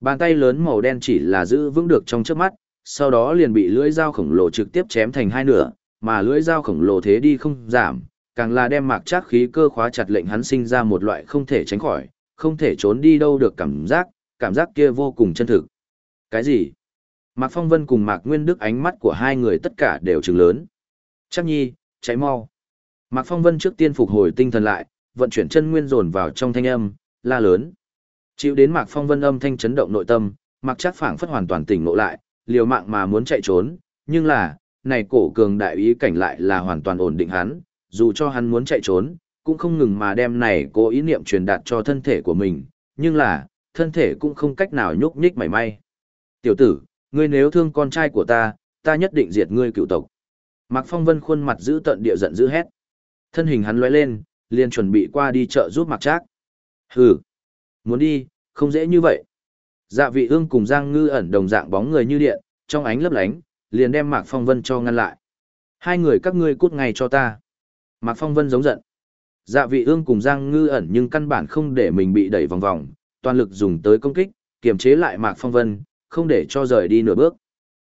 Bàn tay lớn màu đen chỉ là giữ vững được trong chớp mắt, sau đó liền bị lưỡi dao khổng lồ trực tiếp chém thành hai nửa, mà lưỡi dao khổng lồ thế đi không giảm, càng là đem mạc trác khí cơ khóa chặt lệnh hắn sinh ra một loại không thể tránh khỏi, không thể trốn đi đâu được cảm giác, cảm giác kia vô cùng chân thực. Cái gì? Mạc Phong Vân cùng Mạc Nguyên Đức ánh mắt của hai người tất cả đều trừng lớn. Chắc nhi, cháy mau. Mạc Phong Vân trước tiên phục hồi tinh thần lại, vận chuyển chân nguyên dồn vào trong thanh âm, la lớn. Chịu đến Mạc Phong Vân âm thanh chấn động nội tâm, Mạc Trác phảng phất hoàn toàn tỉnh ngộ lại, liều mạng mà muốn chạy trốn, nhưng là, này cổ cường đại ý cảnh lại là hoàn toàn ổn định hắn, dù cho hắn muốn chạy trốn, cũng không ngừng mà đem này cố ý niệm truyền đạt cho thân thể của mình, nhưng là, thân thể cũng không cách nào nhúc nhích mảy may. Tiểu tử, ngươi nếu thương con trai của ta, ta nhất định diệt ngươi cựu tộc. Mạc Phong Vân khuôn mặt giữ tận địa giận dữ hét. Thân hình hắn lóe lên, liền chuẩn bị qua đi chợ giúp Mạc Trác. Hừ, muốn đi, không dễ như vậy. Dạ vị ương cùng Giang Ngư ẩn đồng dạng bóng người như điện, trong ánh lấp lánh, liền đem Mạc Phong Vân cho ngăn lại. Hai người các ngươi cút ngay cho ta. Mạc Phong Vân giống giận. Dạ vị ương cùng Giang Ngư ẩn nhưng căn bản không để mình bị đẩy vòng vòng, toàn lực dùng tới công kích, kiềm chế lại Mạc Phong Vân, không để cho rời đi nửa bước.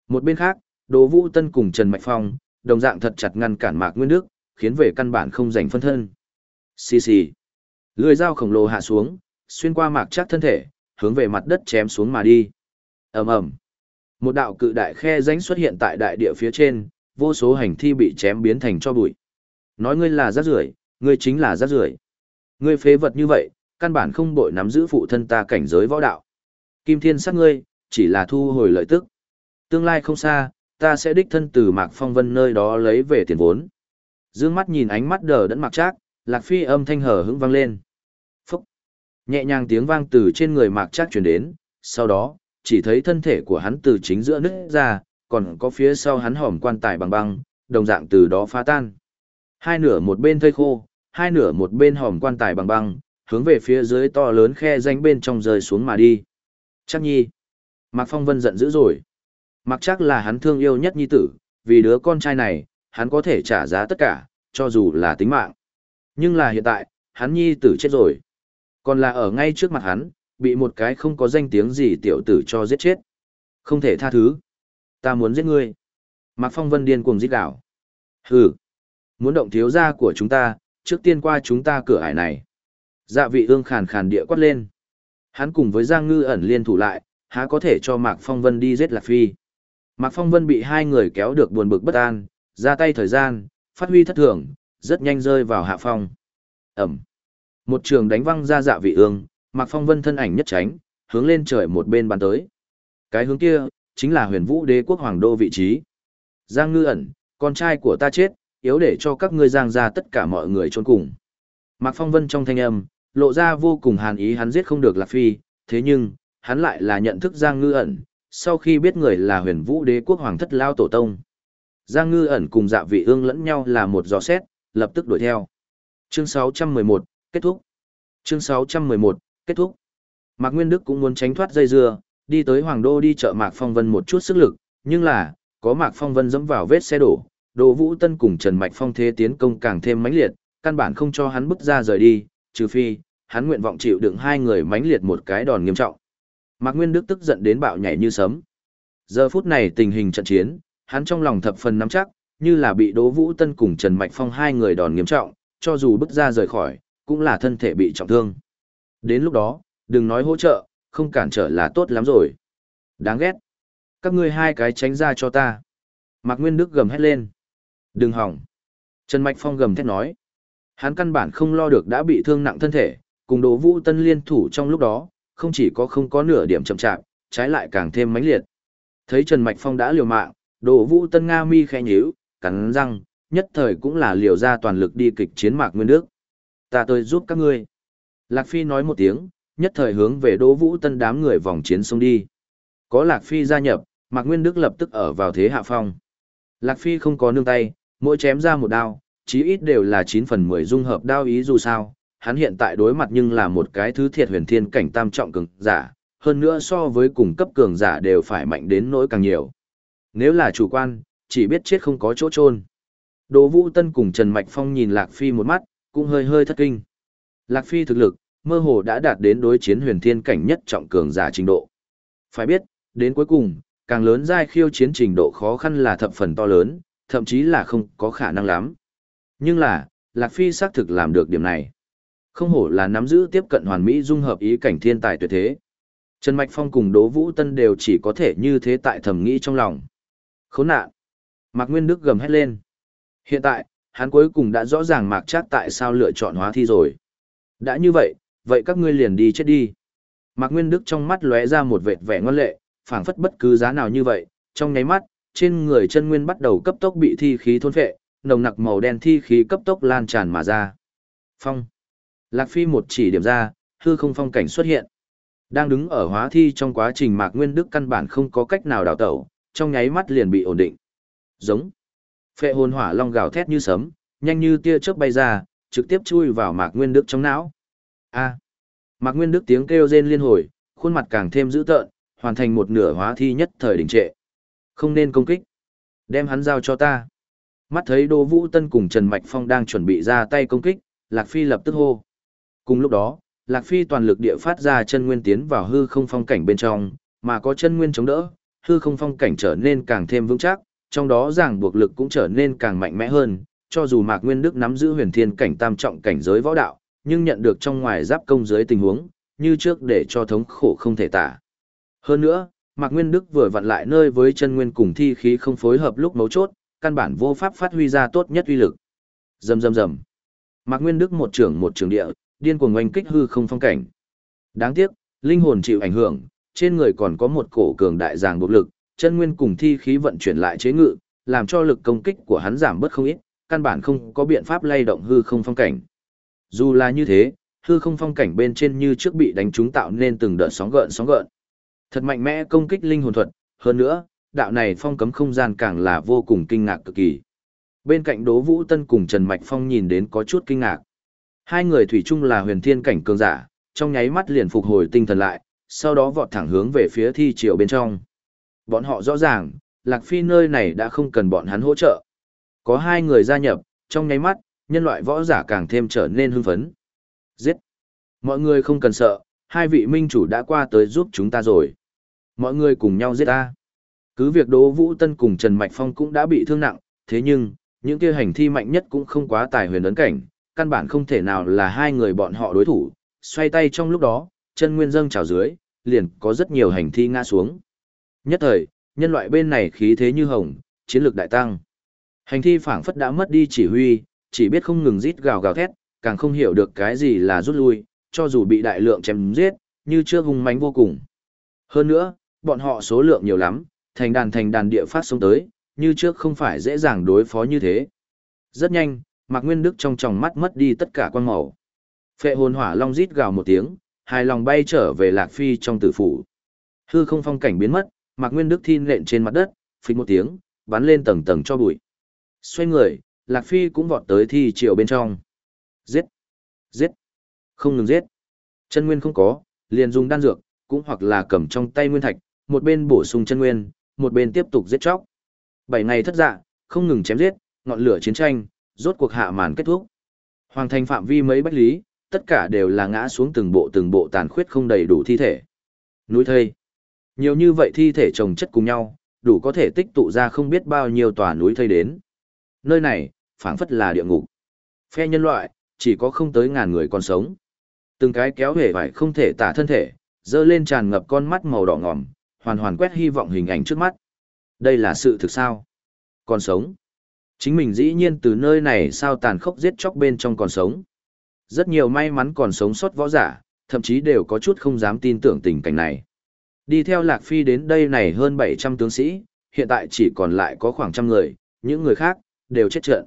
Một bên khác, Đỗ Vũ Tân cùng Trần Mạch Phong, đồng dạng thật chặt ngăn cản Mạc Nguyên Đức, khiến về căn bản không giành phân thân. Xì xì. Lưỡi dao khổng lồ hạ xuống, xuyên qua Mạc chắc thân thể, hướng về mặt đất chém xuống mà đi. Ầm ầm. Một đạo cự đại khe rãnh xuất hiện tại đại địa phía trên, vô số hành thi bị chém biến thành cho bụi. Nói ngươi là rác rưởi, ngươi chính là rác rưởi. Ngươi phế vật như vậy, căn bản không bội nắm giữ phụ thân ta cảnh giới võ đạo. Kim Thiên sát ngươi, chỉ là thu hồi lợi tức. Tương lai không xa, ta sẽ đích thân từ Mạc Phong Vân nơi đó lấy về tiền vốn. Dương mắt nhìn ánh mắt đờ đẫn Mạc Trác, Lạc Phi âm thanh hở hững vang lên. Nhẹ nhàng tiếng vang từ trên người Mạc Trác truyền đến, sau đó, chỉ thấy thân thể của hắn từ chính giữa nứt ra, còn có phía sau hắn hỏm quan tài bằng băng, đồng dạng từ đó phá tan. Hai nửa một bên thây khô, hai nửa một bên hỏm quan tài bằng băng, hướng về phía dưới to lớn khe danh bên trong rơi xuống mà đi. Chắc nhi. Mạc Phong Vân giận dữ rồi. Mặc chắc là hắn thương yêu nhất nhi tử, vì đứa con trai này, hắn có thể trả giá tất cả, cho dù là tính mạng. Nhưng là hiện tại, hắn nhi tử chết rồi. Còn là ở ngay trước mặt hắn, bị một cái không có danh tiếng gì tiểu tử cho giết chết. Không thể tha thứ. Ta muốn giết ngươi. Mạc Phong Vân điên cuồng giết đảo. Hừ. Muốn động thiếu gia của chúng ta, trước tiên qua chúng ta cửa ải này. Dạ vị ương khàn khàn địa quát lên. Hắn cùng với Giang Ngư ẩn liên thủ lại, há có thể cho Mạc Phong Vân đi giết Lạc Phi. Mạc Phong Vân bị hai người kéo được buồn bực bất an, ra tay thời gian, phát huy thất thường, rất nhanh rơi vào hạ phong. Ẩm. Một trường đánh văng ra dạ vị ương, Mạc Phong Vân thân ảnh nhất tránh, hướng lên trời một bên bắn tới. Cái hướng kia, chính là huyền vũ đế quốc hoàng đô vị trí. Giang ngư ẩn, con trai của ta chết, yếu để cho các ngươi giang ra tất cả mọi người trốn cùng. Mạc Phong Vân trong thanh âm, lộ ra vô cùng hàn ý hắn giết không được Lạc Phi, thế nhưng, hắn lại là nhận thức Giang ngư ẩn, sau khi biết người là huyền vũ đế quốc hoàng thất lao tổ tông. Giang ngư ẩn cùng dạ vị ương lẫn nhau là một giò xét, lập tức đuổi theo. Chương 611, kết thúc. Chương 611, kết thúc. Mạc Nguyên Đức cũng muốn tránh thoát dây dưa, đi tới Hoàng Đô đi chợ Mạc Phong Vân một chút sức lực, nhưng là, có Mạc Phong Vân dẫm vào vết xe đổ, Đỗ Vũ Tân cùng Trần Mạch Phong thế tiến công càng thêm mãnh liệt, căn bản không cho hắn bước ra rời đi, trừ phi, hắn nguyện vọng chịu đựng hai người mãnh liệt một cái đòn nghiêm trọng. Mạc Nguyên Đức tức giận đến bạo nhảy như sấm. Giờ phút này tình hình trận chiến, hắn trong lòng thập phần nắm chắc, như là bị Đỗ Vũ Tân cùng Trần Mạch Phong hai người đòn nghiêm trọng, cho dù bước ra rời khỏi, cũng là thân thể bị trọng thương. Đến lúc đó, đừng nói hỗ trợ, không cản trở là tốt lắm rồi. Đáng ghét. Các ngươi hai cái tránh ra cho ta. Mạc Nguyên Đức gầm hét lên. Đừng hỏng. Trần Mạch Phong gầm thét nói. Hắn căn bản không lo được đã bị thương nặng thân thể, cùng Đỗ Vũ Tân liên thủ trong lúc đó, không chỉ có không có nửa điểm chậm chạp, trái lại càng thêm mãnh liệt. Thấy Trần Mạch Phong đã liều mạng, Đỗ Vũ Tân Nga mi khẽ nhíu, cắn răng, nhất thời cũng là liều ra toàn lực đi kịch chiến Mạc Nguyên Đức. Ta tới giúp các ngươi. Lạc Phi nói một tiếng, nhất thời hướng về Đỗ Vũ Tân đám người vòng chiến xông đi. Có Lạc Phi gia nhập, Mạc Nguyên Đức lập tức ở vào thế hạ phong. Lạc Phi không có nương tay, mỗi chém ra một đao, chí ít đều là 9 phần 10 dung hợp đao ý dù sao, hắn hiện tại đối mặt nhưng là một cái thứ thiệt huyền thiên cảnh tam trọng cường giả, hơn nữa so với cùng cấp cường giả đều phải mạnh đến nỗi càng nhiều. Nếu là chủ quan, chỉ biết chết không có chỗ chôn. Đỗ Vũ Tân cùng Trần Mạch Phong nhìn Lạc Phi một mắt, cũng hơi hơi thất kinh. Lạc Phi thực lực, mơ hồ đã đạt đến đối chiến huyền thiên cảnh nhất trọng cường giả trình độ. Phải biết, đến cuối cùng, càng lớn giai khiêu chiến trình độ khó khăn là thập phần to lớn, thậm chí là không có khả năng lắm. Nhưng là, Lạc Phi xác thực làm được điểm này. Không hổ là nắm giữ tiếp cận hoàn mỹ dung hợp ý cảnh thiên tài tuyệt thế. Trần Mạch Phong cùng Đỗ Vũ Tân đều chỉ có thể như thế tại thầm nghĩ trong lòng. Khốn nạn! Mạc Nguyên Đức gầm hét lên. Hiện tại, hắn cuối cùng đã rõ ràng Mạc Trác tại sao lựa chọn hóa thi rồi. Đã như vậy, vậy các ngươi liền đi chết đi. Mạc Nguyên Đức trong mắt lóe ra một vệt vẻ ngoan lệ, phảng phất bất cứ giá nào như vậy, trong nháy mắt, trên người chân nguyên bắt đầu cấp tốc bị thi khí thôn phệ, nồng nặc màu đen thi khí cấp tốc lan tràn mà ra. Phong. Lạc Phi một chỉ điểm ra, hư không phong cảnh xuất hiện. Đang đứng ở hóa thi trong quá trình Mạc Nguyên Đức căn bản không có cách nào đào tẩu, trong nháy mắt liền bị ổn định. Giống. Phệ hồn hỏa long gào thét như sấm, nhanh như tia chớp bay ra, trực tiếp chui vào Mạc Nguyên Đức trong não. A. Mạc Nguyên Đức tiếng kêu rên liên hồi, khuôn mặt càng thêm dữ tợn, hoàn thành một nửa hóa thi nhất thời đình trệ. Không nên công kích. Đem hắn giao cho ta. Mắt thấy Đỗ Vũ Tân cùng Trần Mạch Phong đang chuẩn bị ra tay công kích, Lạc Phi lập tức hô. Cùng lúc đó, Lạc Phi toàn lực địa phát ra chân nguyên tiến vào hư không phong cảnh bên trong, mà có chân nguyên chống đỡ, hư không phong cảnh trở nên càng thêm vững chắc, trong đó ràng buộc lực cũng trở nên càng mạnh mẽ hơn, cho dù Mạc Nguyên Đức nắm giữ huyền thiên cảnh tam trọng cảnh giới võ đạo, nhưng nhận được trong ngoài giáp công dưới tình huống, như trước để cho thống khổ không thể tả. Hơn nữa, Mạc Nguyên Đức vừa vặn lại nơi với chân nguyên cùng thi khí không phối hợp lúc mấu chốt, căn bản vô pháp phát huy ra tốt nhất uy lực. Rầm rầm rầm. Mạc Nguyên Đức một trưởng một trường địa, điên cuồng oanh kích hư không phong cảnh. Đáng tiếc, linh hồn chịu ảnh hưởng, trên người còn có một cổ cường đại giàng buộc lực, chân nguyên cùng thi khí vận chuyển lại chế ngự, làm cho lực công kích của hắn giảm bớt không ít, căn bản không có biện pháp lay động hư không phong cảnh. Dù là như thế, hư không phong cảnh bên trên như trước bị đánh trúng tạo nên từng đợt sóng gợn sóng gợn. Thật mạnh mẽ công kích linh hồn thuật, hơn nữa, đạo này phong cấm không gian càng là vô cùng kinh ngạc cực kỳ. Bên cạnh Đỗ Vũ Tân cùng Trần Mạch Phong nhìn đến có chút kinh ngạc. Hai người thủy chung là huyền thiên cảnh cường giả, trong nháy mắt liền phục hồi tinh thần lại, sau đó vọt thẳng hướng về phía thi triều bên trong. Bọn họ rõ ràng, Lạc Phi nơi này đã không cần bọn hắn hỗ trợ. Có hai người gia nhập, trong nháy mắt, nhân loại võ giả càng thêm trở nên hưng phấn. Giết! Mọi người không cần sợ, hai vị minh chủ đã qua tới giúp chúng ta rồi. Mọi người cùng nhau giết ta. Cứ việc Đỗ Vũ Tân cùng Trần Mạch Phong cũng đã bị thương nặng, thế nhưng, những kia hành thi mạnh nhất cũng không quá tài huyền ấn cảnh, căn bản không thể nào là hai người bọn họ đối thủ. Xoay tay trong lúc đó, chân nguyên dâng trào dưới, liền có rất nhiều hành thi ngã xuống. Nhất thời, nhân loại bên này khí thế như hồng, chiến lược đại tăng. Hành thi phảng phất đã mất đi chỉ huy, chỉ biết không ngừng rít gào gào thét, càng không hiểu được cái gì là rút lui, cho dù bị đại lượng chém giết, như chưa hung mãnh vô cùng. Hơn nữa, bọn họ số lượng nhiều lắm, thành đàn thành đàn địa phát xuống tới, như trước không phải dễ dàng đối phó như thế. Rất nhanh, Mạc Nguyên Đức trong tròng mắt mất đi tất cả quan màu. Phệ hồn hỏa long rít gào một tiếng, hài lòng bay trở về Lạc Phi trong tử phủ. Hư không phong cảnh biến mất, Mạc Nguyên Đức thiên lện trên mặt đất, phịch một tiếng, bắn lên tầng tầng cho bụi. Xoay người, Lạc Phi cũng vọt tới thi triều bên trong. Giết! Giết! Không ngừng giết. Chân nguyên không có, liền dùng đan dược, cũng hoặc là cầm trong tay nguyên thạch, một bên bổ sung chân nguyên, một bên tiếp tục giết chóc. Bảy ngày thất dạ, không ngừng chém giết, ngọn lửa chiến tranh, rốt cuộc hạ màn kết thúc. Hoàng thành phạm vi mấy bách lý, tất cả đều là ngã xuống từng bộ từng bộ tàn khuyết không đầy đủ thi thể. Núi thây. Nhiều như vậy thi thể chồng chất cùng nhau, đủ có thể tích tụ ra không biết bao nhiêu tòa núi thây đến. Nơi này, phảng phất là địa ngục. Phe nhân loại, chỉ có không tới ngàn người còn sống. Từng cái kéo hề vải không thể tả thân thể, dơ lên tràn ngập con mắt màu đỏ ngòm, hoàn hoàn quét hy vọng hình ảnh trước mắt. Đây là sự thực sao? Còn sống. Chính mình dĩ nhiên từ nơi này sao tàn khốc giết chóc bên trong còn sống. Rất nhiều may mắn còn sống sót võ giả, thậm chí đều có chút không dám tin tưởng tình cảnh này. Đi theo Lạc Phi đến đây này hơn 700 tướng sĩ, hiện tại chỉ còn lại có khoảng trăm người, những người khác, đều chết trận.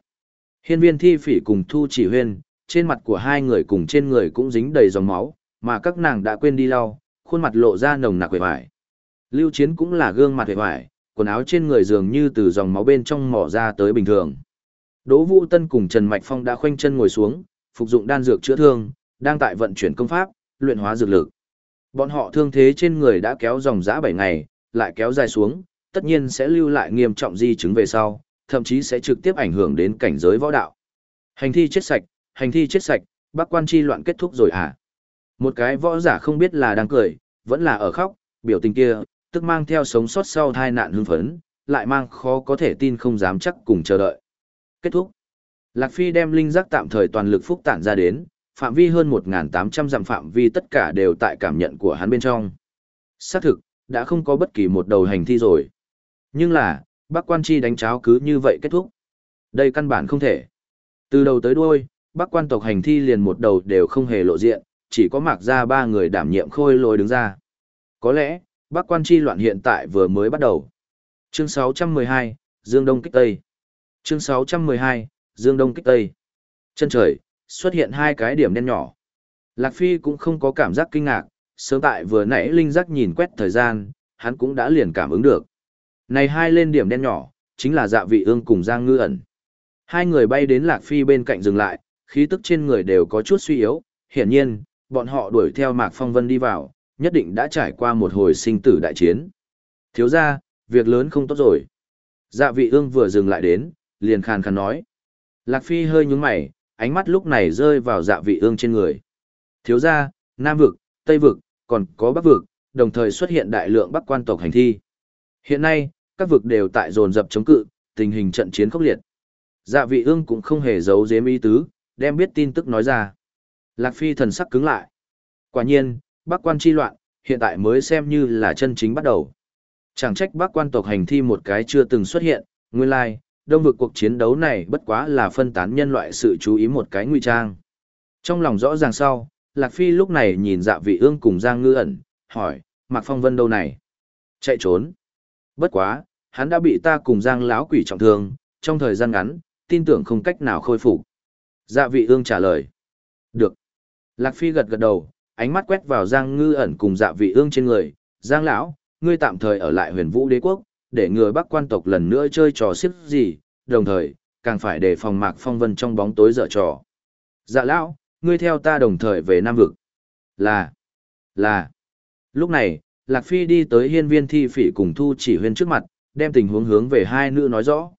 Hiên viên thi phỉ cùng thu chỉ huyên, trên mặt của hai người cùng trên người cũng dính đầy dòng máu, mà các nàng đã quên đi lau, khuôn mặt lộ ra nồng nặc vẻ vải. Lưu Chiến cũng là gương mặt vẻ vải, quần áo trên người dường như từ dòng máu bên trong mỏ ra tới bình thường. Đỗ Vũ Tân cùng Trần Mạch Phong đã khoanh chân ngồi xuống, phục dụng đan dược chữa thương, đang tại vận chuyển công pháp, luyện hóa dược lực. Bọn họ thương thế trên người đã kéo dòng dã 7 ngày, lại kéo dài xuống, tất nhiên sẽ lưu lại nghiêm trọng di chứng về sau, thậm chí sẽ trực tiếp ảnh hưởng đến cảnh giới võ đạo. Hành thi chết sạch, hành thi chết sạch, bác quan chi loạn kết thúc rồi à? Một cái võ giả không biết là đang cười, vẫn là ở khóc, biểu tình kia, tức mang theo sống sót sau tai nạn hưng phấn, lại mang khó có thể tin không dám chắc cùng chờ đợi. Kết thúc. Lạc Phi đem linh giác tạm thời toàn lực phúc tản ra đến, phạm vi hơn 1.800 dặm phạm vi tất cả đều tại cảm nhận của hắn bên trong. Xác thực, đã không có bất kỳ một đầu hành thi rồi. Nhưng là, bác quan chi đánh cháo cứ như vậy kết thúc. Đây căn bản không thể. Từ đầu tới đuôi, bác quan tộc hành thi liền một đầu đều không hề lộ diện, chỉ có mặc ra ba người đảm nhiệm khôi lối đứng ra. Có lẽ, bác quan chi loạn hiện tại vừa mới bắt đầu. Chương 612, Dương Đông kích Tây. Chương 612, Dương Đông kích Tây. Chân trời, xuất hiện hai cái điểm đen nhỏ. Lạc Phi cũng không có cảm giác kinh ngạc, sớm tại vừa nãy linh giác nhìn quét thời gian, hắn cũng đã liền cảm ứng được. Này hai lên điểm đen nhỏ, chính là dạ vị ương cùng Giang Ngư ẩn. Hai người bay đến Lạc Phi bên cạnh dừng lại, khí tức trên người đều có chút suy yếu, hiển nhiên, bọn họ đuổi theo Mạc Phong Vân đi vào, nhất định đã trải qua một hồi sinh tử đại chiến. Thiếu ra, việc lớn không tốt rồi. Dạ vị ương vừa dừng lại đến, liền khàn khàn nói. Lạc Phi hơi nhúng mày, ánh mắt lúc này rơi vào dạ vị ương trên người. Thiếu gia, Nam vực, Tây vực, còn có Bắc vực, đồng thời xuất hiện đại lượng Bắc quan tộc hành thi. Hiện nay, các vực đều tại dồn dập chống cự, tình hình trận chiến khốc liệt. Dạ vị ương cũng không hề giấu giếm ý tứ, đem biết tin tức nói ra. Lạc Phi thần sắc cứng lại. Quả nhiên, Bắc quan chi loạn, hiện tại mới xem như là chân chính bắt đầu. Chẳng trách Bắc quan tộc hành thi một cái chưa từng xuất hiện, nguyên lai, like, đông vực cuộc chiến đấu này bất quá là phân tán nhân loại sự chú ý một cái nguy trang. Trong lòng rõ ràng sau, Lạc Phi lúc này nhìn dạ vị ương cùng Giang Ngư ẩn, hỏi, Mạc Phong Vân đâu này? Chạy trốn. Bất quá, hắn đã bị ta cùng Giang lão quỷ trọng thương, trong thời gian ngắn, tin tưởng không cách nào khôi phục. Dạ vị ương trả lời. Được. Lạc Phi gật gật đầu, ánh mắt quét vào Giang Ngư ẩn cùng dạ vị ương trên người. Giang lão, ngươi tạm thời ở lại huyền vũ đế quốc, để người Bắc quan tộc lần nữa chơi trò xiếc gì, đồng thời, càng phải đề phòng Mạc Phong Vân trong bóng tối dở trò. Dạ lão, ngươi theo ta đồng thời về Nam Vực. Là, là. Lúc này, Lạc Phi đi tới hiên viên thi phỉ cùng Thu chỉ huyên trước mặt, đem tình huống hướng về hai nữ nói rõ.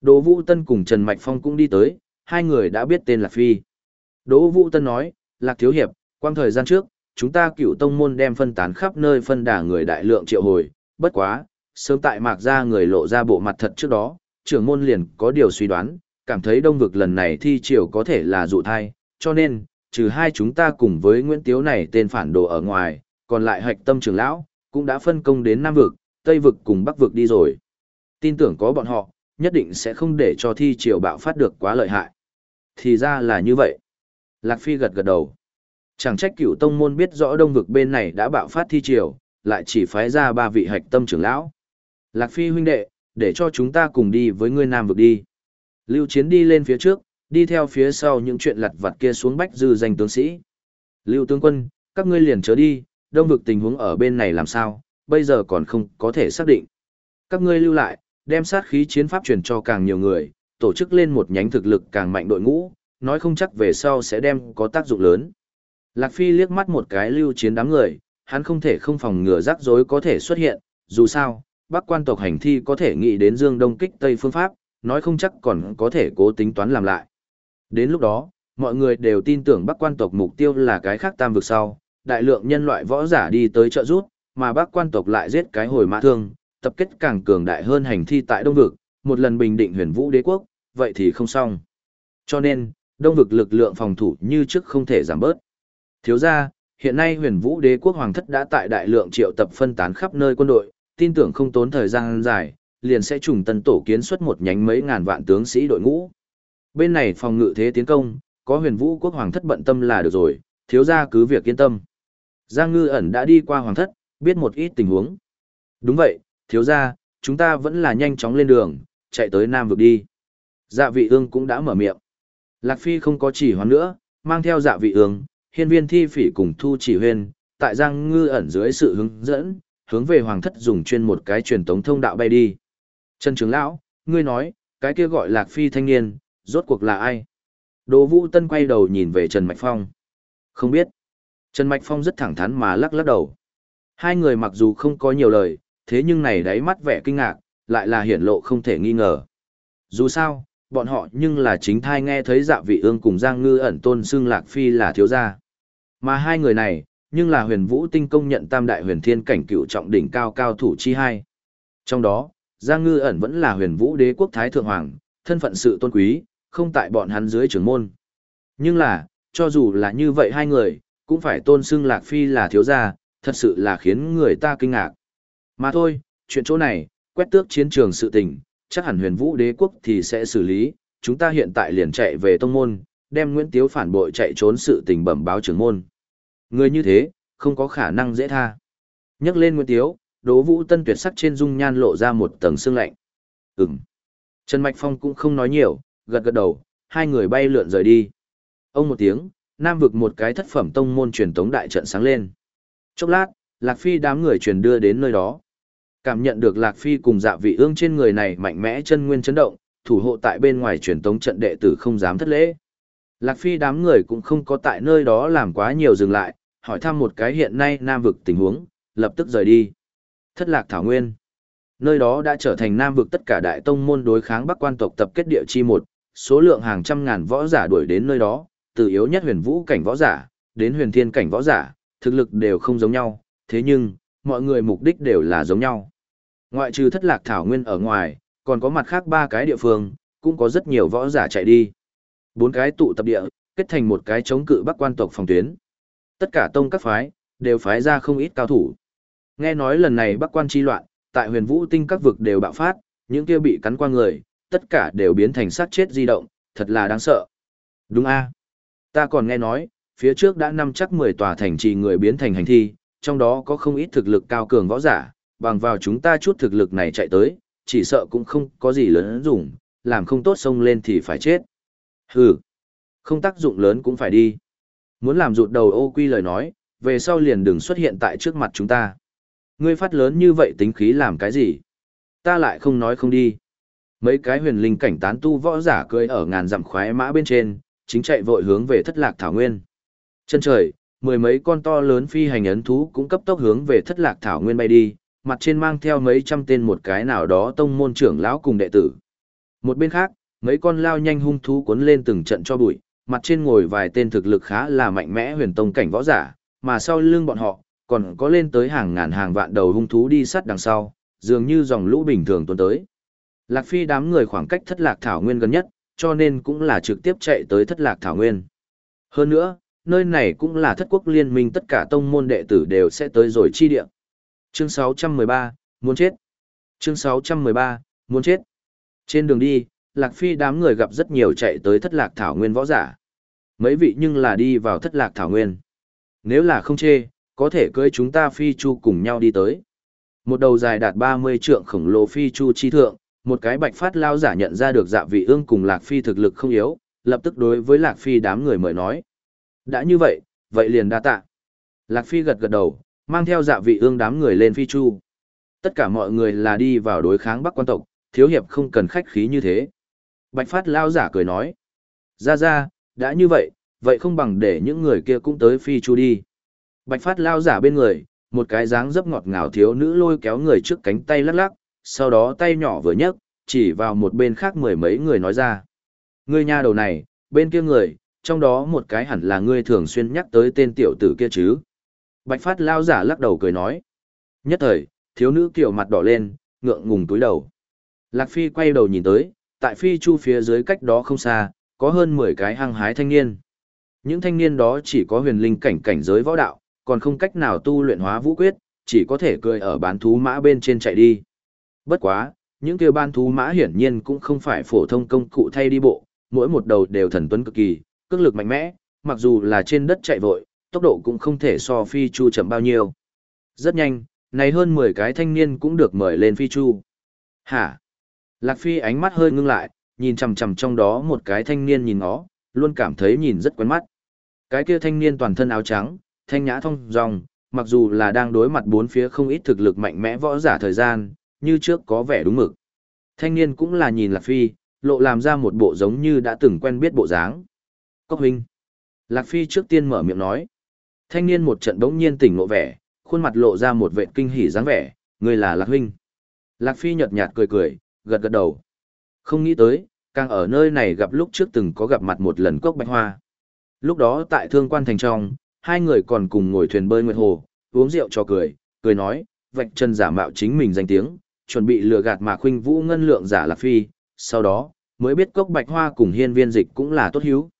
Đỗ Vũ Tân cùng Trần Mạch Phong cũng đi tới, hai người đã biết tên Lạc Phi. Đỗ Vũ Tân nói, Lạc Thiếu Hiệp, quang thời gian trước, chúng ta cựu tông môn đem phân tán khắp nơi phân đả người đại lượng triệu hồi, bất quá, sớm tại mạc ra người lộ ra bộ mặt thật trước đó, trưởng môn liền có điều suy đoán, cảm thấy đông vực lần này thi triều có thể là dụ thai, cho nên, trừ hai chúng ta cùng với Nguyễn Tiếu này tên phản đồ ở ngoài, còn lại hạch tâm trưởng lão, cũng đã phân công đến Nam vực, Tây vực cùng Bắc vực đi rồi. Tin tưởng có bọn họ, nhất định sẽ không để cho thi triều bạo phát được quá lợi hại. Thì ra là như vậy. Lạc Phi gật gật đầu. Chẳng trách cựu tông môn biết rõ đông vực bên này đã bạo phát thi triều, lại chỉ phái ra ba vị hạch tâm trưởng lão. Lạc Phi huynh đệ, để cho chúng ta cùng đi với ngươi Nam vực đi. Lưu Chiến đi lên phía trước, đi theo phía sau những chuyện lặt vặt kia xuống bách dư danh tướng sĩ. Lưu tướng quân, các ngươi liền chớ đi, đông vực tình huống ở bên này làm sao, bây giờ còn không có thể xác định. Các ngươi lưu lại, đem sát khí chiến pháp truyền cho càng nhiều người, tổ chức lên một nhánh thực lực càng mạnh đội ngũ, nói không chắc về sau sẽ đem có tác dụng lớn. Lạc Phi liếc mắt một cái lưu chiến đám người, hắn không thể không phòng ngừa rắc rối có thể xuất hiện, dù sao, Bắc quan tộc hành thi có thể nghĩ đến Dương Đông kích Tây phương pháp, nói không chắc còn có thể cố tính toán làm lại. Đến lúc đó, mọi người đều tin tưởng Bắc quan tộc mục tiêu là cái khác tam vực sau, đại lượng nhân loại võ giả đi tới trợ rút, mà Bắc quan tộc lại giết cái hồi mã thương, tập kết càng cường đại hơn hành thi tại Đông vực, một lần bình định huyền vũ đế quốc, vậy thì không xong. Cho nên, Đông vực lực lượng phòng thủ như trước không thể giảm bớt. Thiếu ra, hiện nay huyền vũ đế quốc hoàng thất đã tại đại lượng triệu tập phân tán khắp nơi quân đội, tin tưởng không tốn thời gian dài, liền sẽ trùng tân tổ kiến xuất một nhánh mấy ngàn vạn tướng sĩ đội ngũ. Bên này phòng ngự thế tiến công, có huyền vũ quốc hoàng thất bận tâm là được rồi, thiếu gia cứ việc yên tâm. Giang ngư ẩn đã đi qua hoàng thất, biết một ít tình huống. Đúng vậy, thiếu gia, chúng ta vẫn là nhanh chóng lên đường, chạy tới Nam vực đi. Dạ vị ương cũng đã mở miệng. Lạc Phi không có chỉ hoán nữa, mang theo dạ vị ương, hiên viên thi phỉ cùng thu chỉ huyền tại Giang ngư ẩn dưới sự hướng dẫn, hướng về hoàng thất dùng chuyên một cái truyền tống thông đạo bay đi. Trần trưởng lão, ngươi nói, cái kia gọi Lạc Phi thanh niên, rốt cuộc là ai? Đỗ Vũ Tân quay đầu nhìn về Trần Mạch Phong. Không biết. Trần Mạch Phong rất thẳng thắn mà lắc lắc đầu. Hai người mặc dù không có nhiều lời, thế nhưng này đáy mắt vẻ kinh ngạc, lại là hiển lộ không thể nghi ngờ. Dù sao, bọn họ nhưng là chính thai nghe thấy dạ vị ương cùng Giang Ngư ẩn tôn xưng Lạc Phi là thiếu gia. Mà hai người này, nhưng là huyền vũ tinh công nhận tam đại huyền thiên cảnh cựu trọng đỉnh cao cao thủ chi hai. Trong đó, Giang Ngư ẩn vẫn là huyền vũ đế quốc thái thượng hoàng, thân phận sự tôn quý, không tại bọn hắn dưới trưởng môn. Nhưng là, cho dù là như vậy hai người, cũng phải tôn xưng Lạc Phi là thiếu gia, thật sự là khiến người ta kinh ngạc. Mà thôi, chuyện chỗ này, quét tước chiến trường sự tình, chắc hẳn huyền vũ đế quốc thì sẽ xử lý, chúng ta hiện tại liền chạy về tông môn, đem Nguyễn Tiếu phản bội chạy trốn sự tình bẩm báo trưởng môn. Người như thế, không có khả năng dễ tha. Nhắc lên Nguyễn Tiếu, Đỗ Vũ Tân tuyệt sắc trên dung nhan lộ ra một tầng sương lạnh. Ừm. Trần Mạch Phong cũng không nói nhiều, gật gật đầu, hai người bay lượn rời đi. Ông một tiếng, nam vực một cái thất phẩm tông môn truyền tống đại trận sáng lên. Chốc lát, Lạc Phi đám người truyền đưa đến nơi đó. Cảm nhận được Lạc Phi cùng dạ vị ương trên người này mạnh mẽ chân nguyên chấn động, thủ hộ tại bên ngoài truyền tống trận đệ tử không dám thất lễ. Lạc Phi đám người cũng không có tại nơi đó làm quá nhiều dừng lại, hỏi thăm một cái hiện nay Nam vực tình huống, lập tức rời đi. Thất lạc Thảo Nguyên. Nơi đó đã trở thành Nam vực tất cả đại tông môn đối kháng Bắc quan tộc tập kết địa chi một, số lượng hàng trăm ngàn võ giả đuổi đến nơi đó, từ yếu nhất huyền vũ cảnh võ giả, đến huyền thiên cảnh võ giả, thực lực đều không giống nhau, thế nhưng, mọi người mục đích đều là giống nhau. Ngoại trừ thất lạc Thảo Nguyên ở ngoài, còn có mặt khác ba cái địa phương, cũng có rất nhiều võ giả chạy đi. Bốn cái tụ tập địa, kết thành một cái chống cự bắc quan tộc phòng tuyến. Tất cả tông các phái, đều phái ra không ít cao thủ. Nghe nói lần này bắc quan chi loạn, tại huyền vũ tinh các vực đều bạo phát, những kia bị cắn qua người, tất cả đều biến thành sát chết di động, thật là đáng sợ. Đúng a Ta còn nghe nói, phía trước đã năm chắc 10 tòa thành trì người biến thành hành thi, trong đó có không ít thực lực cao cường võ giả, bằng vào chúng ta chút thực lực này chạy tới, chỉ sợ cũng không có gì lớn dùng, làm không tốt xông lên thì phải chết. Hừ, không tác dụng lớn cũng phải đi. Muốn làm rụt đầu ô quy lời nói, về sau liền đừng xuất hiện tại trước mặt chúng ta. Ngươi phát lớn như vậy tính khí làm cái gì? Ta lại không nói không đi. Mấy cái huyền linh cảnh tán tu võ giả cưỡi ở ngàn dặm khoái mã bên trên, chính chạy vội hướng về thất lạc thảo nguyên. Chân trời, mười mấy con to lớn phi hành ấn thú cũng cấp tốc hướng về thất lạc thảo nguyên bay đi, mặt trên mang theo mấy trăm tên một cái nào đó tông môn trưởng lão cùng đệ tử. Một bên khác, mấy con lao nhanh hung thú cuốn lên từng trận cho bụi, mặt trên ngồi vài tên thực lực khá là mạnh mẽ huyền tông cảnh võ giả, mà sau lưng bọn họ, còn có lên tới hàng ngàn hàng vạn đầu hung thú đi sát đằng sau, dường như dòng lũ bình thường tuần tới. Lạc Phi đám người khoảng cách thất lạc thảo nguyên gần nhất, cho nên cũng là trực tiếp chạy tới thất lạc thảo nguyên. Hơn nữa, nơi này cũng là thất quốc liên minh tất cả tông môn đệ tử đều sẽ tới rồi chi địa. Chương 613, muốn chết. Chương 613, muốn chết. Trên đường đi, Lạc Phi đám người gặp rất nhiều chạy tới thất lạc thảo nguyên võ giả. Mấy vị nhưng là đi vào thất lạc thảo nguyên. Nếu là không chê, có thể cưới chúng ta Phi Chu cùng nhau đi tới. Một đầu dài đạt 30 trượng khổng lồ Phi Chu chi thượng, một cái bạch phát lao giả nhận ra được dạ vị ương cùng Lạc Phi thực lực không yếu, lập tức đối với Lạc Phi đám người mời nói. Đã như vậy, vậy liền đa tạ. Lạc Phi gật gật đầu, mang theo dạ vị ương đám người lên Phi Chu. Tất cả mọi người là đi vào đối kháng Bắc quan tộc, thiếu hiệp không cần khách khí như thế. Bạch phát lao giả cười nói. Ra ra, đã như vậy, vậy không bằng để những người kia cũng tới Phi Chu đi. Bạch phát lao giả bên người, một cái dáng dấp ngọt ngào thiếu nữ lôi kéo người trước cánh tay lắc lắc, sau đó tay nhỏ vừa nhấc, chỉ vào một bên khác mười mấy người nói ra. Ngươi nhà đầu này, bên kia người, trong đó một cái hẳn là ngươi thường xuyên nhắc tới tên tiểu tử kia chứ. Bạch phát lao giả lắc đầu cười nói. Nhất thời, thiếu nữ kiểu mặt đỏ lên, ngượng ngùng túi đầu. Lạc Phi quay đầu nhìn tới, tại Phi Chu phía dưới cách đó không xa, có hơn 10 cái hăng hái thanh niên. Những thanh niên đó chỉ có huyền linh cảnh cảnh giới võ đạo, còn không cách nào tu luyện hóa vũ quyết, chỉ có thể cười ở bán thú mã bên trên chạy đi. Bất quá, những kêu bán thú mã hiển nhiên cũng không phải phổ thông công cụ thay đi bộ, mỗi một đầu đều thần tuấn cực kỳ, cước lực mạnh mẽ, mặc dù là trên đất chạy vội, tốc độ cũng không thể so phi chu chậm bao nhiêu. Rất nhanh, này hơn 10 cái thanh niên cũng được mời lên phi chu. Hả? Lạc Phi ánh mắt hơi ngưng lại, nhìn chằm chằm trong đó một cái thanh niên nhìn nó, luôn cảm thấy nhìn rất quen mắt. Cái kia thanh niên toàn thân áo trắng, thanh nhã thông dong, mặc dù là đang đối mặt bốn phía không ít thực lực mạnh mẽ võ giả thời gian, như trước có vẻ đúng mực. Thanh niên cũng là nhìn Lạc Phi, lộ làm ra một bộ giống như đã từng quen biết bộ dáng. Cốc huynh. Lạc Phi trước tiên mở miệng nói. Thanh niên một trận bỗng nhiên tỉnh ngộ vẻ, khuôn mặt lộ ra một vệ kinh hỉ dáng vẻ, người là Lạc huynh. Lạc Phi nhợt nhạt cười cười, gật gật đầu. Không nghĩ tới, càng ở nơi này gặp lúc trước từng có gặp mặt một lần cốc bạch hoa. Lúc đó tại thương quan thành trong, hai người còn cùng ngồi thuyền bơi nguyệt hồ, uống rượu cho cười, cười nói, vạch chân giả mạo chính mình danh tiếng, chuẩn bị lừa gạt mà khuynh vũ ngân lượng giả lạc phi, sau đó, mới biết cốc bạch hoa cùng hiên viên dịch cũng là tốt hiếu.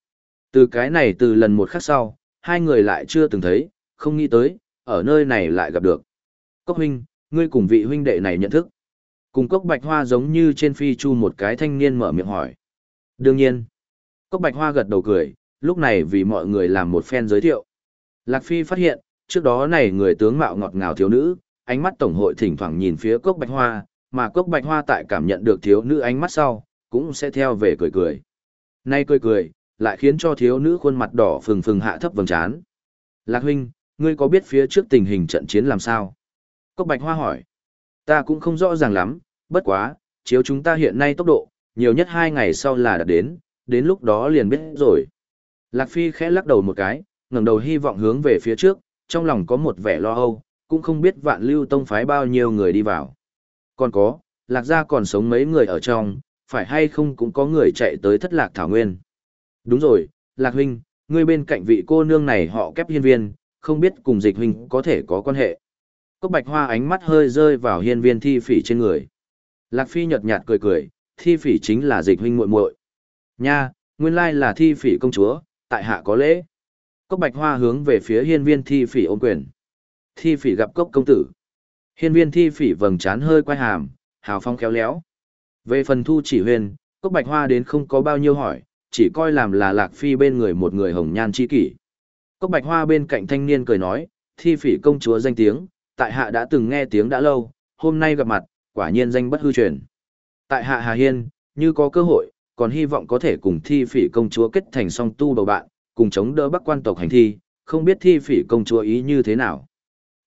Từ cái này từ lần một khắc sau, hai người lại chưa từng thấy, không nghĩ tới, ở nơi này lại gặp được. Cốc huynh, ngươi cùng vị huynh đệ này nhận thức. Cùng cốc bạch hoa giống như trên phi chu một cái thanh niên mở miệng hỏi. Đương nhiên, cốc bạch hoa gật đầu cười, lúc này vì mọi người làm một phen giới thiệu. Lạc Phi phát hiện, trước đó này người tướng mạo ngọt ngào thiếu nữ, ánh mắt tổng hội thỉnh thoảng nhìn phía cốc bạch hoa, mà cốc bạch hoa tại cảm nhận được thiếu nữ ánh mắt sau, cũng sẽ theo về cười cười. Nay cười cười, lại khiến cho thiếu nữ khuôn mặt đỏ phừng phừng hạ thấp vầng trán. Lạc huynh, ngươi có biết phía trước tình hình trận chiến làm sao? Cốc bạch hoa hỏi. Ta cũng không rõ ràng lắm, bất quá, chiếu chúng ta hiện nay tốc độ, nhiều nhất hai ngày sau là đã đến, đến lúc đó liền biết rồi. Lạc Phi khẽ lắc đầu một cái, ngẩng đầu hy vọng hướng về phía trước, trong lòng có một vẻ lo âu, cũng không biết vạn lưu tông phái bao nhiêu người đi vào. Còn có, lạc gia còn sống mấy người ở trong, phải hay không cũng có người chạy tới thất lạc thảo nguyên. Đúng rồi, lạc huynh, ngươi bên cạnh vị cô nương này họ kép hiên viên, không biết cùng dịch huynh có thể có quan hệ. Cốc bạch hoa ánh mắt hơi rơi vào hiên viên thi phỉ trên người. Lạc phi nhợt nhạt cười cười, thi phỉ chính là dịch huynh muội muội. Nha, nguyên lai là thi phỉ công chúa, tại hạ có lễ. Cốc bạch hoa hướng về phía hiên viên thi phỉ ôm quyền. Thi phỉ gặp cốc công tử. Hiên viên thi phỉ vầng trán hơi quay hàm, hào phong khéo léo. Về phần thu chỉ huyền, cốc bạch hoa đến không có bao nhiêu hỏi, chỉ coi làm là lạc phi bên người một người hồng nhan chi kỷ. Cốc bạch hoa bên cạnh thanh niên cười nói, thi phỉ công chúa danh tiếng, tại hạ đã từng nghe tiếng đã lâu, hôm nay gặp mặt, quả nhiên danh bất hư truyền. Tại hạ Hà Hiên, như có cơ hội, còn hy vọng có thể cùng thi phỉ công chúa kết thành song tu bầu bạn, cùng chống đỡ bắc quan tộc hành thi, không biết thi phỉ công chúa ý như thế nào.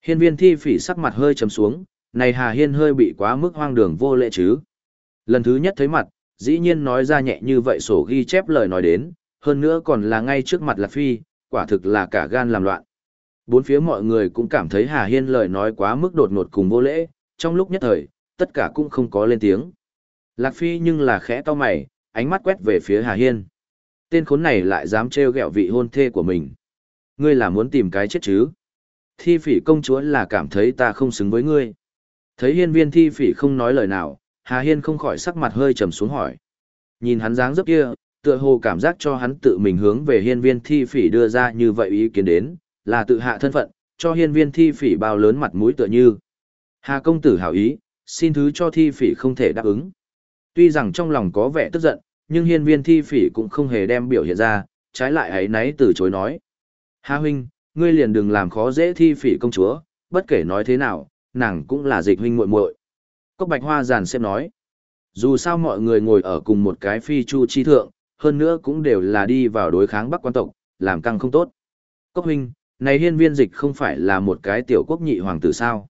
Hiên viên thi phỉ sắc mặt hơi trầm xuống, này Hà Hiên hơi bị quá mức hoang đường vô lệ chứ. Lần thứ nhất thấy mặt, dĩ nhiên nói ra nhẹ như vậy sổ ghi chép lời nói đến, hơn nữa còn là ngay trước mặt Lạc Phi, quả thực là cả gan làm loạn. Bốn phía mọi người cũng cảm thấy Hà Hiên lời nói quá mức đột ngột cùng vô lễ, trong lúc nhất thời, tất cả cũng không có lên tiếng. Lạc Phi nhưng là khẽ to mày, ánh mắt quét về phía Hà Hiên. Tên khốn này lại dám trêu ghẹo vị hôn thê của mình. Ngươi là muốn tìm cái chết chứ? Thi phỉ công chúa là cảm thấy ta không xứng với ngươi. Thấy hiên viên thi phỉ không nói lời nào, Hà Hiên không khỏi sắc mặt hơi trầm xuống hỏi. Nhìn hắn dáng dấp kia, tựa hồ cảm giác cho hắn tự mình hướng về hiên viên thi phỉ đưa ra như vậy ý kiến đến, là tự hạ thân phận, cho hiên viên thi phỉ bao lớn mặt mũi tựa như. Hà công tử hảo ý, xin thứ cho thi phỉ không thể đáp ứng. Tuy rằng trong lòng có vẻ tức giận, nhưng hiên viên thi phỉ cũng không hề đem biểu hiện ra, trái lại ấy náy từ chối nói. Hà huynh, ngươi liền đừng làm khó dễ thi phỉ công chúa, bất kể nói thế nào, nàng cũng là dịch huynh muội muội. Cốc bạch hoa giàn xem nói. Dù sao mọi người ngồi ở cùng một cái phi chu chi thượng, hơn nữa cũng đều là đi vào đối kháng bắc quan tộc, làm căng không tốt. Cốc huynh, này hiên viên dịch không phải là một cái tiểu quốc nhị hoàng tử sao?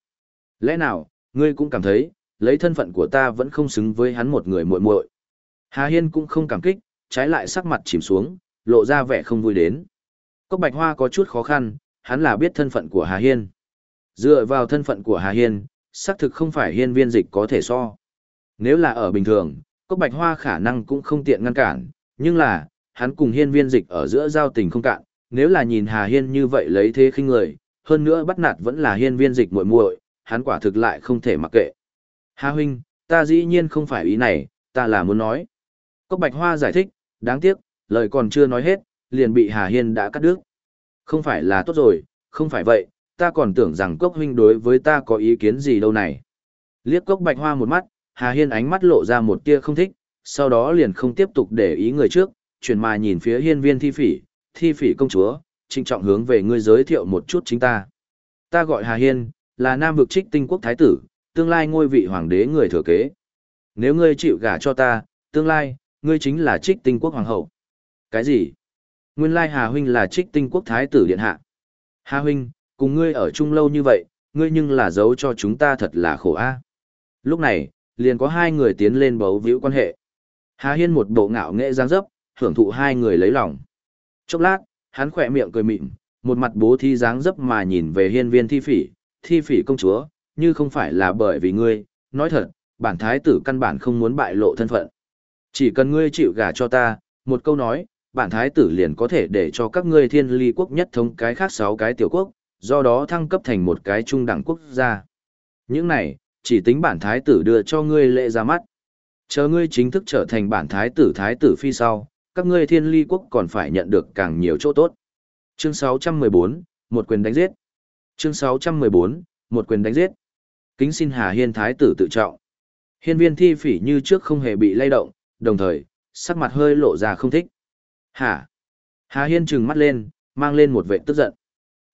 Lẽ nào, ngươi cũng cảm thấy, lấy thân phận của ta vẫn không xứng với hắn một người muội muội. Hà Hiên cũng không cảm kích, trái lại sắc mặt chìm xuống, lộ ra vẻ không vui đến. Cốc Bạch Hoa có chút khó khăn, hắn là biết thân phận của Hà Hiên. Dựa vào thân phận của Hà Hiên, xác thực không phải hiên viên dịch có thể so. Nếu là ở bình thường, Cốc Bạch Hoa khả năng cũng không tiện ngăn cản, nhưng là, hắn cùng hiên viên dịch ở giữa giao tình không cạn, nếu là nhìn Hà Hiên như vậy lấy thế khinh người, hơn nữa bắt nạt vẫn là hiên viên dịch muội muội, hắn quả thực lại không thể mặc kệ. Hà huynh, ta dĩ nhiên không phải ý này, ta là muốn nói. Cốc Bạch Hoa giải thích, đáng tiếc, lời còn chưa nói hết, liền bị Hà Hiên đã cắt đứt. Không phải là tốt rồi, không phải vậy, ta còn tưởng rằng Cốc huynh đối với ta có ý kiến gì đâu này. Liếc Cốc Bạch Hoa một mắt, Hà Hiên ánh mắt lộ ra một tia không thích, sau đó liền không tiếp tục để ý người trước, chuyển mà nhìn phía hiên viên thi phỉ, thi phỉ công chúa, trịnh trọng hướng về ngươi giới thiệu một chút chính ta. Ta gọi Hà Hiên, là nam vực trích tinh quốc thái tử, tương lai ngôi vị hoàng đế người thừa kế. Nếu ngươi chịu gả cho ta, tương lai, ngươi chính là trích tinh quốc hoàng hậu. Cái gì? Nguyên lai Hà Huynh là trích tinh quốc thái tử điện hạ. Hà Huynh, cùng ngươi ở chung lâu như vậy, ngươi nhưng là giấu cho chúng ta thật là khổ a. Lúc này, liền có hai người tiến lên bấu víu quan hệ. Hà Hiên một bộ ngạo nghệ giang dấp, hưởng thụ hai người lấy lòng. Chốc lát, hắn khỏe miệng cười mịn, một mặt bố thi dáng dấp mà nhìn về hiên viên thi phỉ, thi phỉ công chúa, như không phải là bởi vì ngươi, nói thật, bản thái tử căn bản không muốn bại lộ thân phận. Chỉ cần ngươi chịu gả cho ta, một câu nói, bản thái tử liền có thể để cho các ngươi thiên ly quốc nhất thống cái khác sáu cái tiểu quốc, do đó thăng cấp thành một cái trung đẳng quốc gia. Những này, chỉ tính bản thái tử đưa cho ngươi lệ ra mắt. Chờ ngươi chính thức trở thành bản thái tử thái tử phi sau, các ngươi thiên ly quốc còn phải nhận được càng nhiều chỗ tốt. Chương 614, một quyền đánh giết. Chương 614, một quyền đánh giết. Kính xin Hà Hiên thái tử tự trọng. Hiên viên thi phỉ như trước không hề bị lay động, đồng thời, sắc mặt hơi lộ ra không thích. Hả? Hà Hiên trừng mắt lên, mang lên một vệ tức giận.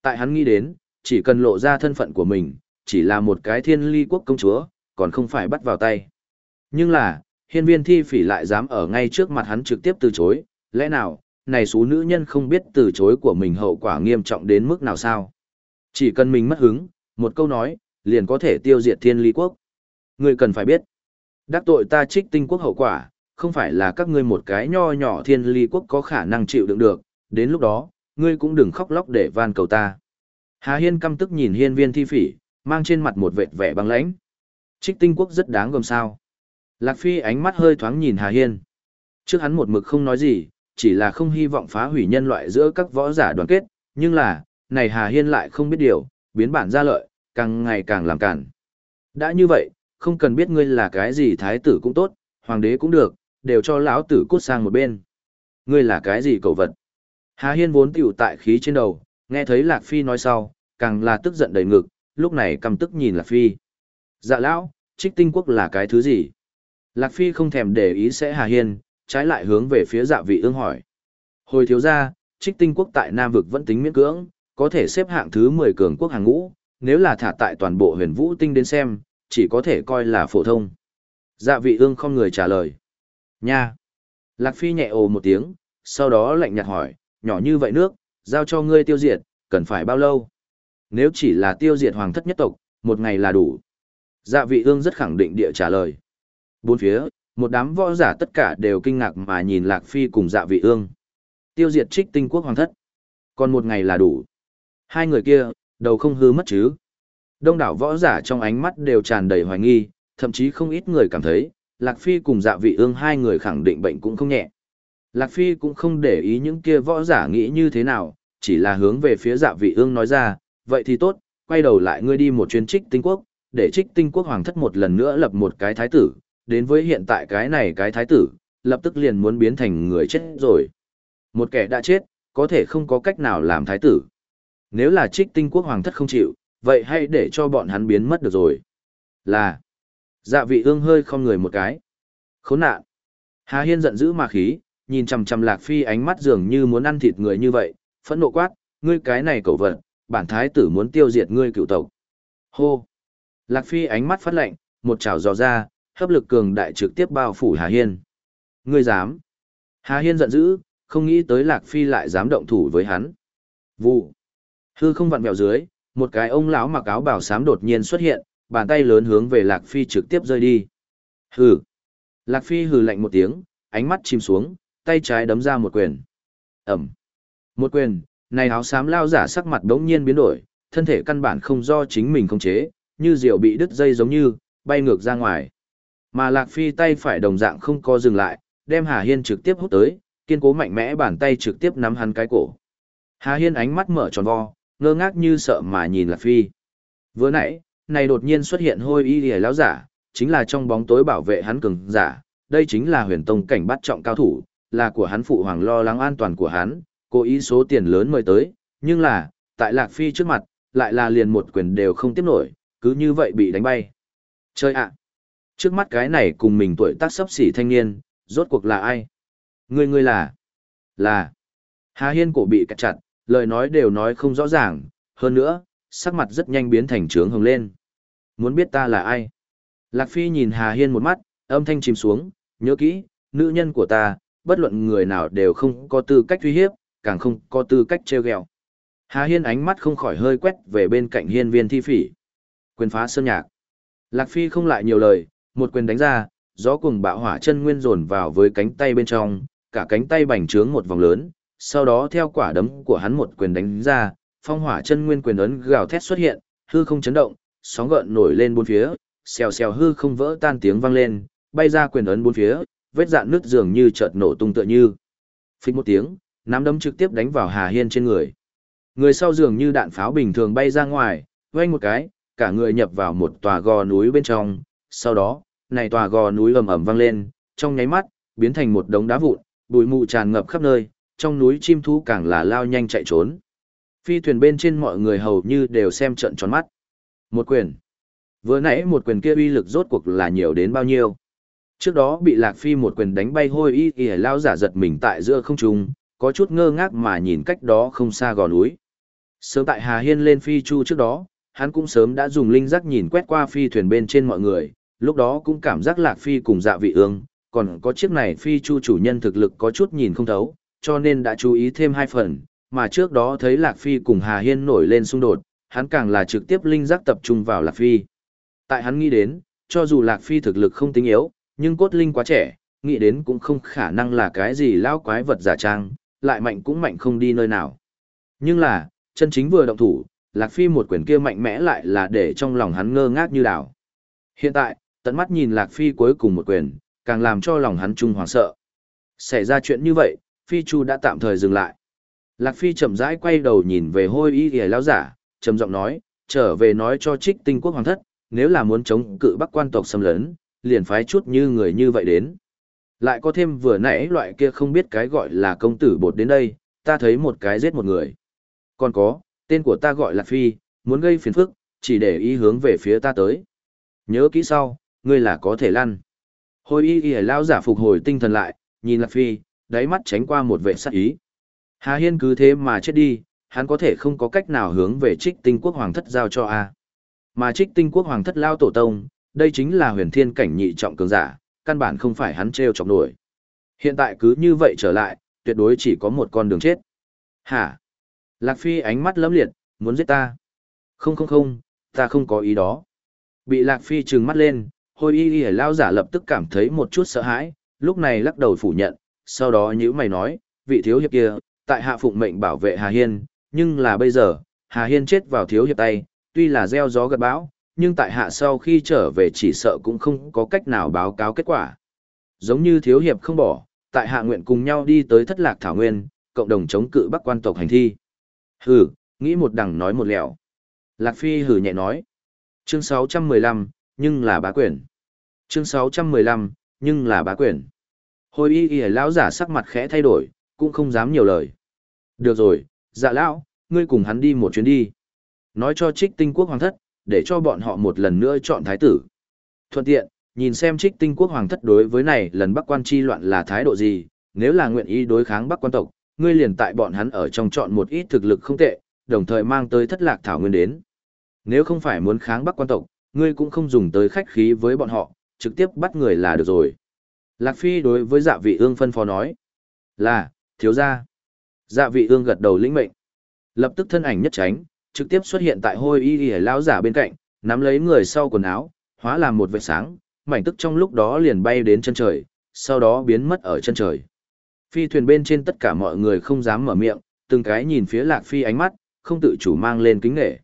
Tại hắn nghĩ đến, chỉ cần lộ ra thân phận của mình, chỉ là một cái thiên ly quốc công chúa, còn không phải bắt vào tay. Nhưng là, hiên viên thi phỉ lại dám ở ngay trước mặt hắn trực tiếp từ chối, lẽ nào, này số nữ nhân không biết từ chối của mình hậu quả nghiêm trọng đến mức nào sao? Chỉ cần mình mất hứng, một câu nói, liền có thể tiêu diệt thiên ly quốc. Người cần phải biết, đắc tội ta trích tinh quốc hậu quả, không phải là các ngươi một cái nho nhỏ thiên ly quốc có khả năng chịu đựng được, đến lúc đó, ngươi cũng đừng khóc lóc để van cầu ta. Hà Hiên căm tức nhìn hiên viên thi phỉ, mang trên mặt một vệt vẻ băng lãnh. Trích tinh quốc rất đáng gồm sao. Lạc Phi ánh mắt hơi thoáng nhìn Hà Hiên. Trước hắn một mực không nói gì, chỉ là không hy vọng phá hủy nhân loại giữa các võ giả đoàn kết, nhưng là, này Hà Hiên lại không biết điều, biến bản ra lợi, càng ngày càng làm cản. Đã như vậy, không cần biết ngươi là cái gì thái tử cũng tốt, hoàng đế cũng được, đều cho lão tử cút sang một bên. Ngươi là cái gì cậu vật? Hà Hiên vốn tiểu tại khí trên đầu, nghe thấy Lạc Phi nói sau, càng là tức giận đầy ngực, lúc này căm tức nhìn Lạc Phi. Dạ lão, trích tinh quốc là cái thứ gì? Lạc Phi không thèm để ý sẽ Hà Hiên, trái lại hướng về phía dạ vị ương hỏi. Hồi thiếu ra, trích tinh quốc tại Nam Vực vẫn tính miễn cưỡng, có thể xếp hạng thứ 10 cường quốc hàng ngũ, nếu là thả tại toàn bộ huyền vũ tinh đến xem, chỉ có thể coi là phổ thông. Dạ vị ương không người trả lời. Nha! Lạc Phi nhẹ ồ một tiếng, sau đó lạnh nhạt hỏi, nhỏ như vậy nước, giao cho ngươi tiêu diệt, cần phải bao lâu? Nếu chỉ là tiêu diệt hoàng thất nhất tộc, một ngày là đủ. Dạ vị ương rất khẳng định địa trả lời. Bốn phía, một đám võ giả tất cả đều kinh ngạc mà nhìn Lạc Phi cùng dạ vị ương. Tiêu diệt trích tinh quốc hoàng thất. Còn một ngày là đủ. Hai người kia, đầu không hư mất chứ. Đông đảo võ giả trong ánh mắt đều tràn đầy hoài nghi, thậm chí không ít người cảm thấy, Lạc Phi cùng dạ vị ương hai người khẳng định bệnh cũng không nhẹ. Lạc Phi cũng không để ý những kia võ giả nghĩ như thế nào, chỉ là hướng về phía dạ vị ương nói ra, vậy thì tốt, quay đầu lại ngươi đi một chuyến trích tinh quốc, để trích tinh quốc hoàng thất một lần nữa lập một cái thái tử, đến với hiện tại cái này cái thái tử, lập tức liền muốn biến thành người chết rồi. Một kẻ đã chết, có thể không có cách nào làm thái tử. Nếu là trích tinh quốc hoàng thất không chịu, vậy hãy để cho bọn hắn biến mất được rồi. Là, dạ vị ương hơi không người một cái. Khốn nạn. Hà Hiên giận dữ mà khí, nhìn chằm chằm Lạc Phi ánh mắt dường như muốn ăn thịt người như vậy, phẫn nộ quát, ngươi cái này cẩu vật, bản thái tử muốn tiêu diệt ngươi cựu tộc. Hô. Lạc Phi ánh mắt phát lạnh, một chảo dò ra, hấp lực cường đại trực tiếp bao phủ Hà Hiên. Ngươi dám? Hà Hiên giận dữ, không nghĩ tới Lạc Phi lại dám động thủ với hắn. Vụ. Hư không vặn mèo dưới, một cái ông lão mặc áo bảo sám đột nhiên xuất hiện, bàn tay lớn hướng về Lạc Phi trực tiếp rơi đi. Hừ. Lạc Phi hừ lạnh một tiếng, ánh mắt chìm xuống, tay trái đấm ra một quyền. Ẩm. Một quyền, này áo xám lao giả sắc mặt đống nhiên biến đổi, thân thể căn bản không do chính mình khống chế, như diều bị đứt dây giống như, bay ngược ra ngoài. Mà Lạc Phi tay phải đồng dạng không co dừng lại, đem Hà Hiên trực tiếp hút tới, kiên cố mạnh mẽ bàn tay trực tiếp nắm hắn cái cổ. Hà Hiên ánh mắt mở tròn vo, ngơ ngác như sợ mà nhìn Lạc Phi. Vừa nãy, này đột nhiên xuất hiện hôi y lìa lão giả, chính là trong bóng tối bảo vệ hắn cường giả, đây chính là huyền tông cảnh bắt trọng cao thủ, là của hắn phụ hoàng lo lắng an toàn của hắn, cố ý số tiền lớn mời tới, nhưng là, tại Lạc Phi trước mặt, lại là liền một quyền đều không tiếp nổi, cứ như vậy bị đánh bay. Chơi ạ! Trước mắt cái này cùng mình tuổi tác sấp xỉ thanh niên, rốt cuộc là ai? Người người là? Là. Hà Hiên cổ bị cắt chặt, lời nói đều nói không rõ ràng, hơn nữa, sắc mặt rất nhanh biến thành trướng hồng lên. Muốn biết ta là ai? Lạc Phi nhìn Hà Hiên một mắt, âm thanh chìm xuống, nhớ kỹ, nữ nhân của ta, bất luận người nào đều không có tư cách uy hiếp, càng không có tư cách treo ghẹo. Hà Hiên ánh mắt không khỏi hơi quét về bên cạnh hiên viên thi phỉ. Quyền phá sơn nhạc. Lạc Phi không lại nhiều lời, một quyền đánh ra, gió cùng bạo hỏa chân nguyên dồn vào với cánh tay bên trong, cả cánh tay bành trướng một vòng lớn, sau đó theo quả đấm của hắn một quyền đánh ra, phong hỏa chân nguyên quyền ấn gào thét xuất hiện, hư không chấn động, sóng gợn nổi lên bốn phía, xèo xèo hư không vỡ tan tiếng vang lên, bay ra quyền ấn bốn phía, vết dạn nước dường như chợt nổ tung tựa như. Phích một tiếng, nắm đấm trực tiếp đánh vào Hà Hiên trên người. Người sau dường như đạn pháo bình thường bay ra ngoài, vang một cái, cả người nhập vào một tòa gò núi bên trong, sau đó, này tòa gò núi ầm ầm vang lên, trong nháy mắt, biến thành một đống đá vụn, bụi mù tràn ngập khắp nơi, trong núi chim thú càng là lao nhanh chạy trốn. Phi thuyền bên trên mọi người hầu như đều xem trận tròn mắt. Một quyền. Vừa nãy một quyền kia uy lực rốt cuộc là nhiều đến bao nhiêu. Trước đó bị Lạc Phi một quyền đánh bay hôi y y lao giả giật mình tại giữa không trung, có chút ngơ ngác mà nhìn cách đó không xa gò núi. Sớm tại Hà Hiên lên phi chu trước đó, hắn cũng sớm đã dùng linh giác nhìn quét qua phi thuyền bên trên mọi người, lúc đó cũng cảm giác Lạc Phi cùng dạ vị ương, còn có chiếc này phi chu chủ nhân thực lực có chút nhìn không thấu, cho nên đã chú ý thêm hai phần, mà trước đó thấy Lạc Phi cùng Hà Hiên nổi lên xung đột, hắn càng là trực tiếp linh giác tập trung vào Lạc Phi. Tại hắn nghĩ đến, cho dù Lạc Phi thực lực không tính yếu, nhưng cốt linh quá trẻ, nghĩ đến cũng không khả năng là cái gì lao quái vật giả trang, lại mạnh cũng mạnh không đi nơi nào. Nhưng là, chân chính vừa động thủ, Lạc Phi một quyền kia mạnh mẽ lại là để trong lòng hắn ngơ ngác như đảo. Hiện tại, tận mắt nhìn Lạc Phi cuối cùng một quyền, càng làm cho lòng hắn trung hoàng sợ. Xảy ra chuyện như vậy, Phi Chu đã tạm thời dừng lại. Lạc Phi chậm rãi quay đầu nhìn về hôi y ghề lao giả, trầm giọng nói, trở về nói cho trích tinh quốc hoàng thất, nếu là muốn chống cự bắc quan tộc xâm lấn, liền phái chút như người như vậy đến. Lại có thêm vừa nãy loại kia không biết cái gọi là công tử bột đến đây, ta thấy một cái giết một người. Còn có, tên của ta gọi là Phi, muốn gây phiền phức, chỉ để ý hướng về phía ta tới. Nhớ kỹ sau, ngươi là có thể lăn. Hồi y y lao giả phục hồi tinh thần lại, nhìn Lạc Phi, đáy mắt tránh qua một vệ sát ý. Hà Hiên cứ thế mà chết đi, hắn có thể không có cách nào hướng về trích tinh quốc hoàng thất giao cho A. Mà trích tinh quốc hoàng thất lao tổ tông, đây chính là huyền thiên cảnh nhị trọng cường giả, căn bản không phải hắn treo chọc nổi. Hiện tại cứ như vậy trở lại, tuyệt đối chỉ có một con đường chết. Hả? Lạc Phi ánh mắt lấm liệt, muốn giết ta. Không không không, ta không có ý đó. Bị Lạc Phi trừng mắt lên, hôi y y lao giả lập tức cảm thấy một chút sợ hãi, lúc này lắc đầu phủ nhận, sau đó nhữ mày nói, vị thiếu hiệp kia, tại hạ phụng mệnh bảo vệ Hà Hiên, nhưng là bây giờ, Hà Hiên chết vào thiếu hiệp tay, tuy là gieo gió gật bão, nhưng tại hạ sau khi trở về chỉ sợ cũng không có cách nào báo cáo kết quả. Giống như thiếu hiệp không bỏ, tại hạ nguyện cùng nhau đi tới thất lạc thảo nguyên, cộng đồng chống cự bắc quan tộc hành thi. Hừ, nghĩ một đằng nói một lẻo. Lạc Phi hừ nhẹ nói. Chương 615, nhưng là bá quyền. Chương 615, nhưng là bá quyền. Hồi y y lão giả sắc mặt khẽ thay đổi, cũng không dám nhiều lời. Được rồi, dạ lão, ngươi cùng hắn đi một chuyến đi. Nói cho trích tinh quốc hoàng thất, để cho bọn họ một lần nữa chọn thái tử. Thuận tiện, nhìn xem trích tinh quốc hoàng thất đối với này lần bắc quan chi loạn là thái độ gì, nếu là nguyện ý đối kháng bắc quan tộc, ngươi liền tại bọn hắn ở trong chọn một ít thực lực không tệ, đồng thời mang tới thất lạc thảo nguyên đến. Nếu không phải muốn kháng bắc quan tộc, ngươi cũng không dùng tới khách khí với bọn họ, trực tiếp bắt người là được rồi. Lạc Phi đối với dạ vị ương phân phó nói. Là, thiếu gia. Dạ vị ương gật đầu lĩnh mệnh. Lập tức thân ảnh nhất tránh, trực tiếp xuất hiện tại hôi y y lão giả bên cạnh, nắm lấy người sau quần áo, hóa làm một vệt sáng, mảnh tức trong lúc đó liền bay đến chân trời, sau đó biến mất ở chân trời. Phi thuyền bên trên tất cả mọi người không dám mở miệng, từng cái nhìn phía Lạc Phi ánh mắt, không tự chủ mang lên kính nghệ.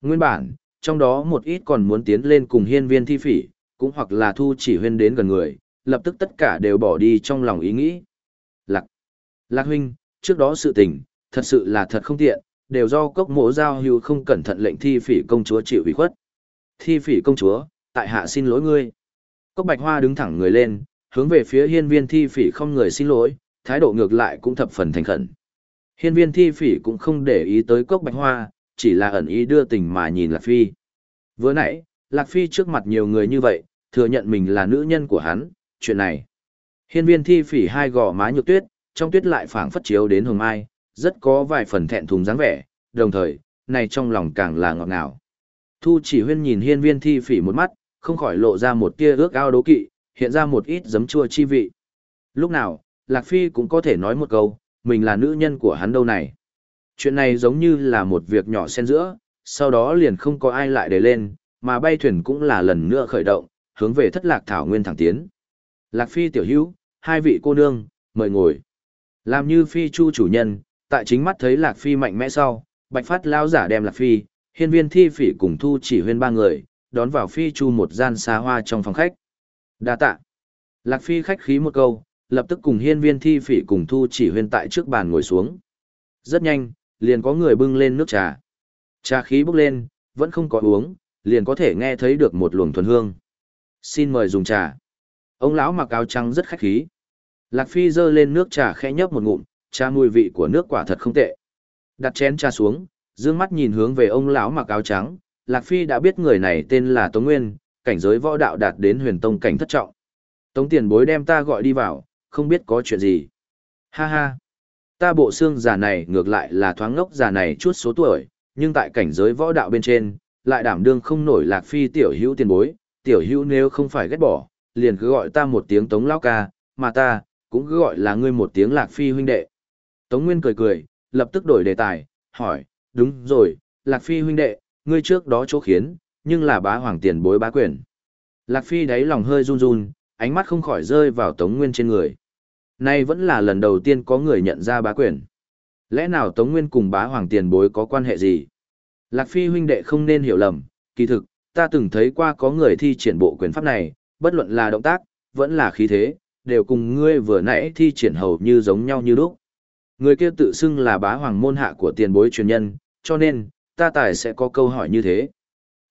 Nguyên bản, trong đó một ít còn muốn tiến lên cùng hiên viên thi phỉ, cũng hoặc là thu chỉ huyên đến gần người, lập tức tất cả đều bỏ đi trong lòng ý nghĩ. Lạc, Lạc huynh, trước đó sự tình, thật sự là thật không tiện, đều do cốc mộ giao hưu không cẩn thận lệnh thi phỉ công chúa chịu ủy khuất. Thi phỉ công chúa, tại hạ xin lỗi ngươi. Cốc bạch hoa đứng thẳng người lên, hướng về phía hiên viên thi phỉ không người xin lỗi, thái độ ngược lại cũng thập phần thành khẩn. Hiên viên thi phỉ cũng không để ý tới cốc bạch hoa, chỉ là ẩn ý đưa tình mà nhìn Lạc Phi. Vừa nãy, Lạc Phi trước mặt nhiều người như vậy, thừa nhận mình là nữ nhân của hắn, chuyện này. Hiên viên thi phỉ hai gò má nhược tuyết, trong tuyết lại phảng phất chiếu đến hồng mai, rất có vài phần thẹn thùng dáng vẻ, đồng thời, này trong lòng càng là ngọt ngào. Thu chỉ huyên nhìn hiên viên thi phỉ một mắt, không khỏi lộ ra một tia ước ao đố kỵ, hiện ra một ít giấm chua chi vị. Lúc nào, Lạc Phi cũng có thể nói một câu, mình là nữ nhân của hắn đâu này. Chuyện này giống như là một việc nhỏ xen giữa, sau đó liền không có ai lại để lên, mà bay thuyền cũng là lần nữa khởi động, hướng về thất lạc thảo nguyên thẳng tiến. Lạc Phi tiểu hữu, hai vị cô nương, mời ngồi. Làm như Phi chu chủ nhân, tại chính mắt thấy Lạc Phi mạnh mẽ sau, Bạch Phát lao giả đem Lạc Phi, hiên viên thi phỉ cùng thu chỉ huyên ba người, đón vào Phi chu một gian xa hoa trong phòng khách. đa tạ. Lạc Phi khách khí một câu, lập tức cùng hiên viên thi phỉ cùng thu chỉ huyên tại trước bàn ngồi xuống. Rất nhanh, liền có người bưng lên nước trà. Trà khí bốc lên, vẫn không có uống, liền có thể nghe thấy được một luồng thuần hương. Xin mời dùng trà. Ông lão mặc áo trắng rất khách khí. Lạc Phi dơ lên nước trà khẽ nhấp một ngụm, trà mùi vị của nước quả thật không tệ. Đặt chén trà xuống, dương mắt nhìn hướng về ông lão mặc áo trắng, Lạc Phi đã biết người này tên là Tống Nguyên, cảnh giới võ đạo đạt đến huyền tông cảnh thất trọng. Tống tiền bối đem ta gọi đi vào, không biết có chuyện gì. Ha ha, ta bộ xương già này ngược lại là thoáng ngốc già này chút số tuổi, nhưng tại cảnh giới võ đạo bên trên, lại đảm đương không nổi Lạc Phi tiểu hữu tiền bối, tiểu hữu nếu không phải ghét bỏ, liền cứ gọi ta một tiếng Tống lão ca, mà ta, cũng cứ gọi là ngươi một tiếng Lạc Phi huynh đệ. Tống Nguyên cười cười, lập tức đổi đề tài, hỏi, đúng rồi, Lạc Phi huynh đệ, ngươi trước đó chỗ khiến, nhưng là bá hoàng tiền bối bá quyền. Lạc Phi đáy lòng hơi run run, ánh mắt không khỏi rơi vào Tống Nguyên trên người. Nay vẫn là lần đầu tiên có người nhận ra bá quyền. Lẽ nào Tống Nguyên cùng bá hoàng tiền bối có quan hệ gì? Lạc Phi huynh đệ không nên hiểu lầm, kỳ thực, ta từng thấy qua có người thi triển bộ quyền pháp này, bất luận là động tác, vẫn là khí thế, đều cùng ngươi vừa nãy thi triển hầu như giống nhau như lúc. Người kia tự xưng là bá hoàng môn hạ của tiền bối truyền nhân, cho nên, ta tài sẽ có câu hỏi như thế.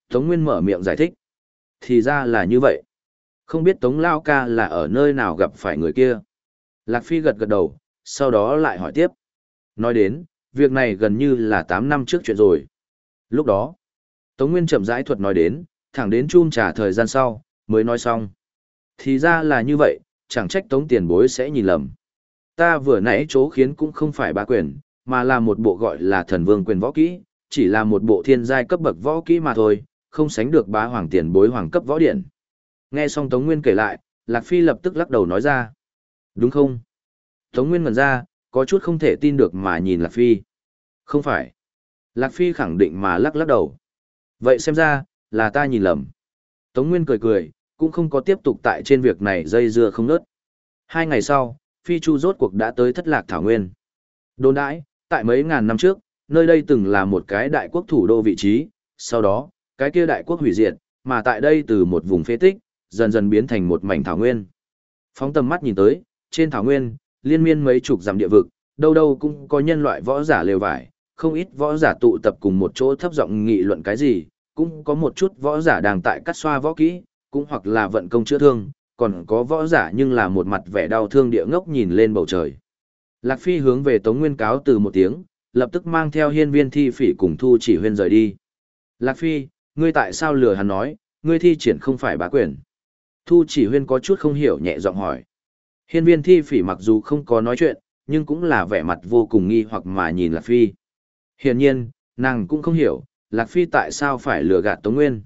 Tống Nguyên mở miệng giải thích. Thì ra là như vậy. Không biết Tống Lao Ca là ở nơi nào gặp phải người kia. Lạc Phi gật gật đầu, sau đó lại hỏi tiếp. Nói đến, việc này gần như là 8 năm trước chuyện rồi. Lúc đó, Tống Nguyên chậm rãi thuật nói đến, thẳng đến chung trả thời gian sau, mới nói xong. Thì ra là như vậy, chẳng trách Tống tiền bối sẽ nhìn lầm. Ta vừa nãy chỗ khiến cũng không phải ba quyền, mà là một bộ gọi là thần vương quyền võ kỹ, chỉ là một bộ thiên giai cấp bậc võ kỹ mà thôi, không sánh được bá hoàng tiền bối hoàng cấp võ điện. Nghe xong Tống Nguyên kể lại, Lạc Phi lập tức lắc đầu nói ra. Đúng không? Tống Nguyên ngần ra, có chút không thể tin được mà nhìn Lạc Phi. Không phải. Lạc Phi khẳng định mà lắc lắc đầu. Vậy xem ra, là ta nhìn lầm. Tống Nguyên cười cười, cũng không có tiếp tục tại trên việc này dây dưa không nớt. Hai ngày sau, Phi Chu rốt cuộc đã tới thất lạc Thảo Nguyên. Đồn đãi, tại mấy ngàn năm trước, nơi đây từng là một cái đại quốc thủ đô vị trí, sau đó, cái kia đại quốc hủy diệt, mà tại đây từ một vùng phế tích, dần dần biến thành một mảnh thảo nguyên. Phóng tầm mắt nhìn tới, trên thảo nguyên, liên miên mấy chục dặm địa vực, đâu đâu cũng có nhân loại võ giả lều vải, không ít võ giả tụ tập cùng một chỗ thấp giọng nghị luận cái gì, cũng có một chút võ giả đang tại cắt xoa võ kỹ, cũng hoặc là vận công chữa thương, còn có võ giả nhưng là một mặt vẻ đau thương địa ngốc nhìn lên bầu trời. Lạc Phi hướng về Tống Nguyên cáo từ một tiếng, lập tức mang theo hiên viên thi phỉ cùng thu chỉ huyên rời đi. Lạc Phi, ngươi tại sao lừa hắn nói, ngươi thi triển không phải bá quyền. Thu chỉ huyên có chút không hiểu nhẹ giọng hỏi. Hiên viên thi phỉ mặc dù không có nói chuyện, nhưng cũng là vẻ mặt vô cùng nghi hoặc mà nhìn Lạc Phi. Hiển nhiên, nàng cũng không hiểu, Lạc Phi tại sao phải lừa gạt Tống Nguyên.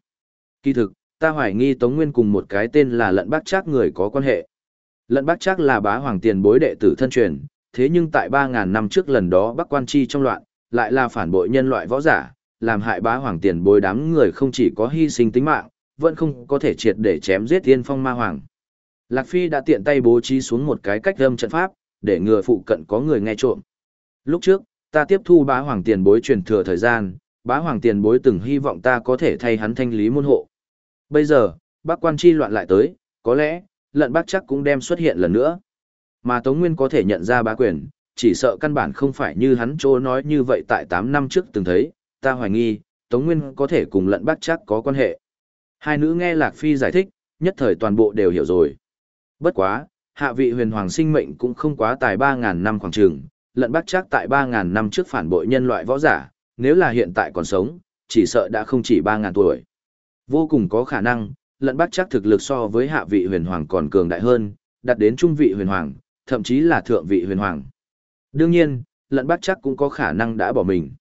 Kỳ thực, ta hoài nghi Tống Nguyên cùng một cái tên là Lận Bác Trác người có quan hệ. Lận Bác Trác là bá hoàng tiền bối đệ tử thân truyền, thế nhưng tại 3.000 năm trước lần đó Bắc Quan Chi trong loạn, lại là phản bội nhân loại võ giả, làm hại bá hoàng tiền bối đám người không chỉ có hy sinh tính mạng, vẫn không có thể triệt để chém giết tiên phong ma hoàng. Lạc Phi đã tiện tay bố trí xuống một cái cách âm trận pháp, để ngừa phụ cận có người nghe trộm. Lúc trước, ta tiếp thu bá hoàng tiền bối truyền thừa thời gian, bá hoàng tiền bối từng hy vọng ta có thể thay hắn thanh lý môn hộ. Bây giờ, bác quan chi loạn lại tới, có lẽ, lận bác chắc cũng đem xuất hiện lần nữa. Mà Tống Nguyên có thể nhận ra bá quyền, chỉ sợ căn bản không phải như hắn chỗ nói như vậy tại 8 năm trước từng thấy, ta hoài nghi, Tống Nguyên có thể cùng lận bác chắc có quan hệ. Hai nữ nghe Lạc Phi giải thích, nhất thời toàn bộ đều hiểu rồi. Bất quá, hạ vị huyền hoàng sinh mệnh cũng không quá tài 3.000 năm khoảng trường, lận bác chắc tại 3.000 năm trước phản bội nhân loại võ giả, nếu là hiện tại còn sống, chỉ sợ đã không chỉ 3.000 tuổi. Vô cùng có khả năng, lận bác chắc thực lực so với hạ vị huyền hoàng còn cường đại hơn, đạt đến trung vị huyền hoàng, thậm chí là thượng vị huyền hoàng. Đương nhiên, lận bác chắc cũng có khả năng đã bỏ mình.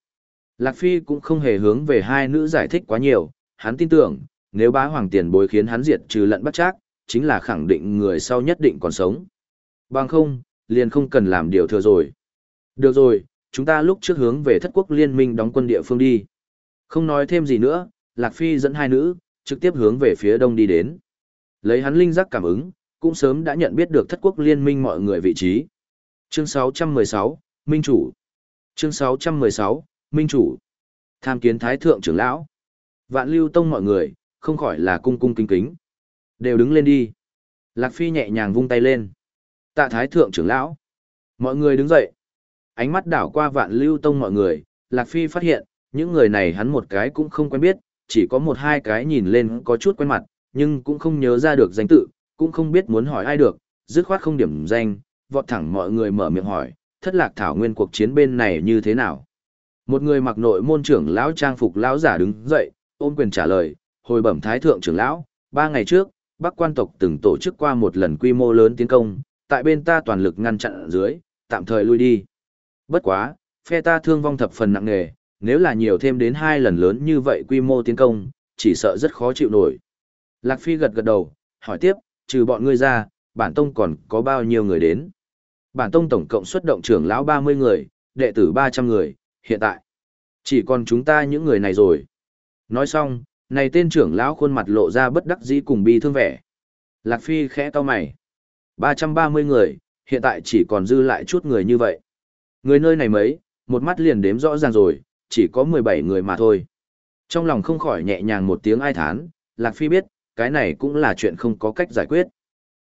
Lạc Phi cũng không hề hướng về hai nữ giải thích quá nhiều, hắn tin tưởng, nếu bá hoàng tiền bối khiến hắn diệt trừ lận bác chắc, chính là khẳng định người sau nhất định còn sống. Bằng không, liền không cần làm điều thừa rồi. Được rồi, chúng ta lúc trước hướng về thất quốc liên minh đóng quân địa phương đi. Không nói thêm gì nữa, Lạc Phi dẫn hai nữ, trực tiếp hướng về phía đông đi đến. Lấy hắn linh giác cảm ứng, cũng sớm đã nhận biết được thất quốc liên minh mọi người vị trí. Chương 616, Minh Chủ Chương 616, Minh Chủ Tham kiến Thái Thượng trưởng lão Vạn lưu tông mọi người, không khỏi là cung cung kính kính. Đều đứng lên đi. Lạc Phi nhẹ nhàng vung tay lên. Tạ Thái Thượng trưởng lão. Mọi người đứng dậy. Ánh mắt đảo qua vạn lưu tông mọi người, Lạc Phi phát hiện, những người này hắn một cái cũng không quen biết, chỉ có một hai cái nhìn lên có chút quen mặt, nhưng cũng không nhớ ra được danh tự, cũng không biết muốn hỏi ai được, dứt khoát không điểm danh, vọt thẳng mọi người mở miệng hỏi, thất lạc thảo nguyên cuộc chiến bên này như thế nào. Một người mặc nội môn trưởng lão trang phục lão giả đứng dậy, ôm quyền trả lời, hồi bẩm thái thượng trưởng lão, ba ngày trước, Bắc quan tộc từng tổ chức qua một lần quy mô lớn tiến công, tại bên ta toàn lực ngăn chặn ở dưới, tạm thời lui đi. Bất quá, phe ta thương vong thập phần nặng nề, nếu là nhiều thêm đến hai lần lớn như vậy quy mô tiến công, chỉ sợ rất khó chịu nổi. Lạc Phi gật gật đầu, hỏi tiếp, trừ bọn ngươi ra, bản tông còn có bao nhiêu người đến? Bản tông tổng cộng xuất động trưởng lão 30 người, đệ tử 300 người, hiện tại. Chỉ còn chúng ta những người này rồi. Nói xong, này tên trưởng lão khuôn mặt lộ ra bất đắc dĩ cùng bi thương vẻ. Lạc Phi khẽ to mày. 330 người, hiện tại chỉ còn dư lại chút người như vậy. Người nơi này mấy, một mắt liền đếm rõ ràng rồi, chỉ có 17 người mà thôi. Trong lòng không khỏi nhẹ nhàng một tiếng ai thán, Lạc Phi biết, cái này cũng là chuyện không có cách giải quyết.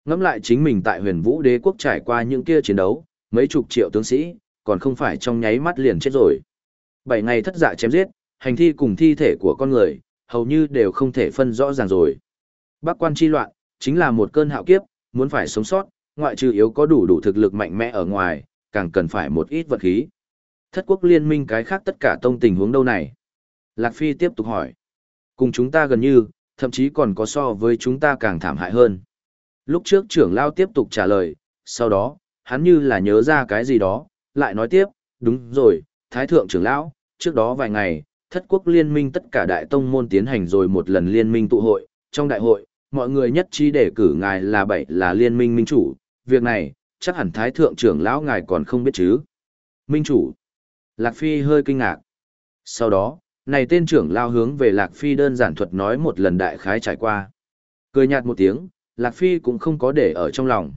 Ngẫm lại chính mình tại huyền vũ đế quốc trải qua những kia chiến đấu, mấy chục triệu tướng sĩ, còn không phải trong nháy mắt liền chết rồi. Bảy ngày thất dạ chém giết, hành thi cùng thi thể của con người, hầu như đều không thể phân rõ ràng rồi. Bắc quan chi loạn, chính là một cơn hạo kiếp, muốn phải sống sót, ngoại trừ yếu có đủ đủ thực lực mạnh mẽ ở ngoài, càng cần phải một ít vật khí. Thất quốc liên minh cái khác tất cả tông tình huống đâu này? Lạc Phi tiếp tục hỏi. Cùng chúng ta gần như, thậm chí còn có so với chúng ta càng thảm hại hơn. Lúc trước trưởng lao tiếp tục trả lời, sau đó, hắn như là nhớ ra cái gì đó, lại nói tiếp, đúng rồi, Thái Thượng trưởng lão, trước đó vài ngày, thất quốc liên minh tất cả đại tông môn tiến hành rồi một lần liên minh tụ hội, trong đại hội, mọi người nhất trí để cử ngài là bảy là liên minh minh chủ, việc này, chắc hẳn Thái Thượng trưởng lão ngài còn không biết chứ. Minh chủ. Lạc Phi hơi kinh ngạc. Sau đó, này tên trưởng lao hướng về Lạc Phi đơn giản thuật nói một lần đại khái trải qua. Cười nhạt một tiếng, Lạc Phi cũng không có để ở trong lòng.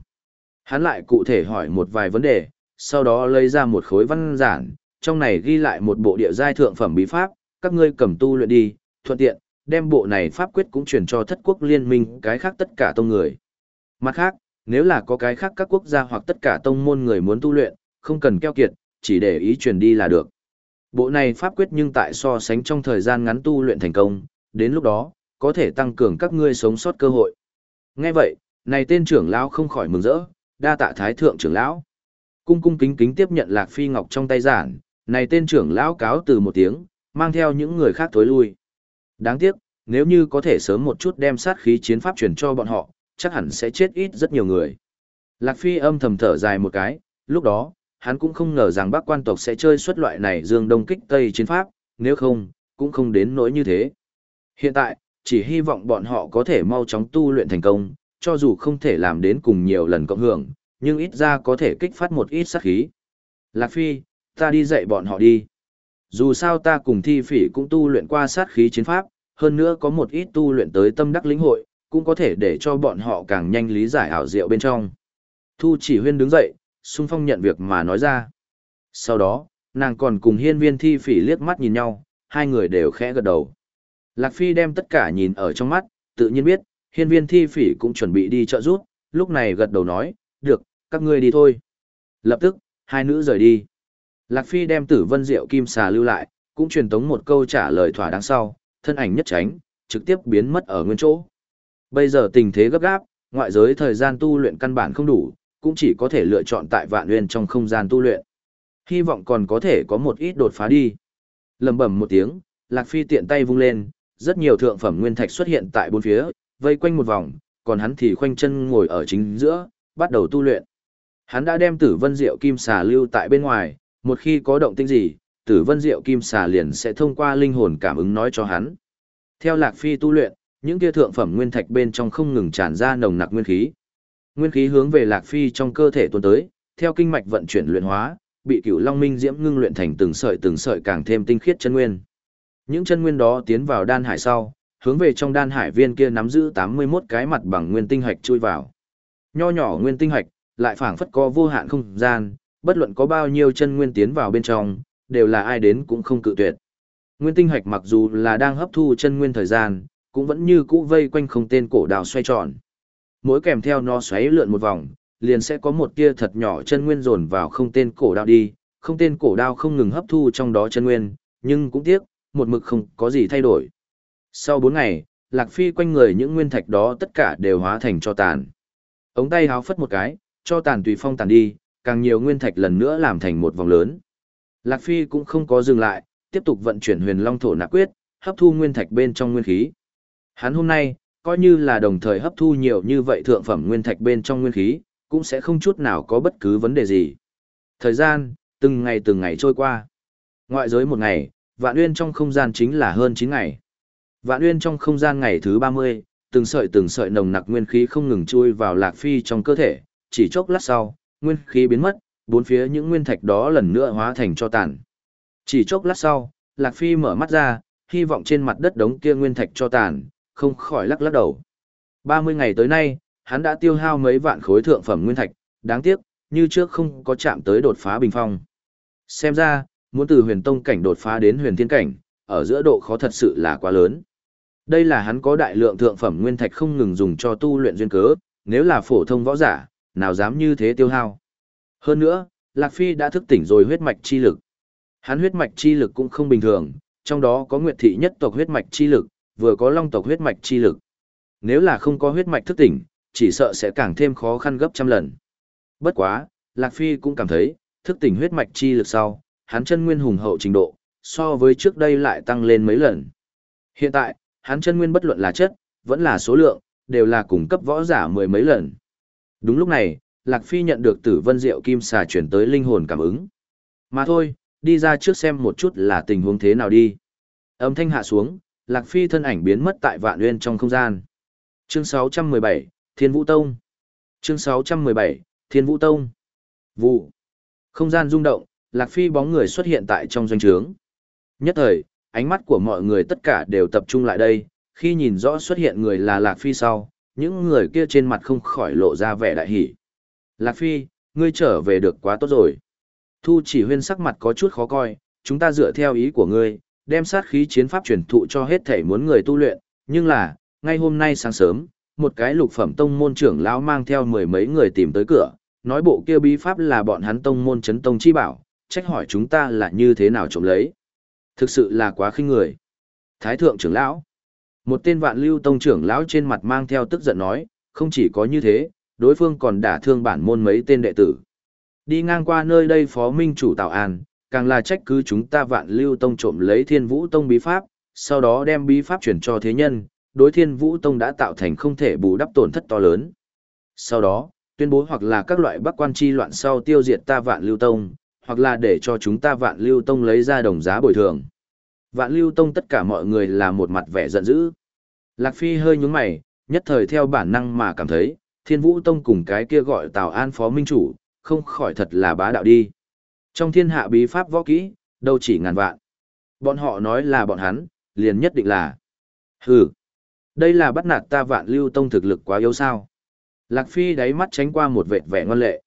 Hắn lại cụ thể hỏi một vài vấn đề, sau đó lấy ra một khối văn giản, trong này ghi lại một bộ địa giai thượng phẩm bí pháp, các ngươi cầm tu luyện đi, thuận tiện, đem bộ này pháp quyết cũng truyền cho thất quốc liên minh cái khác tất cả tông người. Mặt khác, nếu là có cái khác các quốc gia hoặc tất cả tông môn người muốn tu luyện, không cần keo kiệt, chỉ để ý truyền đi là được. Bộ này pháp quyết nhưng tại so sánh trong thời gian ngắn tu luyện thành công, đến lúc đó, có thể tăng cường các ngươi sống sót cơ hội. Nghe vậy, này tên trưởng lão không khỏi mừng rỡ, đa tạ thái thượng trưởng lão. Cung cung kính kính tiếp nhận Lạc Phi Ngọc trong tay giản, này tên trưởng lão cáo từ một tiếng, mang theo những người khác thối lui. Đáng tiếc, nếu như có thể sớm một chút đem sát khí chiến pháp truyền cho bọn họ, chắc hẳn sẽ chết ít rất nhiều người. Lạc Phi âm thầm thở dài một cái, lúc đó, hắn cũng không ngờ rằng bác quan tộc sẽ chơi xuất loại này dương đông kích tây chiến pháp, nếu không, cũng không đến nỗi như thế. Hiện tại, chỉ hy vọng bọn họ có thể mau chóng tu luyện thành công, cho dù không thể làm đến cùng nhiều lần cộng hưởng, nhưng ít ra có thể kích phát một ít sát khí. Lạc Phi, ta đi dạy bọn họ đi. Dù sao ta cùng thi phỉ cũng tu luyện qua sát khí chiến pháp, hơn nữa có một ít tu luyện tới tâm đắc lĩnh hội, cũng có thể để cho bọn họ càng nhanh lý giải ảo diệu bên trong. Thu chỉ huyên đứng dậy, xung phong nhận việc mà nói ra. Sau đó, nàng còn cùng hiên viên thi phỉ liếc mắt nhìn nhau, hai người đều khẽ gật đầu. Lạc Phi đem tất cả nhìn ở trong mắt, tự nhiên biết, hiên viên thi phỉ cũng chuẩn bị đi trợ giúp, lúc này gật đầu nói, được, các ngươi đi thôi. Lập tức, hai nữ rời đi. Lạc Phi đem tử vân diệu kim xà lưu lại, cũng truyền tống một câu trả lời thỏa đáng sau, thân ảnh nhất tránh, trực tiếp biến mất ở nguyên chỗ. Bây giờ tình thế gấp gáp, ngoại giới thời gian tu luyện căn bản không đủ, cũng chỉ có thể lựa chọn tại vạn nguyên trong không gian tu luyện. Hy vọng còn có thể có một ít đột phá đi. Lầm bẩm một tiếng, Lạc Phi tiện tay vung lên, rất nhiều thượng phẩm nguyên thạch xuất hiện tại bốn phía, vây quanh một vòng, còn hắn thì khoanh chân ngồi ở chính giữa, bắt đầu tu luyện. Hắn đã đem tử vân diệu kim xà lưu tại bên ngoài, một khi có động tĩnh gì, tử vân diệu kim xà liền sẽ thông qua linh hồn cảm ứng nói cho hắn. Theo Lạc Phi tu luyện, những kia thượng phẩm nguyên thạch bên trong không ngừng tràn ra nồng nặc nguyên khí. Nguyên khí hướng về Lạc Phi trong cơ thể tuôn tới, theo kinh mạch vận chuyển luyện hóa, bị Cửu Long Minh diễm ngưng luyện thành từng sợi từng sợi càng thêm tinh khiết chân nguyên. Những chân nguyên đó tiến vào đan hải sau, hướng về trong đan hải viên kia nắm giữ 81 cái mặt bằng nguyên tinh hạch chui vào. Nho nhỏ nguyên tinh hạch, lại phảng phất có vô hạn không gian, bất luận có bao nhiêu chân nguyên tiến vào bên trong, đều là ai đến cũng không cự tuyệt. Nguyên tinh hạch mặc dù là đang hấp thu chân nguyên thời gian, cũng vẫn như cũ vây quanh không tên cổ đào xoay tròn. Mỗi kèm theo nó xoáy lượn một vòng, liền sẽ có một tia thật nhỏ chân nguyên dồn vào không tên cổ đao đi, không tên cổ đao không ngừng hấp thu trong đó chân nguyên, nhưng cũng tiếc, một mực không có gì thay đổi. Sau 4 ngày, Lạc Phi quanh người những nguyên thạch đó tất cả đều hóa thành cho tàn. Ống tay háo phất một cái, cho tàn tùy phong tàn đi, càng nhiều nguyên thạch lần nữa làm thành một vòng lớn. Lạc Phi cũng không có dừng lại, tiếp tục vận chuyển huyền long thổ nạp quyết, hấp thu nguyên thạch bên trong nguyên khí. Hắn hôm nay, coi như là đồng thời hấp thu nhiều như vậy thượng phẩm nguyên thạch bên trong nguyên khí, cũng sẽ không chút nào có bất cứ vấn đề gì. Thời gian, từng ngày từng ngày trôi qua. Ngoại giới một ngày, vạn uyên trong không gian chính là hơn 9 ngày. Vạn uyên trong không gian ngày thứ 30, từng sợi từng sợi nồng nặc nguyên khí không ngừng chui vào Lạc Phi trong cơ thể, chỉ chốc lát sau, nguyên khí biến mất, bốn phía những nguyên thạch đó lần nữa hóa thành cho tàn. Chỉ chốc lát sau, Lạc Phi mở mắt ra, hy vọng trên mặt đất đống kia nguyên thạch cho tàn, không khỏi lắc lắc đầu. 30 ngày tới nay, hắn đã tiêu hao mấy vạn khối thượng phẩm nguyên thạch, đáng tiếc, như trước không có chạm tới đột phá bình phong. Xem ra, muốn từ huyền tông cảnh đột phá đến huyền thiên cảnh, ở giữa độ khó thật sự là quá lớn. Đây là hắn có đại lượng thượng phẩm nguyên thạch không ngừng dùng cho tu luyện duyên cớ, nếu là phổ thông võ giả, nào dám như thế tiêu hao. Hơn nữa, Lạc Phi đã thức tỉnh rồi huyết mạch chi lực. Hắn huyết mạch chi lực cũng không bình thường, trong đó có nguyệt thị nhất tộc huyết mạch chi lực, vừa có long tộc huyết mạch chi lực. Nếu là không có huyết mạch thức tỉnh, chỉ sợ sẽ càng thêm khó khăn gấp trăm lần. Bất quá, Lạc Phi cũng cảm thấy, thức tỉnh huyết mạch chi lực sau, hắn chân nguyên hùng hậu trình độ, so với trước đây lại tăng lên mấy lần. Hiện tại, hắn chân nguyên bất luận là chất, vẫn là số lượng, đều là cung cấp võ giả mười mấy lần. Đúng lúc này, Lạc Phi nhận được tử vân diệu kim xà chuyển tới linh hồn cảm ứng. Mà thôi, đi ra trước xem một chút là tình huống thế nào đi. Âm thanh hạ xuống, Lạc Phi thân ảnh biến mất tại vạn nguyên trong không gian. Chương 617, Thiên Vũ Tông. Chương 617, Thiên Vũ Tông. Vụ. Không gian rung động, Lạc Phi bóng người xuất hiện tại trong doanh trướng. Nhất thời, ánh mắt của mọi người tất cả đều tập trung lại đây, khi nhìn rõ xuất hiện người là Lạc Phi sau, những người kia trên mặt không khỏi lộ ra vẻ đại hỷ. Lạc Phi, ngươi trở về được quá tốt rồi. Thu chỉ huyên sắc mặt có chút khó coi, chúng ta dựa theo ý của ngươi, đem sát khí chiến pháp truyền thụ cho hết thể muốn người tu luyện, nhưng là, ngay hôm nay sáng sớm, một cái lục phẩm tông môn trưởng lão mang theo mười mấy người tìm tới cửa, nói bộ kia bí pháp là bọn hắn tông môn chấn tông chi bảo, trách hỏi chúng ta là như thế nào trộm lấy. Thực sự là quá khinh người. Thái thượng trưởng lão. Một tên vạn lưu tông trưởng lão trên mặt mang theo tức giận nói, không chỉ có như thế, đối phương còn đả thương bản môn mấy tên đệ tử. Đi ngang qua nơi đây phó minh chủ Tào An, càng là trách cứ chúng ta vạn lưu tông trộm lấy thiên vũ tông bí pháp, sau đó đem bí pháp chuyển cho thế nhân, đối thiên vũ tông đã tạo thành không thể bù đắp tổn thất to lớn. Sau đó, tuyên bố hoặc là các loại bắc quan chi loạn sau tiêu diệt ta vạn lưu tông, hoặc là để cho chúng ta vạn lưu tông lấy ra đồng giá bồi thường. Vạn lưu tông tất cả mọi người là một mặt vẻ giận dữ. Lạc Phi hơi nhúng mày, nhất thời theo bản năng mà cảm thấy, thiên vũ tông cùng cái kia gọi Tào An phó minh chủ, không khỏi thật là bá đạo đi. Trong thiên hạ bí pháp võ kỹ, đâu chỉ ngàn vạn. Bọn họ nói là bọn hắn, liền nhất định là. Hừ, đây là bắt nạt ta vạn lưu tông thực lực quá yếu sao. Lạc Phi đáy mắt tránh qua một vệt vẻ ngon lệ.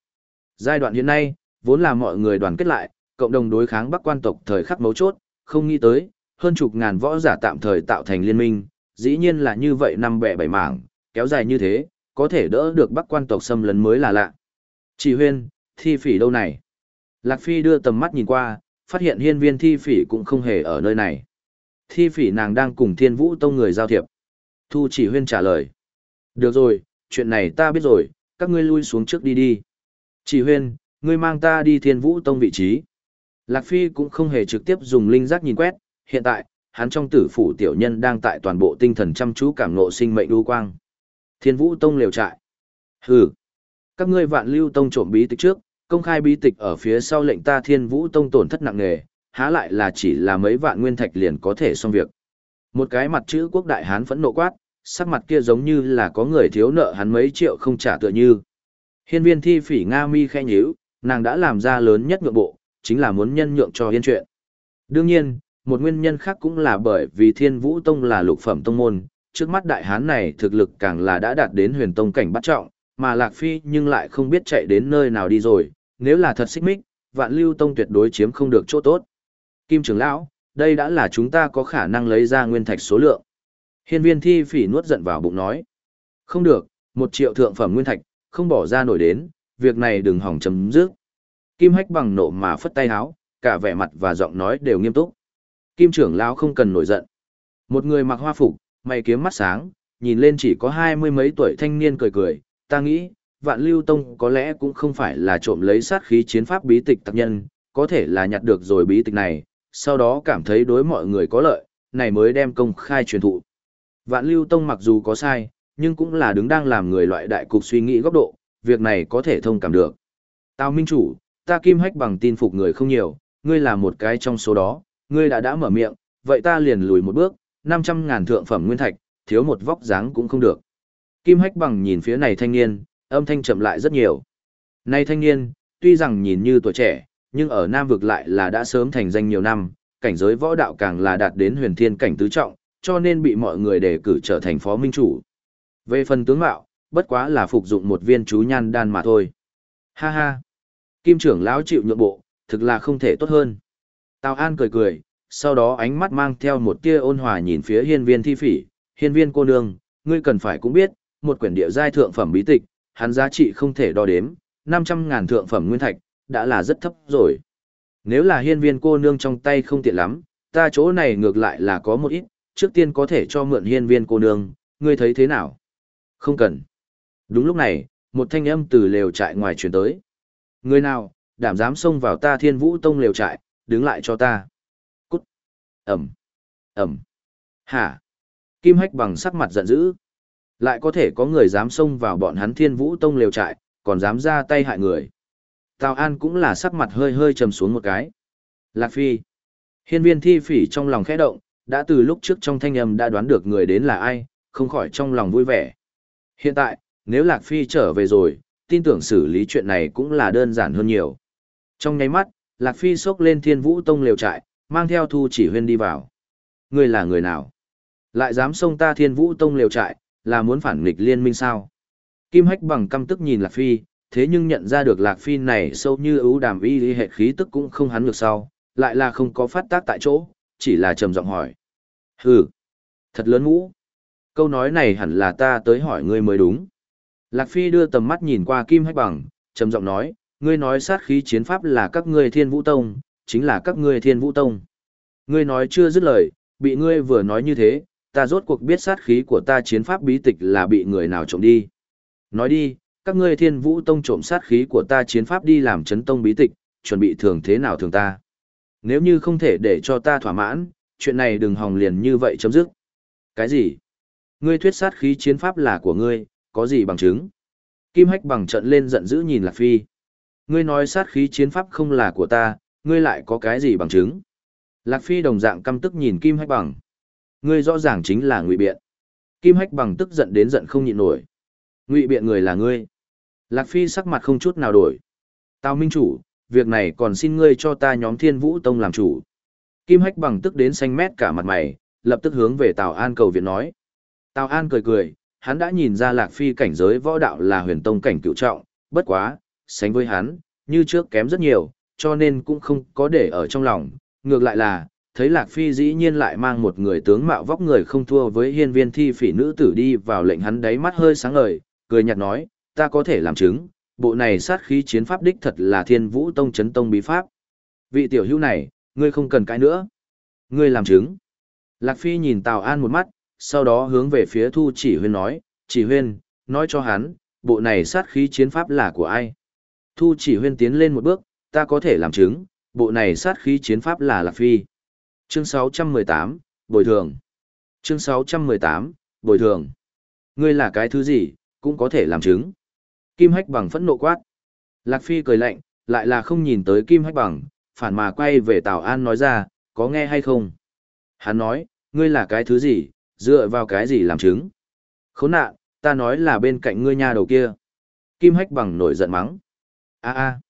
Giai đoạn hiện nay, vốn là mọi người đoàn kết lại, cộng đồng đối kháng bắc quan tộc thời khắc mấu chốt, không nghĩ tới, hơn chục ngàn võ giả tạm thời tạo thành liên minh, dĩ nhiên là như vậy năm bẻ bảy mảng, kéo dài như thế, có thể đỡ được bắc quan tộc xâm lấn mới là lạ. Chỉ huyên, thi phỉ đâu này? Lạc Phi đưa tầm mắt nhìn qua, phát hiện hiên viên thi phỉ cũng không hề ở nơi này. Thi phỉ nàng đang cùng thiên vũ tông người giao thiệp. Thu chỉ huyên trả lời. Được rồi, chuyện này ta biết rồi, các ngươi lui xuống trước đi đi. Chỉ huyên, ngươi mang ta đi thiên vũ tông vị trí. Lạc Phi cũng không hề trực tiếp dùng linh giác nhìn quét, hiện tại, hắn trong tử phủ tiểu nhân đang tại toàn bộ tinh thần chăm chú cảm ngộ sinh mệnh đu quang. Thiên vũ tông liều trại. Hừ. Các ngươi vạn lưu tông trộm bí tích trước, công khai bí tịch ở phía sau lệnh ta thiên vũ tông tổn thất nặng nề, há lại là chỉ là mấy vạn nguyên thạch liền có thể xong việc. Một cái mặt chữ quốc đại hán phẫn nộ quát, sắc mặt kia giống như là có người thiếu nợ hắn mấy triệu không trả tựa như. Hiên viên thi phỉ Nga mi khen nhíu, nàng đã làm ra lớn nhất nhượng bộ, chính là muốn nhân nhượng cho hiên chuyện. Đương nhiên, một nguyên nhân khác cũng là bởi vì thiên vũ tông là lục phẩm tông môn, trước mắt đại hán này thực lực càng là đã đạt đến huyền tông cảnh bắt trọng, mà lạc phi nhưng lại không biết chạy đến nơi nào đi rồi, nếu là thật xích mích, vạn lưu tông tuyệt đối chiếm không được chỗ tốt. Kim trưởng lão, đây đã là chúng ta có khả năng lấy ra nguyên thạch số lượng. Hiên viên thi phỉ nuốt giận vào bụng nói. Không được, một triệu thượng phẩm nguyên thạch, không bỏ ra nổi đến, việc này đừng hỏng chấm dứt. Kim Hách bằng nộ mà phất tay háo, cả vẻ mặt và giọng nói đều nghiêm túc. Kim trưởng lão không cần nổi giận. Một người mặc hoa phục, mày kiếm mắt sáng, nhìn lên chỉ có hai mươi mấy tuổi thanh niên cười cười, ta nghĩ, vạn lưu tông có lẽ cũng không phải là trộm lấy sát khí chiến pháp bí tịch tặc nhân, có thể là nhặt được rồi bí tịch này, sau đó cảm thấy đối mọi người có lợi, này mới đem công khai truyền thụ. Vạn lưu tông mặc dù có sai, nhưng cũng là đứng đang làm người loại đại cục suy nghĩ góc độ, việc này có thể thông cảm được. Tào Minh Chủ, ta kim hách bằng tin phục người không nhiều, ngươi là một cái trong số đó, ngươi đã đã mở miệng, vậy ta liền lùi một bước, 500 ngàn thượng phẩm nguyên thạch, thiếu một vóc dáng cũng không được. Kim hách bằng nhìn phía này thanh niên, âm thanh chậm lại rất nhiều. Nay thanh niên, tuy rằng nhìn như tuổi trẻ, nhưng ở Nam vực lại là đã sớm thành danh nhiều năm, cảnh giới võ đạo càng là đạt đến huyền thiên cảnh tứ trọng, cho nên bị mọi người đề cử trở thành phó minh chủ. Về phần tướng mạo, bất quá là phục dụng một viên chú nhan đan mà thôi. Ha ha. Kim trưởng lão chịu nhượng bộ, thực là không thể tốt hơn. Tào An cười cười, sau đó ánh mắt mang theo một tia ôn hòa nhìn phía hiên viên thi phỉ, hiên viên cô nương, ngươi cần phải cũng biết, một quyển địa giai thượng phẩm bí tịch, hắn giá trị không thể đo đếm, 500 ngàn thượng phẩm nguyên thạch, đã là rất thấp rồi. Nếu là hiên viên cô nương trong tay không tiện lắm, ta chỗ này ngược lại là có một ít, trước tiên có thể cho mượn hiên viên cô nương, ngươi thấy thế nào? Không cần. Đúng lúc này, một thanh âm từ lều trại ngoài truyền tới. Người nào, đảm dám xông vào ta thiên vũ tông lều trại, đứng lại cho ta. Cút. Ẩm. Ẩm. Hả? Kim hách bằng sắc mặt giận dữ. Lại có thể có người dám xông vào bọn hắn thiên vũ tông lều trại, còn dám ra tay hại người. Tào An cũng là sắc mặt hơi hơi trầm xuống một cái. Lạc Phi. Hiên viên thi phỉ trong lòng khẽ động, đã từ lúc trước trong thanh âm đã đoán được người đến là ai, không khỏi trong lòng vui vẻ. Hiện tại, nếu Lạc Phi trở về rồi, tin tưởng xử lý chuyện này cũng là đơn giản hơn nhiều. Trong nháy mắt, Lạc Phi xốc lên thiên vũ tông liều trại, mang theo thu chỉ huyên đi vào. Người là người nào? Lại dám xông ta thiên vũ tông liều trại, là muốn phản nghịch liên minh sao? Kim hách bằng căm tức nhìn Lạc Phi, thế nhưng nhận ra được Lạc Phi này sâu như ưu đàm y lý hệ khí tức cũng không hắn ngược sau, lại là không có phát tác tại chỗ, chỉ là trầm giọng hỏi. Hừ, thật lớn ngũ. Câu nói này hẳn là ta tới hỏi ngươi mới đúng. Lạc Phi đưa tầm mắt nhìn qua Kim Hách Bằng, trầm giọng nói, ngươi nói sát khí chiến pháp là các ngươi thiên vũ tông, chính là các ngươi thiên vũ tông. Ngươi nói chưa dứt lời, bị ngươi vừa nói như thế, ta rốt cuộc biết sát khí của ta chiến pháp bí tịch là bị người nào trộm đi. Nói đi, các ngươi thiên vũ tông trộm sát khí của ta chiến pháp đi làm chấn tông bí tịch, chuẩn bị thường thế nào thường ta. Nếu như không thể để cho ta thỏa mãn, chuyện này đừng hòng liền như vậy chấm dứt. Cái gì? Ngươi thuyết sát khí chiến pháp là của ngươi, có gì bằng chứng? Kim Hách bằng trận lên giận dữ nhìn Lạc Phi. Ngươi nói sát khí chiến pháp không là của ta, ngươi lại có cái gì bằng chứng? Lạc Phi đồng dạng căm tức nhìn Kim Hách bằng. Ngươi rõ ràng chính là ngụy biện. Kim Hách bằng tức giận đến giận không nhịn nổi. Ngụy biện người là ngươi. Lạc Phi sắc mặt không chút nào đổi. Tào Minh Chủ, việc này còn xin ngươi cho ta nhóm Thiên Vũ Tông làm chủ. Kim Hách bằng tức đến xanh mét cả mặt mày, lập tức hướng về Tào An cầu viện nói. Tào An cười cười, hắn đã nhìn ra Lạc Phi cảnh giới võ đạo là huyền tông cảnh cựu trọng, bất quá, sánh với hắn, như trước kém rất nhiều, cho nên cũng không có để ở trong lòng. Ngược lại là, thấy Lạc Phi dĩ nhiên lại mang một người tướng mạo vóc người không thua với hiên viên thi phỉ nữ tử đi vào lệnh hắn đáy mắt hơi sáng ngời, cười nhạt nói, ta có thể làm chứng, bộ này sát khí chiến pháp đích thật là thiên vũ tông chấn tông bí pháp. Vị tiểu hữu này, ngươi không cần cãi nữa. Ngươi làm chứng. Lạc Phi nhìn Tào An một mắt, sau đó hướng về phía Thu Chỉ Huyên nói, Chỉ Huyên, nói cho hắn, bộ này sát khí chiến pháp là của ai. Thu Chỉ Huyên tiến lên một bước, ta có thể làm chứng, bộ này sát khí chiến pháp là Lạc Phi. Chương 618, Bồi thường. Chương 618, Bồi thường. Ngươi là cái thứ gì, cũng có thể làm chứng. Kim Hách bằng phẫn nộ quát. Lạc Phi cười lạnh, lại là không nhìn tới Kim Hách bằng, phản mà quay về Tào An nói ra, có nghe hay không? Hắn nói, ngươi là cái thứ gì, dựa vào cái gì làm chứng? Khốn nạn, ta nói là bên cạnh ngươi nha đầu kia. Kim Hách bằng nổi giận mắng. a a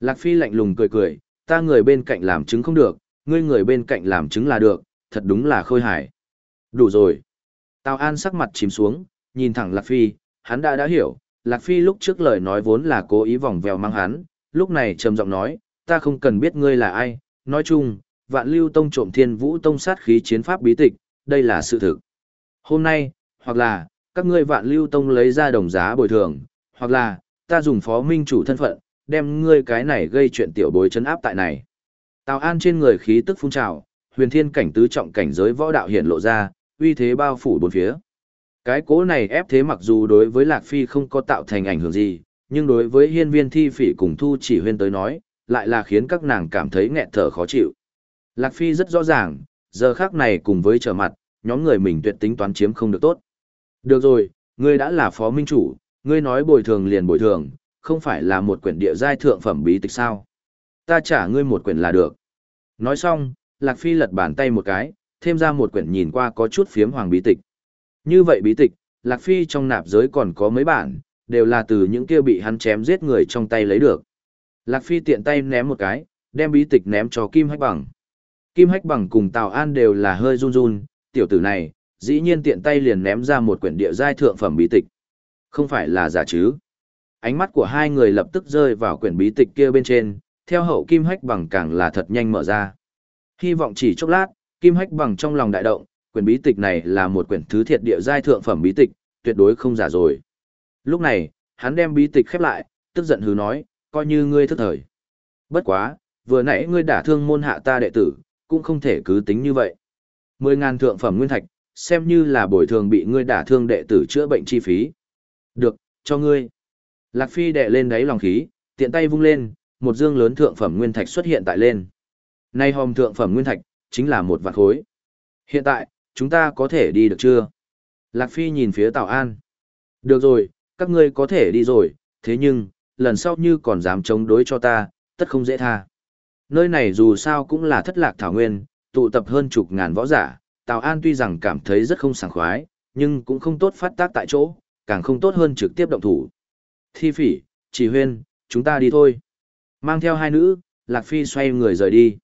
Lạc Phi lạnh lùng cười cười, ta người bên cạnh làm chứng không được, ngươi người bên cạnh làm chứng là được, thật đúng là khôi hài. Đủ rồi. Tào An sắc mặt chìm xuống, nhìn thẳng Lạc Phi, hắn đã đã hiểu, Lạc Phi lúc trước lời nói vốn là cố ý vòng vèo mang hắn, lúc này trầm giọng nói, ta không cần biết ngươi là ai, nói chung, vạn lưu tông trộm thiên vũ tông sát khí chiến pháp bí tịch, đây là sự thực. Hôm nay, hoặc là, các ngươi vạn lưu tông lấy ra đồng giá bồi thường, hoặc là, ta dùng phó minh chủ thân phận, đem ngươi cái này gây chuyện tiểu bối chấn áp tại này. Tào An trên người khí tức phun trào, huyền thiên cảnh tứ trọng cảnh giới võ đạo hiện lộ ra, uy thế bao phủ bốn phía. Cái cố này ép thế mặc dù đối với Lạc Phi không có tạo thành ảnh hưởng gì, nhưng đối với hiên viên thi phỉ cùng thu chỉ huyên tới nói, lại là khiến các nàng cảm thấy nghẹn thở khó chịu. Lạc Phi rất rõ ràng, giờ khác này cùng với trở mặt, nhóm người mình tuyệt tính toán chiếm không được tốt. Được rồi, ngươi đã là phó minh chủ, ngươi nói bồi thường liền bồi thường, không phải là một quyển địa giai thượng phẩm bí tịch sao. Ta trả ngươi một quyển là được. Nói xong, Lạc Phi lật bàn tay một cái, thêm ra một quyển nhìn qua có chút phiếm hoàng bí tịch. Như vậy bí tịch, Lạc Phi trong nạp giới còn có mấy bản, đều là từ những kia bị hắn chém giết người trong tay lấy được. Lạc Phi tiện tay ném một cái, đem bí tịch ném cho Kim Hách Bằng. Kim Hách Bằng cùng Tào An đều là hơi run run, tiểu tử này, dĩ nhiên tiện tay liền ném ra một quyển địa giai thượng phẩm bí tịch. Không phải là giả chứ. Ánh mắt của hai người lập tức rơi vào quyển bí tịch kia bên trên, theo hậu Kim Hách Bằng càng là thật nhanh mở ra. Hy vọng chỉ chốc lát, Kim Hách Bằng trong lòng đại động, quyển bí tịch này là một quyển thứ thiệt địa giai thượng phẩm bí tịch, tuyệt đối không giả rồi. Lúc này, hắn đem bí tịch khép lại, tức giận hừ nói, coi như ngươi thức thời. Bất quá, vừa nãy ngươi đả thương môn hạ ta đệ tử, cũng không thể cứ tính như vậy. Mười ngàn thượng phẩm nguyên thạch, xem như là bồi thường bị ngươi đả thương đệ tử chữa bệnh chi phí. Được, cho ngươi. Lạc Phi đệ lên đáy lòng khí, tiện tay vung lên, một dương lớn thượng phẩm nguyên thạch xuất hiện tại lên. Nay hòm thượng phẩm nguyên thạch, chính là một vạn khối. Hiện tại, chúng ta có thể đi được chưa? Lạc Phi nhìn phía Tào An. Được rồi, các ngươi có thể đi rồi, thế nhưng, lần sau như còn dám chống đối cho ta, tất không dễ tha. Nơi này dù sao cũng là thất lạc thảo nguyên, tụ tập hơn chục ngàn võ giả, Tào An tuy rằng cảm thấy rất không sảng khoái, nhưng cũng không tốt phát tác tại chỗ, càng không tốt hơn trực tiếp động thủ. Thi phỉ, chỉ huyên, chúng ta đi thôi. Mang theo hai nữ, Lạc Phi xoay người rời đi.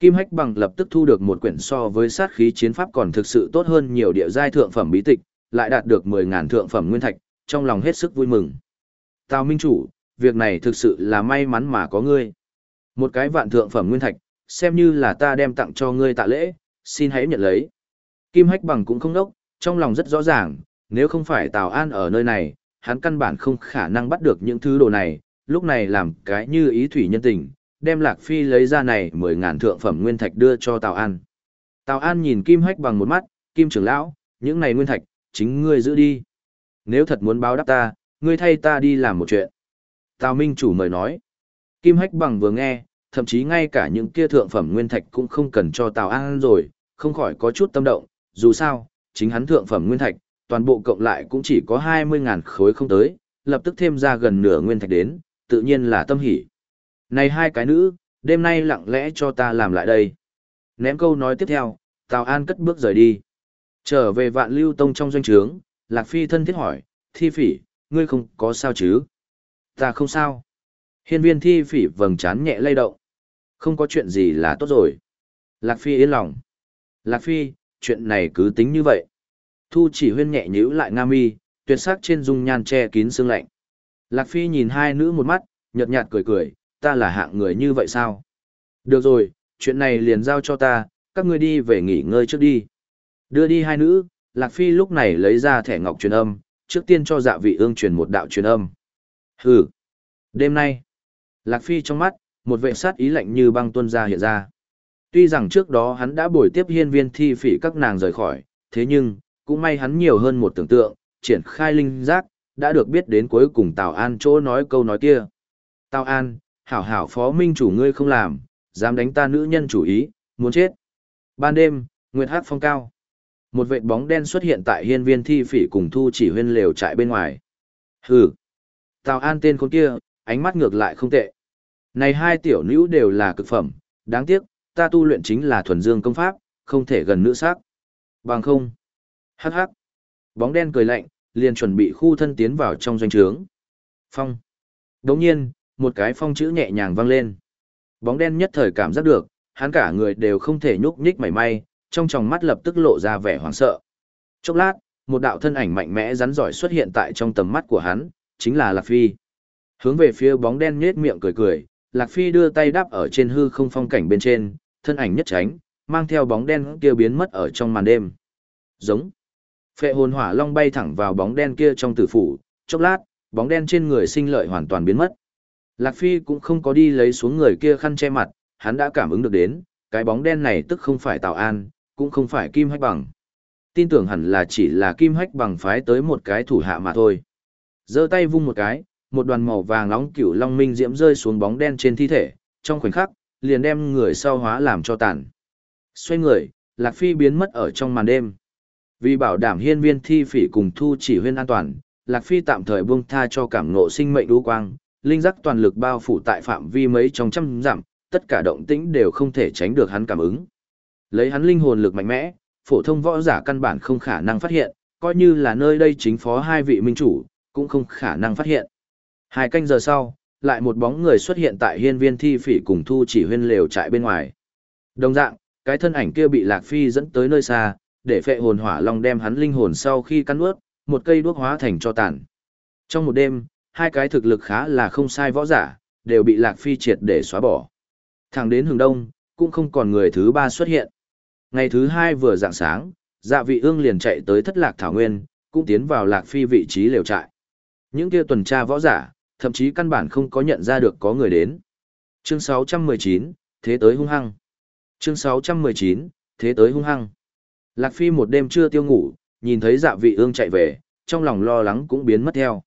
Kim Hách Bằng lập tức thu được một quyển so với sát khí chiến pháp còn thực sự tốt hơn nhiều địa giai thượng phẩm bí tịch, lại đạt được 10.000 thượng phẩm nguyên thạch, trong lòng hết sức vui mừng. Tào Minh Chủ, việc này thực sự là may mắn mà có ngươi. Một cái vạn thượng phẩm nguyên thạch, xem như là ta đem tặng cho ngươi tạ lễ, xin hãy nhận lấy. Kim Hách Bằng cũng không đốc, trong lòng rất rõ ràng, nếu không phải Tào An ở nơi này, hắn căn bản không khả năng bắt được những thứ đồ này, lúc này làm cái như ý thủy nhân tình, đem Lạc Phi lấy ra này mười ngàn thượng phẩm nguyên thạch đưa cho Tào An. Tào An nhìn Kim Hách bằng một mắt, Kim trưởng lão, những này nguyên thạch, chính ngươi giữ đi. Nếu thật muốn báo đáp ta, ngươi thay ta đi làm một chuyện. Tào Minh chủ mời nói. Kim Hách bằng vừa nghe, thậm chí ngay cả những kia thượng phẩm nguyên thạch cũng không cần cho Tào An rồi, không khỏi có chút tâm động, dù sao, chính hắn thượng phẩm nguyên thạch, toàn bộ cộng lại cũng chỉ có 20.000 khối không tới, lập tức thêm ra gần nửa nguyên thạch đến, tự nhiên là tâm hỷ. Này hai cái nữ, đêm nay lặng lẽ cho ta làm lại đây. Ném câu nói tiếp theo, Tào An cất bước rời đi. Trở về vạn lưu tông trong doanh trướng, Lạc Phi thân thiết hỏi, thi phỉ, ngươi không có sao chứ? Ta không sao. Hiên viên thi phỉ vầng trán nhẹ lay động. Không có chuyện gì là tốt rồi. Lạc Phi yên lòng. Lạc Phi, chuyện này cứ tính như vậy. Thu chỉ huyên nhẹ nhíu lại nga mi, tuyệt sắc trên dung nhan che kín xương lạnh. Lạc Phi nhìn hai nữ một mắt, nhợt nhạt cười cười, ta là hạng người như vậy sao? Được rồi, chuyện này liền giao cho ta, các ngươi đi về nghỉ ngơi trước đi. Đưa đi hai nữ, Lạc Phi lúc này lấy ra thẻ ngọc truyền âm, trước tiên cho dạ vị ương truyền một đạo truyền âm. Hừ. Đêm nay, Lạc Phi trong mắt, một vệ sát ý lạnh như băng tuân ra hiện ra. Tuy rằng trước đó hắn đã bồi tiếp hiên viên thi phỉ các nàng rời khỏi, thế nhưng, cũng may hắn nhiều hơn một tưởng tượng, triển khai linh giác, đã được biết đến cuối cùng Tào An chỗ nói câu nói kia. Tào An, hảo hảo phó minh chủ ngươi không làm, dám đánh ta nữ nhân chủ ý, muốn chết. Ban đêm, Nguyệt Hát phong cao. Một vệt bóng đen xuất hiện tại hiên viên thi phỉ cùng thu chỉ huyên lều trại bên ngoài. Hừ. Tào An tên con kia, ánh mắt ngược lại không tệ. Này hai tiểu nữ đều là cực phẩm, đáng tiếc, ta tu luyện chính là thuần dương công pháp, không thể gần nữ sắc. Bằng không. Hắc hắc. Bóng đen cười lạnh, liền chuẩn bị khu thân tiến vào trong doanh trướng. Phong. Đồng nhiên, một cái phong chữ nhẹ nhàng vang lên. Bóng đen nhất thời cảm giác được, hắn cả người đều không thể nhúc nhích mảy may, trong tròng mắt lập tức lộ ra vẻ hoảng sợ. Chốc lát, một đạo thân ảnh mạnh mẽ rắn giỏi xuất hiện tại trong tầm mắt của hắn, chính là Lạc Phi. Hướng về phía bóng đen nhếch miệng cười cười, Lạc Phi đưa tay đáp ở trên hư không phong cảnh bên trên, thân ảnh nhất tránh, mang theo bóng đen kia biến mất ở trong màn đêm. Giống. Phệ hồn hỏa long bay thẳng vào bóng đen kia trong tử phủ, chốc lát, bóng đen trên người sinh lợi hoàn toàn biến mất. Lạc Phi cũng không có đi lấy xuống người kia khăn che mặt, hắn đã cảm ứng được đến, cái bóng đen này tức không phải Tào An, cũng không phải Kim Hách Bằng. Tin tưởng hẳn là chỉ là Kim Hách Bằng phái tới một cái thủ hạ mà thôi. giơ tay vung một cái, một đoàn màu vàng nóng cửu long minh diễm rơi xuống bóng đen trên thi thể, trong khoảnh khắc, liền đem người sau hóa làm cho tàn. Xoay người, Lạc Phi biến mất ở trong màn đêm. Vì bảo đảm hiên viên thi phỉ cùng thu chỉ huyên an toàn, Lạc Phi tạm thời buông tha cho cảm ngộ sinh mệnh đu quang, linh giác toàn lực bao phủ tại phạm vi mấy trong trăm dặm, tất cả động tĩnh đều không thể tránh được hắn cảm ứng. Lấy hắn linh hồn lực mạnh mẽ, phổ thông võ giả căn bản không khả năng phát hiện, coi như là nơi đây chính phó hai vị minh chủ, cũng không khả năng phát hiện. Hai canh giờ sau, lại một bóng người xuất hiện tại hiên viên thi phỉ cùng thu chỉ huyên lều trại bên ngoài. Đồng dạng, cái thân ảnh kia bị Lạc Phi dẫn tới nơi xa, để phệ hồn hỏa long đem hắn linh hồn sau khi cắn ướt, một cây đuốc hóa thành cho tàn. Trong một đêm, hai cái thực lực khá là không sai võ giả, đều bị Lạc Phi triệt để xóa bỏ. Thẳng đến hướng đông, cũng không còn người thứ ba xuất hiện. Ngày thứ hai vừa dạng sáng, dạ vị ương liền chạy tới thất lạc thảo nguyên, cũng tiến vào Lạc Phi vị trí lều trại. Những kia tuần tra võ giả, thậm chí căn bản không có nhận ra được có người đến. Chương 619, Thế tới hung hăng. Chương 619, Thế tới hung hăng. Lạc Phi một đêm chưa tiêu ngủ, nhìn thấy dạ vị ương chạy về, trong lòng lo lắng cũng biến mất theo.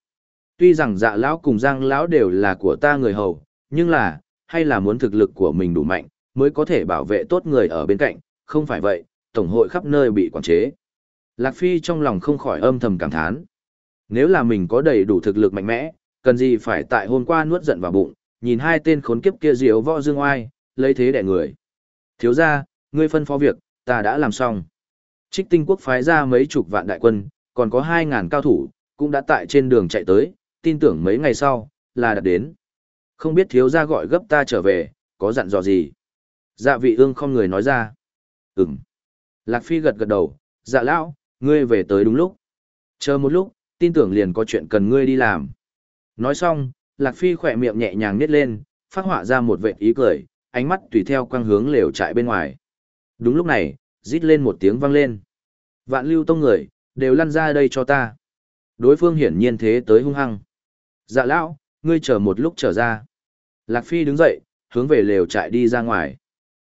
Tuy rằng dạ lão cùng giang lão đều là của ta người hầu, nhưng là, hay là muốn thực lực của mình đủ mạnh, mới có thể bảo vệ tốt người ở bên cạnh, không phải vậy, tổng hội khắp nơi bị quản chế. Lạc Phi trong lòng không khỏi âm thầm cảm thán. Nếu là mình có đầy đủ thực lực mạnh mẽ, cần gì phải tại hôm qua nuốt giận vào bụng, nhìn hai tên khốn kiếp kia diếu võ dương oai, lấy thế đẻ người. Thiếu ra, ngươi phân phó việc, ta đã làm xong. Trích tinh quốc phái ra mấy chục vạn đại quân, còn có hai ngàn cao thủ, cũng đã tại trên đường chạy tới, tin tưởng mấy ngày sau, là đã đến. Không biết thiếu gia gọi gấp ta trở về, có dặn dò gì? Dạ vị ương không người nói ra. Ừm. Lạc Phi gật gật đầu, dạ lão, ngươi về tới đúng lúc. Chờ một lúc, tin tưởng liền có chuyện cần ngươi đi làm. Nói xong, Lạc Phi khỏe miệng nhẹ nhàng nít lên, phát họa ra một vệt ý cười, ánh mắt tùy theo quang hướng lều trại bên ngoài. Đúng lúc này, rít lên một tiếng vang lên. Vạn lưu tông người, đều lăn ra đây cho ta. Đối phương hiển nhiên thế tới hung hăng. Dạ lão, ngươi chờ một lúc trở ra. Lạc Phi đứng dậy, hướng về lều trại đi ra ngoài.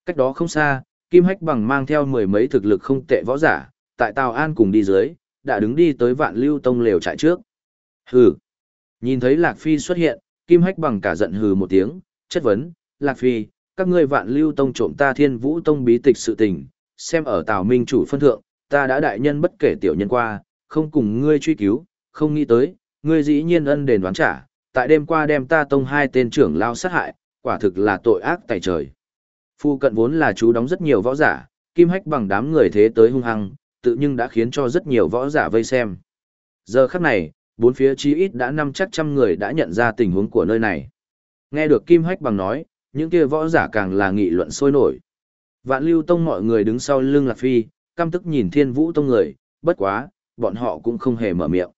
Cách đó không xa, Kim Hách bằng mang theo mười mấy thực lực không tệ võ giả, tại Tào An cùng đi dưới, đã đứng đi tới vạn lưu tông lều trại trước. Hừ. Nhìn thấy Lạc Phi xuất hiện, Kim Hách bằng cả giận hừ một tiếng, chất vấn, Lạc Phi, các ngươi vạn lưu tông trộm ta thiên vũ tông bí tịch sự tình, xem ở Tào Minh chủ phân thượng, ta đã đại nhân bất kể tiểu nhân qua, không cùng ngươi truy cứu, không nghĩ tới, ngươi dĩ nhiên ân đền đoán trả, tại đêm qua đem ta tông hai tên trưởng lao sát hại, quả thực là tội ác tại trời. Phu cận vốn là chú đóng rất nhiều võ giả, kim hách bằng đám người thế tới hung hăng, tự nhưng đã khiến cho rất nhiều võ giả vây xem. Giờ khắc này, bốn phía chí ít đã năm chắc trăm người đã nhận ra tình huống của nơi này. Nghe được kim hách bằng nói, những kia võ giả càng là nghị luận sôi nổi. Vạn lưu tông mọi người đứng sau lưng Lạc Phi, căm tức nhìn thiên vũ tông người, bất quá, bọn họ cũng không hề mở miệng.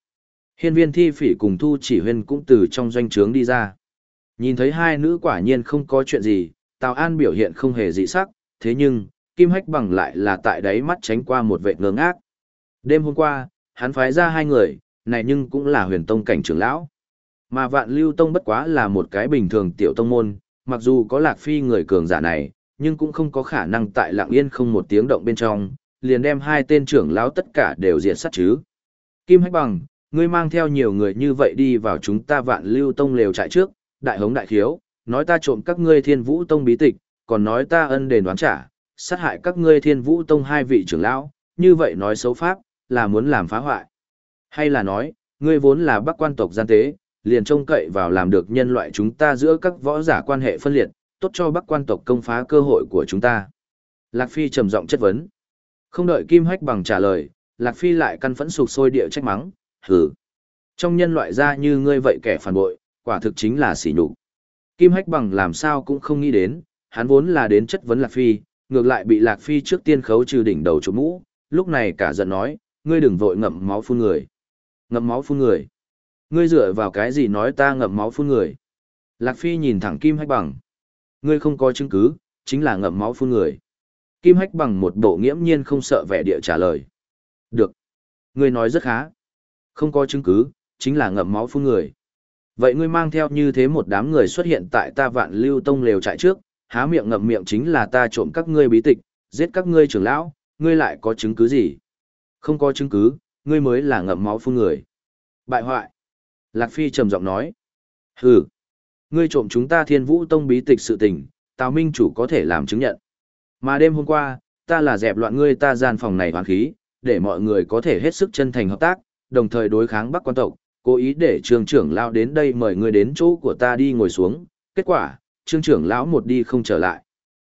Hiên viên thi phỉ cùng thu chỉ huyên cũng từ trong doanh trướng đi ra. Nhìn thấy hai nữ quả nhiên không có chuyện gì, Tào An biểu hiện không hề dị sắc, thế nhưng, Kim Hách bằng lại là tại đáy mắt tránh qua một vệ ngơ ngác. Đêm hôm qua, hắn phái ra hai người, này nhưng cũng là huyền tông cảnh trưởng lão. Mà vạn lưu tông bất quá là một cái bình thường tiểu tông môn, mặc dù có lạc phi người cường giả này, nhưng cũng không có khả năng tại lạng yên không một tiếng động bên trong, liền đem hai tên trưởng lão tất cả đều diệt sát chứ. Kim Hách bằng, ngươi mang theo nhiều người như vậy đi vào chúng ta vạn lưu tông lều trại trước, đại hống đại khiếu, nói ta trộm các ngươi thiên vũ tông bí tịch, còn nói ta ân đền đoán trả, sát hại các ngươi thiên vũ tông hai vị trưởng lão, như vậy nói xấu pháp, là muốn làm phá hoại. Hay là nói, ngươi vốn là bắc quan tộc gian tế, liền trông cậy vào làm được nhân loại chúng ta giữa các võ giả quan hệ phân liệt, tốt cho bắc quan tộc công phá cơ hội của chúng ta. Lạc Phi trầm giọng chất vấn. Không đợi Kim Hách bằng trả lời, Lạc Phi lại căn phẫn sụp sôi địa trách mắng, hừ. Trong nhân loại ra như ngươi vậy kẻ phản bội, quả thực chính là sỉ nhục. Kim Hách bằng làm sao cũng không nghĩ đến, hắn vốn là đến chất vấn Lạc Phi, ngược lại bị Lạc Phi trước tiên khấu trừ đỉnh đầu chỗ mũ, lúc này cả giận nói, ngươi đừng vội ngậm máu phun người. Ngậm máu phun người. Ngươi dựa vào cái gì nói ta ngậm máu phun người. Lạc Phi nhìn thẳng Kim Hách bằng. Ngươi không có chứng cứ, chính là ngậm máu phun người. Kim Hách bằng một bộ nghiễm nhiên không sợ vẻ địa trả lời. Được. Ngươi nói rất khá. Không có chứng cứ, chính là ngậm máu phun người. Vậy ngươi mang theo như thế một đám người xuất hiện tại ta vạn lưu tông lều trại trước, há miệng ngậm miệng chính là ta trộm các ngươi bí tịch, giết các ngươi trưởng lão, ngươi lại có chứng cứ gì? Không có chứng cứ, ngươi mới là ngậm máu phun người. Bại hoại. Lạc Phi trầm giọng nói. Hừ. Ngươi trộm chúng ta thiên vũ tông bí tịch sự tình, Tào Minh chủ có thể làm chứng nhận. Mà đêm hôm qua, ta là dẹp loạn ngươi ta gian phòng này hoàn khí, để mọi người có thể hết sức chân thành hợp tác, đồng thời đối kháng Bắc quan tộc, cố ý để trường trưởng lão đến đây mời ngươi đến chỗ của ta đi ngồi xuống, kết quả, trương trưởng lão một đi không trở lại.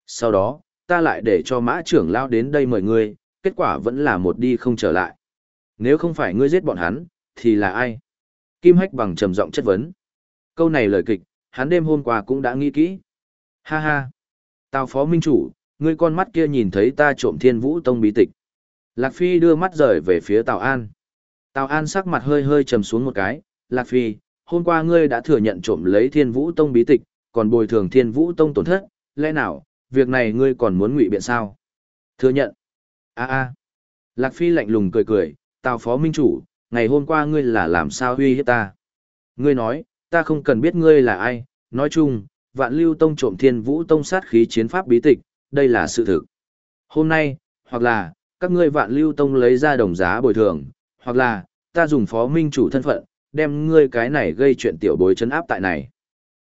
Sau đó, ta lại để cho mã trưởng lão đến đây mời ngươi, kết quả vẫn là một đi không trở lại. Nếu không phải ngươi giết bọn hắn, thì là ai? Kim Hách bằng trầm giọng chất vấn. Câu này lời kịch, hắn đêm hôm qua cũng đã nghĩ kỹ. Ha ha. Tào phó minh chủ, ngươi con mắt kia nhìn thấy ta trộm thiên vũ tông bí tịch. Lạc Phi đưa mắt rời về phía Tào An. Tào An sắc mặt hơi hơi trầm xuống một cái. Lạc Phi, hôm qua ngươi đã thừa nhận trộm lấy thiên vũ tông bí tịch, còn bồi thường thiên vũ tông tổn thất, lẽ nào, việc này ngươi còn muốn ngụy biện sao? Thừa nhận. a a Lạc Phi lạnh lùng cười cười, Tào phó minh chủ, ngày hôm qua ngươi là làm sao huy hiếp ta? Ngươi nói, ta không cần biết ngươi là ai, nói chung, vạn lưu tông trộm thiên vũ tông sát khí chiến pháp bí tịch, đây là sự thực. Hôm nay, hoặc là, các ngươi vạn lưu tông lấy ra đồng giá bồi thường, hoặc là, ta dùng phó minh chủ thân phận, đem ngươi cái này gây chuyện tiểu bối chấn áp tại này.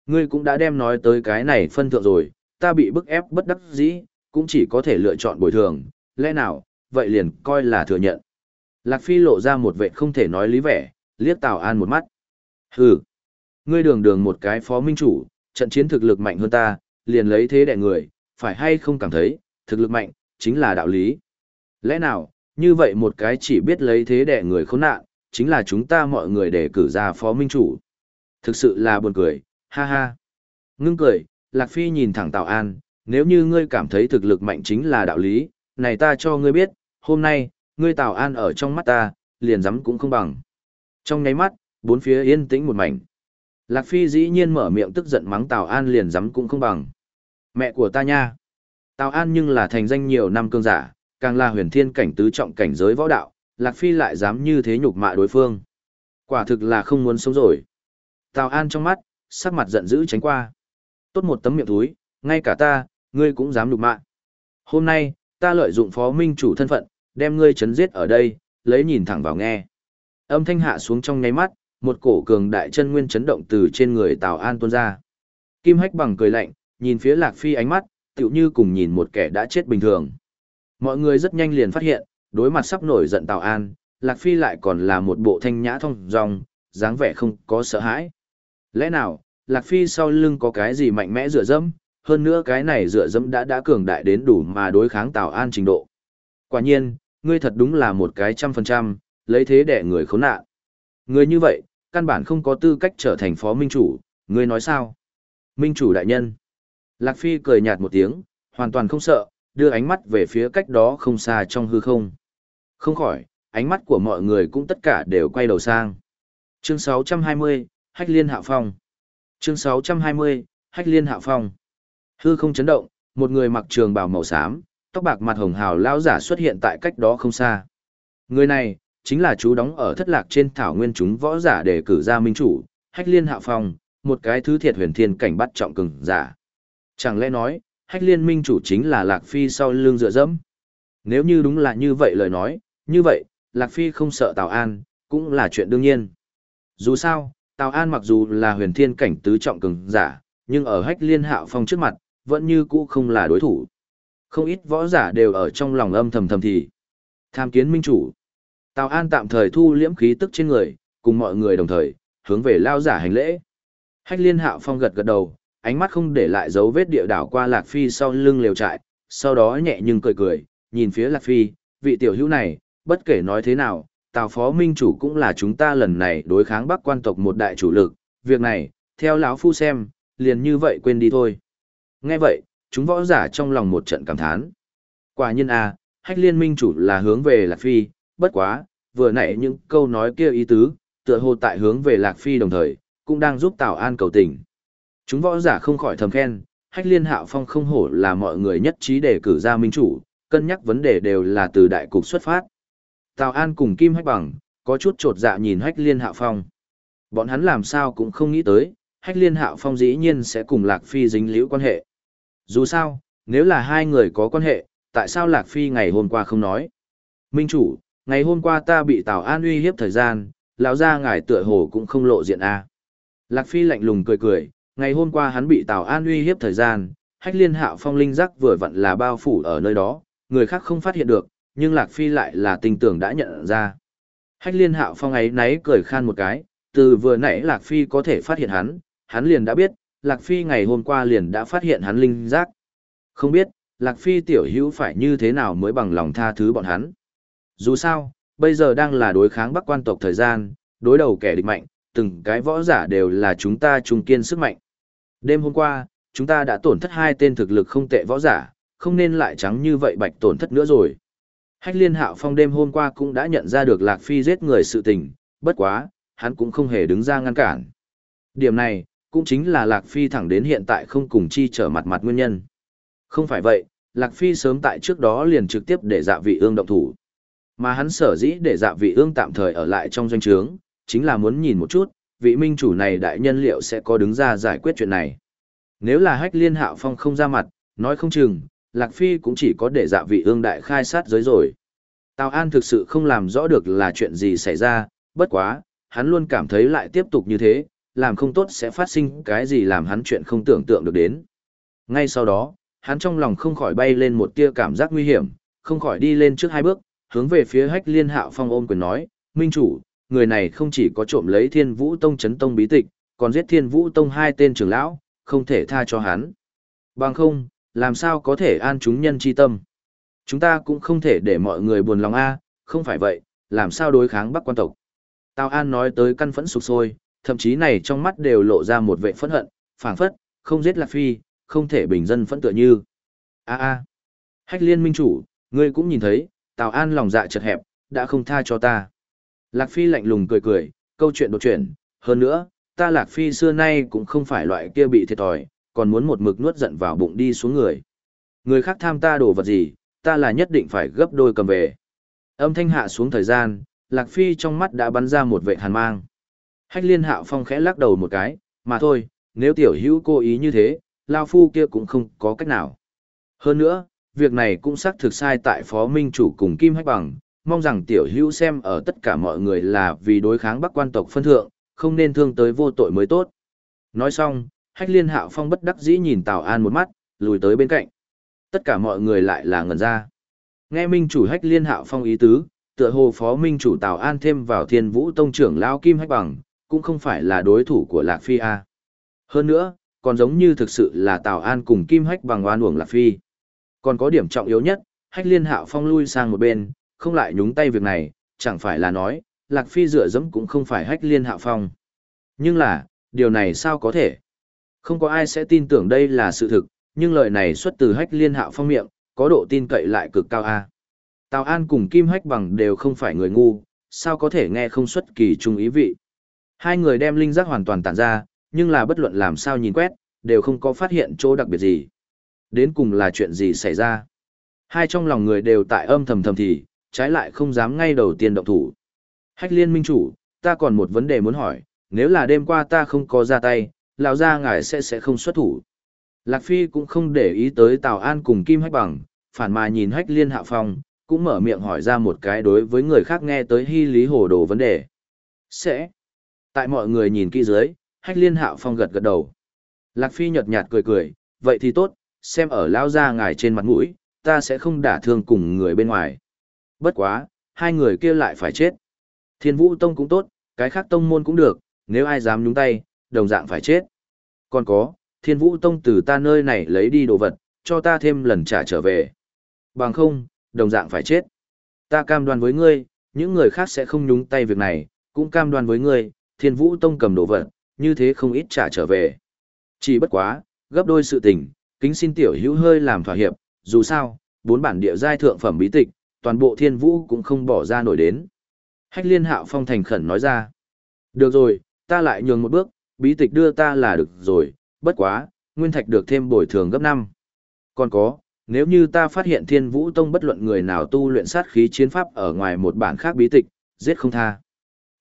Ngươi cũng đã đem nói tới cái này phân thượng rồi, ta bị bức ép bất đắc dĩ, cũng chỉ có thể lựa chọn bồi thường, lẽ nào, vậy liền coi là thừa nhận. Lạc Phi lộ ra một vệ không thể nói lý vẻ, liếc Tào An một mắt. Hừ, ngươi đường đường một cái phó minh chủ, trận chiến thực lực mạnh hơn ta, liền lấy thế đẻ người, phải hay không cảm thấy, thực lực mạnh, chính là đạo lý. Lẽ nào, như vậy một cái chỉ biết lấy thế đẻ người khốn nạn, chính là chúng ta mọi người để cử ra phó minh chủ. Thực sự là buồn cười, ha ha. Ngưng cười, Lạc Phi nhìn thẳng Tào An, nếu như ngươi cảm thấy thực lực mạnh chính là đạo lý, này ta cho ngươi biết, hôm nay, ngươi Tào An ở trong mắt ta, liền dám cũng không bằng. Trong nháy mắt, bốn phía yên tĩnh một mảnh. Lạc Phi dĩ nhiên mở miệng tức giận mắng Tào An liền dám cũng không bằng. Mẹ của ta nha. Tào An nhưng là thành danh nhiều năm cương giả, càng là huyền thiên cảnh tứ trọng cảnh giới võ đạo, Lạc Phi lại dám như thế nhục mạ đối phương. Quả thực là không muốn sống rồi. Tào An trong mắt, sắc mặt giận dữ tránh qua. Tốt một tấm miệng túi, ngay cả ta, ngươi cũng dám nhục mạ. Hôm nay, ta lợi dụng phó minh chủ thân phận, đem ngươi chấn giết ở đây, lấy nhìn thẳng vào nghe. Âm thanh hạ xuống trong nháy mắt, một cổ cường đại chân nguyên chấn động từ trên người Tào An tuôn ra. Kim Hách bằng cười lạnh, nhìn phía Lạc Phi ánh mắt, tựu như cùng nhìn một kẻ đã chết bình thường. Mọi người rất nhanh liền phát hiện, đối mặt sắp nổi giận Tào An, Lạc Phi lại còn là một bộ thanh nhã thông dong, dáng vẻ không có sợ hãi. Lẽ nào, Lạc Phi sau lưng có cái gì mạnh mẽ dựa dẫm, hơn nữa cái này dựa dẫm đã đã cường đại đến đủ mà đối kháng Tào An trình độ. Quả nhiên, ngươi thật đúng là một cái trăm phần trăm, lấy thế để người khốn nạn. Người như vậy, căn bản không có tư cách trở thành phó minh chủ, ngươi nói sao? Minh chủ đại nhân. Lạc Phi cười nhạt một tiếng, hoàn toàn không sợ, đưa ánh mắt về phía cách đó không xa trong hư không. Không khỏi, ánh mắt của mọi người cũng tất cả đều quay đầu sang. Chương 620, Hách Liên Hạ Phong. Chương 620, Hách Liên Hạ Phong. Hư không chấn động, một người mặc trường bào màu xám, tóc bạc mặt hồng hào lão giả xuất hiện tại cách đó không xa. Người này, chính là chú đóng ở thất lạc trên thảo nguyên chúng võ giả để cử ra minh chủ, Hách Liên Hạ Phong, một cái thứ thiệt huyền thiên cảnh bắt trọng cường giả. Chẳng lẽ nói, Hách Liên minh chủ chính là Lạc Phi sau lưng dựa dẫm? Nếu như đúng là như vậy lời nói, như vậy, Lạc Phi không sợ Tào An, cũng là chuyện đương nhiên. Dù sao, Tào An mặc dù là huyền thiên cảnh tứ trọng cường giả, nhưng ở hách liên hạo phong trước mặt, vẫn như cũ không là đối thủ. Không ít võ giả đều ở trong lòng âm thầm thầm thì. Tham kiến minh chủ. Tào An tạm thời thu liễm khí tức trên người, cùng mọi người đồng thời, hướng về lao giả hành lễ. Hách liên hạo phong gật gật đầu, ánh mắt không để lại dấu vết địa đảo qua Lạc Phi sau lưng liều trại, sau đó nhẹ nhưng cười cười, nhìn phía Lạc Phi, vị tiểu hữu này, bất kể nói thế nào, Tào Phó Minh chủ cũng là chúng ta lần này đối kháng Bắc quan tộc một đại chủ lực, việc này, theo lão phu xem, liền như vậy quên đi thôi. Nghe vậy, chúng võ giả trong lòng một trận cảm thán. Quả nhiên a, à, Hách Liên Minh chủ là hướng về Lạc Phi, bất quá, vừa nãy những câu nói kia ý tứ, tựa hồ tại hướng về Lạc Phi đồng thời, cũng đang giúp Tào An cầu tình. Chúng võ giả không khỏi thầm khen, Hách Liên Hạo Phong không hổ là mọi người nhất trí để cử ra minh chủ, cân nhắc vấn đề đều là từ đại cục xuất phát. Tào An cùng Kim Hách Bằng, có chút trột dạ nhìn Hách Liên Hạo Phong. Bọn hắn làm sao cũng không nghĩ tới, Hách Liên Hạo Phong dĩ nhiên sẽ cùng Lạc Phi dính liễu quan hệ. Dù sao, nếu là hai người có quan hệ, tại sao Lạc Phi ngày hôm qua không nói? Minh chủ, ngày hôm qua ta bị Tào An uy hiếp thời gian, lão gia ngài tựa hồ cũng không lộ diện a. Lạc Phi lạnh lùng cười cười, ngày hôm qua hắn bị Tào An uy hiếp thời gian, Hách Liên Hạo Phong linh giác vừa vặn là bao phủ ở nơi đó, người khác không phát hiện được, nhưng Lạc Phi lại là tình tưởng đã nhận ra. Hách Liên Hạo Phong ấy náy cười khan một cái, từ vừa nãy Lạc Phi có thể phát hiện hắn, hắn liền đã biết, Lạc Phi ngày hôm qua liền đã phát hiện hắn linh giác. Không biết, Lạc Phi tiểu hữu phải như thế nào mới bằng lòng tha thứ bọn hắn. Dù sao, bây giờ đang là đối kháng Bắc quan tộc thời gian, đối đầu kẻ địch mạnh, từng cái võ giả đều là chúng ta trung kiên sức mạnh. Đêm hôm qua, chúng ta đã tổn thất hai tên thực lực không tệ võ giả, không nên lại trắng như vậy bạch tổn thất nữa rồi. Hách liên hạo phong đêm hôm qua cũng đã nhận ra được Lạc Phi giết người sự tình, bất quá, hắn cũng không hề đứng ra ngăn cản. Điểm này, cũng chính là Lạc Phi thẳng đến hiện tại không cùng chi trở mặt mặt nguyên nhân. Không phải vậy, Lạc Phi sớm tại trước đó liền trực tiếp để dạ vị ương động thủ. Mà hắn sở dĩ để dạ vị ương tạm thời ở lại trong doanh trướng, chính là muốn nhìn một chút, vị minh chủ này đại nhân liệu sẽ có đứng ra giải quyết chuyện này. Nếu là hách liên hạo phong không ra mặt, nói không chừng, Lạc Phi cũng chỉ có để dạ vị ương đại khai sát giới rồi. Tào An thực sự không làm rõ được là chuyện gì xảy ra, bất quá, hắn luôn cảm thấy lại tiếp tục như thế, làm không tốt sẽ phát sinh cái gì làm hắn chuyện không tưởng tượng được đến. Ngay sau đó, hắn trong lòng không khỏi bay lên một tia cảm giác nguy hiểm, không khỏi đi lên trước hai bước, hướng về phía hách liên hạo phong ôm quyền nói, Minh chủ, người này không chỉ có trộm lấy thiên vũ tông chấn tông bí tịch, còn giết thiên vũ tông hai tên trưởng lão, không thể tha cho hắn. Bằng không, làm sao có thể an chúng nhân chi tâm. Chúng ta cũng không thể để mọi người buồn lòng a, không phải vậy, làm sao đối kháng Bắc quan tộc. Tào An nói tới căn phẫn sục sôi, thậm chí này trong mắt đều lộ ra một vệ phẫn hận, phảng phất, không giết Lạc Phi, không thể bình dân phẫn tựa như. A a. Hách Liên minh chủ, ngươi cũng nhìn thấy, Tào An lòng dạ chật hẹp, đã không tha cho ta. Lạc Phi lạnh lùng cười cười, câu chuyện đột chuyển, hơn nữa, ta Lạc Phi xưa nay cũng không phải loại kia bị thiệt thòi, còn muốn một mực nuốt giận vào bụng đi xuống người. Người khác tham ta đồ vật gì, ta là nhất định phải gấp đôi cầm về. Âm thanh hạ xuống thời gian, Lạc Phi trong mắt đã bắn ra một vệ hàn mang. Hách liên hạo phong khẽ lắc đầu một cái, mà thôi, nếu tiểu hữu cố ý như thế, Lao Phu kia cũng không có cách nào. Hơn nữa, việc này cũng xác thực sai tại Phó Minh Chủ cùng Kim Hách Bằng, mong rằng tiểu hữu xem ở tất cả mọi người là vì đối kháng Bắc quan tộc phân thượng, không nên thương tới vô tội mới tốt. Nói xong, Hách Liên Hạo Phong bất đắc dĩ nhìn Tào An một mắt, lùi tới bên cạnh. Tất cả mọi người lại là ngẩn ra. Nghe Minh chủ Hách Liên Hạo Phong ý tứ, tựa hồ Phó Minh chủ Tào An thêm vào Thiên Vũ Tông trưởng lão Kim Hách Bằng, cũng không phải là đối thủ của Lạc Phi a. Hơn nữa, còn giống như thực sự là Tào An cùng Kim Hách Bằng oan uổng Lạc Phi. Còn có điểm trọng yếu nhất, Hách Liên Hạo Phong lui sang một bên, không lại nhúng tay việc này, chẳng phải là nói, Lạc Phi dựa dẫm cũng không phải Hách Liên Hạo Phong. Nhưng là, điều này sao có thể? Không có ai sẽ tin tưởng đây là sự thực, nhưng lời này xuất từ Hách Liên Hạo Phong miệng, có độ tin cậy lại cực cao a. Tào An cùng Kim Hách Bằng đều không phải người ngu, sao có thể nghe không xuất kỳ trung ý vị. Hai người đem linh giác hoàn toàn tản ra, nhưng là bất luận làm sao nhìn quét, đều không có phát hiện chỗ đặc biệt gì. Đến cùng là chuyện gì xảy ra? Hai trong lòng người đều tại âm thầm thầm thì, trái lại không dám ngay đầu tiên động thủ. Hách liên minh chủ, ta còn một vấn đề muốn hỏi, nếu là đêm qua ta không có ra tay, lão gia ngài sẽ sẽ không xuất thủ. Lạc Phi cũng không để ý tới Tào An cùng Kim Hách Bằng, phản mà nhìn Hách Liên Hạ Phong, cũng mở miệng hỏi ra một cái đối với người khác nghe tới hy lý hồ đồ vấn đề. Sẽ. Tại mọi người nhìn kỹ dưới, Hách Liên Hạ Phong gật gật đầu. Lạc Phi nhợt nhạt cười cười, vậy thì tốt, xem ở lao ra ngài trên mặt mũi, ta sẽ không đả thương cùng người bên ngoài. Bất quá, hai người kia lại phải chết. Thiên Vũ Tông cũng tốt, cái khác tông môn cũng được, nếu ai dám nhúng tay, đồng dạng phải chết. Còn có, Thiên Vũ Tông từ ta nơi này lấy đi đồ vật, cho ta thêm lần trả trở về. Bằng không, đồng dạng phải chết. Ta cam đoan với ngươi, những người khác sẽ không nhúng tay việc này, cũng cam đoan với ngươi, Thiên Vũ Tông cầm đồ vật, như thế không ít trả trở về. Chỉ bất quá, gấp đôi sự tình, kính xin tiểu hữu hơi làm thỏa hiệp, dù sao, bốn bản địa giai thượng phẩm bí tịch, toàn bộ Thiên Vũ cũng không bỏ ra nổi đến. Hách liên hạo phong thành khẩn nói ra. Được rồi, ta lại nhường một bước, bí tịch đưa ta là được rồi, bất quá, nguyên thạch được thêm bồi thường gấp năm Còn có, nếu như ta phát hiện thiên vũ tông bất luận người nào tu luyện sát khí chiến pháp ở ngoài một bản khác bí tịch, giết không tha.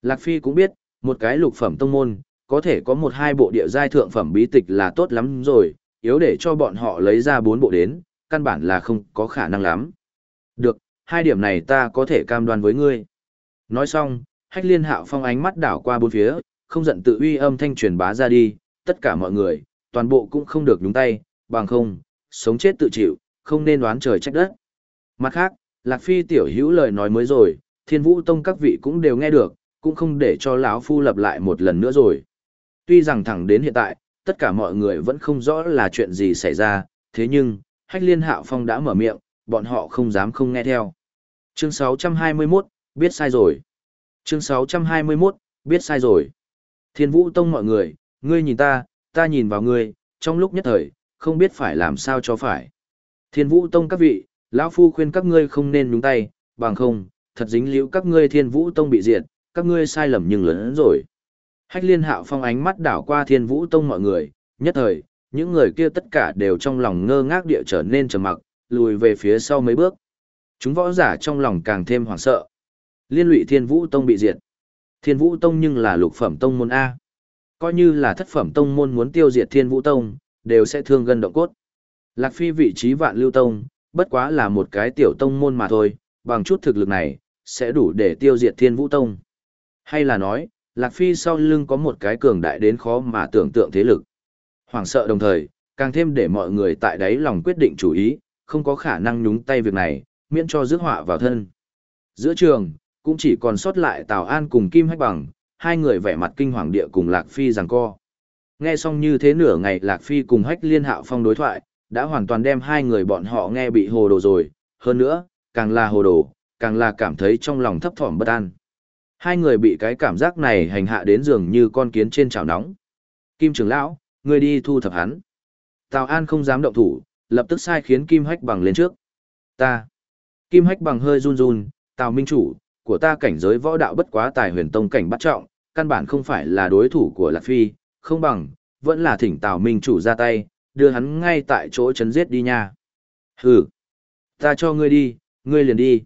Lạc Phi cũng biết, Một cái lục phẩm tông môn, có thể có một hai bộ địa giai thượng phẩm bí tịch là tốt lắm rồi, yếu để cho bọn họ lấy ra bốn bộ đến, căn bản là không có khả năng lắm. Được, hai điểm này ta có thể cam đoan với ngươi. Nói xong, hách liên hạo phong ánh mắt đảo qua bốn phía, không giận tự uy âm thanh truyền bá ra đi, tất cả mọi người, toàn bộ cũng không được nhúng tay, bằng không, sống chết tự chịu, không nên đoán trời trách đất. Mặt khác, Lạc Phi tiểu hữu lời nói mới rồi, Thiên Vũ Tông các vị cũng đều nghe được, cũng không để cho lão phu lập lại một lần nữa rồi. Tuy rằng thẳng đến hiện tại, tất cả mọi người vẫn không rõ là chuyện gì xảy ra, thế nhưng, Hách Liên Hạo Phong đã mở miệng, bọn họ không dám không nghe theo. Chương 621, biết sai rồi. Chương 621, biết sai rồi. Thiên Vũ Tông mọi người, ngươi nhìn ta, ta nhìn vào ngươi, trong lúc nhất thời, không biết phải làm sao cho phải. Thiên Vũ Tông các vị, lão phu khuyên các ngươi không nên nhúng tay, bằng không, thật dính liễu các ngươi Thiên Vũ Tông bị diệt, các ngươi sai lầm nhưng lớn hơn rồi. Hách liên hạo phong ánh mắt đảo qua Thiên Vũ Tông mọi người, nhất thời, những người kia tất cả đều trong lòng ngơ ngác địa trở nên trầm mặc, lùi về phía sau mấy bước. Chúng võ giả trong lòng càng thêm hoảng sợ. Liên lụy Thiên Vũ Tông bị diệt. Thiên Vũ Tông nhưng là lục phẩm tông môn A. Coi như là thất phẩm tông môn muốn tiêu diệt Thiên Vũ Tông, đều sẽ thương gân động cốt. Lạc Phi vị trí vạn lưu tông, bất quá là một cái tiểu tông môn mà thôi, bằng chút thực lực này, sẽ đủ để tiêu diệt Thiên Vũ Tông. Hay là nói, Lạc Phi sau lưng có một cái cường đại đến khó mà tưởng tượng thế lực. Hoàng sợ đồng thời, càng thêm để mọi người tại đấy lòng quyết định chủ ý, không có khả năng nhúng tay việc này, miễn cho rước họa vào thân. Giữa trường, cũng chỉ còn sót lại Tào An cùng Kim Hách Bằng, hai người vẻ mặt kinh hoàng địa cùng Lạc Phi giằng co. Nghe xong như thế nửa ngày Lạc Phi cùng Hách Liên Hạo Phong đối thoại, đã hoàn toàn đem hai người bọn họ nghe bị hồ đồ rồi, hơn nữa, càng là hồ đồ, càng là cảm thấy trong lòng thấp thỏm bất an. Hai người bị cái cảm giác này hành hạ đến giường như con kiến trên chảo nóng. Kim trưởng lão, người đi thu thập hắn. Tào An không dám động thủ, lập tức sai khiến Kim Hách Bằng lên trước. Ta. Kim Hách Bằng hơi run run, Tào Minh chủ, của ta cảnh giới võ đạo bất quá tài huyền tông cảnh bắt trọng, căn bản không phải là đối thủ của Lạc Phi, không bằng, vẫn là thỉnh Tào Minh chủ ra tay, đưa hắn ngay tại chỗ chấn giết đi nha. Hừ, ta cho ngươi đi, ngươi liền đi.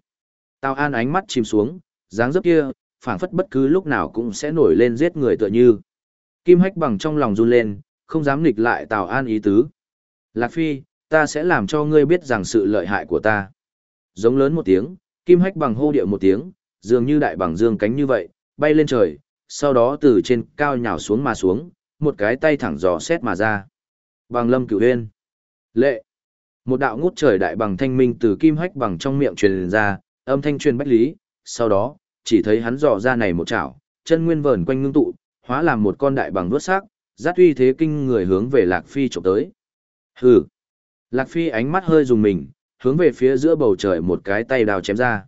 Tào An ánh mắt chìm xuống, dáng dấp kia, phảng phất bất cứ lúc nào cũng sẽ nổi lên giết người tựa như. Kim Hách bằng trong lòng run lên, không dám nghịch lại Tào An ý tứ. Lạc Phi, ta sẽ làm cho ngươi biết rằng sự lợi hại của ta. Giống lớn một tiếng, Kim Hách bằng hô điệu một tiếng, dường như đại bằng dương cánh như vậy, bay lên trời, sau đó từ trên cao nhào xuống mà xuống, một cái tay thẳng dò xét mà ra. Bằng lâm cửu huyên. Lệ. Một đạo ngút trời đại bằng thanh minh từ kim hách bằng trong miệng truyền ra, âm thanh truyền bách lý, sau đó, chỉ thấy hắn dò ra này một chảo, chân nguyên vờn quanh ngưng tụ, hóa làm một con đại bằng vuốt sắc, dắt uy thế kinh người hướng về Lạc Phi chụp tới. Hừ. Lạc Phi ánh mắt hơi dùng mình, hướng về phía giữa bầu trời một cái tay đào chém ra.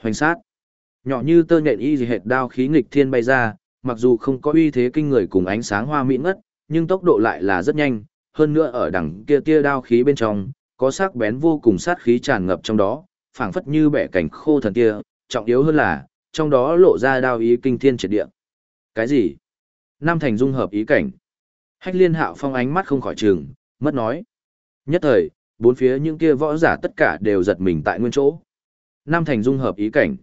Hoành sát. Nhỏ như tơ nhện y hệt đao khí nghịch thiên bay ra, mặc dù không có uy thế kinh người cùng ánh sáng hoa mỹ ngất, nhưng tốc độ lại là rất nhanh, hơn nữa ở đằng kia tia đao khí bên trong, có sắc bén vô cùng sát khí tràn ngập trong đó, phảng phất như bẻ cảnh khô thần kia, trọng yếu hơn là, trong đó lộ ra đao ý kinh thiên triệt địa. Cái gì? Nam thành dung hợp ý cảnh. Hách liên hạo phong ánh mắt không khỏi trường, mất nói. Nhất thời, bốn phía những kia võ giả tất cả đều giật mình tại nguyên chỗ. Nam thành dung hợp ý cảnh.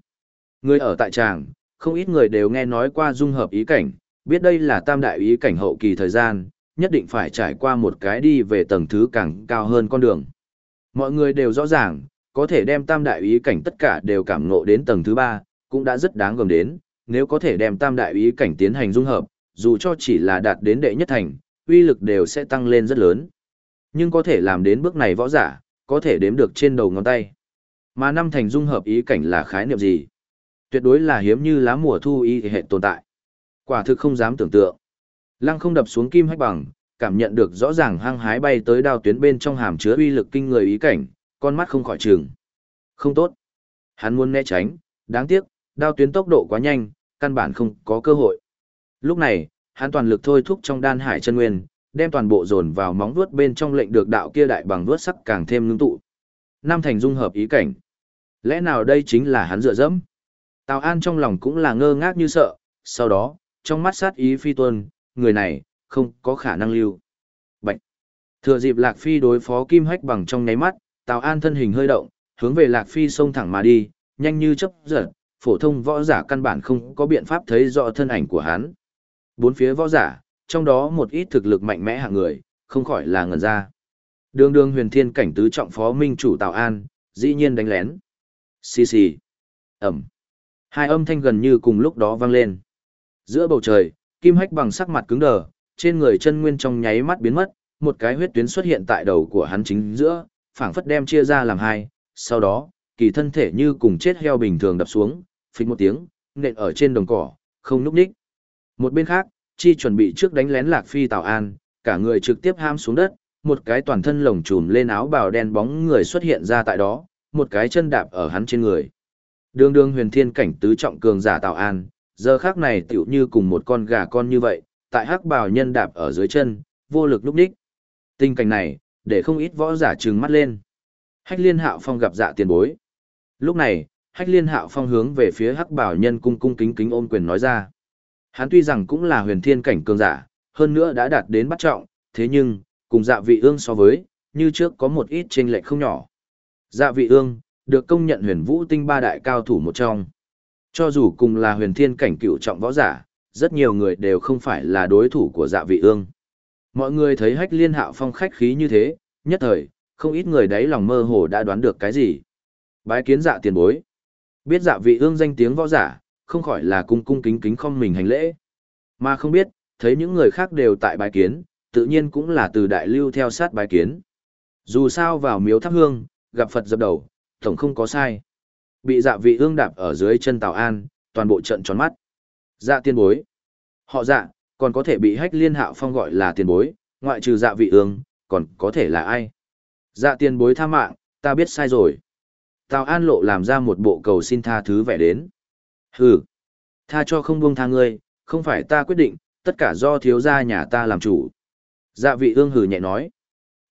Người ở tại tràng, không ít người đều nghe nói qua dung hợp ý cảnh, biết đây là tam đại ý cảnh hậu kỳ thời gian, nhất định phải trải qua một cái đi về tầng thứ càng cao hơn con đường. Mọi người đều rõ ràng, có thể đem tam đại ý cảnh tất cả đều cảm ngộ đến tầng thứ ba, cũng đã rất đáng gờm đến, nếu có thể đem tam đại ý cảnh tiến hành dung hợp, dù cho chỉ là đạt đến đệ nhất thành, uy lực đều sẽ tăng lên rất lớn. Nhưng có thể làm đến bước này võ giả, có thể đếm được trên đầu ngón tay. Mà năm thành dung hợp ý cảnh là khái niệm gì? Tuyệt đối là hiếm như lá mùa thu y hệ tồn tại. Quả thực không dám tưởng tượng. Lăng không đập xuống kim hách bằng, cảm nhận được rõ ràng hăng hái bay tới đao tuyến bên trong hàm chứa uy lực kinh người ý cảnh, con mắt không khỏi trường. Không tốt. Hắn muốn né tránh, đáng tiếc, đao tuyến tốc độ quá nhanh, căn bản không có cơ hội. Lúc này, hắn toàn lực thôi thúc trong đan hải chân nguyên, đem toàn bộ dồn vào móng vuốt bên trong lệnh được đạo kia đại bằng vuốt sắc càng thêm ngưng tụ. Nam thành dung hợp ý cảnh. Lẽ nào đây chính là hắn dựa dẫm? Tào An trong lòng cũng là ngơ ngác như sợ, sau đó, trong mắt sát ý phi tuân, người này, không có khả năng lưu. Bạch! Thừa dịp Lạc Phi đối phó Kim Hách bằng trong nháy mắt, Tào An thân hình hơi động, hướng về Lạc Phi xông thẳng mà đi, nhanh như chớp giật, phổ thông võ giả căn bản không có biện pháp thấy rõ thân ảnh của hắn. Bốn phía võ giả, trong đó một ít thực lực mạnh mẽ hạng người, không khỏi là ngẩn ra. Đường đường huyền thiên cảnh tứ trọng phó minh chủ Tào An, dĩ nhiên đánh lén. Xì xì. Ẩm. Hai âm thanh gần như cùng lúc đó vang lên. Giữa bầu trời, Kim Hách bằng sắc mặt cứng đờ, trên người chân nguyên trong nháy mắt biến mất, một cái huyết tuyến xuất hiện tại đầu của hắn chính giữa, phảng phất đem chia ra làm hai, sau đó, kỳ thân thể như cùng chết heo bình thường đập xuống, phịch một tiếng, nện ở trên đồng cỏ, không núp ních. Một bên khác, chi chuẩn bị trước đánh lén Lạc Phi Tào An, cả người trực tiếp ham xuống đất, một cái toàn thân lồng trùm lên áo bào đen bóng người xuất hiện ra tại đó, một cái chân đạp ở hắn trên người. Đường đường huyền thiên cảnh tứ trọng cường giả Tào An, giờ khác này tựu như cùng một con gà con như vậy, tại hắc bào nhân đạp ở dưới chân, vô lực lúc đích. Tình cảnh này, để không ít võ giả trừng mắt lên. Hách liên hạo phong gặp dạ tiền bối. Lúc này, hách liên hạo phong hướng về phía hắc bảo nhân cung cung kính kính ôm quyền nói ra. Hắn tuy rằng cũng là huyền thiên cảnh cường giả, hơn nữa đã đạt đến bắt trọng, thế nhưng, cùng dạ vị ương so với, như trước có một ít tranh lệch không nhỏ. Dạ vị ương, được công nhận huyền vũ tinh ba đại cao thủ một trong. Cho dù cùng là huyền thiên cảnh cựu trọng võ giả, rất nhiều người đều không phải là đối thủ của dạ vị ương. Mọi người thấy hách liên hạo phong khách khí như thế, nhất thời, không ít người đấy lòng mơ hồ đã đoán được cái gì. Bái kiến dạ tiền bối. Biết dạ vị ương danh tiếng võ giả, không khỏi là cung cung kính kính không mình hành lễ. Mà không biết, thấy những người khác đều tại bái kiến, tự nhiên cũng là từ đại lưu theo sát bái kiến. Dù sao vào miếu thắp hương, gặp Phật dập đầu, tổng không có sai. Bị dạ vị ương đạp ở dưới chân Tào An, toàn bộ trận tròn mắt. Dạ tiên bối. Họ dạ, còn có thể bị hách liên hạo phong gọi là tiền bối, ngoại trừ dạ vị ương, còn có thể là ai? Dạ tiền bối tha mạng, ta biết sai rồi. Tào An lộ làm ra một bộ cầu xin tha thứ vẻ đến. Hừ, tha cho không buông tha ngươi, không phải ta quyết định, tất cả do thiếu gia nhà ta làm chủ. Dạ vị ương hừ nhẹ nói.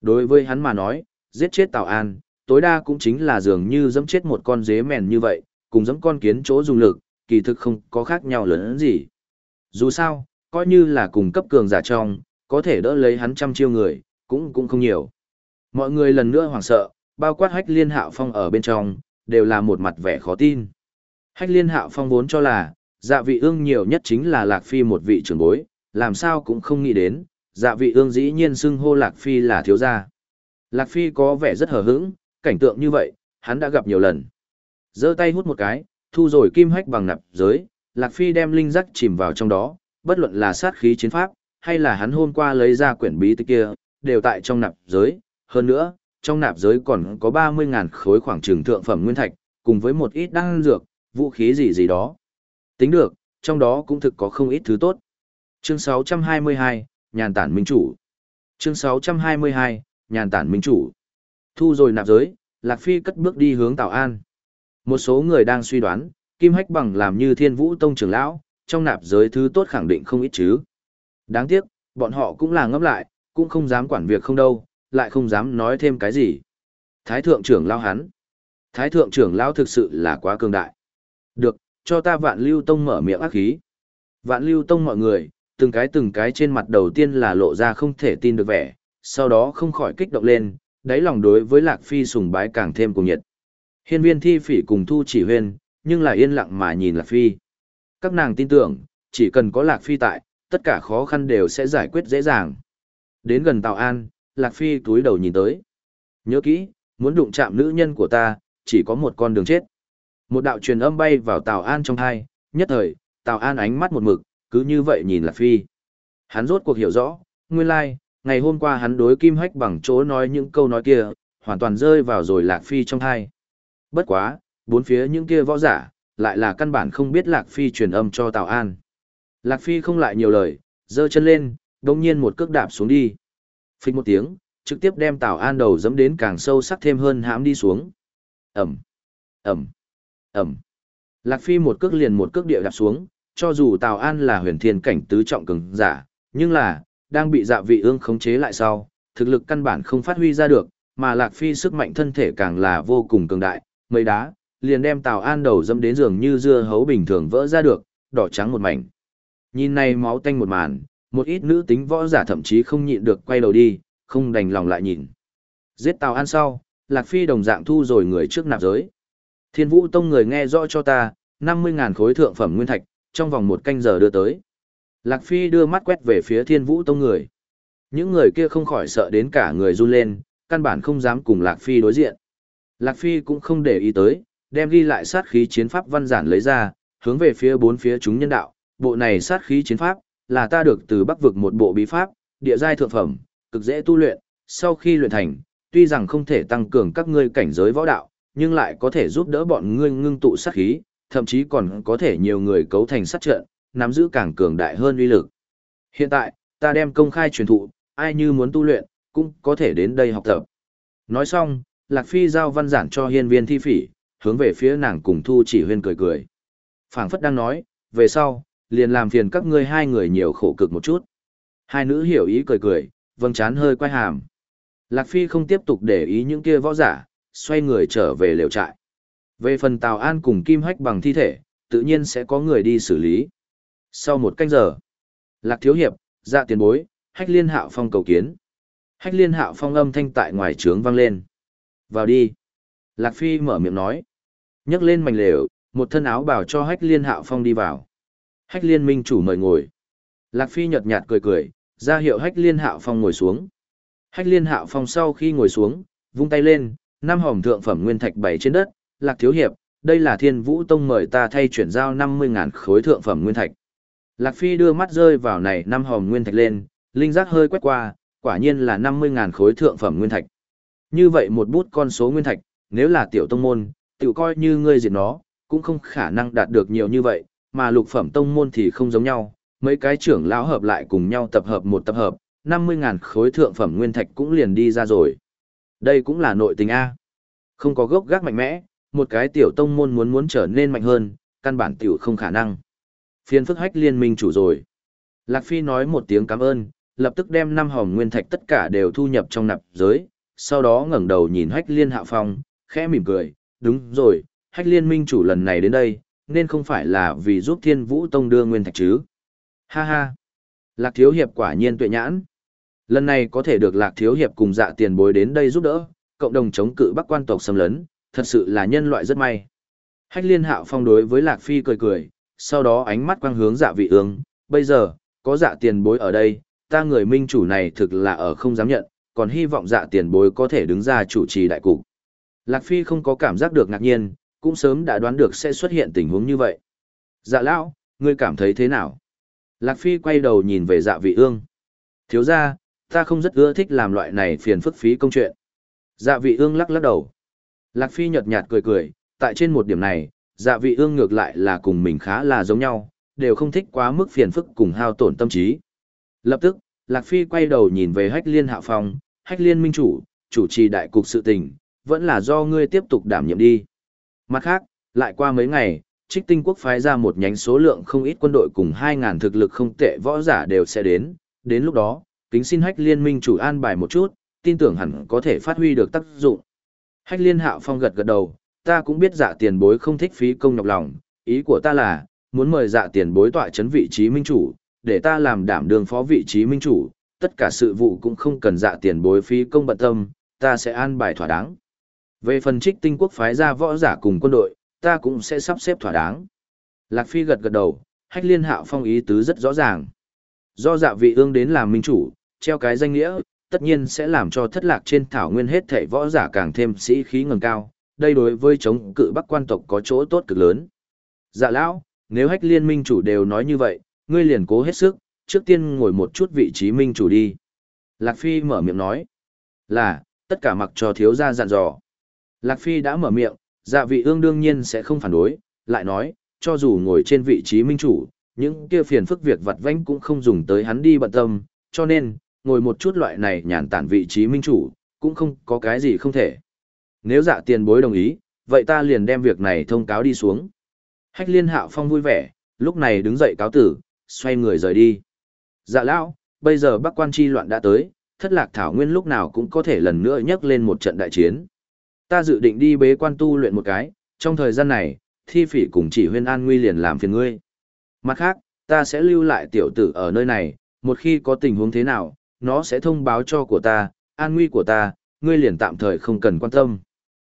Đối với hắn mà nói, giết chết Tào An, tối đa cũng chính là dường như dẫm chết một con dế mèn như vậy, cùng dẫm con kiến chỗ dùng lực, kỳ thực không có khác nhau lớn gì. Dù sao, coi như là cùng cấp cường giả trong, có thể đỡ lấy hắn trăm chiêu người, cũng cũng không nhiều. Mọi người lần nữa hoảng sợ, bao quát hách liên hạo phong ở bên trong, đều là một mặt vẻ khó tin. Hách liên hạo phong vốn cho là, dạ vị ương nhiều nhất chính là Lạc Phi một vị trưởng bối, làm sao cũng không nghĩ đến, dạ vị ương dĩ nhiên xưng hô Lạc Phi là thiếu gia. Lạc Phi có vẻ rất hờ hững, cảnh tượng như vậy, hắn đã gặp nhiều lần. giơ tay hút một cái, thu rồi kim hách bằng nạp giới, Lạc Phi đem linh giác chìm vào trong đó, bất luận là sát khí chiến pháp, hay là hắn hôm qua lấy ra quyển bí tịch kia, đều tại trong nạp giới, hơn nữa, trong nạp giới còn có 30.000 khối khoảng trường thượng phẩm nguyên thạch, cùng với một ít đan dược, vũ khí gì gì đó. Tính được, trong đó cũng thực có không ít thứ tốt. Chương 622, Nhàn tản minh chủ. Chương 622, Nhàn tản minh chủ. Thu rồi nạp giới, Lạc Phi cất bước đi hướng Tào An. Một số người đang suy đoán, Kim Hách Bằng làm như Thiên Vũ Tông trưởng lão, trong nạp giới thứ tốt khẳng định không ít chứ. Đáng tiếc, bọn họ cũng là ngấp lại, cũng không dám quản việc không đâu, lại không dám nói thêm cái gì. Thái thượng trưởng lao hắn. Thái thượng trưởng lao thực sự là quá cường đại. Được, cho ta vạn lưu tông mở miệng ác khí. Vạn lưu tông mọi người, từng cái từng cái trên mặt đầu tiên là lộ ra không thể tin được vẻ, sau đó không khỏi kích động lên, đáy lòng đối với Lạc Phi sùng bái càng thêm cùng nhiệt. Hiên viên thi phỉ cùng thu chỉ huyên, nhưng lại yên lặng mà nhìn Lạc Phi. Các nàng tin tưởng, chỉ cần có Lạc Phi tại, tất cả khó khăn đều sẽ giải quyết dễ dàng. Đến gần Tào An, Lạc Phi túi đầu nhìn tới. Nhớ kỹ, muốn đụng chạm nữ nhân của ta, chỉ có một con đường chết. Một đạo truyền âm bay vào Tào An trong hai, nhất thời, Tào An ánh mắt một mực, cứ như vậy nhìn Lạc Phi. Hắn rốt cuộc hiểu rõ, nguyên lai, like, ngày hôm qua hắn đối Kim Hách bằng chỗ nói những câu nói kia, hoàn toàn rơi vào rồi Lạc Phi trong hai. Bất quá, bốn phía những kia võ giả, lại là căn bản không biết Lạc Phi truyền âm cho Tào An. Lạc Phi không lại nhiều lời, giơ chân lên, đồng nhiên một cước đạp xuống đi phịch một tiếng, trực tiếp đem Tào An đầu dẫm đến càng sâu sắc thêm hơn hãm đi xuống. Ẩm, Ẩm, Ẩm. Lạc Phi một cước liền một cước địa đạp xuống, cho dù Tào An là huyền thiên cảnh tứ trọng cường giả, nhưng là, đang bị dạ vị ương khống chế lại sau, thực lực căn bản không phát huy ra được, mà Lạc Phi sức mạnh thân thể càng là vô cùng cường đại, mấy đá, liền đem Tào An đầu dẫm đến giường như dưa hấu bình thường vỡ ra được, đỏ trắng một mảnh. Nhìn này máu tanh một màn, một ít nữ tính võ giả thậm chí không nhịn được quay đầu đi, không đành lòng lại nhìn. Giết Tào An sau, Lạc Phi đồng dạng thu rồi người trước nạp giới. Thiên Vũ Tông người nghe rõ cho ta, 50.000 khối thượng phẩm nguyên thạch, trong vòng một canh giờ đưa tới. Lạc Phi đưa mắt quét về phía thiên vũ tông người. Những người kia không khỏi sợ đến cả người run lên, căn bản không dám cùng Lạc Phi đối diện. Lạc Phi cũng không để ý tới, đem ghi lại sát khí chiến pháp văn giản lấy ra, hướng về phía bốn phía chúng nhân đạo, bộ này sát khí chiến pháp, là ta được từ bắc vực một bộ bí pháp, địa giai thượng phẩm, cực dễ tu luyện, sau khi luyện thành, tuy rằng không thể tăng cường các ngươi cảnh giới võ đạo, nhưng lại có thể giúp đỡ bọn ngươi ngưng tụ sát khí, thậm chí còn có thể nhiều người cấu thành sát trận, nắm giữ càng cường đại hơn uy lực. Hiện tại, ta đem công khai truyền thụ, ai như muốn tu luyện, cũng có thể đến đây học tập. Nói xong, Lạc Phi giao văn giản cho hiên viên thi phỉ, hướng về phía nàng cùng thu chỉ huyên cười cười. phảng phất đang nói, về sau, liền làm phiền các ngươi hai người nhiều khổ cực một chút. Hai nữ hiểu ý cười cười, vâng chán hơi quay hàm. Lạc Phi không tiếp tục để ý những kia võ giả, xoay người trở về lều trại. Về phần Tào An cùng Kim Hách bằng thi thể, tự nhiên sẽ có người đi xử lý. Sau một canh giờ, Lạc Thiếu Hiệp, dạ tiền bối, Hách Liên Hạo Phong cầu kiến. Hách Liên Hạo Phong âm thanh tại ngoài trướng vang lên. Vào đi. Lạc Phi mở miệng nói. nhấc lên mảnh lều, một thân áo bảo cho Hách Liên Hạo Phong đi vào. Hách Liên Minh chủ mời ngồi. Lạc Phi nhợt nhạt cười cười, ra hiệu Hách Liên Hạo Phong ngồi xuống. Hách Liên Hạo Phong sau khi ngồi xuống, vung tay lên, năm hòm thượng phẩm nguyên thạch bày trên đất, Lạc Thiếu Hiệp, đây là Thiên Vũ Tông mời ta thay chuyển giao 50.000 khối thượng phẩm nguyên thạch. Lạc Phi đưa mắt rơi vào này năm hòm nguyên thạch lên, linh giác hơi quét qua, quả nhiên là 50.000 khối thượng phẩm nguyên thạch. Như vậy một bút con số nguyên thạch, nếu là tiểu tông môn, tiểu coi như ngươi diệt nó, cũng không khả năng đạt được nhiều như vậy, mà lục phẩm tông môn thì không giống nhau, mấy cái trưởng lão hợp lại cùng nhau tập hợp một tập hợp, 50.000 khối thượng phẩm nguyên thạch cũng liền đi ra rồi. Đây cũng là nội tình A. Không có gốc gác mạnh mẽ, một cái tiểu tông môn muốn muốn trở nên mạnh hơn, căn bản tiểu không khả năng. Phiên phức hách liên minh chủ rồi. Lạc Phi nói một tiếng cảm ơn, lập tức đem năm hòm nguyên thạch tất cả đều thu nhập trong nạp giới, sau đó ngẩng đầu nhìn hách liên hạ phong, khẽ mỉm cười, đúng rồi, hách liên minh chủ lần này đến đây, nên không phải là vì giúp thiên vũ tông đưa nguyên thạch chứ. Ha ha! Lạc thiếu hiệp quả nhiên tuệ nhãn. Lần này có thể được lạc thiếu hiệp cùng dạ tiền bối đến đây giúp đỡ, cộng đồng chống cự bắc quan tộc xâm lấn, thật sự là nhân loại rất may. Hách liên hạo phong đối với lạc phi cười cười, sau đó ánh mắt quang hướng dạ vị ương, bây giờ, có dạ tiền bối ở đây, ta người minh chủ này thực là ở không dám nhận, còn hy vọng dạ tiền bối có thể đứng ra chủ trì đại cục. Lạc Phi không có cảm giác được ngạc nhiên, cũng sớm đã đoán được sẽ xuất hiện tình huống như vậy. Dạ lão, ngươi cảm thấy thế nào? Lạc Phi quay đầu nhìn về dạ vị ương. Thiếu ra, ta không rất ưa thích làm loại này phiền phức phí công chuyện. Dạ vị ương lắc lắc đầu. Lạc Phi nhợt nhạt cười cười, tại trên một điểm này, dạ vị ương ngược lại là cùng mình khá là giống nhau, đều không thích quá mức phiền phức cùng hao tổn tâm trí. Lập tức, Lạc Phi quay đầu nhìn về Hách Liên Hạ Phong, Hách Liên Minh Chủ, chủ trì đại cục sự tình, vẫn là do ngươi tiếp tục đảm nhiệm đi. Mặt khác, lại qua mấy ngày, trích tinh quốc phái ra một nhánh số lượng không ít quân đội cùng 2.000 thực lực không tệ võ giả đều sẽ đến, đến lúc đó, kính xin Hách Liên Minh Chủ an bài một chút, tin tưởng hẳn có thể phát huy được tác dụng. Hách Liên Hạo Phong gật gật đầu, ta cũng biết dạ tiền bối không thích phí công nhọc lòng, ý của ta là, muốn mời dạ tiền bối tọa chấn vị trí minh chủ, để ta làm đảm đường phó vị trí minh chủ, tất cả sự vụ cũng không cần dạ tiền bối phí công bận tâm, ta sẽ an bài thỏa đáng. Về phần trích tinh quốc phái ra võ giả cùng quân đội, ta cũng sẽ sắp xếp thỏa đáng. Lạc Phi gật gật đầu, hách liên hạo phong ý tứ rất rõ ràng. Do dạ vị ương đến làm minh chủ, treo cái danh nghĩa, tất nhiên sẽ làm cho thất lạc trên thảo nguyên hết thảy võ giả càng thêm sĩ khí ngầm cao, đây đối với chống cự bắc quan tộc có chỗ tốt cực lớn. Dạ lão, nếu hách liên minh chủ đều nói như vậy, ngươi liền cố hết sức, trước tiên ngồi một chút vị trí minh chủ đi. Lạc Phi mở miệng nói, là, tất cả mặc cho thiếu gia dặn dò. Lạc Phi đã mở miệng, dạ vị ương đương nhiên sẽ không phản đối, lại nói, cho dù ngồi trên vị trí minh chủ, những kia phiền phức việc vặt vãnh cũng không dùng tới hắn đi bận tâm, cho nên, ngồi một chút loại này nhàn tản vị trí minh chủ, cũng không có cái gì không thể. Nếu dạ tiền bối đồng ý, vậy ta liền đem việc này thông cáo đi xuống. Hách liên hạo phong vui vẻ, lúc này đứng dậy cáo tử, xoay người rời đi. Dạ lão, bây giờ bắc quan chi loạn đã tới, thất lạc thảo nguyên lúc nào cũng có thể lần nữa nhấc lên một trận đại chiến. Ta dự định đi bế quan tu luyện một cái, trong thời gian này, thi phỉ cùng chỉ huyên an nguy liền làm phiền ngươi. Mặt khác, ta sẽ lưu lại tiểu tử ở nơi này, một khi có tình huống thế nào, nó sẽ thông báo cho của ta, an nguy của ta, ngươi liền tạm thời không cần quan tâm.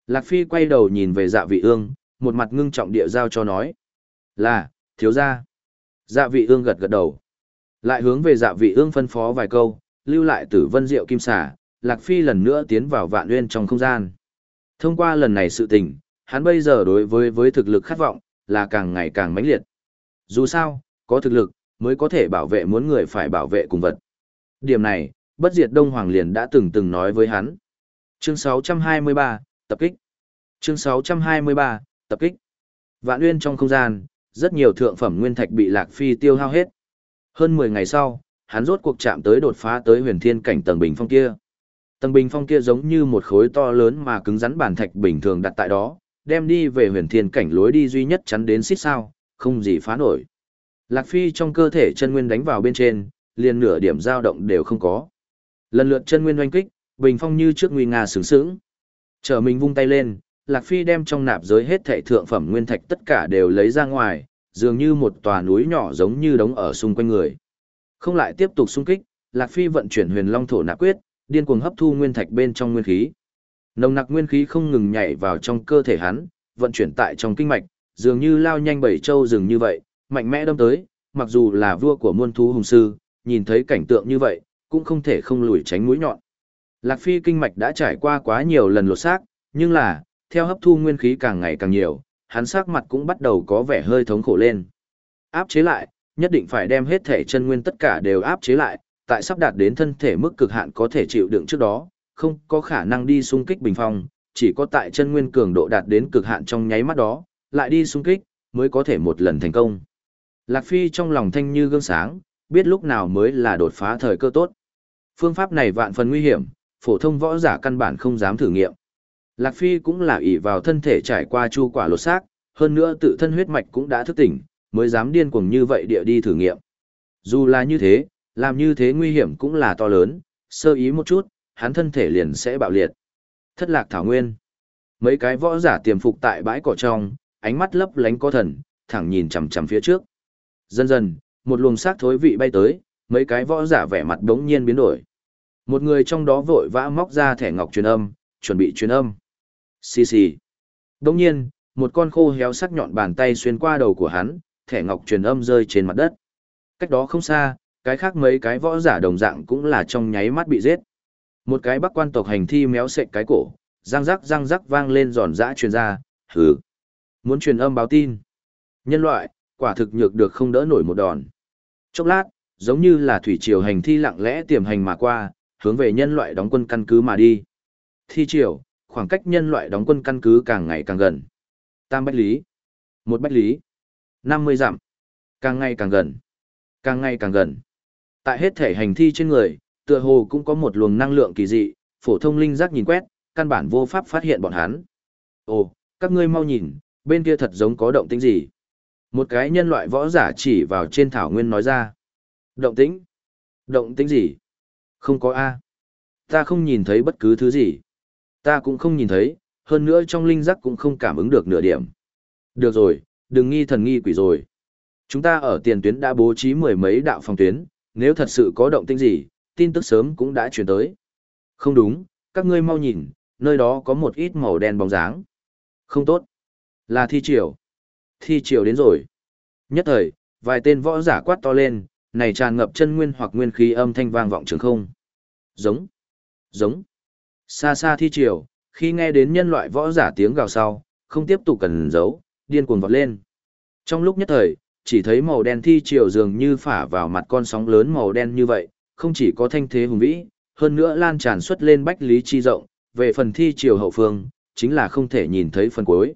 Lạc Phi quay đầu nhìn về dạ vị ương, một mặt ngưng trọng địa giao cho nói. Là, thiếu gia. Dạ vị ương gật gật đầu. Lại hướng về dạ vị ương phân phó vài câu, lưu lại tử vân diệu kim xà, Lạc Phi lần nữa tiến vào vạn nguyên trong không gian. Thông qua lần này sự tình, hắn bây giờ đối với với thực lực khát vọng, là càng ngày càng mãnh liệt. Dù sao, có thực lực, mới có thể bảo vệ muốn người phải bảo vệ cùng vật. Điểm này, bất diệt Đông Hoàng liền đã từng từng nói với hắn. Chương 623, tập kích. Chương 623, tập kích. Vạn Nguyên trong không gian, rất nhiều thượng phẩm nguyên thạch bị Lạc Phi tiêu hao hết. Hơn 10 ngày sau, hắn rốt cuộc chạm tới đột phá tới huyền thiên cảnh tầng bình phong kia. Tầng bình phong kia giống như một khối to lớn mà cứng rắn bản thạch bình thường đặt tại đó, đem đi về huyền thiên cảnh lối đi duy nhất chắn đến xít sao, không gì phá nổi. Lạc Phi trong cơ thể chân nguyên đánh vào bên trên, liền nửa điểm dao động đều không có. Lần lượt chân nguyên oanh kích, bình phong như trước nguy nga sướng sướng. Trở mình vung tay lên, Lạc Phi đem trong nạp giới hết thảy thượng phẩm nguyên thạch tất cả đều lấy ra ngoài, dường như một tòa núi nhỏ giống như đống ở xung quanh người. Không lại tiếp tục xung kích, Lạc Phi vận chuyển huyền long thổ nạp quyết, điên cuồng hấp thu nguyên thạch bên trong nguyên khí. Nồng nặc nguyên khí không ngừng nhảy vào trong cơ thể hắn, vận chuyển tại trong kinh mạch, dường như lao nhanh bảy châu rừng như vậy, mạnh mẽ đâm tới, mặc dù là vua của muôn thú hùng sư, nhìn thấy cảnh tượng như vậy, cũng không thể không lùi tránh mũi nhọn. Lạc Phi kinh mạch đã trải qua quá nhiều lần lột xác, nhưng là, theo hấp thu nguyên khí càng ngày càng nhiều, hắn sắc mặt cũng bắt đầu có vẻ hơi thống khổ lên. Áp chế lại, nhất định phải đem hết thể chân nguyên tất cả đều áp chế lại, tại sắp đạt đến thân thể mức cực hạn có thể chịu đựng trước đó, không có khả năng đi xung kích bình phong, chỉ có tại chân nguyên cường độ đạt đến cực hạn trong nháy mắt đó, lại đi xung kích, mới có thể một lần thành công. Lạc Phi trong lòng thanh như gương sáng, biết lúc nào mới là đột phá thời cơ tốt. Phương pháp này vạn phần nguy hiểm, phổ thông võ giả căn bản không dám thử nghiệm. Lạc Phi cũng là ỷ vào thân thể trải qua chu quả lột xác, hơn nữa tự thân huyết mạch cũng đã thức tỉnh, mới dám điên cuồng như vậy địa đi thử nghiệm. Dù là như thế, làm như thế nguy hiểm cũng là to lớn, sơ ý một chút, hắn thân thể liền sẽ bạo liệt. Thất lạc thảo nguyên. Mấy cái võ giả tiềm phục tại bãi cỏ trong, ánh mắt lấp lánh có thần, thẳng nhìn chằm chằm phía trước. Dần dần, một luồng xác thối vị bay tới, mấy cái võ giả vẻ mặt đống nhiên biến đổi. Một người trong đó vội vã móc ra thẻ ngọc truyền âm, chuẩn bị truyền âm. Xì xì. Đống nhiên, một con khô héo sắc nhọn bàn tay xuyên qua đầu của hắn, thẻ ngọc truyền âm rơi trên mặt đất. Cách đó không xa, cái khác mấy cái võ giả đồng dạng cũng là trong nháy mắt bị giết. Một cái bắc quan tộc hành thi méo sệch cái cổ, răng rắc răng rắc vang lên giòn giã truyền ra, hừ. Muốn truyền âm báo tin. Nhân loại, quả thực nhược được không đỡ nổi một đòn. Chốc lát, giống như là thủy triều hành thi lặng lẽ tiềm hành mà qua, hướng về nhân loại đóng quân căn cứ mà đi. Thi triều, khoảng cách nhân loại đóng quân căn cứ càng ngày càng gần. Tam bách lý. Một bách lý. 50 dặm. Càng ngày càng gần. Càng ngày càng gần. Tại hết thể hành thi trên người, tựa hồ cũng có một luồng năng lượng kỳ dị, phổ thông linh giác nhìn quét, căn bản vô pháp phát hiện bọn hắn. Ồ, các ngươi mau nhìn, bên kia thật giống có động tĩnh gì. Một cái nhân loại võ giả chỉ vào trên thảo nguyên nói ra. Động tĩnh? Động tĩnh gì? Không có A. Ta không nhìn thấy bất cứ thứ gì. Ta cũng không nhìn thấy, hơn nữa trong linh giác cũng không cảm ứng được nửa điểm. Được rồi, đừng nghi thần nghi quỷ rồi. Chúng ta ở tiền tuyến đã bố trí mười mấy đạo phòng tuyến, nếu thật sự có động tĩnh gì, tin tức sớm cũng đã truyền tới. Không đúng, các ngươi mau nhìn, nơi đó có một ít màu đen bóng dáng. Không tốt. Là thi triều. Thi triều đến rồi. Nhất thời, vài tên võ giả quát to lên, này tràn ngập chân nguyên hoặc nguyên khí âm thanh vang vọng trường không. Giống. Giống. Xa xa thi triều, khi nghe đến nhân loại võ giả tiếng gào sau, không tiếp tục cần giấu, điên cuồng vọt lên. Trong lúc nhất thời, chỉ thấy màu đen thi triều dường như phả vào mặt con sóng lớn màu đen như vậy, không chỉ có thanh thế hùng vĩ, hơn nữa lan tràn xuất lên bách lý chi rộng, về phần thi triều hậu phương, chính là không thể nhìn thấy phần cuối.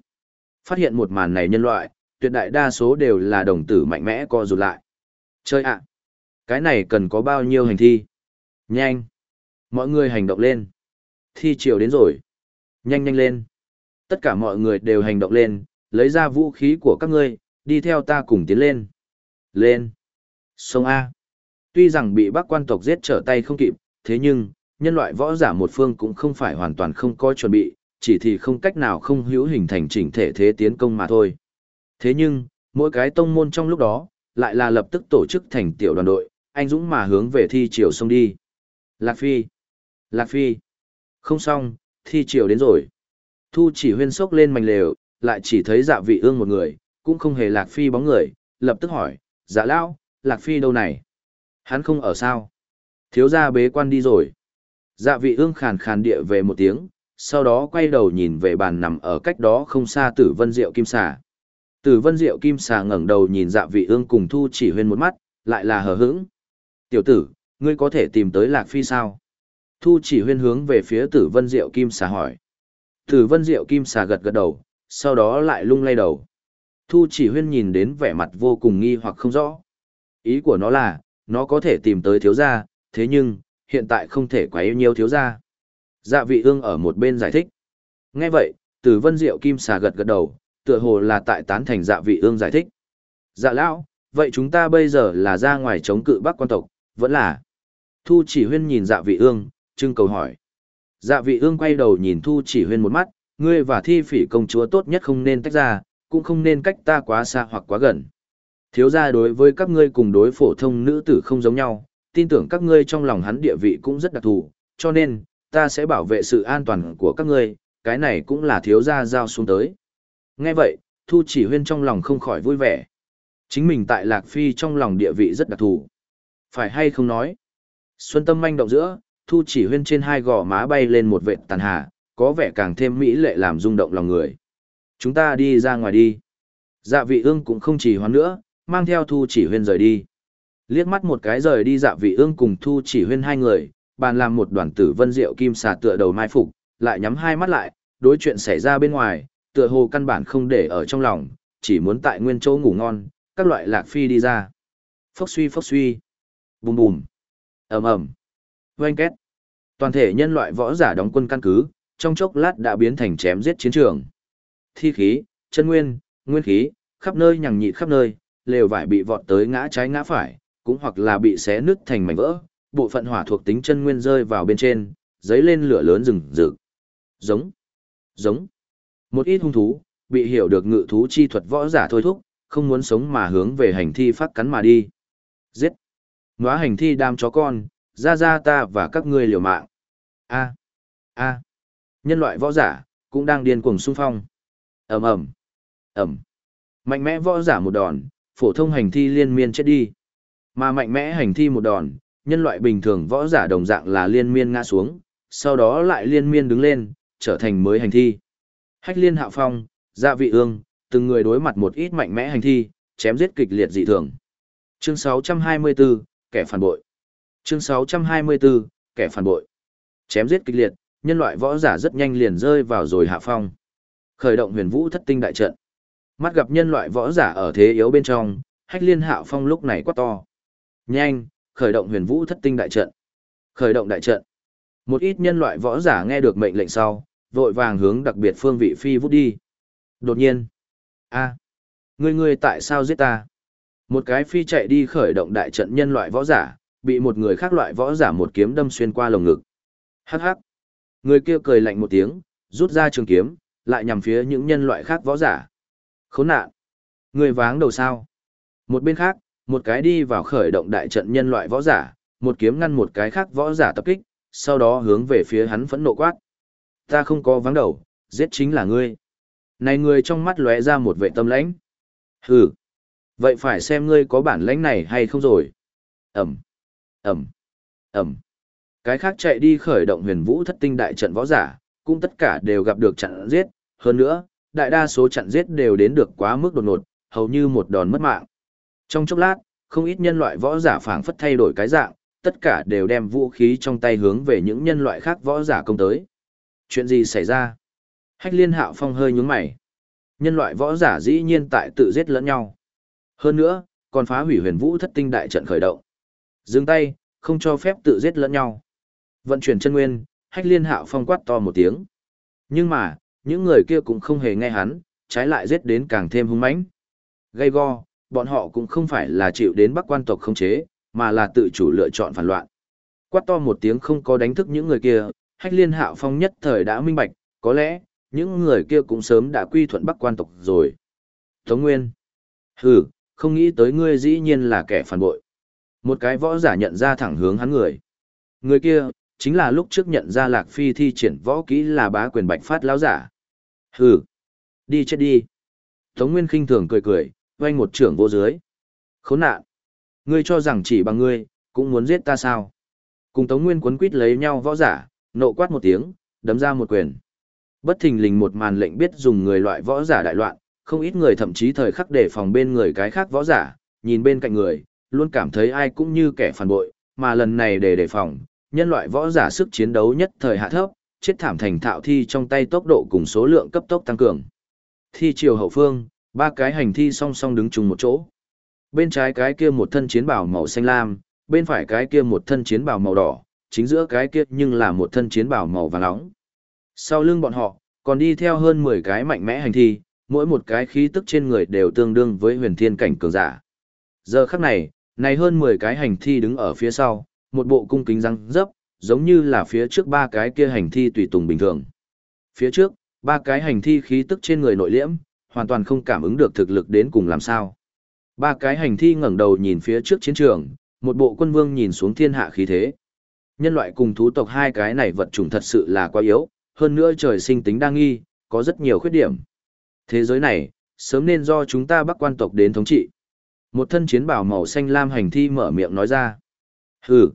Phát hiện một màn này nhân loại, tuyệt đại đa số đều là đồng tử mạnh mẽ co rụt lại. Chơi ạ! cái này cần có bao nhiêu hành thi? Nhanh! Mọi người hành động lên! Thi triều đến rồi! Nhanh nhanh lên! Tất cả mọi người đều hành động lên, lấy ra vũ khí của các ngươi, đi theo ta cùng tiến lên. Lên! Sông A! Tuy rằng bị bác quan tộc giết trở tay không kịp, thế nhưng, nhân loại võ giả một phương cũng không phải hoàn toàn không có chuẩn bị, chỉ thì không cách nào không hữu hình thành chỉnh thể thế tiến công mà thôi. Thế nhưng, mỗi cái tông môn trong lúc đó, lại là lập tức tổ chức thành tiểu đoàn đội, anh dũng mà hướng về thi triều sông đi. Lạc Phi! Lạc Phi! Không xong, thi triều đến rồi. Thu chỉ huyên sốc lên mảnh lều, lại chỉ thấy dạ vị ương một người, cũng không hề Lạc Phi bóng người, lập tức hỏi, dạ lão, Lạc Phi đâu này? Hắn không ở sao? Thiếu gia bế quan đi rồi. Dạ vị ương khàn khàn địa về một tiếng, sau đó quay đầu nhìn về bàn nằm ở cách đó không xa tử vân diệu kim xà. Tử vân diệu kim xà ngẩng đầu nhìn dạ vị ương cùng thu chỉ huyên một mắt, lại là hờ hững. Tiểu tử, ngươi có thể tìm tới lạc phi sao? Thu chỉ huyên hướng về phía tử vân diệu kim xà hỏi. Tử vân diệu kim xà gật gật đầu, sau đó lại lung lay đầu. Thu chỉ huyên nhìn đến vẻ mặt vô cùng nghi hoặc không rõ. Ý của nó là, nó có thể tìm tới thiếu gia, thế nhưng, hiện tại không thể quá yêu nhiều thiếu gia. Dạ vị ương ở một bên giải thích. Nghe vậy, tử vân diệu kim xà gật gật đầu, tựa hồ là tại tán thành dạ vị ương giải thích. Dạ lão, vậy chúng ta bây giờ là ra ngoài chống cự bắc quan tộc, vẫn là. Thu chỉ huyên nhìn dạ vị ương, trưng cầu hỏi. Dạ vị ương quay đầu nhìn thu chỉ huyên một mắt, ngươi và thi phỉ công chúa tốt nhất không nên tách ra, cũng không nên cách ta quá xa hoặc quá gần. Thiếu gia đối với các ngươi cùng đối phổ thông nữ tử không giống nhau, tin tưởng các ngươi trong lòng hắn địa vị cũng rất đặc thù, cho nên, ta sẽ bảo vệ sự an toàn của các ngươi, cái này cũng là thiếu gia giao xuống tới. Nghe vậy, Thu chỉ huyên trong lòng không khỏi vui vẻ. Chính mình tại Lạc Phi trong lòng địa vị rất đặc thù. Phải hay không nói? Xuân tâm manh động giữa, Thu chỉ huyên trên hai gò má bay lên một vệt tàn hà, có vẻ càng thêm mỹ lệ làm rung động lòng người. Chúng ta đi ra ngoài đi. Dạ vị ương cũng không chỉ hoán nữa, mang theo Thu chỉ huyên rời đi. Liếc mắt một cái rời đi dạ vị ương cùng Thu chỉ huyên hai người, bàn làm một đoàn tử vân diệu kim xà tựa đầu mai phục, lại nhắm hai mắt lại, đối chuyện xảy ra bên ngoài, tựa hồ căn bản không để ở trong lòng, chỉ muốn tại nguyên chỗ ngủ ngon, các loại lạc phi đi ra. Phốc suy phốc suy, bùm bùm, ầm ầm, oanh két. Toàn thể nhân loại võ giả đóng quân căn cứ, trong chốc lát đã biến thành chém giết chiến trường. Thi khí, chân nguyên, nguyên khí, khắp nơi nhằng nhịt khắp nơi, lều vải bị vọt tới ngã trái ngã phải, cũng hoặc là bị xé nứt thành mảnh vỡ, bộ phận hỏa thuộc tính chân nguyên rơi vào bên trên, giấy lên lửa lớn rừng rực. Giống, giống. Một ít hung thú, bị hiểu được ngự thú chi thuật võ giả thôi thúc, không muốn sống mà hướng về hành thi phát cắn mà đi. Giết. Nóa hành thi đam chó con, ra ra ta và các ngươi liều mạng. A. A. Nhân loại võ giả, cũng đang điên cuồng xung phong ầm ầm ầm Mạnh mẽ võ giả một đòn, phổ thông hành thi liên miên chết đi. Mà mạnh mẽ hành thi một đòn, nhân loại bình thường võ giả đồng dạng là liên miên ngã xuống, sau đó lại liên miên đứng lên, trở thành mới hành thi. Hách liên hạ phong, gia vị ương, từng người đối mặt một ít mạnh mẽ hành thi, chém giết kịch liệt dị thường. Chương 624, kẻ phản bội. Chương 624, kẻ phản bội. Chém giết kịch liệt, nhân loại võ giả rất nhanh liền rơi vào rồi hạ phong. Khởi động huyền vũ thất tinh đại trận. Mắt gặp nhân loại võ giả ở thế yếu bên trong, hách liên hạo phong lúc này quá to. Nhanh, khởi động huyền vũ thất tinh đại trận. Khởi động đại trận. Một ít nhân loại võ giả nghe được mệnh lệnh sau, vội vàng hướng đặc biệt phương vị phi vút đi. Đột nhiên. a ngươi ngươi tại sao giết ta? Một cái phi chạy đi khởi động đại trận nhân loại võ giả, bị một người khác loại võ giả một kiếm đâm xuyên qua lồng ngực. Hắc hắc. Người kia cười lạnh một tiếng, rút ra trường kiếm, lại nhằm phía những nhân loại khác võ giả. Khốn nạn. Người váng đầu sao? Một bên khác, một cái đi vào khởi động đại trận nhân loại võ giả, một kiếm ngăn một cái khác võ giả tập kích, sau đó hướng về phía hắn phẫn nộ quát. Ta không có vắng đầu, giết chính là ngươi. Này ngươi trong mắt lóe ra một vệ tâm lãnh. Hừ. Vậy phải xem ngươi có bản lãnh này hay không rồi. Ẩm. Ẩm. Ẩm. Cái khác chạy đi khởi động huyền vũ thất tinh đại trận võ giả, cũng tất cả đều gặp được trận giết. Hơn nữa, đại đa số trận giết đều đến được quá mức đột ngột, hầu như một đòn mất mạng. Trong chốc lát, không ít nhân loại võ giả phảng phất thay đổi cái dạng, tất cả đều đem vũ khí trong tay hướng về những nhân loại khác võ giả công tới. Chuyện gì xảy ra? Hách liên hạo phong hơi nhúng mày. Nhân loại võ giả dĩ nhiên tại tự giết lẫn nhau. Hơn nữa, còn phá hủy huyền vũ thất tinh đại trận khởi động. Dừng tay, không cho phép tự giết lẫn nhau. Vận chuyển chân nguyên, hách liên hạo phong quát to một tiếng. Nhưng mà, những người kia cũng không hề nghe hắn, trái lại giết đến càng thêm hung mãnh. Gây go, bọn họ cũng không phải là chịu đến bắc quan tộc không chế, mà là tự chủ lựa chọn phản loạn. Quát to một tiếng không có đánh thức những người kia, hách liên hạo phong nhất thời đã minh bạch, có lẽ, những người kia cũng sớm đã quy thuận bắc quan tộc rồi. Tống Nguyên. Hừ, không nghĩ tới ngươi dĩ nhiên là kẻ phản bội. Một cái võ giả nhận ra thẳng hướng hắn người. Người kia, chính là lúc trước nhận ra Lạc Phi thi triển võ kỹ là bá quyền bạch phát lão giả. Hừ. Đi chết đi. Tống Nguyên khinh thường cười cười, vay một trưởng vô dưới. Khốn nạn! Ngươi cho rằng chỉ bằng ngươi, cũng muốn giết ta sao? Cùng Tống Nguyên quấn quýt lấy nhau võ giả, nộ quát một tiếng, đấm ra một quyền. Bất thình lình một màn lệnh biết dùng người loại võ giả đại loạn, không ít người thậm chí thời khắc để phòng bên người cái khác võ giả, nhìn bên cạnh người, luôn cảm thấy ai cũng như kẻ phản bội, mà lần này để đề phòng, nhân loại võ giả sức chiến đấu nhất thời hạ thấp, chết thảm thành thạo thi trong tay tốc độ cùng số lượng cấp tốc tăng cường. Thi chiều hậu phương, ba cái hành thi song song đứng chung một chỗ. Bên trái cái kia một thân chiến bào màu xanh lam, bên phải cái kia một thân chiến bào màu đỏ, chính giữa cái kia nhưng là một thân chiến bào màu vàng nóng. Sau lưng bọn họ, còn đi theo hơn 10 cái mạnh mẽ hành thi, mỗi một cái khí tức trên người đều tương đương với huyền thiên cảnh cường giả. Giờ khắc này, này hơn 10 cái hành thi đứng ở phía sau, một bộ cung kính răng dấp, giống như là phía trước ba cái kia hành thi tùy tùng bình thường. Phía trước, ba cái hành thi khí tức trên người nội liễm, hoàn toàn không cảm ứng được thực lực đến cùng làm sao. Ba cái hành thi ngẩng đầu nhìn phía trước chiến trường, một bộ quân vương nhìn xuống thiên hạ khí thế. Nhân loại cùng thú tộc hai cái này vật chủng thật sự là quá yếu, hơn nữa trời sinh tính đa nghi, có rất nhiều khuyết điểm. Thế giới này, sớm nên do chúng ta bắc quan tộc đến thống trị. Một thân chiến bảo màu xanh lam hành thi mở miệng nói ra. Hừ,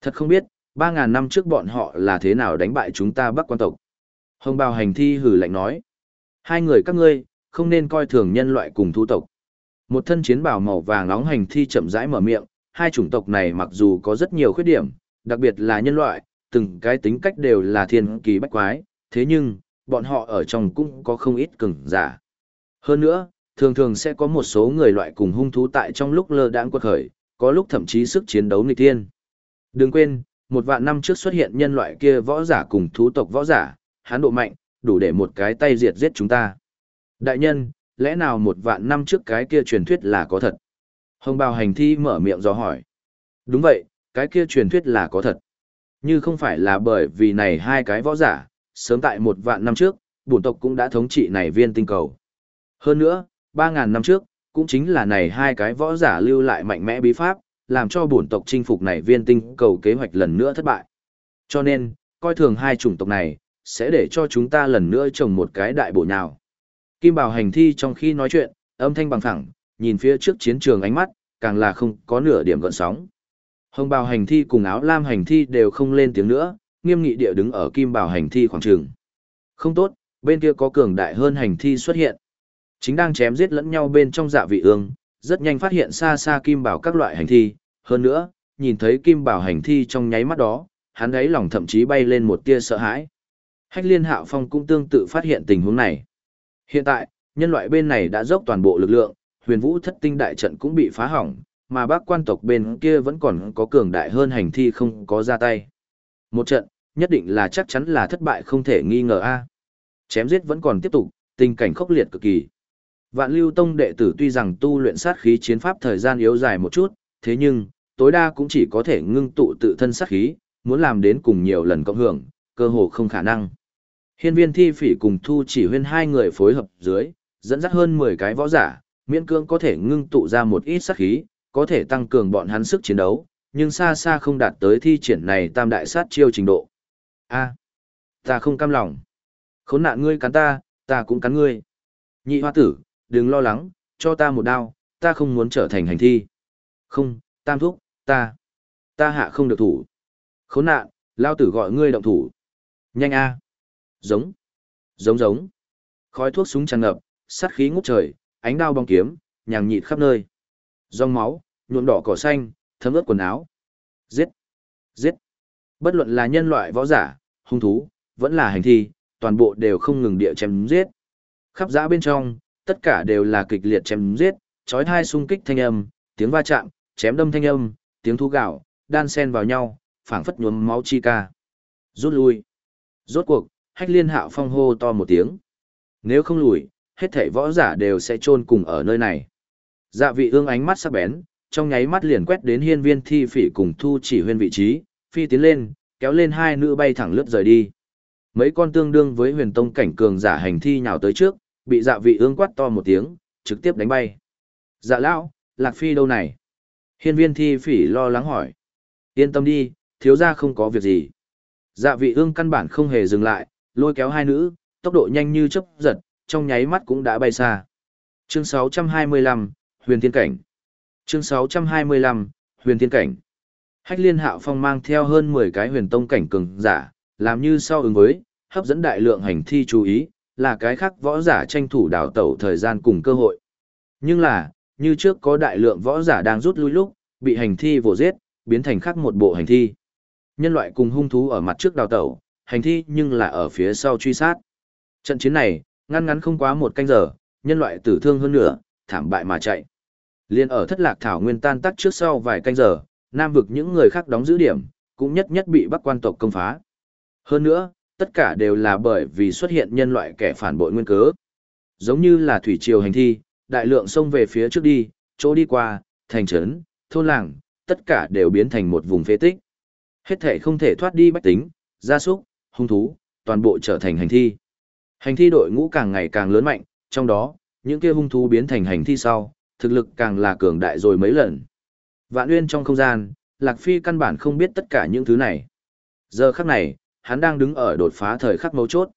thật không biết, 3.000 năm trước bọn họ là thế nào đánh bại chúng ta bắc quan tộc. Hồng bào hành thi hừ lạnh nói. Hai người các ngươi, không nên coi thường nhân loại cùng thu tộc. Một thân chiến bào màu vàng nóng hành thi chậm rãi mở miệng, hai chủng tộc này mặc dù có rất nhiều khuyết điểm, đặc biệt là nhân loại, từng cái tính cách đều là thiên kỳ bách quái, thế nhưng, bọn họ ở trong cũng có không ít cứng giả. Hơn nữa, thường thường sẽ có một số người loại cùng hung thú tại trong lúc lơ đãng quật khởi, có lúc thậm chí sức chiến đấu nghịch thiên. Đừng quên, một vạn năm trước xuất hiện nhân loại kia võ giả cùng thú tộc võ giả, hắn độ mạnh, đủ để một cái tay diệt giết chúng ta. Đại nhân, lẽ nào một vạn năm trước cái kia truyền thuyết là có thật? Hồng bào hành thi mở miệng do hỏi. Đúng vậy, cái kia truyền thuyết là có thật. Như không phải là bởi vì này hai cái võ giả, sớm tại một vạn năm trước, bổn tộc cũng đã thống trị này viên tinh cầu. Hơn nữa, ba ngàn năm trước, cũng chính là này hai cái võ giả lưu lại mạnh mẽ bí pháp, làm cho bổn tộc chinh phục này viên tinh cầu kế hoạch lần nữa thất bại. Cho nên, coi thường hai chủng tộc này, sẽ để cho chúng ta lần nữa trồng một cái đại bộ nhào. Kim Bảo hành thi trong khi nói chuyện, âm thanh bằng thẳng, nhìn phía trước chiến trường ánh mắt, càng là không có nửa điểm gợn sóng. Hồng bào hành thi cùng áo lam hành thi đều không lên tiếng nữa, nghiêm nghị địa đứng ở kim bảo hành thi khoảng trường. Không tốt, bên kia có cường đại hơn hành thi xuất hiện. Chính đang chém giết lẫn nhau bên trong dạ vị ương, rất nhanh phát hiện xa xa kim bảo các loại hành thi, hơn nữa, nhìn thấy kim bảo hành thi trong nháy mắt đó, hắn ấy lòng thậm chí bay lên một tia sợ hãi. Hách liên hạo phong cũng tương tự phát hiện tình huống này. Hiện tại, nhân loại bên này đã dốc toàn bộ lực lượng, huyền vũ thất tinh đại trận cũng bị phá hỏng, mà bác quan tộc bên kia vẫn còn có cường đại hơn hành thi không có ra tay. Một trận, nhất định là chắc chắn là thất bại không thể nghi ngờ a. Chém giết vẫn còn tiếp tục, tình cảnh khốc liệt cực kỳ. Vạn Lưu Tông đệ tử tuy rằng tu luyện sát khí chiến pháp thời gian yếu dài một chút, thế nhưng, tối đa cũng chỉ có thể ngưng tụ tự thân sát khí, muốn làm đến cùng nhiều lần cộng hưởng, cơ hồ không khả năng. Hiên viên thi phỉ cùng thu chỉ huyên hai người phối hợp dưới, dẫn dắt hơn 10 cái võ giả, miễn cưỡng có thể ngưng tụ ra một ít sát khí, có thể tăng cường bọn hắn sức chiến đấu, nhưng xa xa không đạt tới thi triển này tam đại sát chiêu trình độ. A, ta không cam lòng. Khốn nạn ngươi cắn ta, ta cũng cắn ngươi. Nhị hoa tử, đừng lo lắng, cho ta một đao, ta không muốn trở thành hành thi. Không, tam thúc, ta, ta hạ không được thủ. Khốn nạn, lao tử gọi ngươi động thủ. Nhanh a. Giống, giống giống. Khói thuốc súng tràn ngập, sát khí ngút trời, ánh đao bong kiếm, nhàng nhịt khắp nơi. Dòng máu, nhuộm đỏ cỏ xanh, thấm ướt quần áo. Giết! Giết! Bất luận là nhân loại võ giả, hung thú, vẫn là hành thi, toàn bộ đều không ngừng địa chém giết. Khắp giã bên trong, tất cả đều là kịch liệt chém giết, chói thai xung kích thanh âm, tiếng va chạm, chém đâm thanh âm, tiếng thu gạo, đan sen vào nhau, phảng phất nhuốm máu chi ca. Rút lui. Rốt cuộc, hách liên hạo phong hô to một tiếng. Nếu không lùi, hết thảy võ giả đều sẽ chôn cùng ở nơi này. Dạ vị ương ánh mắt sắc bén, trong nháy mắt liền quét đến hiên viên thi phỉ cùng thu chỉ huyên vị trí, phi tiến lên, kéo lên hai nữ bay thẳng lướt rời đi. Mấy con tương đương với huyền tông cảnh cường giả hành thi nhào tới trước, bị dạ vị ương quát to một tiếng, trực tiếp đánh bay. Dạ lão, lạc phi đâu này? Hiên viên thi phỉ lo lắng hỏi. Yên tâm đi, thiếu gia không có việc gì. Dạ vị ương căn bản không hề dừng lại, lôi kéo hai nữ, tốc độ nhanh như chớp giật, trong nháy mắt cũng đã bay xa. Chương 625, Huyền Thiên Cảnh. Chương 625, Huyền Thiên Cảnh. Hách liên hạo phong mang theo hơn 10 cái huyền tông cảnh cường giả, làm như sau ứng với, hấp dẫn đại lượng hành thi chú ý, là cái khác võ giả tranh thủ đào tẩu thời gian cùng cơ hội. Nhưng là, như trước có đại lượng võ giả đang rút lui lúc, bị hành thi vồ giết, biến thành khác một bộ hành thi. Nhân loại cùng hung thú ở mặt trước đào tẩu, hành thi nhưng là ở phía sau truy sát. Trận chiến này, ngăn ngắn không quá một canh giờ, nhân loại tử thương hơn nữa, thảm bại mà chạy. Liên ở thất lạc thảo nguyên tan tắc trước sau vài canh giờ, nam vực những người khác đóng giữ điểm, cũng nhất nhất bị bắc quan tộc công phá. Hơn nữa, tất cả đều là bởi vì xuất hiện nhân loại kẻ phản bội nguyên cớ. Giống như là thủy triều hành thi, đại lượng sông về phía trước đi, chỗ đi qua, thành trấn, thôn làng, tất cả đều biến thành một vùng phế tích. Hết thể không thể thoát đi bách tính, gia súc, hung thú, toàn bộ trở thành hành thi. Hành thi đội ngũ càng ngày càng lớn mạnh, trong đó, những kia hung thú biến thành hành thi sau, thực lực càng là cường đại rồi mấy lần. Vạn Uyên trong không gian, Lạc Phi căn bản không biết tất cả những thứ này. Giờ khắc này, hắn đang đứng ở đột phá thời khắc mấu chốt.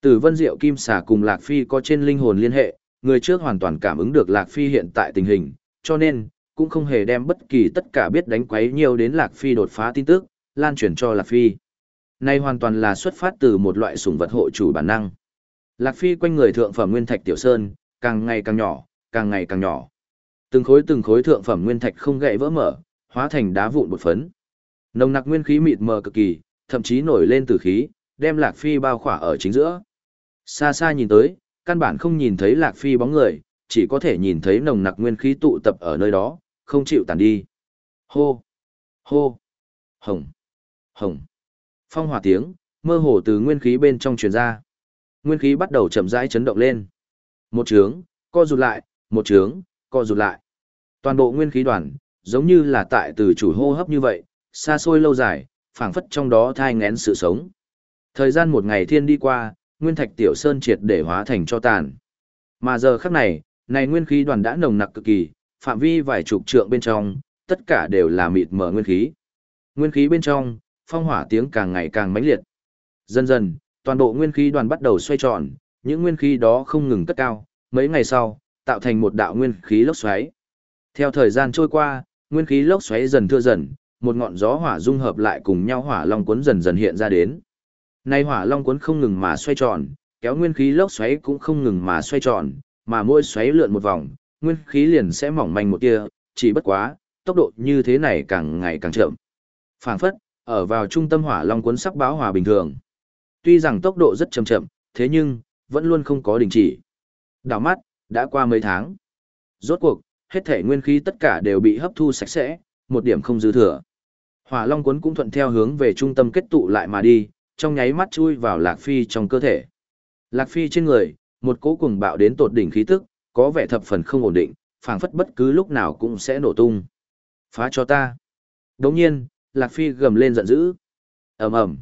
Tử Vân Diệu Kim Xà cùng Lạc Phi có trên linh hồn liên hệ, người trước hoàn toàn cảm ứng được Lạc Phi hiện tại tình hình, cho nên, cũng không hề đem bất kỳ tất cả biết đánh quấy nhiều đến Lạc Phi đột phá tin tức, lan truyền cho Lạc Phi. Này hoàn toàn là xuất phát từ một loại sủng vật hộ chủ bản năng. Lạc Phi quanh người thượng phẩm nguyên thạch tiểu sơn, càng ngày càng nhỏ, càng ngày càng nhỏ. Từng khối từng khối thượng phẩm nguyên thạch không gãy vỡ mở, hóa thành đá vụn bột phấn. Nồng nặc nguyên khí mịt mờ cực kỳ, thậm chí nổi lên từ khí, đem Lạc Phi bao khỏa ở chính giữa. Xa xa nhìn tới, căn bản không nhìn thấy Lạc Phi bóng người, chỉ có thể nhìn thấy nồng nặc nguyên khí tụ tập ở nơi đó, không chịu tàn đi. Hô! Hô! Hồng! Hồng! Phong hỏa tiếng, mơ hồ từ nguyên khí bên trong truyền ra. Nguyên khí bắt đầu chậm rãi chấn động lên. Một trướng, co rụt lại, một trướng, co rụt lại. Toàn bộ nguyên khí đoàn, giống như là tại từ chủ hô hấp như vậy, xa xôi lâu dài, phảng phất trong đó thai ngén sự sống. Thời gian một ngày thiên đi qua, nguyên thạch tiểu sơn triệt để hóa thành cho tàn. Mà giờ khắc này, này nguyên khí đoàn đã nồng nặc cực kỳ, phạm vi vài chục trượng bên trong, tất cả đều là mịt mờ nguyên khí. Nguyên khí bên trong, phong hỏa tiếng càng ngày càng mãnh liệt. Dần dần, toàn bộ nguyên khí đoàn bắt đầu xoay tròn, những nguyên khí đó không ngừng cất cao, mấy ngày sau, tạo thành một đạo nguyên khí lốc xoáy. Theo thời gian trôi qua, nguyên khí lốc xoáy dần thưa dần, một ngọn gió hỏa dung hợp lại cùng nhau hỏa long cuốn dần dần hiện ra đến. Nay hỏa long cuốn không ngừng mà xoay tròn, kéo nguyên khí lốc xoáy cũng không ngừng mà xoay tròn, mà mỗi xoáy lượn một vòng, nguyên khí liền sẽ mỏng manh một tia, chỉ bất quá, tốc độ như thế này càng ngày càng chậm. Phảng phất, ở vào trung tâm hỏa long cuốn sắc báo hòa bình thường. Tuy rằng tốc độ rất chậm chậm, thế nhưng, vẫn luôn không có đình chỉ. Đảo mắt, đã qua mấy tháng. Rốt cuộc, hết thể nguyên khí tất cả đều bị hấp thu sạch sẽ, một điểm không dư thừa. Hỏa Long cuốn cũng thuận theo hướng về trung tâm kết tụ lại mà đi, trong nháy mắt chui vào Lạc Phi trong cơ thể. Lạc Phi trên người, một cỗ cuồng bạo đến tột đỉnh khí tức, có vẻ thập phần không ổn định, phảng phất bất cứ lúc nào cũng sẽ nổ tung. Phá cho ta. Đồng nhiên, Lạc Phi gầm lên giận dữ. ầm ầm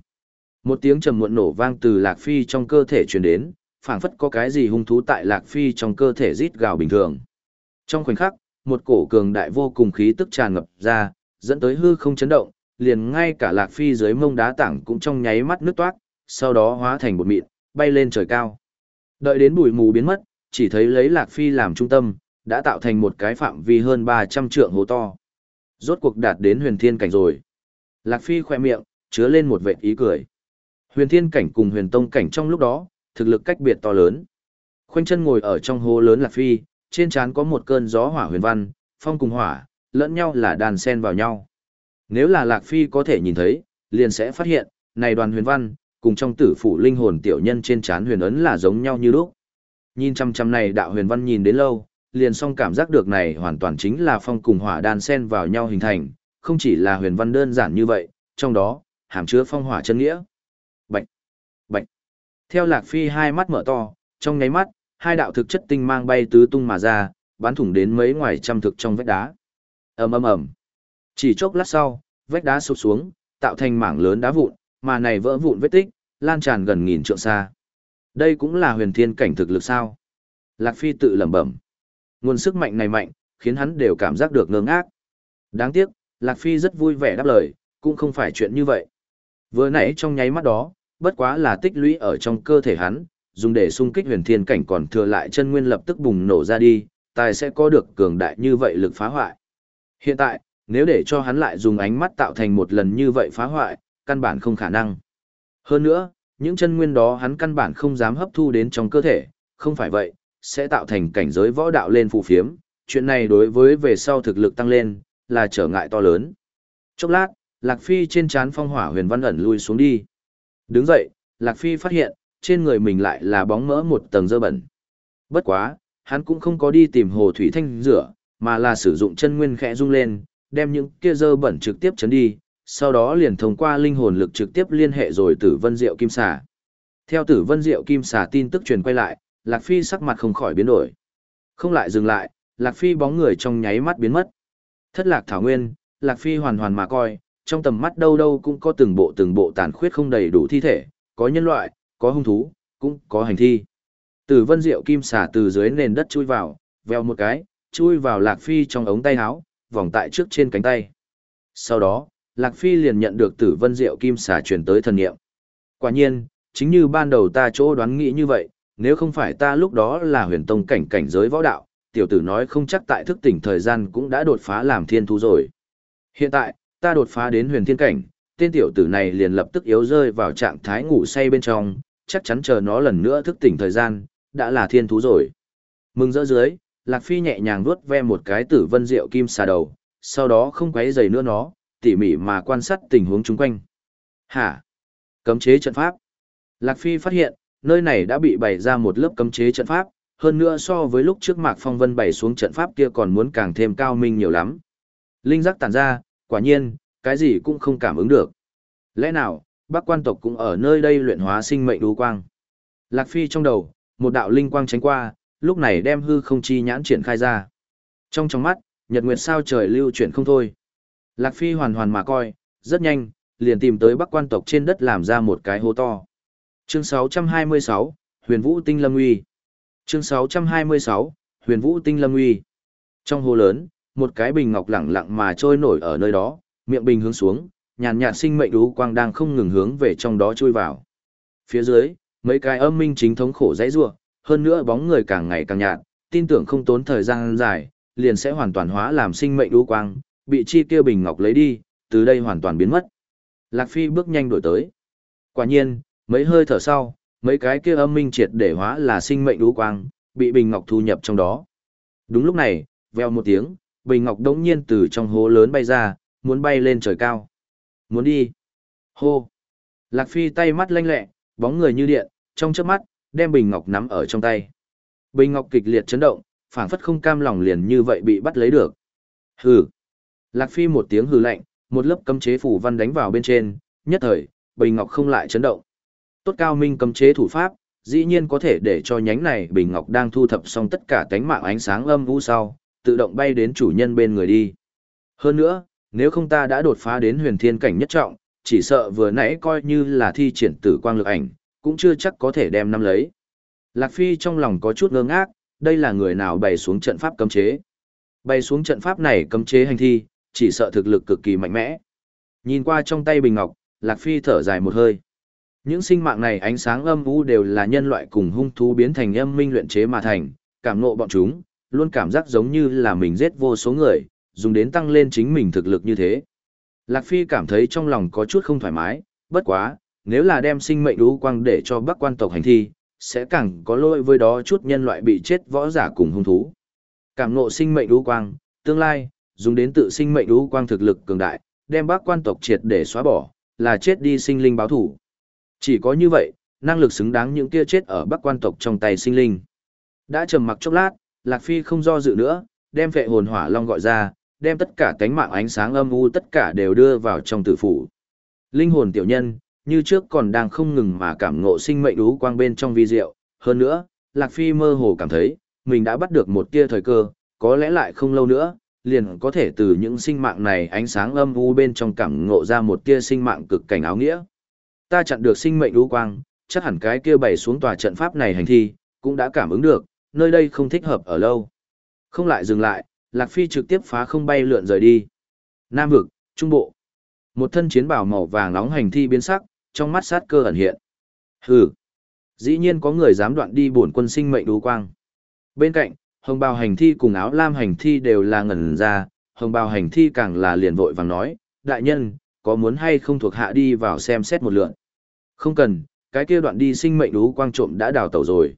Một tiếng trầm muộn nổ vang từ Lạc Phi trong cơ thể truyền đến, phảng phất có cái gì hung thú tại Lạc Phi trong cơ thể rít gào bình thường. Trong khoảnh khắc, một cổ cường đại vô cùng khí tức tràn ngập ra, dẫn tới hư không chấn động, liền ngay cả Lạc Phi dưới mông đá tảng cũng trong nháy mắt nước toát, sau đó hóa thành bột mịn, bay lên trời cao. Đợi đến bụi mù biến mất, chỉ thấy lấy Lạc Phi làm trung tâm, đã tạo thành một cái phạm vi hơn 300 trượng hố to. Rốt cuộc đạt đến huyền thiên cảnh rồi. Lạc Phi khoe miệng, chứa lên một vệt ý cười. Huyền thiên cảnh cùng huyền tông cảnh trong lúc đó, thực lực cách biệt to lớn. Khoanh chân ngồi ở trong hố lớn Lạc Phi, trên trán có một cơn gió hỏa huyền văn, phong cùng hỏa, lẫn nhau là đàn sen vào nhau. Nếu là Lạc Phi có thể nhìn thấy, liền sẽ phát hiện, này đoàn huyền văn, cùng trong tử phủ linh hồn tiểu nhân trên trán huyền ấn là giống nhau như lúc. Nhìn chăm chăm này đạo huyền văn nhìn đến lâu, liền song cảm giác được này hoàn toàn chính là phong cùng hỏa đan sen vào nhau hình thành, không chỉ là huyền văn đơn giản như vậy, trong đó, hàm chứa phong hỏa chân nghĩa. Bạch! Bạch! Theo Lạc Phi hai mắt mở to, trong nháy mắt, hai đạo thực chất tinh mang bay tứ tung mà ra, bắn thủng đến mấy ngoài trăm thực trong vách đá. ầm ầm ầm. Chỉ chốc lát sau, vách đá sụp xuống, tạo thành mảng lớn đá vụn, mà này vỡ vụn vết tích, lan tràn gần nghìn trượng xa. Đây cũng là huyền thiên cảnh thực lực sao? Lạc Phi tự lẩm bẩm. Nguồn sức mạnh này mạnh, khiến hắn đều cảm giác được ngơ ngác. Đáng tiếc, Lạc Phi rất vui vẻ đáp lời, cũng không phải chuyện như vậy. Vừa nãy trong nháy mắt đó, bất quá là tích lũy ở trong cơ thể hắn, dùng để xung kích huyền thiên cảnh còn thừa lại chân nguyên lập tức bùng nổ ra đi, tài sẽ có được cường đại như vậy lực phá hoại. Hiện tại, nếu để cho hắn lại dùng ánh mắt tạo thành một lần như vậy phá hoại, căn bản không khả năng. Hơn nữa, những chân nguyên đó hắn căn bản không dám hấp thu đến trong cơ thể, không phải vậy, sẽ tạo thành cảnh giới võ đạo lên phù phiếm, chuyện này đối với về sau thực lực tăng lên, là trở ngại to lớn. Chốc lát, Lạc Phi trên trán phong hỏa huyền văn ẩn lui xuống đi. Đứng dậy, Lạc Phi phát hiện, trên người mình lại là bóng mỡ một tầng dơ bẩn. Bất quá, hắn cũng không có đi tìm hồ thủy thanh rửa, mà là sử dụng chân nguyên khẽ rung lên, đem những kia dơ bẩn trực tiếp chấn đi, sau đó liền thông qua linh hồn lực trực tiếp liên hệ rồi tử vân diệu kim xà. Theo tử vân diệu kim xà tin tức truyền quay lại, Lạc Phi sắc mặt không khỏi biến đổi. Không lại dừng lại, Lạc Phi bóng người trong nháy mắt biến mất. Thất lạc thảo nguyên, Lạc Phi hoàn hoàn mà coi, trong tầm mắt đâu đâu cũng có từng bộ từng bộ tàn khuyết không đầy đủ thi thể, có nhân loại, có hung thú, cũng có hành thi. Tử vân diệu kim xà từ dưới nền đất chui vào, veo một cái, chui vào Lạc Phi trong ống tay áo, vòng tại trước trên cánh tay. Sau đó, Lạc Phi liền nhận được tử vân diệu kim xà truyền tới thần niệm. Quả nhiên, chính như ban đầu ta chỗ đoán nghĩ như vậy, nếu không phải ta lúc đó là huyền tông cảnh cảnh giới võ đạo, tiểu tử nói không chắc tại thức tỉnh thời gian cũng đã đột phá làm thiên thú rồi. Hiện tại, ta đột phá đến huyền thiên cảnh, tên tiểu tử này liền lập tức yếu rơi vào trạng thái ngủ say bên trong, chắc chắn chờ nó lần nữa thức tỉnh thời gian, đã là thiên thú rồi. Mừng rỡ dưới, Lạc Phi nhẹ nhàng vuốt ve một cái tử vân rượu kim xà đầu, sau đó không quấy giày nữa nó, tỉ mỉ mà quan sát tình huống chung quanh. Hả? Cấm chế trận pháp. Lạc Phi phát hiện, nơi này đã bị bày ra một lớp cấm chế trận pháp, hơn nữa so với lúc trước Mạc Phong Vân bày xuống trận pháp kia còn muốn càng thêm cao minh nhiều lắm. Linh giác tản ra, quả nhiên, cái gì cũng không cảm ứng được. Lẽ nào, bác quan tộc cũng ở nơi đây luyện hóa sinh mệnh đú quang. Lạc Phi trong đầu, một đạo linh quang tránh qua, lúc này đem hư không chi nhãn triển khai ra. Trong trong mắt, nhật nguyệt sao trời lưu chuyển không thôi. Lạc Phi hoàn hoàn mà coi, rất nhanh, liền tìm tới bắc quan tộc trên đất làm ra một cái hố to. Chương 626, Huyền Vũ Tinh Lâm Uy. Chương 626, Huyền Vũ Tinh Lâm Uy. Trong hồ lớn, một cái bình ngọc lẳng lặng mà trôi nổi ở nơi đó, miệng bình hướng xuống, nhàn nhạt sinh mệnh đú quang đang không ngừng hướng về trong đó chui vào. Phía dưới, mấy cái âm minh chính thống khổ dãy rủa, hơn nữa bóng người càng ngày càng nhạt, tin tưởng không tốn thời gian dài, liền sẽ hoàn toàn hóa làm sinh mệnh đu quang, bị chi kia bình ngọc lấy đi, từ đây hoàn toàn biến mất. Lạc Phi bước nhanh đổi tới. Quả nhiên, mấy hơi thở sau, mấy cái kia âm minh triệt để hóa là sinh mệnh đu quang, bị bình ngọc thu nhập trong đó. Đúng lúc này, veo một tiếng, bình ngọc đống nhiên từ trong hố lớn bay ra, muốn bay lên trời cao. Muốn đi. Hô. Lạc Phi tay mắt lanh lẹ, bóng người như điện, trong chớp mắt, đem bình ngọc nắm ở trong tay. Bình ngọc kịch liệt chấn động, phảng phất không cam lòng liền như vậy bị bắt lấy được. Hừ. Lạc Phi một tiếng hừ lạnh, một lớp cấm chế phủ văn đánh vào bên trên, nhất thời, bình ngọc không lại chấn động. Tốt cao minh cấm chế thủ pháp, dĩ nhiên có thể để cho nhánh này bình ngọc đang thu thập xong tất cả cánh mạng ánh sáng âm u sau, tự động bay đến chủ nhân bên người đi. Hơn nữa, nếu không ta đã đột phá đến huyền thiên cảnh nhất trọng, chỉ sợ vừa nãy coi như là thi triển tử quang lực ảnh, cũng chưa chắc có thể đem năm lấy. Lạc Phi trong lòng có chút ngơ ngác, đây là người nào bày xuống trận pháp cấm chế. Bày xuống trận pháp này cấm chế hành thi, chỉ sợ thực lực cực kỳ mạnh mẽ. Nhìn qua trong tay bình ngọc, Lạc Phi thở dài một hơi. Những sinh mạng này ánh sáng âm u đều là nhân loại cùng hung thú biến thành âm minh luyện chế mà thành, cảm ngộ bọn chúng, luôn cảm giác giống như là mình giết vô số người, dùng đến tăng lên chính mình thực lực như thế. Lạc Phi cảm thấy trong lòng có chút không thoải mái, bất quá, nếu là đem sinh mệnh đú quang để cho bắc quan tộc hành thi, sẽ càng có lỗi với đó chút nhân loại bị chết võ giả cùng hung thú. Cảm ngộ sinh mệnh đú quang, tương lai, dùng đến tự sinh mệnh đú quang thực lực cường đại, đem bắc quan tộc triệt để xóa bỏ, là chết đi sinh linh báo thủ. Chỉ có như vậy, năng lực xứng đáng những kia chết ở bắc quan tộc trong tay sinh linh. Đã trầm mặc chốc lát, Lạc Phi không do dự nữa, đem vệ hồn hỏa long gọi ra, đem tất cả cánh mạng ánh sáng âm u tất cả đều đưa vào trong tử phủ. Linh hồn tiểu nhân, như trước còn đang không ngừng mà cảm ngộ sinh mệnh đú quang bên trong vi diệu. Hơn nữa, Lạc Phi mơ hồ cảm thấy, mình đã bắt được một tia thời cơ, có lẽ lại không lâu nữa, liền có thể từ những sinh mạng này ánh sáng âm u bên trong cảm ngộ ra một tia sinh mạng cực cảnh áo nghĩa. Ta chặn được sinh mệnh đú quang, chắc hẳn cái kia bày xuống tòa trận pháp này hành thi, cũng đã cảm ứng được, nơi đây không thích hợp ở lâu. Không lại dừng lại, Lạc Phi trực tiếp phá không bay lượn rời đi. Nam vực, Trung Bộ. Một thân chiến bảo màu vàng nóng hành thi biến sắc, trong mắt sát cơ ẩn hiện. Hừ. Dĩ nhiên có người dám đoạn đi bổn quân sinh mệnh đú quang. Bên cạnh, hồng bào hành thi cùng áo lam hành thi đều là ngẩn ra, hồng bào hành thi càng là liền vội vàng nói, đại nhân, có muốn hay không thuộc hạ đi vào xem xét một lượn. Không cần, cái kia đoạn đi sinh mệnh đú quang trộm đã đào tẩu rồi.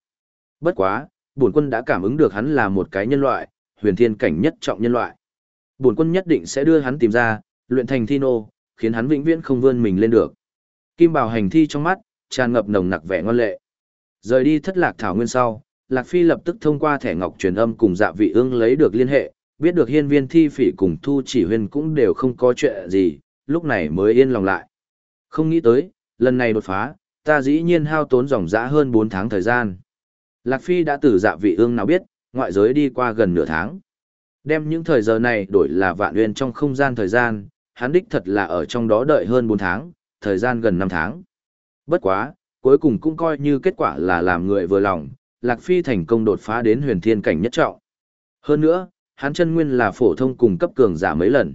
Bất quá, bổn quân đã cảm ứng được hắn là một cái nhân loại, huyền thiên cảnh nhất trọng nhân loại. Bổn quân nhất định sẽ đưa hắn tìm ra, luyện thành thi nô, khiến hắn vĩnh viễn không vươn mình lên được. Kim Bảo hành thi trong mắt, tràn ngập nồng nặc vẻ ngon lệ. Rời đi thất lạc thảo nguyên sau, Lạc Phi lập tức thông qua thẻ ngọc truyền âm cùng dạ vị ương lấy được liên hệ, biết được hiên viên thi phỉ cùng thu chỉ huyên cũng đều không có chuyện gì, lúc này mới yên lòng lại. Không nghĩ tới, lần này đột phá, ta dĩ nhiên hao tốn dòng dã hơn 4 tháng thời gian. Lạc Phi đã từ dạ vị ương nào biết, ngoại giới đi qua gần nửa tháng. Đem những thời giờ này đổi là vạn nguyên trong không gian thời gian, hắn đích thật là ở trong đó đợi hơn 4 tháng, thời gian gần 5 tháng. Bất quá, cuối cùng cũng coi như kết quả là làm người vừa lòng, Lạc Phi thành công đột phá đến huyền thiên cảnh nhất trọng. Hơn nữa, hắn chân nguyên là phổ thông cùng cấp cường giả mấy lần.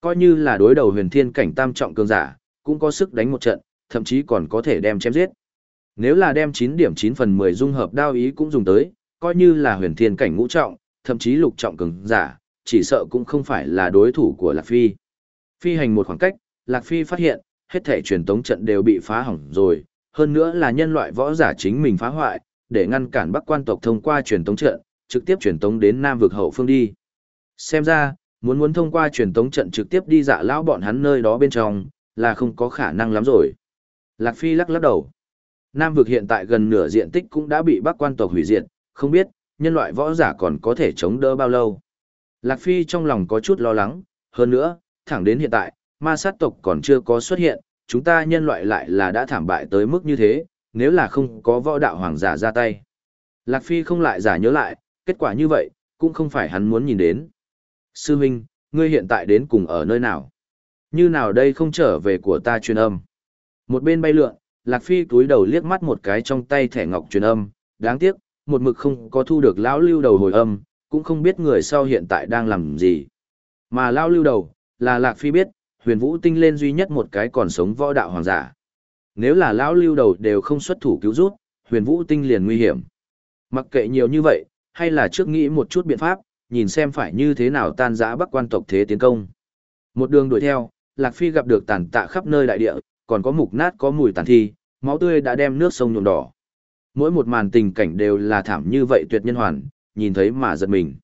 Coi như là đối đầu huyền thiên cảnh tam trọng cường giả, cũng có sức đánh một trận, thậm chí còn có thể đem chém giết. Nếu là đem 9 điểm 9 phần 10 dung hợp đao ý cũng dùng tới, coi như là huyền thiên cảnh ngũ trọng, thậm chí lục trọng cường giả, chỉ sợ cũng không phải là đối thủ của Lạc Phi. Phi hành một khoảng cách, Lạc Phi phát hiện, hết thể truyền tống trận đều bị phá hỏng rồi, hơn nữa là nhân loại võ giả chính mình phá hoại, để ngăn cản Bắc quan tộc thông qua truyền tống trận, trực tiếp truyền tống đến Nam vực hậu phương đi. Xem ra, muốn muốn thông qua truyền tống trận trực tiếp đi dạ lão bọn hắn nơi đó bên trong, là không có khả năng lắm rồi. Lạc Phi lắc lắc đầu. Nam vực hiện tại gần nửa diện tích cũng đã bị Bắc quan tộc hủy diệt, không biết, nhân loại võ giả còn có thể chống đỡ bao lâu. Lạc Phi trong lòng có chút lo lắng, hơn nữa, thẳng đến hiện tại, ma sát tộc còn chưa có xuất hiện, chúng ta nhân loại lại là đã thảm bại tới mức như thế, nếu là không có võ đạo hoàng giả ra tay. Lạc Phi không lại giả nhớ lại, kết quả như vậy, cũng không phải hắn muốn nhìn đến. Sư Minh, ngươi hiện tại đến cùng ở nơi nào? Như nào đây không trở về của ta truyền âm? Một bên bay lượn, Lạc Phi túi đầu liếc mắt một cái trong tay thẻ ngọc truyền âm, đáng tiếc, một mực không có thu được lão lưu đầu hồi âm, cũng không biết người sau hiện tại đang làm gì. Mà lão lưu đầu, là Lạc Phi biết, huyền vũ tinh lên duy nhất một cái còn sống võ đạo hoàng giả. Nếu là lão lưu đầu đều không xuất thủ cứu rút, huyền vũ tinh liền nguy hiểm. Mặc kệ nhiều như vậy, hay là trước nghĩ một chút biện pháp, nhìn xem phải như thế nào tan giã bắc quan tộc thế tiến công. Một đường đuổi theo, Lạc Phi gặp được tàn tạ khắp nơi đại địa, còn có mục nát có mùi tàn thi, máu tươi đã đem nước sông nhuộm đỏ. Mỗi một màn tình cảnh đều là thảm như vậy tuyệt nhân hoàn, nhìn thấy mà giật mình.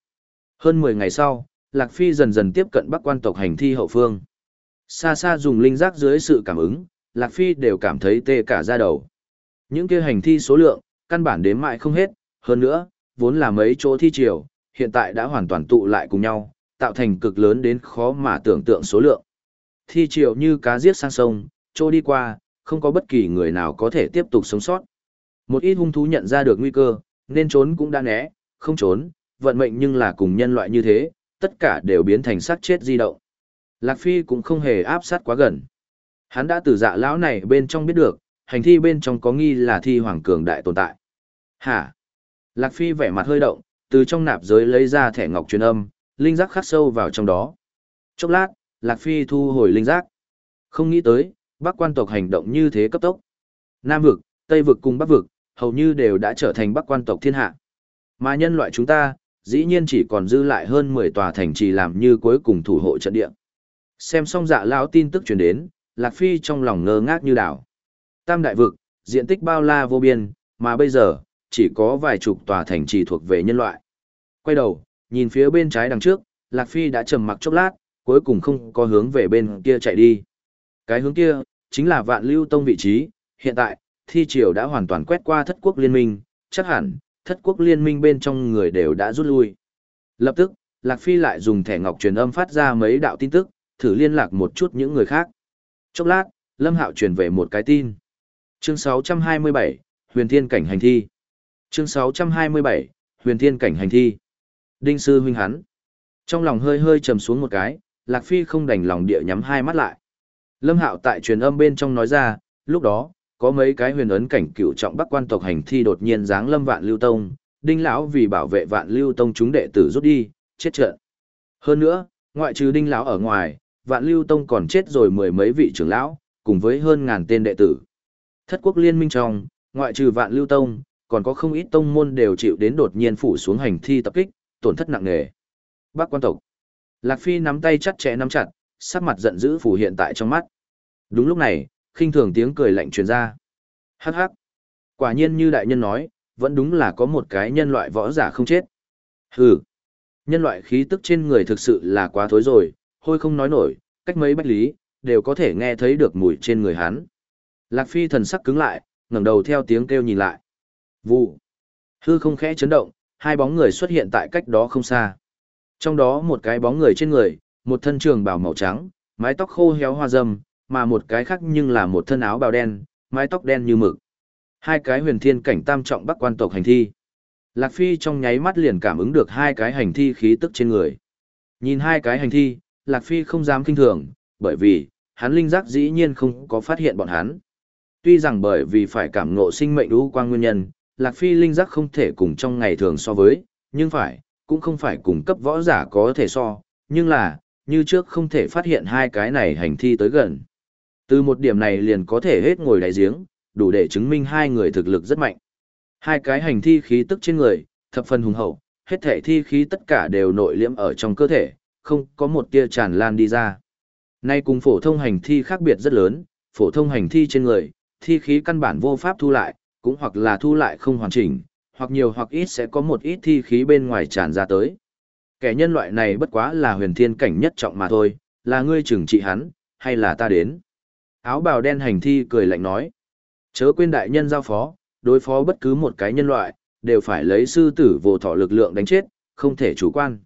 Hơn 10 ngày sau, Lạc Phi dần dần tiếp cận bắc quan tộc hành thi hậu phương. Xa xa dùng linh giác dưới sự cảm ứng, Lạc Phi đều cảm thấy tê cả da đầu. Những kia hành thi số lượng, căn bản đếm mãi không hết, hơn nữa, vốn là mấy chỗ thi triều, hiện tại đã hoàn toàn tụ lại cùng nhau, tạo thành cực lớn đến khó mà tưởng tượng số lượng. Thi triều như cá giết sang sông, trôi đi qua, không có bất kỳ người nào có thể tiếp tục sống sót. Một ít hung thú nhận ra được nguy cơ, nên trốn cũng đã né, không trốn, vận mệnh nhưng là cùng nhân loại như thế, tất cả đều biến thành xác chết di động. Lạc Phi cũng không hề áp sát quá gần. Hắn đã từ dạ lão này bên trong biết được, hành thi bên trong có nghi là thi hoàng cường đại tồn tại. Hả? Lạc Phi vẻ mặt hơi động, từ trong nạp giới lấy ra thẻ ngọc truyền âm, linh giác khắc sâu vào trong đó. Chốc lát, Lạc Phi thu hồi linh giác. Không nghĩ tới, Bắc quan tộc hành động như thế cấp tốc. Nam vực, Tây vực cùng Bắc vực, hầu như đều đã trở thành Bắc quan tộc thiên hạ. Mà nhân loại chúng ta, dĩ nhiên chỉ còn dư lại hơn 10 tòa thành trì làm như cuối cùng thủ hộ trận địa. Xem xong dạ lão tin tức truyền đến, Lạc Phi trong lòng ngơ ngác như đảo. Tam đại vực, diện tích bao la vô biên, mà bây giờ, chỉ có vài chục tòa thành trì thuộc về nhân loại. Quay đầu, nhìn phía bên trái đằng trước, Lạc Phi đã trầm mặc chốc lát, cuối cùng không có hướng về bên kia chạy đi. Cái hướng kia, chính là vạn lưu tông vị trí, hiện tại, thi triều đã hoàn toàn quét qua thất quốc liên minh, chắc hẳn, thất quốc liên minh bên trong người đều đã rút lui. Lập tức, Lạc Phi lại dùng thẻ ngọc truyền âm phát ra mấy đạo tin tức, thử liên lạc một chút những người khác. Chốc lát, Lâm Hạo truyền về một cái tin. Chương 627, Huyền Thiên Cảnh Hành Thi. Chương 627, Huyền Thiên Cảnh Hành Thi. Đinh sư huynh hắn. Trong lòng hơi hơi trầm xuống một cái, Lạc Phi không đành lòng địa nhắm hai mắt lại. Lâm Hạo tại truyền âm bên trong nói ra, lúc đó, có mấy cái huyền ấn cảnh cựu trọng bắc quan tộc hành thi đột nhiên giáng lâm vạn lưu tông, đinh lão vì bảo vệ vạn lưu tông chúng đệ tử rút đi, chết trận. Hơn nữa, ngoại trừ đinh lão ở ngoài, vạn lưu tông còn chết rồi mười mấy vị trưởng lão, cùng với hơn ngàn tên đệ tử. Thất quốc liên minh trong, Ngoại trừ vạn lưu tông, còn có không ít tông môn đều chịu đến đột nhiên phủ xuống hành thi tập kích, tổn thất nặng nề. Bác quan tộc. Lạc Phi nắm tay chặt chẽ nắm chặt, sắc mặt giận dữ phủ hiện tại trong mắt. Đúng lúc này, khinh thường tiếng cười lạnh truyền ra. Hắc hắc. Quả nhiên như đại nhân nói, vẫn đúng là có một cái nhân loại võ giả không chết. Hừ. Nhân loại khí tức trên người thực sự là quá thối rồi, hôi không nói nổi, cách mấy bách lý, đều có thể nghe thấy được mùi trên người hắn. Lạc Phi thần sắc cứng lại, ngẩng đầu theo tiếng kêu nhìn lại. Vụ. Hư không khẽ chấn động, hai bóng người xuất hiện tại cách đó không xa. Trong đó một cái bóng người trên người, một thân trường bào màu trắng, mái tóc khô héo hoa râm, mà một cái khác nhưng là một thân áo bào đen, mái tóc đen như mực. Hai cái huyền thiên cảnh tam trọng bắc quan tộc hành thi. Lạc Phi trong nháy mắt liền cảm ứng được hai cái hành thi khí tức trên người. Nhìn hai cái hành thi, Lạc Phi không dám kinh thường, bởi vì, hắn linh giác dĩ nhiên không có phát hiện bọn hắn. Tuy rằng bởi vì phải cảm ngộ sinh mệnh đu quang nguyên nhân, Lạc Phi linh giác không thể cùng trong ngày thường so với, nhưng phải, cũng không phải cùng cấp võ giả có thể so, nhưng là, như trước không thể phát hiện hai cái này hành thi tới gần. Từ một điểm này liền có thể hết ngồi đáy giếng, đủ để chứng minh hai người thực lực rất mạnh. Hai cái hành thi khí tức trên người, thập phần hùng hậu, hết thể thi khí tất cả đều nội liễm ở trong cơ thể, không có một tia tràn lan đi ra. Nay cùng phổ thông hành thi khác biệt rất lớn, phổ thông hành thi trên người, thi khí căn bản vô pháp thu lại, cũng hoặc là thu lại không hoàn chỉnh, hoặc nhiều hoặc ít sẽ có một ít thi khí bên ngoài tràn ra tới. Kẻ nhân loại này bất quá là huyền thiên cảnh nhất trọng mà thôi, là ngươi trừng trị hắn, hay là ta đến. Áo bào đen hành thi cười lạnh nói. Chớ quên đại nhân giao phó, đối phó bất cứ một cái nhân loại, đều phải lấy sư tử vô thọ lực lượng đánh chết, không thể chủ quan.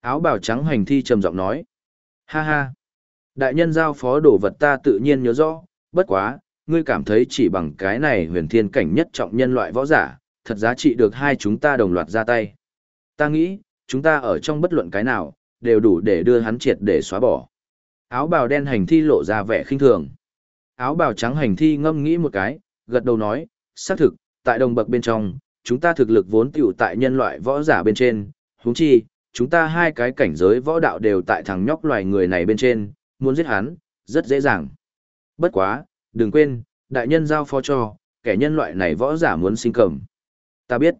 Áo bào trắng hành thi trầm giọng nói. Ha ha. Đại nhân giao phó đồ vật ta tự nhiên nhớ rõ, bất quá, ngươi cảm thấy chỉ bằng cái này huyền thiên cảnh nhất trọng nhân loại võ giả, thật giá trị được hai chúng ta đồng loạt ra tay. Ta nghĩ, chúng ta ở trong bất luận cái nào, đều đủ để đưa hắn triệt để xóa bỏ. Áo bào đen hành thi lộ ra vẻ khinh thường. Áo bào trắng hành thi ngâm nghĩ một cái, gật đầu nói, xác thực, tại đồng bậc bên trong, chúng ta thực lực vốn tiểu tại nhân loại võ giả bên trên, huống chi, chúng ta hai cái cảnh giới võ đạo đều tại thằng nhóc loài người này bên trên, muốn giết hắn, rất dễ dàng. Bất quá, đừng quên, đại nhân giao phó cho, kẻ nhân loại này võ giả muốn sinh cầm. Ta biết.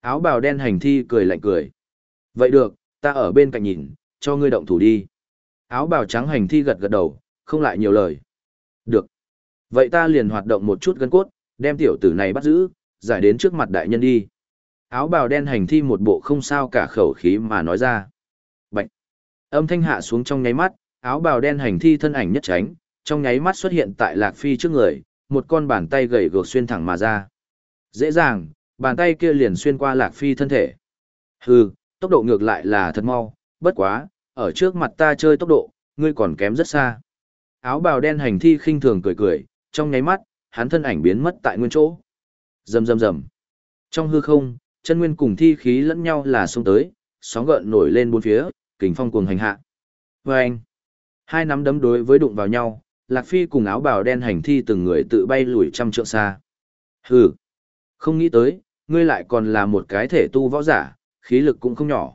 Áo bào đen hành thi cười lạnh cười. Vậy được, ta ở bên cạnh nhìn, cho ngươi động thủ đi. Áo bào trắng hành thi gật gật đầu, không lại nhiều lời. Được. Vậy ta liền hoạt động một chút gân cốt, đem tiểu tử này bắt giữ, giải đến trước mặt đại nhân đi. Áo bào đen hành thi một bộ không sao cả khẩu khí mà nói ra. Bạch. Âm thanh hạ xuống trong nháy mắt, áo bào đen hành thi thân ảnh nhất tránh, trong nháy mắt xuất hiện tại Lạc Phi trước người, một con bàn tay gầy gược xuyên thẳng mà ra. Dễ dàng, bàn tay kia liền xuyên qua Lạc Phi thân thể. Hừ, tốc độ ngược lại là thật mau, bất quá, ở trước mặt ta chơi tốc độ, ngươi còn kém rất xa. Áo bào đen hành thi khinh thường cười cười, trong nháy mắt, hắn thân ảnh biến mất tại nguyên chỗ. Rầm rầm rầm. Trong hư không, chân nguyên cùng thi khí lẫn nhau là xông tới, sóng gợn nổi lên bốn phía, kình phong cuồng hành hạ. Và anh, hai nắm đấm đối với đụng vào nhau, Lạc Phi cùng áo bào đen hành thi từng người tự bay lùi trăm trượng xa. Hừ, không nghĩ tới, ngươi lại còn là một cái thể tu võ giả, khí lực cũng không nhỏ.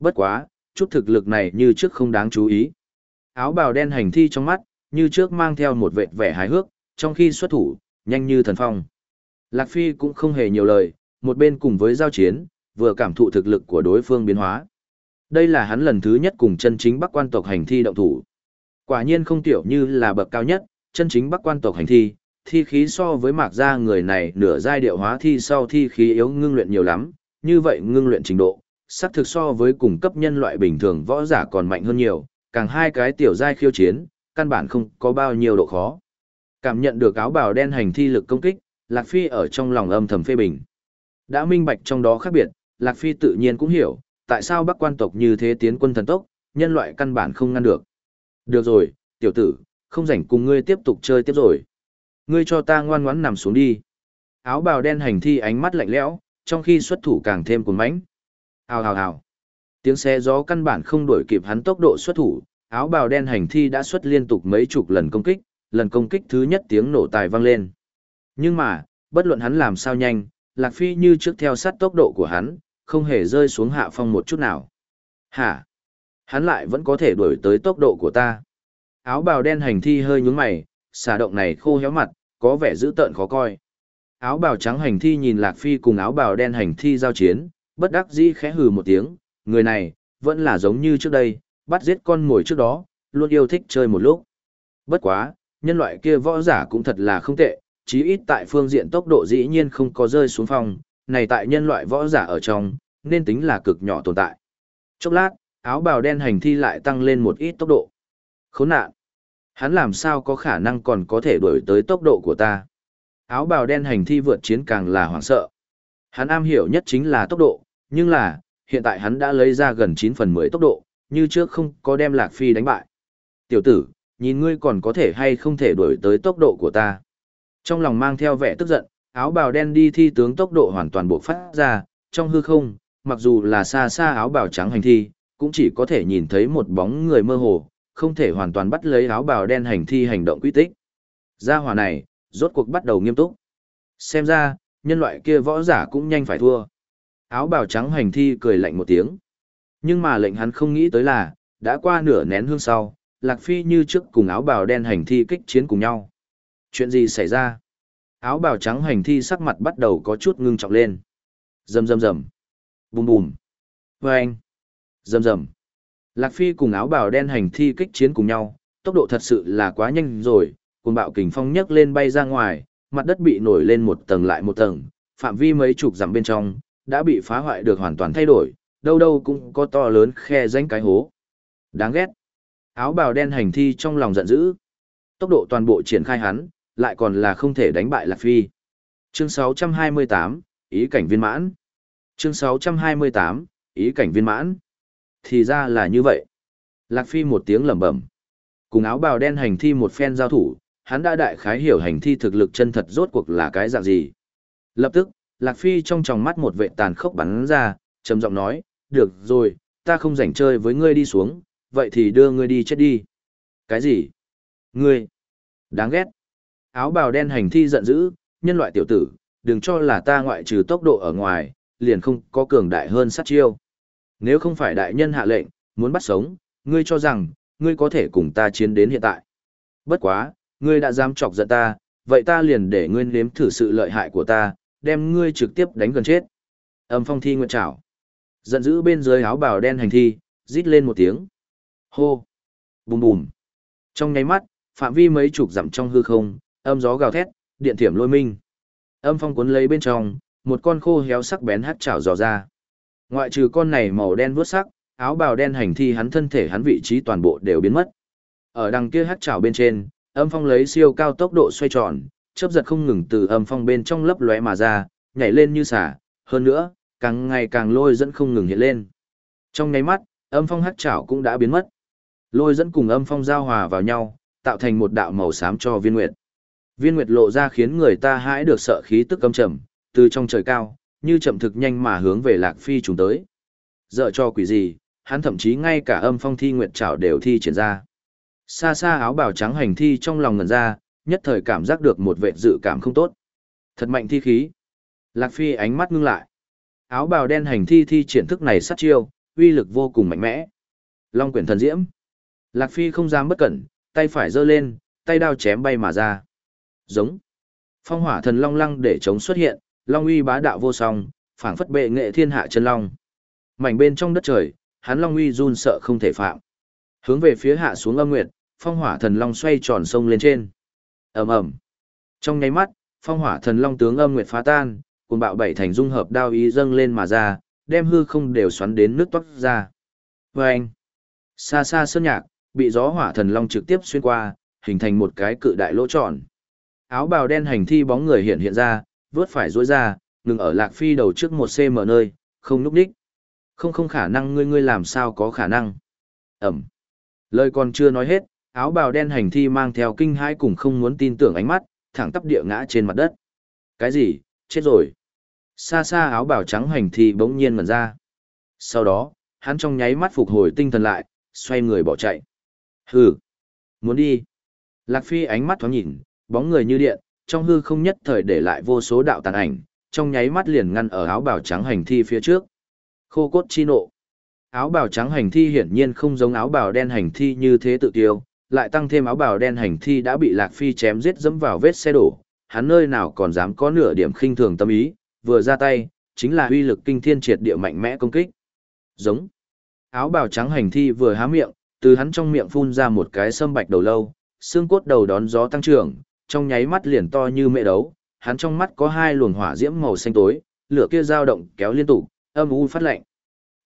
Bất quá, chút thực lực này như trước không đáng chú ý. Áo bào đen hành thi trong mắt, như trước mang theo một vệt vẻ hài hước, trong khi xuất thủ, nhanh như thần phong. Lạc Phi cũng không hề nhiều lời, một bên cùng với giao chiến, vừa cảm thụ thực lực của đối phương biến hóa. Đây là hắn lần thứ nhất cùng chân chính bắc quan tộc hành thi động thủ. Quả nhiên không tiểu như là bậc cao nhất, chân chính bắc quan tộc hành thi, thi khí so với mạc gia người này nửa giai điệu hóa thi sau thi khí yếu ngưng luyện nhiều lắm, như vậy ngưng luyện trình độ, sắc thực so với cùng cấp nhân loại bình thường võ giả còn mạnh hơn nhiều, càng hai cái tiểu giai khiêu chiến, căn bản không có bao nhiêu độ khó. Cảm nhận được áo bào đen hành thi lực công kích, Lạc Phi ở trong lòng âm thầm phê bình. Đã minh bạch trong đó khác biệt, Lạc Phi tự nhiên cũng hiểu, tại sao bắc quan tộc như thế tiến quân thần tốc, nhân loại căn bản không ngăn được. Được rồi, tiểu tử, không rảnh cùng ngươi tiếp tục chơi tiếp rồi. Ngươi cho ta ngoan ngoãn nằm xuống đi. Áo bào đen hành thi ánh mắt lạnh lẽo, trong khi xuất thủ càng thêm cuồng mãnh. Hào hào hào. Tiếng xe gió căn bản không đuổi kịp hắn tốc độ xuất thủ, áo bào đen hành thi đã xuất liên tục mấy chục lần công kích, lần công kích thứ nhất tiếng nổ tài vang lên. Nhưng mà, bất luận hắn làm sao nhanh, Lạc Phi như trước theo sát tốc độ của hắn, không hề rơi xuống hạ phong một chút nào. Hả? Hắn lại vẫn có thể đuổi tới tốc độ của ta. Áo bào đen hành thi hơi nhúng mày, xà động này khô héo mặt, có vẻ dữ tợn khó coi. Áo bào trắng hành thi nhìn Lạc Phi cùng áo bào đen hành thi giao chiến, bất đắc dĩ khẽ hừ một tiếng, người này, vẫn là giống như trước đây, bắt giết con mồi trước đó, luôn yêu thích chơi một lúc. Bất quá, nhân loại kia võ giả cũng thật là không tệ, chí ít tại phương diện tốc độ dĩ nhiên không có rơi xuống phòng, này tại nhân loại võ giả ở trong, nên tính là cực nhỏ tồn tại. Chốc lát, áo bào đen hành thi lại tăng lên một ít tốc độ. Khốn nạn! Hắn làm sao có khả năng còn có thể đuổi tới tốc độ của ta? Áo bào đen hành thi vượt chiến càng là hoảng sợ. Hắn am hiểu nhất chính là tốc độ, nhưng là, hiện tại hắn đã lấy ra gần 9 phần 10 tốc độ, như trước không có đem Lạc Phi đánh bại. Tiểu tử, nhìn ngươi còn có thể hay không thể đuổi tới tốc độ của ta. Trong lòng mang theo vẻ tức giận, áo bào đen đi thi tướng tốc độ hoàn toàn bộc phát ra, trong hư không, mặc dù là xa xa áo bào trắng hành thi, cũng chỉ có thể nhìn thấy một bóng người mơ hồ, không thể hoàn toàn bắt lấy áo bào đen hành thi hành động quy tích. Gia hỏa này, rốt cuộc bắt đầu nghiêm túc. Xem ra, nhân loại kia võ giả cũng nhanh phải thua. Áo bào trắng hành thi cười lạnh một tiếng. Nhưng mà lệnh hắn không nghĩ tới là, đã qua nửa nén hương sau, Lạc Phi như trước cùng áo bào đen hành thi kích chiến cùng nhau. Chuyện gì xảy ra? Áo bào trắng hành thi sắc mặt bắt đầu có chút ngưng trọng lên. Rầm rầm rầm. Bùm bùm. Vâng. Rầm rầm. Lạc Phi cùng áo bào đen hành thi kích chiến cùng nhau, tốc độ thật sự là quá nhanh rồi, cùng bạo kình phong nhấc lên bay ra ngoài, mặt đất bị nổi lên một tầng lại một tầng, phạm vi mấy chục dặm bên trong, đã bị phá hoại được hoàn toàn thay đổi, đâu đâu cũng có to lớn khe rãnh cái hố. Đáng ghét. Áo bào đen hành thi trong lòng giận dữ. Tốc độ toàn bộ triển khai hắn, lại còn là không thể đánh bại Lạc Phi. Chương 628, ý cảnh viên mãn. Chương 628, ý cảnh viên mãn. Thì ra là như vậy. Lạc Phi một tiếng lẩm bẩm. Cùng áo bào đen hành thi một phen giao thủ, hắn đã đại khái hiểu hành thi thực lực chân thật rốt cuộc là cái dạng gì. Lập tức, Lạc Phi trong tròng mắt một vệ tàn khốc bắn ra, trầm giọng nói, được rồi, ta không rảnh chơi với ngươi đi xuống, vậy thì đưa ngươi đi chết đi. Cái gì? Ngươi? Đáng ghét. Áo bào đen hành thi giận dữ, nhân loại tiểu tử, đừng cho là ta ngoại trừ tốc độ ở ngoài, liền không có cường đại hơn sát chiêu. Nếu không phải đại nhân hạ lệnh, muốn bắt sống, ngươi cho rằng, ngươi có thể cùng ta chiến đến hiện tại. Bất quá, ngươi đã dám chọc giận ta, vậy ta liền để ngươi nếm thử sự lợi hại của ta, đem ngươi trực tiếp đánh gần chết. Âm phong thi nguyệt trảo. Giận dữ bên dưới áo bào đen hành thi, rít lên một tiếng. Hô. Bùm bùm. Trong nháy mắt, phạm vi mấy chục dặm trong hư không, âm gió gào thét, điện thiểm lôi minh. Âm phong cuốn lấy bên trong, một con khô héo sắc bén hắt chảo dò ra. Ngoại trừ con này màu đen vuốt sắc, áo bào đen hành thi hắn thân thể hắn vị trí toàn bộ đều biến mất. Ở đằng kia hắt chảo bên trên, âm phong lấy siêu cao tốc độ xoay tròn, chớp giật không ngừng từ âm phong bên trong lấp lóe mà ra, nhảy lên như xả, hơn nữa, càng ngày càng lôi dẫn không ngừng hiện lên. Trong nháy mắt, âm phong hắt chảo cũng đã biến mất. Lôi dẫn cùng âm phong giao hòa vào nhau, tạo thành một đạo màu xám cho viên nguyệt. Viên nguyệt lộ ra khiến người ta hãi được sợ khí tức âm trầm, từ trong trời cao, như chậm thực nhanh mà hướng về Lạc Phi trùng tới. Dợ cho quỷ gì, hắn thậm chí ngay cả âm phong thi nguyệt trảo đều thi triển ra. Xa xa áo bào trắng hành thi trong lòng ngần ra, nhất thời cảm giác được một vệ dự cảm không tốt. Thật mạnh thi khí. Lạc Phi ánh mắt ngưng lại. Áo bào đen hành thi thi triển thức này sát chiêu, uy lực vô cùng mạnh mẽ. Long quyển thần diễm. Lạc Phi không dám bất cẩn, tay phải giơ lên, tay đao chém bay mà ra. Giống. Phong hỏa thần long lăng để chống xuất hiện, long uy bá đạo vô song, phảng phất bệ nghệ thiên hạ chân long. Mảnh bên trong đất trời, hắn long uy run sợ không thể phạm. Hướng về phía hạ xuống âm nguyệt, phong hỏa thần long xoay tròn sông lên trên. Ầm ầm. Trong nháy mắt, phong hỏa thần long tướng âm nguyệt phá tan, cùng bạo bảy thành dung hợp đao ý dâng lên mà ra, đem hư không đều xoắn đến nước toát ra. Vâng! Xa xa sơn nhạc, bị gió hỏa thần long trực tiếp xuyên qua, hình thành một cái cự đại lỗ tròn. Áo bào đen hành thi bóng người hiện hiện ra, vớt phải duỗi ra, ngừng ở lạc phi đầu trước một cm nơi, không núp đích. Không không khả năng ngươi ngươi làm sao có khả năng. Ẩm. Lời còn chưa nói hết, áo bào đen hành thi mang theo kinh hãi cùng không muốn tin tưởng ánh mắt, thẳng tắp địa ngã trên mặt đất. Cái gì, chết rồi. Xa xa áo bào trắng hành thi bỗng nhiên mẩn ra. Sau đó, hắn trong nháy mắt phục hồi tinh thần lại, xoay người bỏ chạy. Hừ, muốn đi. Lạc Phi ánh mắt thoáng nhìn, bóng người như điện, trong hư không nhất thời để lại vô số đạo tàn ảnh, trong nháy mắt liền ngăn ở áo bào trắng hành thi phía trước. Khô cốt chi nộ. Áo bào trắng hành thi hiển nhiên không giống áo bào đen hành thi như thế tự tiêu, lại tăng thêm áo bào đen hành thi đã bị Lạc Phi chém giết dẫm vào vết xe đổ, hắn nơi nào còn dám có nửa điểm khinh thường tâm ý, vừa ra tay, chính là uy lực kinh thiên triệt địa mạnh mẽ công kích. Giống. Áo bào trắng hành thi vừa há miệng, từ hắn trong miệng phun ra một cái sâm bạch đầu lâu, xương cốt đầu đón gió tăng trưởng, trong nháy mắt liền to như mẹ đấu, hắn trong mắt có hai luồng hỏa diễm màu xanh tối, lửa kia dao động kéo liên tục, âm u phát lạnh.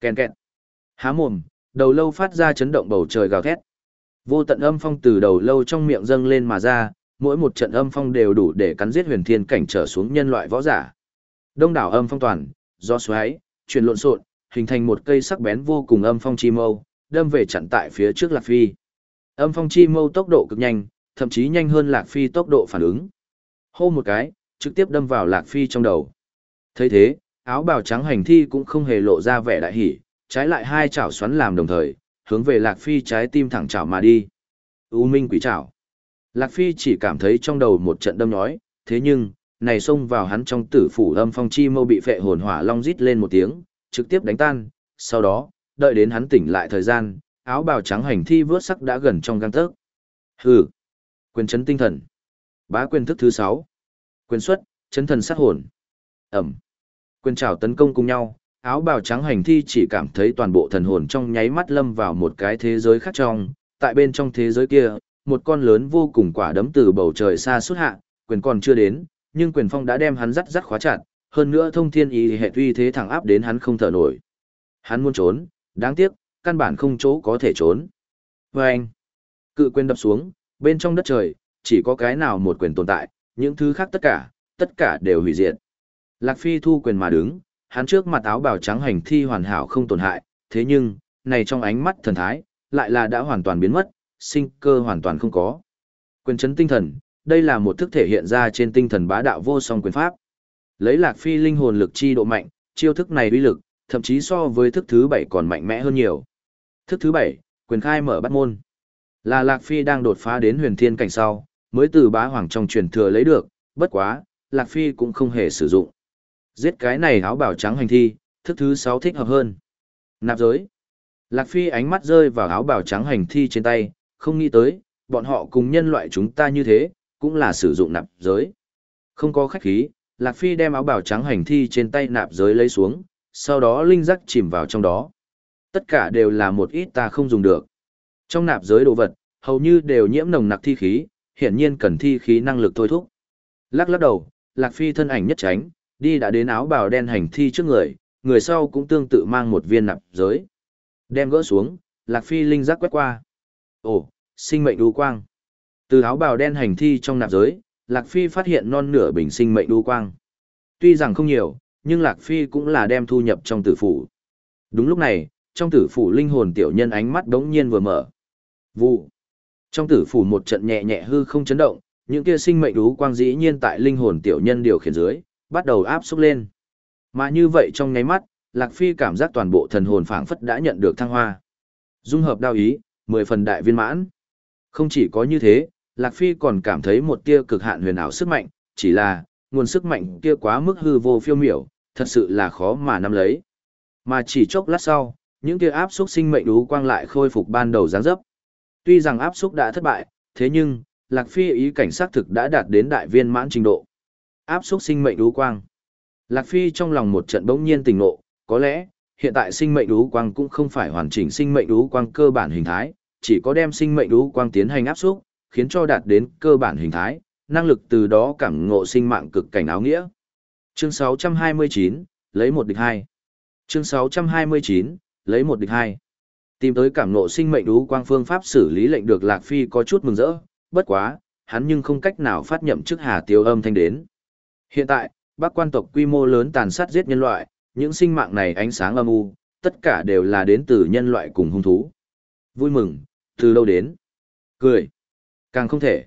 Kèn kẹt. Há mồm, đầu lâu phát ra chấn động bầu trời gào thét. Vô tận âm phong từ đầu lâu trong miệng dâng lên mà ra, mỗi một trận âm phong đều đủ để cắn giết huyền thiên cảnh trở xuống nhân loại võ giả. Đông đảo âm phong toàn, do xoáy, chuyển lộn xộn, hình thành một cây sắc bén vô cùng âm phong chi mâu, đâm về chặn tại phía trước Lạc Phi. Âm phong chi mâu tốc độ cực nhanh, thậm chí nhanh hơn Lạc Phi tốc độ phản ứng. Hô một cái, trực tiếp đâm vào Lạc Phi trong đầu. thấy thế, áo bào trắng hành thi cũng không hề lộ ra vẻ đại hỉ, trái lại hai chảo xoắn làm đồng thời, hướng về Lạc Phi trái tim thẳng chảo mà đi. U minh quỷ chảo. Lạc Phi chỉ cảm thấy trong đầu một trận đâm nhói, thế nhưng, này xông vào hắn trong tử phủ âm phong chi mâu bị phệ hồn hỏa long rít lên một tiếng, trực tiếp đánh tan, sau đó, đợi đến hắn tỉnh lại thời gian, áo bào trắng hành thi vớt sắc đã gần trong găng tấc. Hừ. Quyền chấn tinh thần. Bá quyền thức thứ sáu, Quyền xuất, chấn thần sát hồn. Ẩm. Quyền trào tấn công cùng nhau, áo bào trắng hành thi chỉ cảm thấy toàn bộ thần hồn trong nháy mắt lâm vào một cái thế giới khác trong, tại bên trong thế giới kia, một con lớn vô cùng quả đấm từ bầu trời xa suốt hạ, quyền còn chưa đến, nhưng quyền phong đã đem hắn dắt dắt khóa chặt, hơn nữa thông thiên ý hệ uy thế thẳng áp đến hắn không thở nổi. Hắn muốn trốn, đáng tiếc, căn bản không chỗ có thể trốn. vê anh, cự quyền đập xuống, bên trong đất trời, chỉ có cái nào một quyền tồn tại, những thứ khác tất cả, tất cả đều hủy diệt. Lạc Phi thu quyền mà đứng, hắn trước mặt áo bào trắng hành thi hoàn hảo không tổn hại, thế nhưng, này trong ánh mắt thần thái, lại là đã hoàn toàn biến mất, sinh cơ hoàn toàn không có. Quyền chấn tinh thần, đây là một thức thể hiện ra trên tinh thần bá đạo vô song quyền pháp. Lấy Lạc Phi linh hồn lực chi độ mạnh, chiêu thức này uy lực, thậm chí so với thức thứ bảy còn mạnh mẽ hơn nhiều. Thức thứ bảy, quyền khai mở bắt môn. Là Lạc Phi đang đột phá đến huyền thiên cảnh sau, mới từ bá hoàng trong truyền thừa lấy được, bất quá, Lạc Phi cũng không hề sử dụng. Giết cái này áo bảo trắng hành thi, thức thứ sáu thích hợp hơn. Nạp giới. Lạc Phi ánh mắt rơi vào áo bảo trắng hành thi trên tay, không nghĩ tới, bọn họ cùng nhân loại chúng ta như thế, cũng là sử dụng nạp giới. Không có khách khí, Lạc Phi đem áo bảo trắng hành thi trên tay nạp giới lấy xuống, sau đó linh giác chìm vào trong đó. Tất cả đều là một ít ta không dùng được. Trong nạp giới đồ vật, hầu như đều nhiễm nồng nặc thi khí, hiển nhiên cần thi khí năng lực thôi thúc. Lắc lắc đầu, Lạc Phi thân ảnh nhất tránh, đi đã đến áo bào đen hành thi trước người, người sau cũng tương tự mang một viên nạp giới. Đem gỡ xuống, Lạc Phi linh giác quét qua. Ồ, sinh mệnh đu quang. Từ áo bào đen hành thi trong nạp giới, Lạc Phi phát hiện non nửa bình sinh mệnh đu quang. Tuy rằng không nhiều, nhưng Lạc Phi cũng là đem thu nhập trong tử phủ. Đúng lúc này, trong tử phủ linh hồn tiểu nhân ánh mắt đống nhiên vừa mở. Vụ. Trong tử phủ một trận nhẹ nhẹ hư không chấn động, những kia sinh mệnh đú quang dĩ nhiên tại linh hồn tiểu nhân điều khiển dưới, bắt đầu áp xúc lên. Mà như vậy trong nháy mắt, Lạc Phi cảm giác toàn bộ thần hồn phảng phất đã nhận được thăng hoa. Dung hợp đao ý, mười phần đại viên mãn. Không chỉ có như thế, Lạc Phi còn cảm thấy một tia cực hạn huyền ảo sức mạnh, chỉ là, nguồn sức mạnh kia quá mức hư vô phiêu miểu, thật sự là khó mà nắm lấy. Mà chỉ chốc lát sau, những kia áp xúc sinh mệnh đú quang lại khôi phục ban đầu dáng dấp. Tuy rằng áp xúc đã thất bại, thế nhưng, Lạc Phi ý cảnh sát thực đã đạt đến đại viên mãn trình độ. Áp xúc sinh mệnh đú quang. Lạc Phi trong lòng một trận bỗng nhiên tỉnh ngộ, có lẽ, hiện tại sinh mệnh đú quang cũng không phải hoàn chỉnh sinh mệnh đú quang cơ bản hình thái, chỉ có đem sinh mệnh đú quang tiến hành áp xúc, khiến cho đạt đến cơ bản hình thái, năng lực từ đó cảm ngộ sinh mạng cực cảnh áo nghĩa. Chương 629, lấy một địch hai. Chương 629, lấy một địch hai. Tìm tới cảm ngộ sinh mệnh đú quang phương pháp xử lý lệnh được Lạc Phi có chút mừng rỡ, bất quá, hắn nhưng không cách nào phát nhậm chức Hà Tiêu âm thanh đến. Hiện tại, bác quan tộc quy mô lớn tàn sát giết nhân loại, những sinh mạng này ánh sáng âm u, tất cả đều là đến từ nhân loại cùng hung thú. Vui mừng, từ lâu đến. Cười. Càng không thể.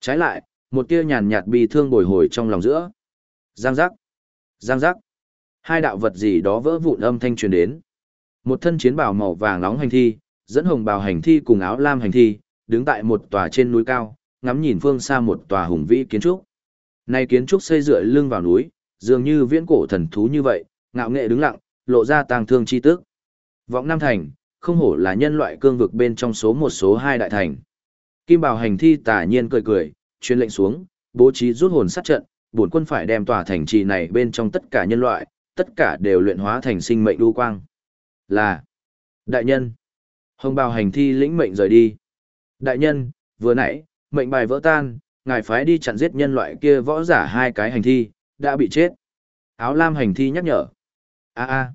Trái lại, một tia nhàn nhạt bi thương bồi hồi trong lòng giữa. Giang giác. Giang giác. Hai đạo vật gì đó vỡ vụn âm thanh truyền đến. Một thân chiến bào màu vàng nóng hành thi, dẫn hồng bào hành thi cùng áo lam hành thi, đứng tại một tòa trên núi cao, ngắm nhìn phương xa một tòa hùng vĩ kiến trúc. Này kiến trúc xây dựa lưng vào núi, dường như viễn cổ thần thú như vậy, ngạo nghệ đứng lặng, lộ ra tang thương chi tức. Vọng Nam Thành, không hổ là nhân loại cương vực bên trong số một số hai đại thành. Kim Bảo hành thi tả nhiên cười cười, truyền lệnh xuống, bố trí rút hồn sát trận, bổn quân phải đem tòa thành trì này bên trong tất cả nhân loại, tất cả đều luyện hóa thành sinh mệnh đu quang. Là Đại nhân. Hồng bào hành thi lĩnh mệnh rời đi. Đại nhân, vừa nãy, mệnh bài vỡ tan, ngài phái đi chặn giết nhân loại kia võ giả hai cái hành thi, đã bị chết. Áo lam hành thi nhắc nhở. a a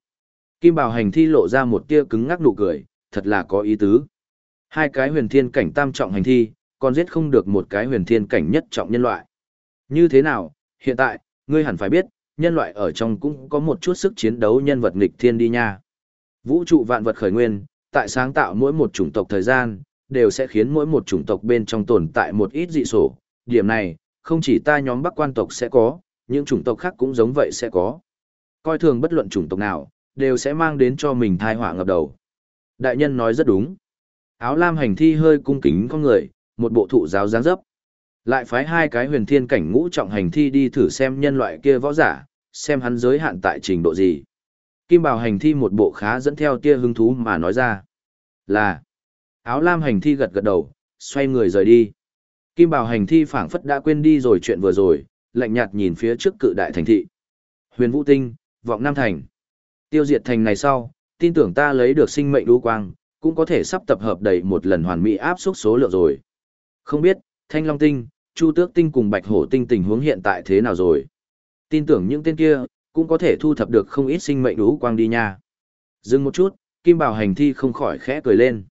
Kim bào hành thi lộ ra một tia cứng ngắc nụ cười, thật là có ý tứ. Hai cái huyền thiên cảnh tam trọng hành thi, còn giết không được một cái huyền thiên cảnh nhất trọng nhân loại. Như thế nào, hiện tại, ngươi hẳn phải biết, nhân loại ở trong cũng có một chút sức chiến đấu nhân vật nghịch thiên đi nha. Vũ trụ vạn vật khởi nguyên, tại sáng tạo mỗi một chủng tộc thời gian, đều sẽ khiến mỗi một chủng tộc bên trong tồn tại một ít dị sổ. Điểm này, không chỉ ta nhóm bắc quan tộc sẽ có, những chủng tộc khác cũng giống vậy sẽ có. Coi thường bất luận chủng tộc nào, đều sẽ mang đến cho mình thai họa ngập đầu. Đại nhân nói rất đúng. Áo lam hành thi hơi cung kính con người, một bộ thụ giáo giáng dấp. Lại phái hai cái huyền thiên cảnh ngũ trọng hành thi đi thử xem nhân loại kia võ giả, xem hắn giới hạn tại trình độ gì. Kim Bảo hành thi một bộ khá dẫn theo tia hứng thú mà nói ra. Là. Áo lam hành thi gật gật đầu, xoay người rời đi. Kim Bảo hành thi phảng phất đã quên đi rồi chuyện vừa rồi, lạnh nhạt nhìn phía trước cự đại thành thị. Huyền Vũ Tinh, vọng Nam Thành. Tiêu diệt thành này sau, tin tưởng ta lấy được sinh mệnh đu quang, cũng có thể sắp tập hợp đầy một lần hoàn mỹ áp suất số lượng rồi. Không biết, Thanh Long Tinh, Chu Tước Tinh cùng Bạch Hổ Tinh tình huống hiện tại thế nào rồi? Tin tưởng những tên kia, cũng có thể thu thập được không ít sinh mệnh đú quang đi nha. Dừng một chút, Kim Bảo hành thi không khỏi khẽ cười lên.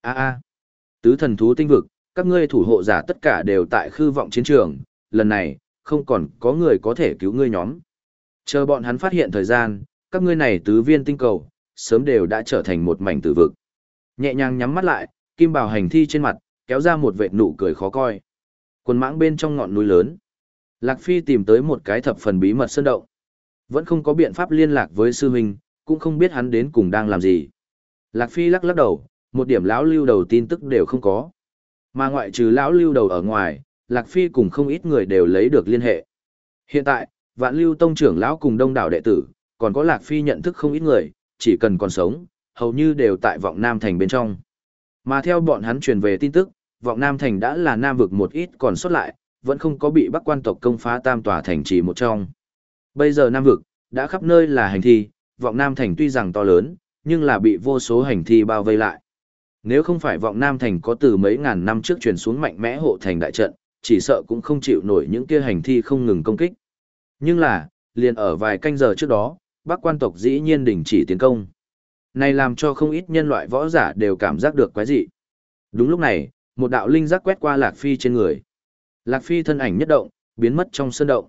A a, tứ thần thú tinh vực, các ngươi thủ hộ giả tất cả đều tại khư vọng chiến trường, lần này, không còn có người có thể cứu ngươi nhóm. Chờ bọn hắn phát hiện thời gian, các ngươi này tứ viên tinh cầu, sớm đều đã trở thành một mảnh tử vực. Nhẹ nhàng nhắm mắt lại, Kim Bảo hành thi trên mặt, kéo ra một vệt nụ cười khó coi. Quần mãng bên trong ngọn núi lớn. Lạc Phi tìm tới một cái thập phần bí mật sơn động. Vẫn không có biện pháp liên lạc với sư huynh, cũng không biết hắn đến cùng đang làm gì. Lạc Phi lắc lắc đầu, một điểm lão lưu đầu tin tức đều không có. Mà ngoại trừ lão lưu đầu ở ngoài, Lạc Phi cùng không ít người đều lấy được liên hệ. Hiện tại, vạn lưu tông trưởng lão cùng đông đảo đệ tử, còn có Lạc Phi nhận thức không ít người, chỉ cần còn sống, hầu như đều tại vọng Nam Thành bên trong. Mà theo bọn hắn truyền về tin tức, vọng Nam Thành đã là Nam vực một ít còn sót lại, vẫn không có bị Bắc quan tộc công phá tam tòa thành trì một trong. Bây giờ Nam vực, đã khắp nơi là hành thi, vọng Nam Thành tuy rằng to lớn, nhưng là bị vô số hành thi bao vây lại. Nếu không phải vọng Nam Thành có từ mấy ngàn năm trước truyền xuống mạnh mẽ hộ thành đại trận, chỉ sợ cũng không chịu nổi những kia hành thi không ngừng công kích. Nhưng là, liền ở vài canh giờ trước đó, Bắc quan tộc dĩ nhiên đình chỉ tiến công. Này làm cho không ít nhân loại võ giả đều cảm giác được quái dị. Đúng lúc này, một đạo linh giác quét qua Lạc Phi trên người. Lạc Phi thân ảnh nhất động, biến mất trong sơn động.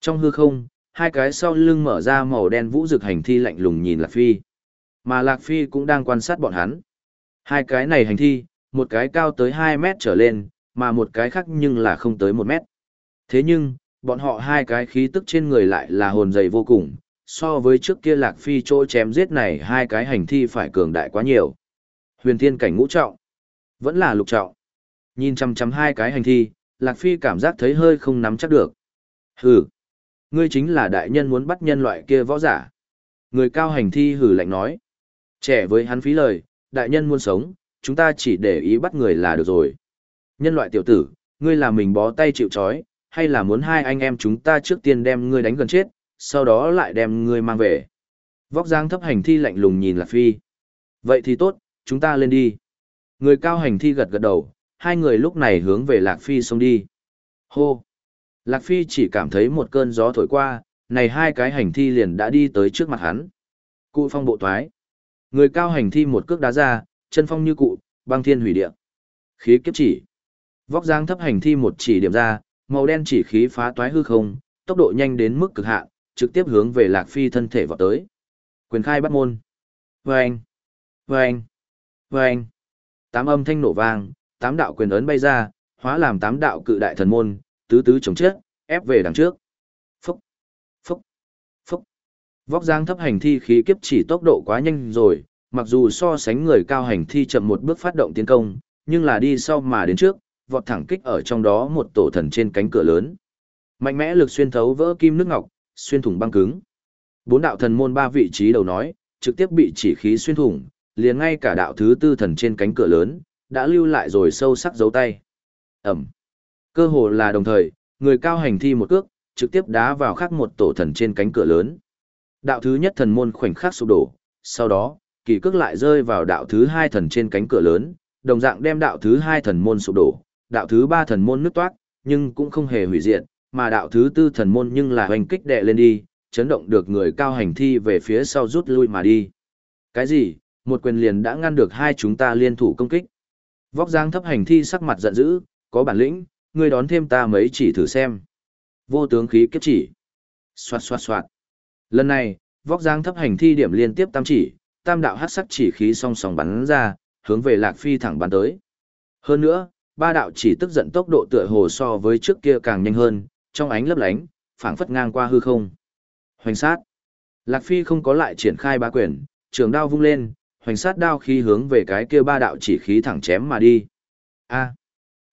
Trong hư không, hai cái sau lưng mở ra màu đen vũ dực hành thi lạnh lùng nhìn Lạc Phi. Mà Lạc Phi cũng đang quan sát bọn hắn. Hai cái này hành thi, một cái cao tới 2 mét trở lên, mà một cái khác nhưng là không tới 1 mét. Thế nhưng, bọn họ hai cái khí tức trên người lại là hồn dày vô cùng, so với trước kia Lạc Phi chỗ chém giết này hai cái hành thi phải cường đại quá nhiều. Huyền thiên cảnh ngũ trọng, vẫn là lục trọng. Nhìn chăm chăm hai cái hành thi, Lạc Phi cảm giác thấy hơi không nắm chắc được. Hừ, ngươi chính là đại nhân muốn bắt nhân loại kia võ giả. Người cao hành thi hử lạnh nói. Trẻ với hắn phí lời, đại nhân muốn sống, chúng ta chỉ để ý bắt người là được rồi. Nhân loại tiểu tử, ngươi là mình bó tay chịu chói, hay là muốn hai anh em chúng ta trước tiên đem ngươi đánh gần chết, sau đó lại đem ngươi mang về. Vóc dáng thấp hành thi lạnh lùng nhìn Lạc Phi. Vậy thì tốt, chúng ta lên đi. Người cao hành thi gật gật đầu, hai người lúc này hướng về Lạc Phi xông đi. Hô! Lạc Phi chỉ cảm thấy một cơn gió thổi qua, này hai cái hành thi liền đã đi tới trước mặt hắn. Cụ phong bộ thoái. Người cao hành thi một cước đá ra, chân phong như cụ, băng thiên hủy địa. Khí kiếp chỉ. Vóc dáng thấp hành thi một chỉ điểm ra, màu đen chỉ khí phá toái hư không, tốc độ nhanh đến mức cực hạn, trực tiếp hướng về Lạc Phi thân thể vọt tới. Quyền khai bắt môn. Vâng! Vâng! Vâng! Tám âm thanh nổ vang, tám đạo quyền ấn bay ra, hóa làm tám đạo cự đại thần môn, tứ tứ chống chết, ép về đằng trước. Phúc, phúc, phúc. Vóc dáng thấp hành thi khí kiếp chỉ tốc độ quá nhanh rồi, mặc dù so sánh người cao hành thi chậm một bước phát động tiến công, nhưng là đi sau mà đến trước, vọt thẳng kích ở trong đó một tổ thần trên cánh cửa lớn. Mạnh mẽ lực xuyên thấu vỡ kim nước ngọc, xuyên thủng băng cứng. Bốn đạo thần môn ba vị trí đầu nói, trực tiếp bị chỉ khí xuyên thủng, liền ngay cả đạo thứ tư thần trên cánh cửa lớn, đã lưu lại rồi sâu sắc dấu tay. Ẩm. Cơ hồ là đồng thời, người cao hành thi một cước, trực tiếp đá vào khắc một tổ thần trên cánh cửa lớn. Đạo thứ nhất thần môn khoảnh khắc sụp đổ, sau đó, kỳ cước lại rơi vào đạo thứ hai thần trên cánh cửa lớn, đồng dạng đem đạo thứ hai thần môn sụp đổ, đạo thứ ba thần môn nứt toát, nhưng cũng không hề hủy diệt, mà đạo thứ tư thần môn nhưng là hoành kích đệ lên đi, chấn động được người cao hành thi về phía sau rút lui mà đi. Cái gì? Một quyền liền đã ngăn được hai chúng ta liên thủ công kích. Vóc dáng thấp hành thi sắc mặt giận dữ, có bản lĩnh, ngươi đón thêm ta mấy chỉ thử xem. Vô tướng khí kiếp chỉ. Xoạt xoạt xoạt. Lần này, vóc dáng thấp hành thi điểm liên tiếp tam chỉ, tam đạo hắc sắc chỉ khí song song bắn ra, hướng về Lạc Phi thẳng bắn tới. Hơn nữa, ba đạo chỉ tức giận tốc độ tựa hồ so với trước kia càng nhanh hơn, trong ánh lấp lánh, phảng phất ngang qua hư không. Hoành sát. Lạc Phi không có lại triển khai ba quyền, trường đao vung lên, hoành sát đao khí hướng về cái kia ba đạo chỉ khí thẳng chém mà đi. A,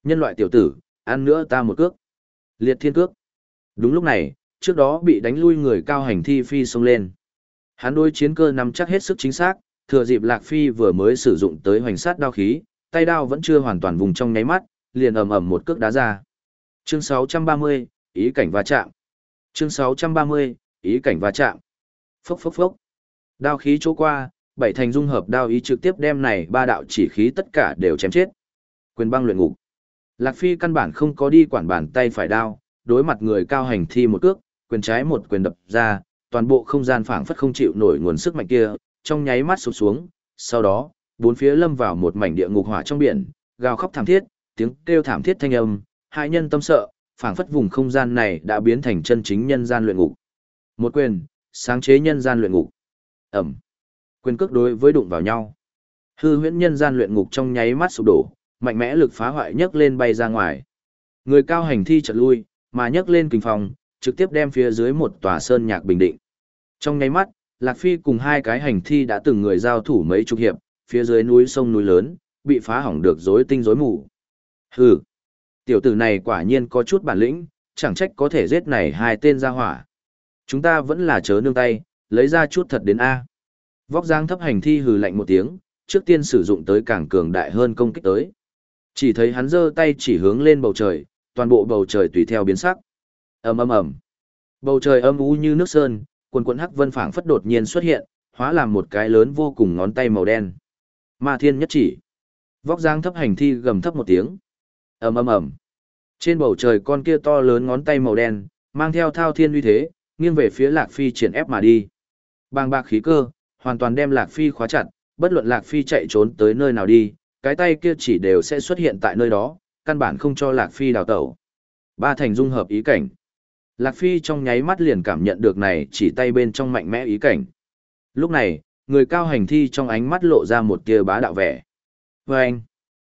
nhân loại tiểu tử, ăn nữa ta một cước. Liệt thiên cước. Đúng lúc này, trước đó bị đánh lui người cao hành thi phi xông lên. Hắn đôi chiến cơ nắm chắc hết sức chính xác, thừa dịp Lạc Phi vừa mới sử dụng tới hoành sát đao khí, tay đao vẫn chưa hoàn toàn vùng trong nháy mắt, liền ầm ầm một cước đá ra. Chương 630, ý cảnh va chạm. Chương 630, ý cảnh va chạm. Phốc phốc phốc. Đao khí chỗ qua, bảy thành dung hợp đao ý trực tiếp đem này ba đạo chỉ khí tất cả đều chém chết. Quyền băng luyện ngục. Lạc Phi căn bản không có đi quản bàn tay phải đao, đối mặt người cao hành thi một cước, quyền trái một quyền đập ra, toàn bộ không gian phảng phất không chịu nổi nguồn sức mạnh kia, trong nháy mắt sụp xuống, sau đó, bốn phía lâm vào một mảnh địa ngục hỏa trong biển, gào khóc thảm thiết, tiếng kêu thảm thiết thanh âm, hai nhân tâm sợ, phảng phất vùng không gian này đã biến thành chân chính nhân gian luyện ngục. Một quyền, sáng chế nhân gian luyện ngục. Ẩm. Quyền cước đối với đụng vào nhau. Hư huyễn nhân gian luyện ngục trong nháy mắt sụp đổ, mạnh mẽ lực phá hoại nhấc lên bay ra ngoài. Người cao hành thi chợt lui, mà nhấc lên kình phòng, trực tiếp đem phía dưới một tòa sơn nhạc bình định. Trong nháy mắt, Lạc Phi cùng hai cái hành thi đã từng người giao thủ mấy chục hiệp, phía dưới núi sông núi lớn, bị phá hỏng được rối tinh rối mù. Hừ, tiểu tử này quả nhiên có chút bản lĩnh, chẳng trách có thể giết này hai tên gia hỏa. Chúng ta vẫn là chớ nương tay, lấy ra chút thật đến A. Vóc dáng thấp hành thi hừ lạnh một tiếng, trước tiên sử dụng tới càng cường đại hơn công kích tới. Chỉ thấy hắn giơ tay chỉ hướng lên bầu trời, toàn bộ bầu trời tùy theo biến sắc. ầm ầm ầm, bầu trời âm u như nước sơn, quần quần hắc vân phảng phất đột nhiên xuất hiện, hóa làm một cái lớn vô cùng ngón tay màu đen. Ma thiên nhất chỉ. Vóc dáng thấp hành thi gầm thấp một tiếng. ầm ầm ầm. Trên bầu trời con kia to lớn ngón tay màu đen, mang theo thao thiên uy thế, nghiêng về phía Lạc Phi triển ép mà đi. Bàng bạc khí cơ, hoàn toàn đem Lạc Phi khóa chặt, bất luận Lạc Phi chạy trốn tới nơi nào đi, cái tay kia chỉ đều sẽ xuất hiện tại nơi đó, căn bản không cho Lạc Phi đào tẩu. Ba thành dung hợp ý cảnh. Lạc Phi trong nháy mắt liền cảm nhận được này chỉ tay bên trong mạnh mẽ ý cảnh. Lúc này, người cao hành thi trong ánh mắt lộ ra một tia bá đạo vẻ. Và anh,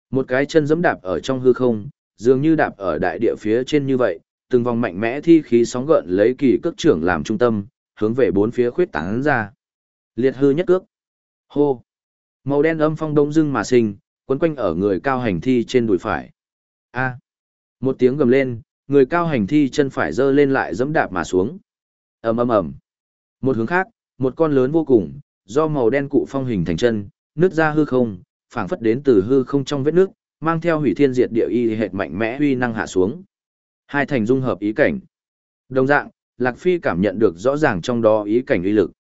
một cái chân giẫm đạp ở trong hư không, dường như đạp ở đại địa phía trên như vậy, từng vòng mạnh mẽ thi khí sóng gợn lấy kỳ cước trưởng làm trung tâm, hướng về bốn phía khuyết tán ra. Liệt hư nhất cước. Hô. Màu đen âm phong đông dưng mà sinh, quấn quanh ở người cao hành thi trên đùi phải. A. Một tiếng gầm lên, người cao hành thi chân phải giơ lên lại giẫm đạp mà xuống. Ầm ầm ầm. Một hướng khác, một con lớn vô cùng, do màu đen cụ phong hình thành chân, nước ra hư không, phảng phất đến từ hư không trong vết nước, mang theo hủy thiên diệt địa y hệt mạnh mẽ uy năng hạ xuống. Hai thành dung hợp ý cảnh. Đồng dạng, Lạc Phi cảm nhận được rõ ràng trong đó ý cảnh uy lực.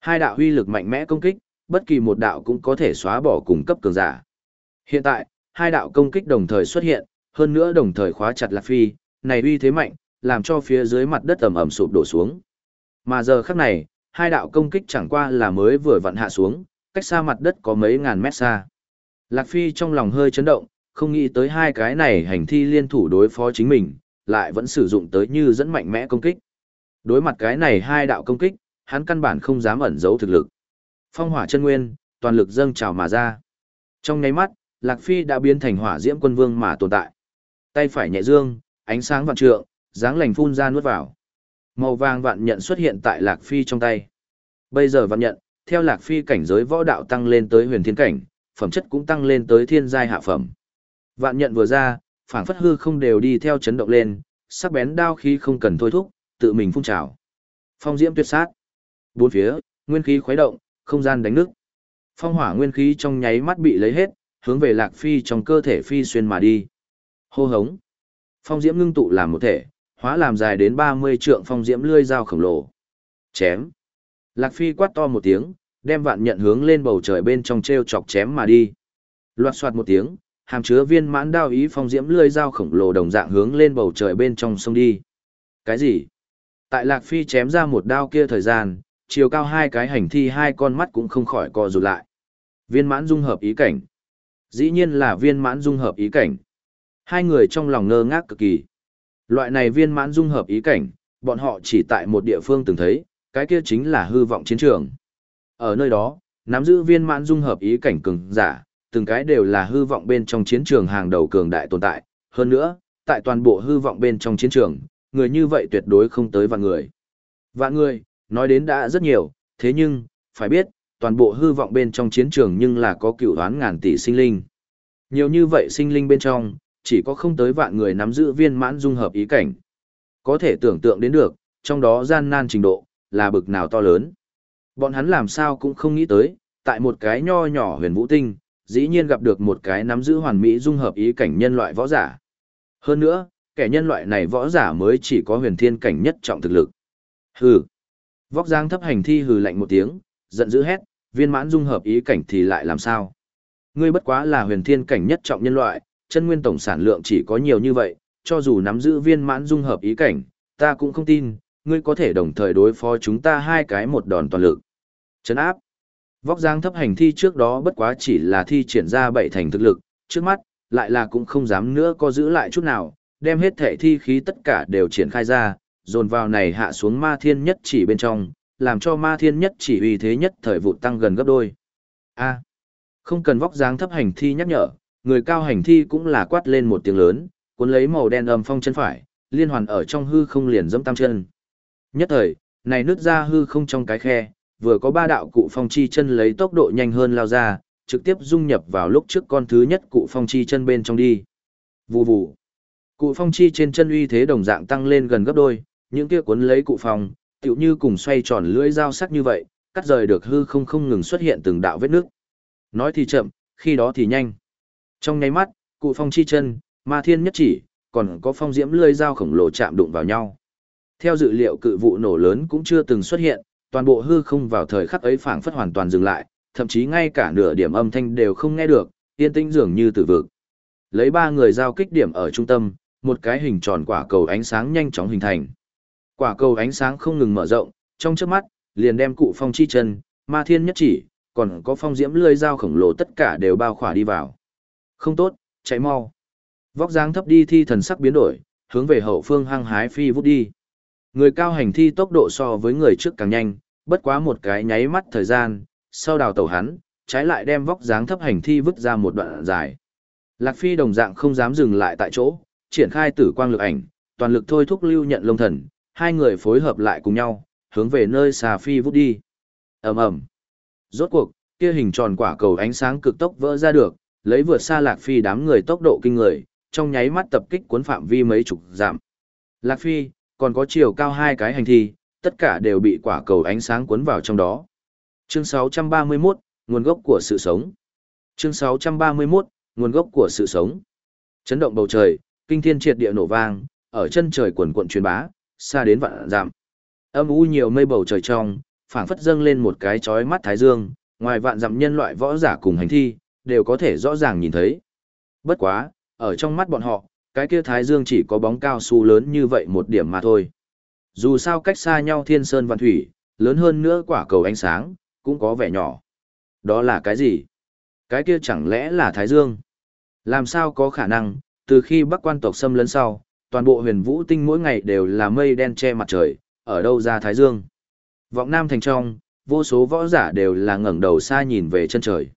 Hai đạo uy lực mạnh mẽ công kích, bất kỳ một đạo cũng có thể xóa bỏ cùng cấp cường giả. Hiện tại, hai đạo công kích đồng thời xuất hiện, hơn nữa đồng thời khóa chặt Lạc Phi, này uy thế mạnh, làm cho phía dưới mặt đất ẩm ẩm sụp đổ xuống. Mà giờ khắc này, hai đạo công kích chẳng qua là mới vừa vặn hạ xuống, cách xa mặt đất có mấy ngàn mét xa. Lạc Phi trong lòng hơi chấn động, không nghĩ tới hai cái này hành thi liên thủ đối phó chính mình, lại vẫn sử dụng tới như dẫn mạnh mẽ công kích. Đối mặt cái này hai đạo công kích, hắn căn bản không dám ẩn giấu thực lực. Phong hỏa chân nguyên, toàn lực dâng trào mà ra. Trong nháy mắt, Lạc Phi đã biến thành hỏa diễm quân vương mà tồn tại. Tay phải nhẹ dương, ánh sáng vạn trượng, dáng lành phun ra nuốt vào. Màu vàng vạn nhận xuất hiện tại Lạc Phi trong tay. Bây giờ vạn nhận, theo Lạc Phi cảnh giới võ đạo tăng lên tới huyền thiên cảnh, phẩm chất cũng tăng lên tới thiên giai hạ phẩm. Vạn nhận vừa ra, phảng phất hư không đều đi theo chấn động lên, sắc bén đao khí không cần thôi thúc, tự mình phun trào. Phong diễm tuyệt sát. Bốn phía, nguyên khí khuấy động, không gian đánh nước. Phong hỏa nguyên khí trong nháy mắt bị lấy hết, hướng về Lạc Phi trong cơ thể phi xuyên mà đi. Hô hống. Phong diễm ngưng tụ làm một thể, hóa làm dài đến 30 trượng phong diễm lươi dao khổng lồ. Chém. Lạc Phi quát to một tiếng, đem vạn nhận hướng lên bầu trời bên trong treo chọc chém mà đi. Loạt soạt một tiếng, hàm chứa viên mãn đao ý phong diễm lươi dao khổng lồ đồng dạng hướng lên bầu trời bên trong sông đi. Cái gì? Tại Lạc Phi chém ra một đao kia thời gian, chiều cao hai cái hành thi hai con mắt cũng không khỏi co rụt lại. Viên mãn dung hợp ý cảnh. Dĩ nhiên là viên mãn dung hợp ý cảnh. Hai người trong lòng ngơ ngác cực kỳ. Loại này viên mãn dung hợp ý cảnh, bọn họ chỉ tại một địa phương từng thấy, cái kia chính là hư vọng chiến trường. Ở nơi đó, nắm giữ viên mãn dung hợp ý cảnh cường giả, từng cái đều là hư vọng bên trong chiến trường hàng đầu cường đại tồn tại. Hơn nữa, tại toàn bộ hư vọng bên trong chiến trường, người như vậy tuyệt đối không tới vạn người. Vạn người, nói đến đã rất nhiều, thế nhưng, phải biết, toàn bộ hư vọng bên trong chiến trường nhưng là có cựu đoán ngàn tỷ sinh linh. Nhiều như vậy sinh linh bên trong, chỉ có không tới vạn người nắm giữ viên mãn dung hợp ý cảnh. Có thể tưởng tượng đến được, trong đó gian nan trình độ, là bực nào to lớn. Bọn hắn làm sao cũng không nghĩ tới, tại một cái nho nhỏ huyền vũ tinh, dĩ nhiên gặp được một cái nắm giữ hoàn mỹ dung hợp ý cảnh nhân loại võ giả. Hơn nữa, kẻ nhân loại này võ giả mới chỉ có huyền thiên cảnh nhất trọng thực lực. Hừ. Vóc dáng thấp hành thi hừ lạnh một tiếng, giận dữ hét, viên mãn dung hợp ý cảnh thì lại làm sao? Ngươi bất quá là huyền thiên cảnh nhất trọng nhân loại, chân nguyên tổng sản lượng chỉ có nhiều như vậy, cho dù nắm giữ viên mãn dung hợp ý cảnh, ta cũng không tin, ngươi có thể đồng thời đối phó chúng ta hai cái một đòn toàn lực. Chấn áp. Vóc dáng thấp hành thi trước đó bất quá chỉ là thi triển ra bảy thành thực lực, trước mắt, lại là cũng không dám nữa có giữ lại chút nào, đem hết thể thi khí tất cả đều triển khai ra, dồn vào này hạ xuống ma thiên nhất chỉ bên trong, làm cho ma thiên nhất chỉ uy thế nhất thời vụ tăng gần gấp đôi. A. không cần vóc dáng thấp hành thi nhắc nhở, người cao hành thi cũng là quát lên một tiếng lớn, cuốn lấy màu đen âm phong chân phải, liên hoàn ở trong hư không liền dẫm tam chân. Nhất thời, này nứt ra hư không trong cái khe, vừa có ba đạo cụ phong chi chân lấy tốc độ nhanh hơn lao ra, trực tiếp dung nhập vào lúc trước con thứ nhất cụ phong chi chân bên trong đi. Vù vù. Cụ phong chi trên chân uy thế đồng dạng tăng lên gần gấp đôi, những kia cuốn lấy cụ phong, tựu như cùng xoay tròn lưỡi dao sắc như vậy, cắt rời được hư không không ngừng xuất hiện từng đạo vết nước. Nói thì chậm, khi đó thì nhanh. Trong nháy mắt, cụ phong chi chân, ma thiên nhất chỉ, còn có phong diễm lưỡi dao khổng lồ chạm đụng vào nhau. Theo dự liệu cự vụ nổ lớn cũng chưa từng xuất hiện, toàn bộ hư không vào thời khắc ấy phảng phất hoàn toàn dừng lại, thậm chí ngay cả nửa điểm âm thanh đều không nghe được, yên tĩnh dường như tử vực. Lấy ba người giao kích điểm ở trung tâm, một cái hình tròn quả cầu ánh sáng nhanh chóng hình thành. Quả cầu ánh sáng không ngừng mở rộng, trong chớp mắt, liền đem cụ phong chi chân, ma thiên nhất chỉ, còn có phong diễm lươi dao khổng lồ tất cả đều bao khỏa đi vào. Không tốt, chạy mau. Vóc dáng thấp đi thi thần sắc biến đổi, hướng về hậu phương hăng hái phi vút đi. Người cao hành thi tốc độ so với người trước càng nhanh, bất quá một cái nháy mắt thời gian, sau đào tẩu hắn, trái lại đem vóc dáng thấp hành thi vứt ra một đoạn dài. Lạc Phi đồng dạng không dám dừng lại tại chỗ, triển khai tử quang lực ảnh, toàn lực thôi thúc lưu nhận lông thần, hai người phối hợp lại cùng nhau, hướng về nơi xà phi vút đi. ầm ầm, Rốt cuộc, kia hình tròn quả cầu ánh sáng cực tốc vỡ ra được, lấy vượt xa Lạc Phi đám người tốc độ kinh người, trong nháy mắt tập kích cuốn phạm vi mấy chục giảm. Lạc Phi, còn có chiều cao hai cái hành thi, tất cả đều bị quả cầu ánh sáng cuốn vào trong đó. Chương 631, nguồn gốc của sự sống. Chương 631, nguồn gốc của sự sống. Chấn động bầu trời, kinh thiên triệt địa nổ vang, ở chân trời quần quận truyền bá, xa đến vạn dặm. Âm u nhiều mây bầu trời trong, phảng phất dâng lên một cái chói mắt thái dương, ngoài vạn dặm nhân loại võ giả cùng hành thi, đều có thể rõ ràng nhìn thấy. Bất quá, ở trong mắt bọn họ, cái kia thái dương chỉ có bóng cao su lớn như vậy một điểm mà thôi. Dù sao cách xa nhau thiên sơn văn thủy, lớn hơn nữa quả cầu ánh sáng, cũng có vẻ nhỏ. Đó là cái gì? Cái kia chẳng lẽ là thái dương? Làm sao có khả năng, từ khi bắc quan tộc xâm lấn sau, toàn bộ huyền vũ tinh mỗi ngày đều là mây đen che mặt trời, ở đâu ra thái dương? Vọng Nam thành trong, vô số võ giả đều là ngẩng đầu xa nhìn về chân trời.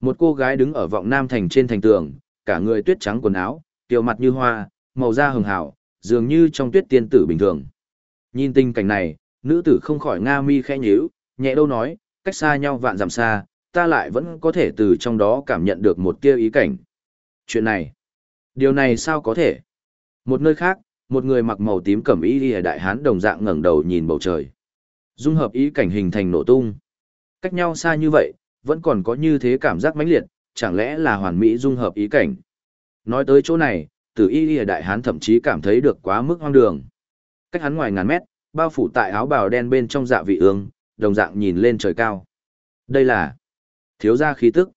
Một cô gái đứng ở vọng Nam thành trên thành tường, cả người tuyết trắng quần áo, tiểu mặt như hoa, màu da hường hảo, dường như trong tuyết tiên tử bình thường. Nhìn tình cảnh này, nữ tử không khỏi nga mi khẽ nhíu, nhẹ đâu nói, cách xa nhau vạn dặm xa, ta lại vẫn có thể từ trong đó cảm nhận được một tia ý cảnh. Chuyện này, điều này sao có thể? Một nơi khác, một người mặc màu tím cẩm y đi đại hán đồng dạng ngẩng đầu nhìn bầu trời. Dung hợp ý cảnh hình thành nổ tung. Cách nhau xa như vậy, vẫn còn có như thế cảm giác mãnh liệt, chẳng lẽ là hoàn mỹ dung hợp ý cảnh. Nói tới chỗ này, tử y lìa đại hán thậm chí cảm thấy được quá mức hoang đường. Cách hắn ngoài ngàn mét, bao phủ tại áo bào đen bên trong dạ vị ương, đồng dạng nhìn lên trời cao. Đây là thiếu gia khí tức.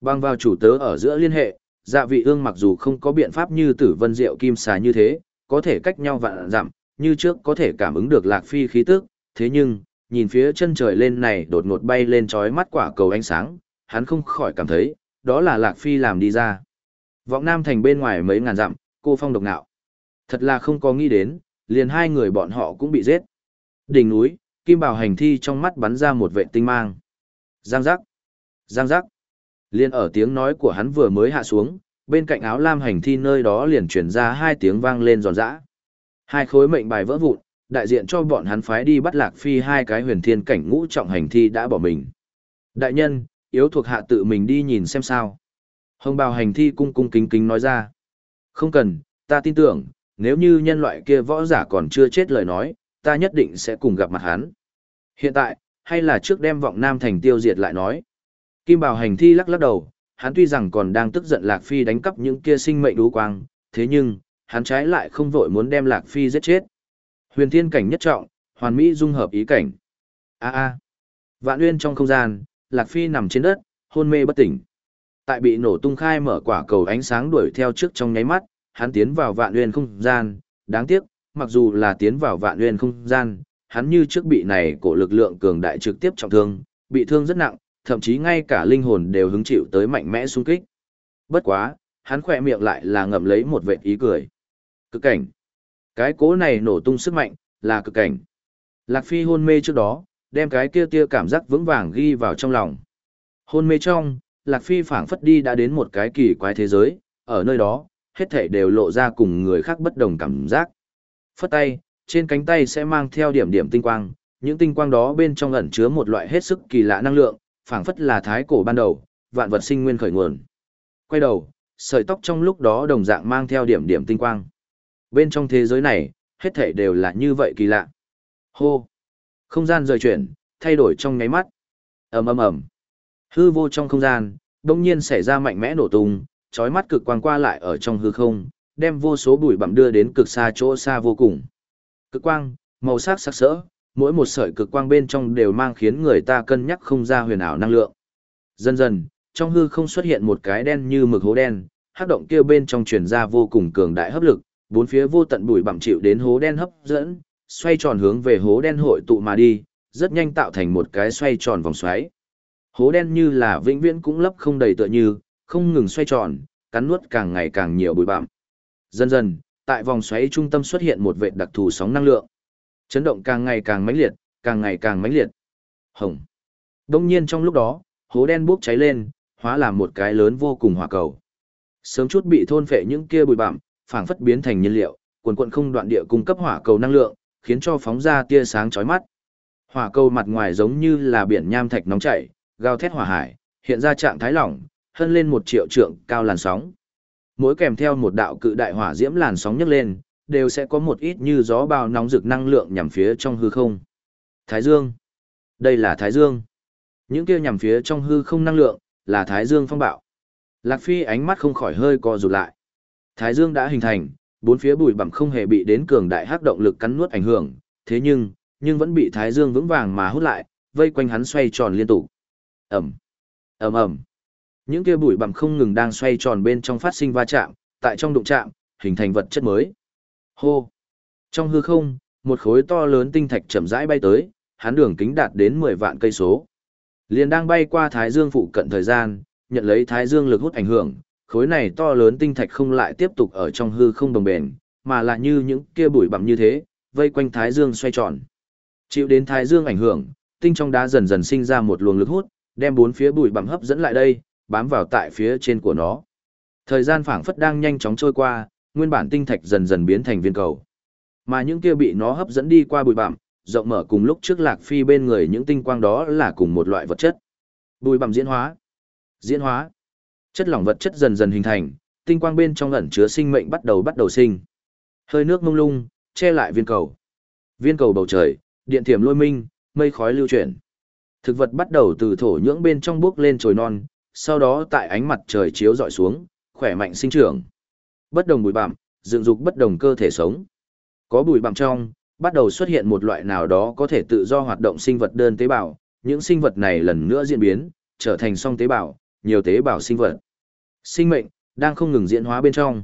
Bang vào chủ tớ ở giữa liên hệ, dạ vị ương mặc dù không có biện pháp như tử vân diệu kim xà như thế, có thể cách nhau vạn dặm, như trước có thể cảm ứng được lạc phi khí tức, thế nhưng, nhìn phía chân trời lên này đột ngột bay lên trói mắt quả cầu ánh sáng, hắn không khỏi cảm thấy, đó là lạc phi làm đi ra. Vọng Nam thành bên ngoài mấy ngàn dặm, cô phong độc nạo. Thật là không có nghĩ đến, liền hai người bọn họ cũng bị giết. Đỉnh núi, kim bảo hành thi trong mắt bắn ra một vệ tinh mang. Giang giác. Giang giác. Liên ở tiếng nói của hắn vừa mới hạ xuống, bên cạnh áo lam hành thi nơi đó liền chuyển ra hai tiếng vang lên giòn giã. Hai khối mệnh bài vỡ vụn, đại diện cho bọn hắn phái đi bắt lạc phi hai cái huyền thiên cảnh ngũ trọng hành thi đã bỏ mình. Đại nhân, yếu thuộc hạ tự mình đi nhìn xem sao. Hồng bào hành thi cung cung kính kính nói ra. Không cần, ta tin tưởng, nếu như nhân loại kia võ giả còn chưa chết lời nói, ta nhất định sẽ cùng gặp mặt hắn. Hiện tại, hay là trước đem vọng nam thành tiêu diệt lại nói. Kim Bảo hành thi lắc lắc đầu, hắn tuy rằng còn đang tức giận Lạc Phi đánh cắp những kia sinh mệnh đú quang, thế nhưng, hắn trái lại không vội muốn đem Lạc Phi giết chết. Huyền thiên cảnh nhất trọng, hoàn mỹ dung hợp ý cảnh. A a. Vạn Uyên trong không gian, Lạc Phi nằm trên đất, hôn mê bất tỉnh. Tại bị nổ tung khai mở quả cầu ánh sáng đuổi theo trước trong nháy mắt, hắn tiến vào Vạn Uyên không gian, đáng tiếc, mặc dù là tiến vào Vạn Uyên không gian, hắn như trước bị này cổ lực lượng cường đại trực tiếp trọng thương, bị thương rất nặng, thậm chí ngay cả linh hồn đều hứng chịu tới mạnh mẽ xung kích. Bất quá, hắn khỏe miệng lại là ngậm lấy một vệt ý cười. Cực cảnh. Cái cố này nổ tung sức mạnh, là cực cảnh. Lạc Phi hôn mê trước đó, đem cái kia tia cảm giác vững vàng ghi vào trong lòng. Hôn mê trong, Lạc Phi phảng phất đi đã đến một cái kỳ quái thế giới, ở nơi đó, hết thảy đều lộ ra cùng người khác bất đồng cảm giác. Phất tay, trên cánh tay sẽ mang theo điểm điểm tinh quang, những tinh quang đó bên trong ẩn chứa một loại hết sức kỳ lạ năng lượng, phảng phất là thái cổ ban đầu, vạn vật sinh nguyên khởi nguồn. Quay đầu, sợi tóc trong lúc đó đồng dạng mang theo điểm điểm tinh quang. Bên trong thế giới này, hết thảy đều là như vậy kỳ lạ. Hô! Không gian rời chuyển, thay đổi trong nháy mắt. ầm ầm ầm. Hư vô trong không gian, đông nhiên xảy ra mạnh mẽ nổ tung, chói mắt cực quang qua lại ở trong hư không, đem vô số bụi bặm đưa đến cực xa chỗ xa vô cùng. Cực quang, màu sắc sắc sỡ, mỗi một sợi cực quang bên trong đều mang khiến người ta cân nhắc không ra huyền ảo năng lượng. Dần dần, trong hư không xuất hiện một cái đen như mực hố đen, hắc động kia bên trong truyền ra vô cùng cường đại hấp lực, bốn phía vô tận bụi bặm chịu đến hố đen hấp dẫn, xoay tròn hướng về hố đen hội tụ mà đi, rất nhanh tạo thành một cái xoay tròn vòng xoáy. Hố đen như là vĩnh viễn cũng lấp không đầy tựa như, không ngừng xoay tròn, cắn nuốt càng ngày càng nhiều bụi bặm. Dần dần, tại vòng xoáy trung tâm xuất hiện một vệt đặc thù sóng năng lượng. Chấn động càng ngày càng mãnh liệt, càng ngày càng mãnh liệt. Hồng. Đông nhiên trong lúc đó, hố đen bốc cháy lên, hóa làm một cái lớn vô cùng hỏa cầu. Sớm chút bị thôn phệ những kia bụi bặm, phảng phất biến thành nhiên liệu, quần quần không đoạn địa cung cấp hỏa cầu năng lượng, khiến cho phóng ra tia sáng chói mắt. Hỏa cầu mặt ngoài giống như là biển nham thạch nóng chảy, gào thét hỏa hải, hiện ra trạng thái lỏng, hơn lên một triệu trượng cao làn sóng. Mỗi kèm theo một đạo cự đại hỏa diễm làn sóng nhấc lên, đều sẽ có một ít như gió bào nóng rực năng lượng nhằm phía trong hư không. Thái Dương. Đây là Thái Dương. Những kia nhằm phía trong hư không năng lượng, là Thái Dương phong bạo. Lạc Phi ánh mắt không khỏi hơi co rụt lại. Thái Dương đã hình thành, bốn phía bụi bặm không hề bị đến cường đại hắc động lực cắn nuốt ảnh hưởng, thế nhưng, nhưng vẫn bị Thái Dương vững vàng mà hút lại, vây quanh hắn xoay tròn liên tục. Ầm. Ầm ầm. Những kia bụi bặm không ngừng đang xoay tròn bên trong phát sinh va chạm, tại trong đụng chạm, hình thành vật chất mới. Hô. Trong hư không, một khối to lớn tinh thạch chậm rãi bay tới, hắn đường kính đạt đến 10 vạn cây số. Liền đang bay qua Thái Dương phụ cận thời gian, nhận lấy Thái Dương lực hút ảnh hưởng, khối này to lớn tinh thạch không lại tiếp tục ở trong hư không đồng bền, mà là như những kia bụi bặm như thế, vây quanh Thái Dương xoay tròn. Chịu đến Thái Dương ảnh hưởng, tinh trong đá dần dần sinh ra một luồng lực hút, đem bốn phía bụi bặm hấp dẫn lại đây, bám vào tại phía trên của nó. Thời gian phảng phất đang nhanh chóng trôi qua, nguyên bản tinh thạch dần dần biến thành viên cầu. Mà những kia bị nó hấp dẫn đi qua bụi bặm, rộng mở cùng lúc trước Lạc Phi bên người những tinh quang đó là cùng một loại vật chất. Bụi bặm diễn hóa. Diễn hóa. Chất lỏng vật chất dần dần hình thành, tinh quang bên trong ẩn chứa sinh mệnh bắt đầu bắt đầu sinh. Hơi nước mông lung, che lại viên cầu. Viên cầu bầu trời, điện thiểm lôi minh, mây khói lưu chuyển. Thực vật bắt đầu từ thổ nhưỡng bên trong bước lên trồi non, sau đó tại ánh mặt trời chiếu dọi xuống, khỏe mạnh sinh trưởng. Bất đồng bụi bặm, dựng dục bất đồng cơ thể sống. Có bụi bặm trong, bắt đầu xuất hiện một loại nào đó có thể tự do hoạt động sinh vật đơn tế bào, những sinh vật này lần nữa diễn biến, trở thành song tế bào, nhiều tế bào sinh vật. Sinh mệnh đang không ngừng diễn hóa bên trong.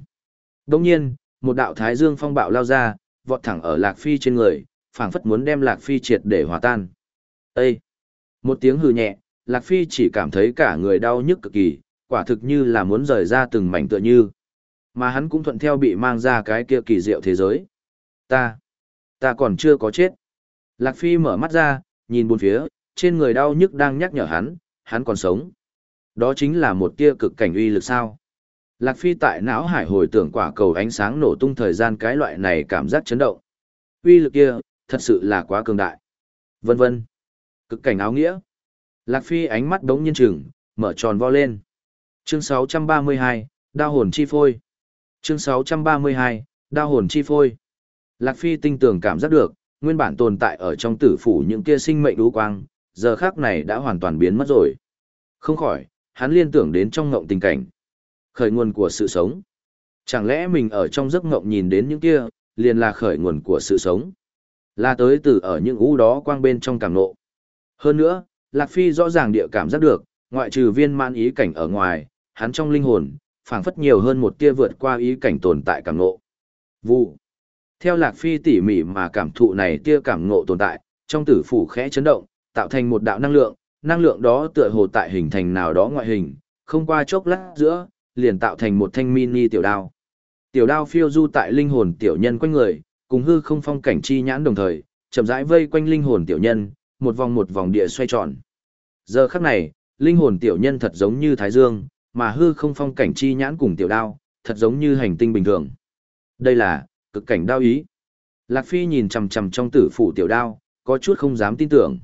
Đương nhiên, một đạo thái dương phong bạo lao ra, vọt thẳng ở Lạc Phi trên người, phảng phất muốn đem Lạc Phi triệt để hòa tan. Ê! Một tiếng hừ nhẹ, Lạc Phi chỉ cảm thấy cả người đau nhức cực kỳ, quả thực như là muốn rời ra từng mảnh tựa như. Mà hắn cũng thuận theo bị mang ra cái kia kỳ diệu thế giới. Ta! Ta còn chưa có chết. Lạc Phi mở mắt ra, nhìn bốn phía, trên người đau nhức đang nhắc nhở hắn, hắn còn sống. Đó chính là một tia cực cảnh uy lực sao. Lạc Phi tại não hải hồi tưởng quả cầu ánh sáng nổ tung thời gian cái loại này cảm giác chấn động. Uy lực kia, thật sự là quá cường đại. Vân vân. Cực cảnh áo nghĩa. Lạc Phi ánh mắt đống nhiên trừng, mở tròn vo lên. Chương 632, Đao hồn chi phôi. Chương 632, Đao hồn chi phôi. Lạc Phi tinh tường cảm giác được, nguyên bản tồn tại ở trong tử phủ những kia sinh mệnh đú quang, giờ khác này đã hoàn toàn biến mất rồi. Không khỏi, hắn liên tưởng đến trong ngộng tình cảnh. Khởi nguồn của sự sống. Chẳng lẽ mình ở trong giấc ngộng nhìn đến những kia, liền là khởi nguồn của sự sống. Là tới từ ở những u đó quang bên trong cảm nộ. Hơn nữa, Lạc Phi rõ ràng địa cảm giác được, ngoại trừ viên man ý cảnh ở ngoài, hắn trong linh hồn, phảng phất nhiều hơn một tia vượt qua ý cảnh tồn tại cảm nộ. Vụ. Theo Lạc Phi tỉ mỉ mà cảm thụ này tia cảm ngộ tồn tại, trong tử phủ khẽ chấn động, tạo thành một đạo năng lượng, năng lượng đó tựa hồ tại hình thành nào đó ngoại hình, không qua chốc lát giữa, liền tạo thành một thanh mini tiểu đao. Tiểu đao phiêu du tại linh hồn tiểu nhân quanh người, cùng hư không phong cảnh chi nhãn đồng thời, chậm rãi vây quanh linh hồn tiểu nhân, một vòng một vòng địa xoay tròn. Giờ khắc này, linh hồn tiểu nhân thật giống như thái dương, mà hư không phong cảnh chi nhãn cùng tiểu đao, thật giống như hành tinh bình thường. Đây là cực cảnh đao ý. Lạc Phi nhìn chằm chằm trong tử phủ tiểu đao, có chút không dám tin tưởng.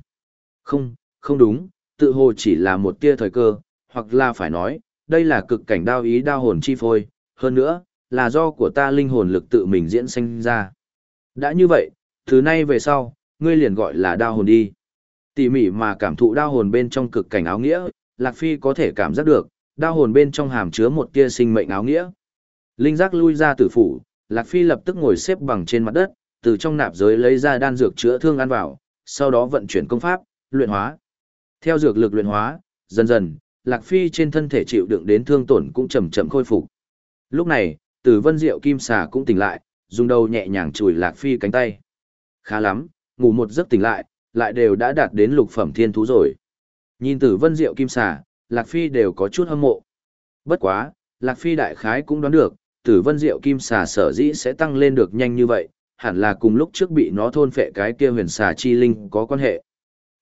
Không, không đúng, tự hồ chỉ là một tia thời cơ, hoặc là phải nói, đây là cực cảnh đao ý đao hồn chi phôi, hơn nữa, là do của ta linh hồn lực tự mình diễn sinh ra. Đã như vậy, thứ nay về sau, ngươi liền gọi là đao hồn đi. Tỉ mỉ mà cảm thụ đao hồn bên trong cực cảnh áo nghĩa, Lạc Phi có thể cảm giác được, đao hồn bên trong hàm chứa một tia sinh mệnh áo nghĩa. Linh giác lui ra tử phủ, Lạc Phi lập tức ngồi xếp bằng trên mặt đất, từ trong nạp giới lấy ra đan dược chữa thương ăn vào, sau đó vận chuyển công pháp, luyện hóa. Theo dược lực luyện hóa, dần dần, Lạc Phi trên thân thể chịu đựng đến thương tổn cũng chậm chậm khôi phục. Lúc này, Tử Vân Diệu Kim Xà cũng tỉnh lại, dùng đầu nhẹ nhàng chùi Lạc Phi cánh tay. Khá lắm, ngủ một giấc tỉnh lại, lại đều đã đạt đến lục phẩm thiên thú rồi. Nhìn Tử Vân Diệu Kim Xà, Lạc Phi đều có chút hâm mộ. Bất quá, Lạc Phi đại khái cũng đoán được, Tử Vân Diệu Kim Xà sở dĩ sẽ tăng lên được nhanh như vậy, hẳn là cùng lúc trước bị nó thôn phệ cái kia huyền xà chi linh có quan hệ.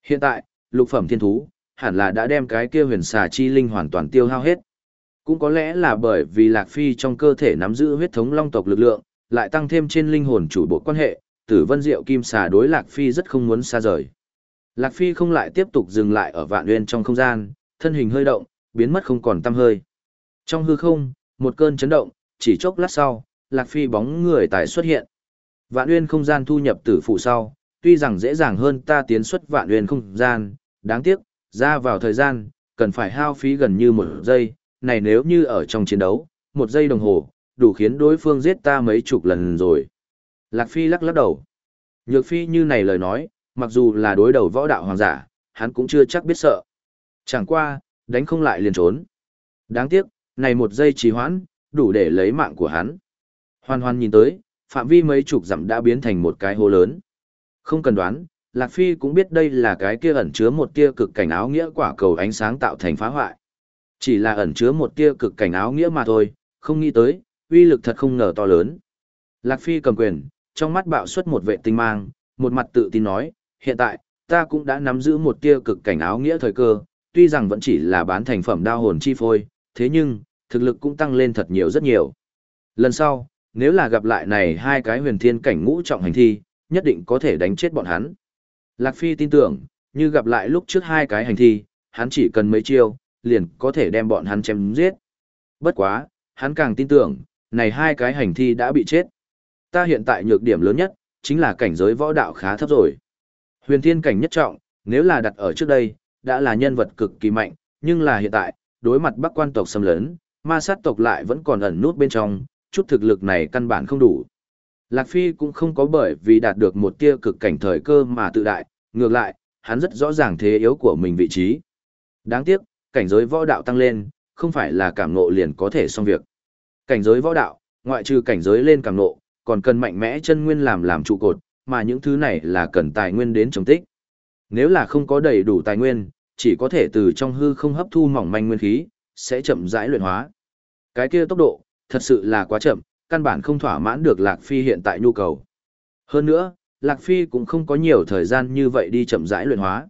Hiện tại, lục phẩm thiên thú, hẳn là đã đem cái kia huyền xà chi linh hoàn toàn tiêu hao hết. Cũng có lẽ là bởi vì Lạc Phi trong cơ thể nắm giữ huyết thống long tộc lực lượng, lại tăng thêm trên linh hồn chủ bộ quan hệ, tử vân diệu kim xà đối Lạc Phi rất không muốn xa rời. Lạc Phi không lại tiếp tục dừng lại ở vạn nguyên trong không gian, thân hình hơi động, biến mất không còn tăm hơi. Trong hư không, một cơn chấn động, chỉ chốc lát sau, Lạc Phi bóng người tài xuất hiện. Vạn uyên không gian thu nhập tử phụ sau, tuy rằng dễ dàng hơn ta tiến xuất vạn uyên không gian, đáng tiếc, ra vào thời gian, cần phải hao phí gần như một giây, này nếu như ở trong chiến đấu, một giây đồng hồ, đủ khiến đối phương giết ta mấy chục lần rồi. Lạc Phi lắc lắc đầu. Nhược Phi như này lời nói, mặc dù là đối đầu võ đạo hoàng giả, hắn cũng chưa chắc biết sợ. Chẳng qua, đánh không lại liền trốn. Đáng tiếc, này một giây trì hoãn, đủ để lấy mạng của hắn. Hoan hoan nhìn tới, phạm vi mấy chục dặm đã biến thành một cái hố lớn. Không cần đoán, Lạc Phi cũng biết đây là cái kia ẩn chứa một tia cực cảnh áo nghĩa quả cầu ánh sáng tạo thành phá hoại. Chỉ là ẩn chứa một tia cực cảnh áo nghĩa mà thôi, không nghĩ tới, uy lực thật không ngờ to lớn. Lạc Phi cầm quyền, trong mắt bạo xuất một vệ tinh mang, một mặt tự tin nói, hiện tại, ta cũng đã nắm giữ một tia cực cảnh áo nghĩa thời cơ, tuy rằng vẫn chỉ là bán thành phẩm đao hồn chi phôi, thế nhưng, thực lực cũng tăng lên thật nhiều rất nhiều. Lần sau, nếu là gặp lại này hai cái huyền thiên cảnh ngũ trọng hành thi, nhất định có thể đánh chết bọn hắn. Lạc Phi tin tưởng, như gặp lại lúc trước hai cái hành thi, hắn chỉ cần mấy chiêu, liền có thể đem bọn hắn chém giết. Bất quá, hắn càng tin tưởng, này hai cái hành thi đã bị chết. Ta hiện tại nhược điểm lớn nhất, chính là cảnh giới võ đạo khá thấp rồi. Huyền thiên cảnh nhất trọng, nếu là đặt ở trước đây, đã là nhân vật cực kỳ mạnh, nhưng là hiện tại, đối mặt bắc quan tộc xâm lấn, ma sát tộc lại vẫn còn ẩn nút bên trong, chút thực lực này căn bản không đủ. Lạc Phi cũng không có bởi vì đạt được một tia cực cảnh thời cơ mà tự đại, ngược lại, hắn rất rõ ràng thế yếu của mình vị trí. Đáng tiếc, cảnh giới võ đạo tăng lên, không phải là cảm ngộ liền có thể xong việc. Cảnh giới võ đạo, ngoại trừ cảnh giới lên cảm ngộ, còn cần mạnh mẽ chân nguyên làm làm trụ cột, mà những thứ này là cần tài nguyên đến chống tích. Nếu là không có đầy đủ tài nguyên, chỉ có thể từ trong hư không hấp thu mỏng manh nguyên khí, sẽ chậm rãi luyện hóa. Cái kia tốc độ, thật sự là quá chậm, căn bản không thỏa mãn được Lạc Phi hiện tại nhu cầu. Hơn nữa, Lạc Phi cũng không có nhiều thời gian như vậy đi chậm rãi luyện hóa.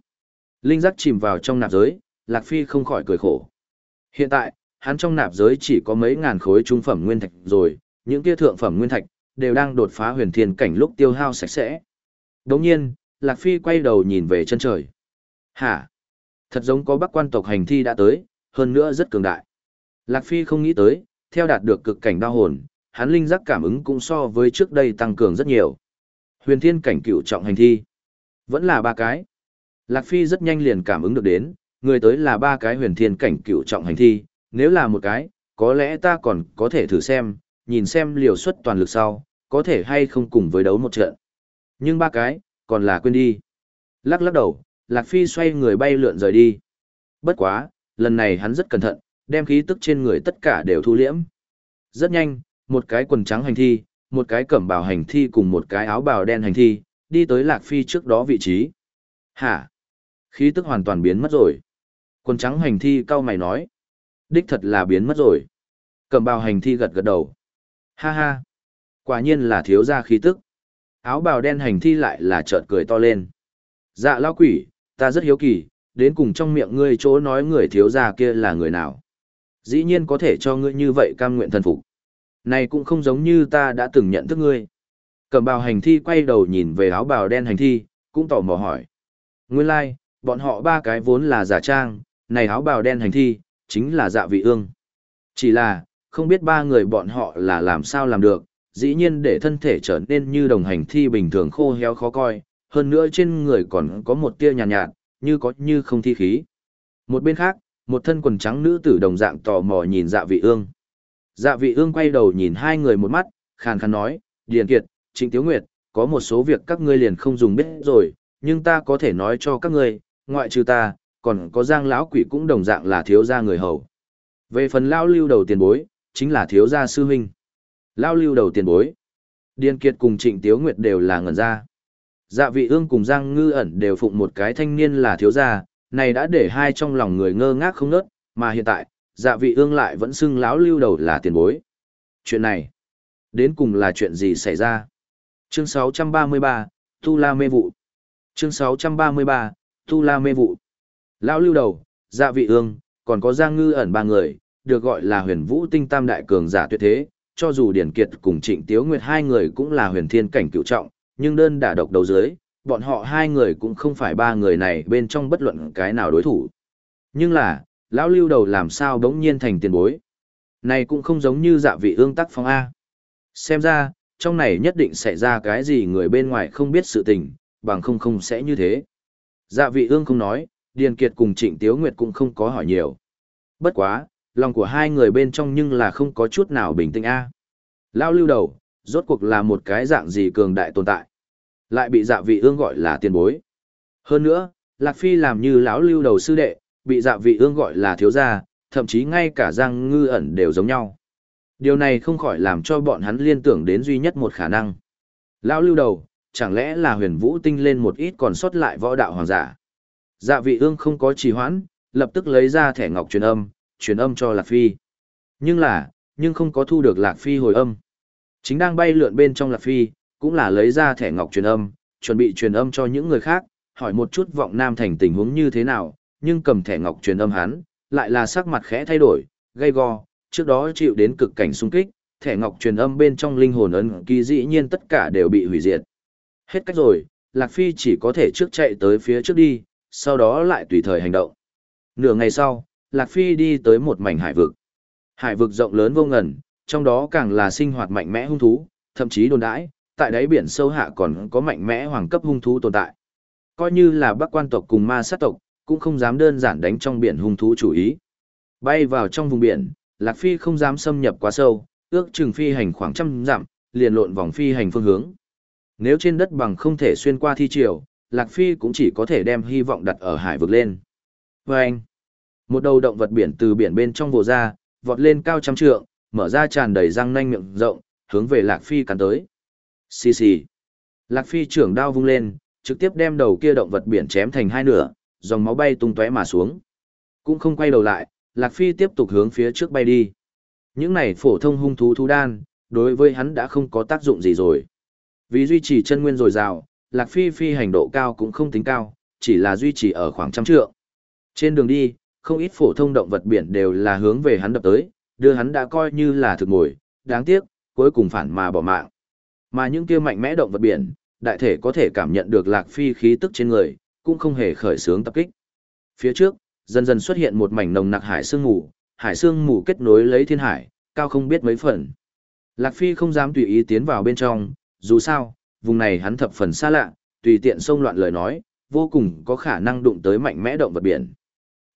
Linh giác chìm vào trong nạp giới, Lạc Phi không khỏi cười khổ. Hiện tại, hắn trong nạp giới chỉ có mấy ngàn khối trung phẩm nguyên thạch rồi, những kia thượng phẩm nguyên thạch đều đang đột phá huyền thiên cảnh lúc tiêu hao sạch sẽ. Đồng nhiên, Lạc Phi quay đầu nhìn về chân trời. Hả? Thật giống có bắc quan tộc hành thi đã tới, hơn nữa rất cường đại. Lạc Phi không nghĩ tới, theo đạt được cực cảnh đao hồn, hắn linh giác cảm ứng cũng so với trước đây tăng cường rất nhiều. Huyền thiên cảnh cựu trọng hành thi. Vẫn là ba cái. Lạc Phi rất nhanh liền cảm ứng được đến, người tới là ba cái huyền thiên cảnh cựu trọng hành thi, nếu là một cái, có lẽ ta còn có thể thử xem, nhìn xem liều suất toàn lực sau, có thể hay không cùng với đấu một trận. Nhưng ba cái, còn là quên đi. Lắc lắc đầu, Lạc Phi xoay người bay lượn rời đi. Bất quá, lần này hắn rất cẩn thận, đem khí tức trên người tất cả đều thu liễm. Rất nhanh, một cái quần trắng hành thi, một cái cẩm bào hành thi cùng một cái áo bào đen hành thi, đi tới Lạc Phi trước đó vị trí. Hả? Khí tức hoàn toàn biến mất rồi. Quần trắng hành thi cau mày nói. Đích thật là biến mất rồi. Cẩm bào hành thi gật gật đầu. Ha ha. Quả nhiên là thiếu gia khí tức. Áo bào đen hành thi lại là chợt cười to lên. Dạ lao quỷ, ta rất hiếu kỳ, đến cùng trong miệng ngươi chỗ nói người thiếu gia kia là người nào. Dĩ nhiên có thể cho ngươi như vậy cam nguyện thần phục. Này cũng không giống như ta đã từng nhận thức ngươi. Cầm bào hành thi quay đầu nhìn về áo bào đen hành thi, cũng tỏ mò hỏi. Nguyên lai, like, bọn họ ba cái vốn là giả trang, này áo bào đen hành thi, chính là dạ vị ương. Chỉ là, không biết ba người bọn họ là làm sao làm được, dĩ nhiên để thân thể trở nên như đồng hành thi bình thường khô héo khó coi, hơn nữa trên người còn có một tia nhàn nhạt, nhạt, như có như không thi khí. Một bên khác, một thân quần trắng nữ tử đồng dạng tò mò nhìn dạ vị ương. Dạ vị ương quay đầu nhìn hai người một mắt, khàn khàn nói, Điền Kiệt, Trịnh Tiếu Nguyệt, có một số việc các ngươi liền không dùng biết rồi, nhưng ta có thể nói cho các ngươi, ngoại trừ ta, còn có giang lão quỷ cũng đồng dạng là thiếu gia người hầu. Về phần lao lưu đầu tiền bối, chính là thiếu gia sư huynh. Lao lưu đầu tiền bối. Điền Kiệt cùng Trịnh Tiếu Nguyệt đều là ngẩn ra. Dạ vị ương cùng Giang Ngư ẩn đều phụng một cái thanh niên là thiếu gia, này đã để hai trong lòng người ngơ ngác không nớt, mà hiện tại, dạ vị ương lại vẫn xưng lão lưu đầu là tiền bối. Chuyện này, đến cùng là chuyện gì xảy ra? Chương 633, Tu La Mê Vụ. Chương 633, Tu La Mê Vụ. Lão lưu đầu, dạ vị ương, còn có Giang Ngư ẩn ba người, được gọi là huyền vũ tinh tam đại cường giả tuyệt thế, cho dù Điển Kiệt cùng Trịnh Tiếu Nguyệt hai người cũng là huyền thiên cảnh cựu trọng, nhưng đơn đả độc đấu dưới, bọn họ hai người cũng không phải ba người này bên trong bất luận cái nào đối thủ. Nhưng là, lão lưu đầu làm sao đống nhiên thành tiền bối. Này cũng không giống như dạ vị ương tắc phong A. Xem ra, trong này nhất định xảy ra cái gì người bên ngoài không biết sự tình, bằng không không sẽ như thế. Dạ vị ương không nói, Điền Kiệt cùng Trịnh Tiếu Nguyệt cũng không có hỏi nhiều. Bất quá, lòng của hai người bên trong nhưng là không có chút nào bình tĩnh A. Lão lưu đầu, rốt cuộc là một cái dạng gì cường đại tồn tại. Lại bị dạ vị ương gọi là tiền bối. Hơn nữa, Lạc Phi làm như lão lưu đầu sư đệ, bị dạ vị ương gọi là thiếu gia, thậm chí ngay cả Giang Ngư ẩn đều giống nhau. Điều này không khỏi làm cho bọn hắn liên tưởng đến duy nhất một khả năng. Lão lưu đầu, chẳng lẽ là huyền vũ tinh lên một ít còn sót lại võ đạo hoàng giả. Dạ vị ương không có trì hoãn, lập tức lấy ra thẻ ngọc truyền âm, truyền âm cho Lạc Phi. Nhưng là, nhưng không có thu được Lạc Phi hồi âm. Chính đang bay lượn bên trong Lạc Phi, cũng là lấy ra thẻ ngọc truyền âm, chuẩn bị truyền âm cho những người khác, hỏi một chút vọng nam thành tình huống như thế nào, nhưng cầm thẻ ngọc truyền âm hắn, lại là sắc mặt khẽ thay đổi, gây go, trước đó chịu đến cực cảnh xung kích, thẻ ngọc truyền âm bên trong linh hồn ấn ký dĩ nhiên tất cả đều bị hủy diệt. Hết cách rồi, Lạc Phi chỉ có thể trước chạy tới phía trước đi, sau đó lại tùy thời hành động. Nửa ngày sau, Lạc Phi đi tới một mảnh hải vực. Hải vực rộng lớn vô ngần, trong đó càng là sinh hoạt mạnh mẽ hung thú, thậm chí đồn đãi, tại đáy biển sâu hạ còn có mạnh mẽ hoàng cấp hung thú tồn tại. Coi như là bắc quan tộc cùng ma sát tộc, cũng không dám đơn giản đánh trong biển hung thú chủ ý. Bay vào trong vùng biển, Lạc Phi không dám xâm nhập quá sâu, ước chừng phi hành khoảng trăm dặm, liền lộn vòng phi hành phương hướng. Nếu trên đất bằng không thể xuyên qua thi triều, Lạc Phi cũng chỉ có thể đem hy vọng đặt ở hải vực lên. Và anh, một đầu động vật biển từ biển bên trong vồ ra, vọt lên cao trăm trượng, mở ra tràn đầy răng nanh miệng rộng, hướng về Lạc Phi cắn tới. Xì xì. Lạc Phi trưởng đao vung lên, trực tiếp đem đầu kia động vật biển chém thành hai nửa, dòng máu bay tung tóe mà xuống. Cũng không quay đầu lại, Lạc Phi tiếp tục hướng phía trước bay đi. Những này phổ thông hung thú thú đan, đối với hắn đã không có tác dụng gì rồi. Vì duy trì chân nguyên dồi dào, Lạc Phi phi hành độ cao cũng không tính cao, chỉ là duy trì ở khoảng trăm trượng. Trên đường đi, không ít phổ thông động vật biển đều là hướng về hắn đập tới, đưa hắn đã coi như là thực mồi, đáng tiếc, cuối cùng phản mà bỏ mạng. Mà những kia mạnh mẽ động vật biển, đại thể có thể cảm nhận được Lạc Phi khí tức trên người, cũng không hề khởi sướng tập kích. Phía trước, dần dần xuất hiện một mảnh nồng nặc hải sương mù, hải sương mù kết nối lấy thiên hải, cao không biết mấy phần. Lạc Phi không dám tùy ý tiến vào bên trong, dù sao, vùng này hắn thập phần xa lạ, tùy tiện xông loạn lời nói, vô cùng có khả năng đụng tới mạnh mẽ động vật biển.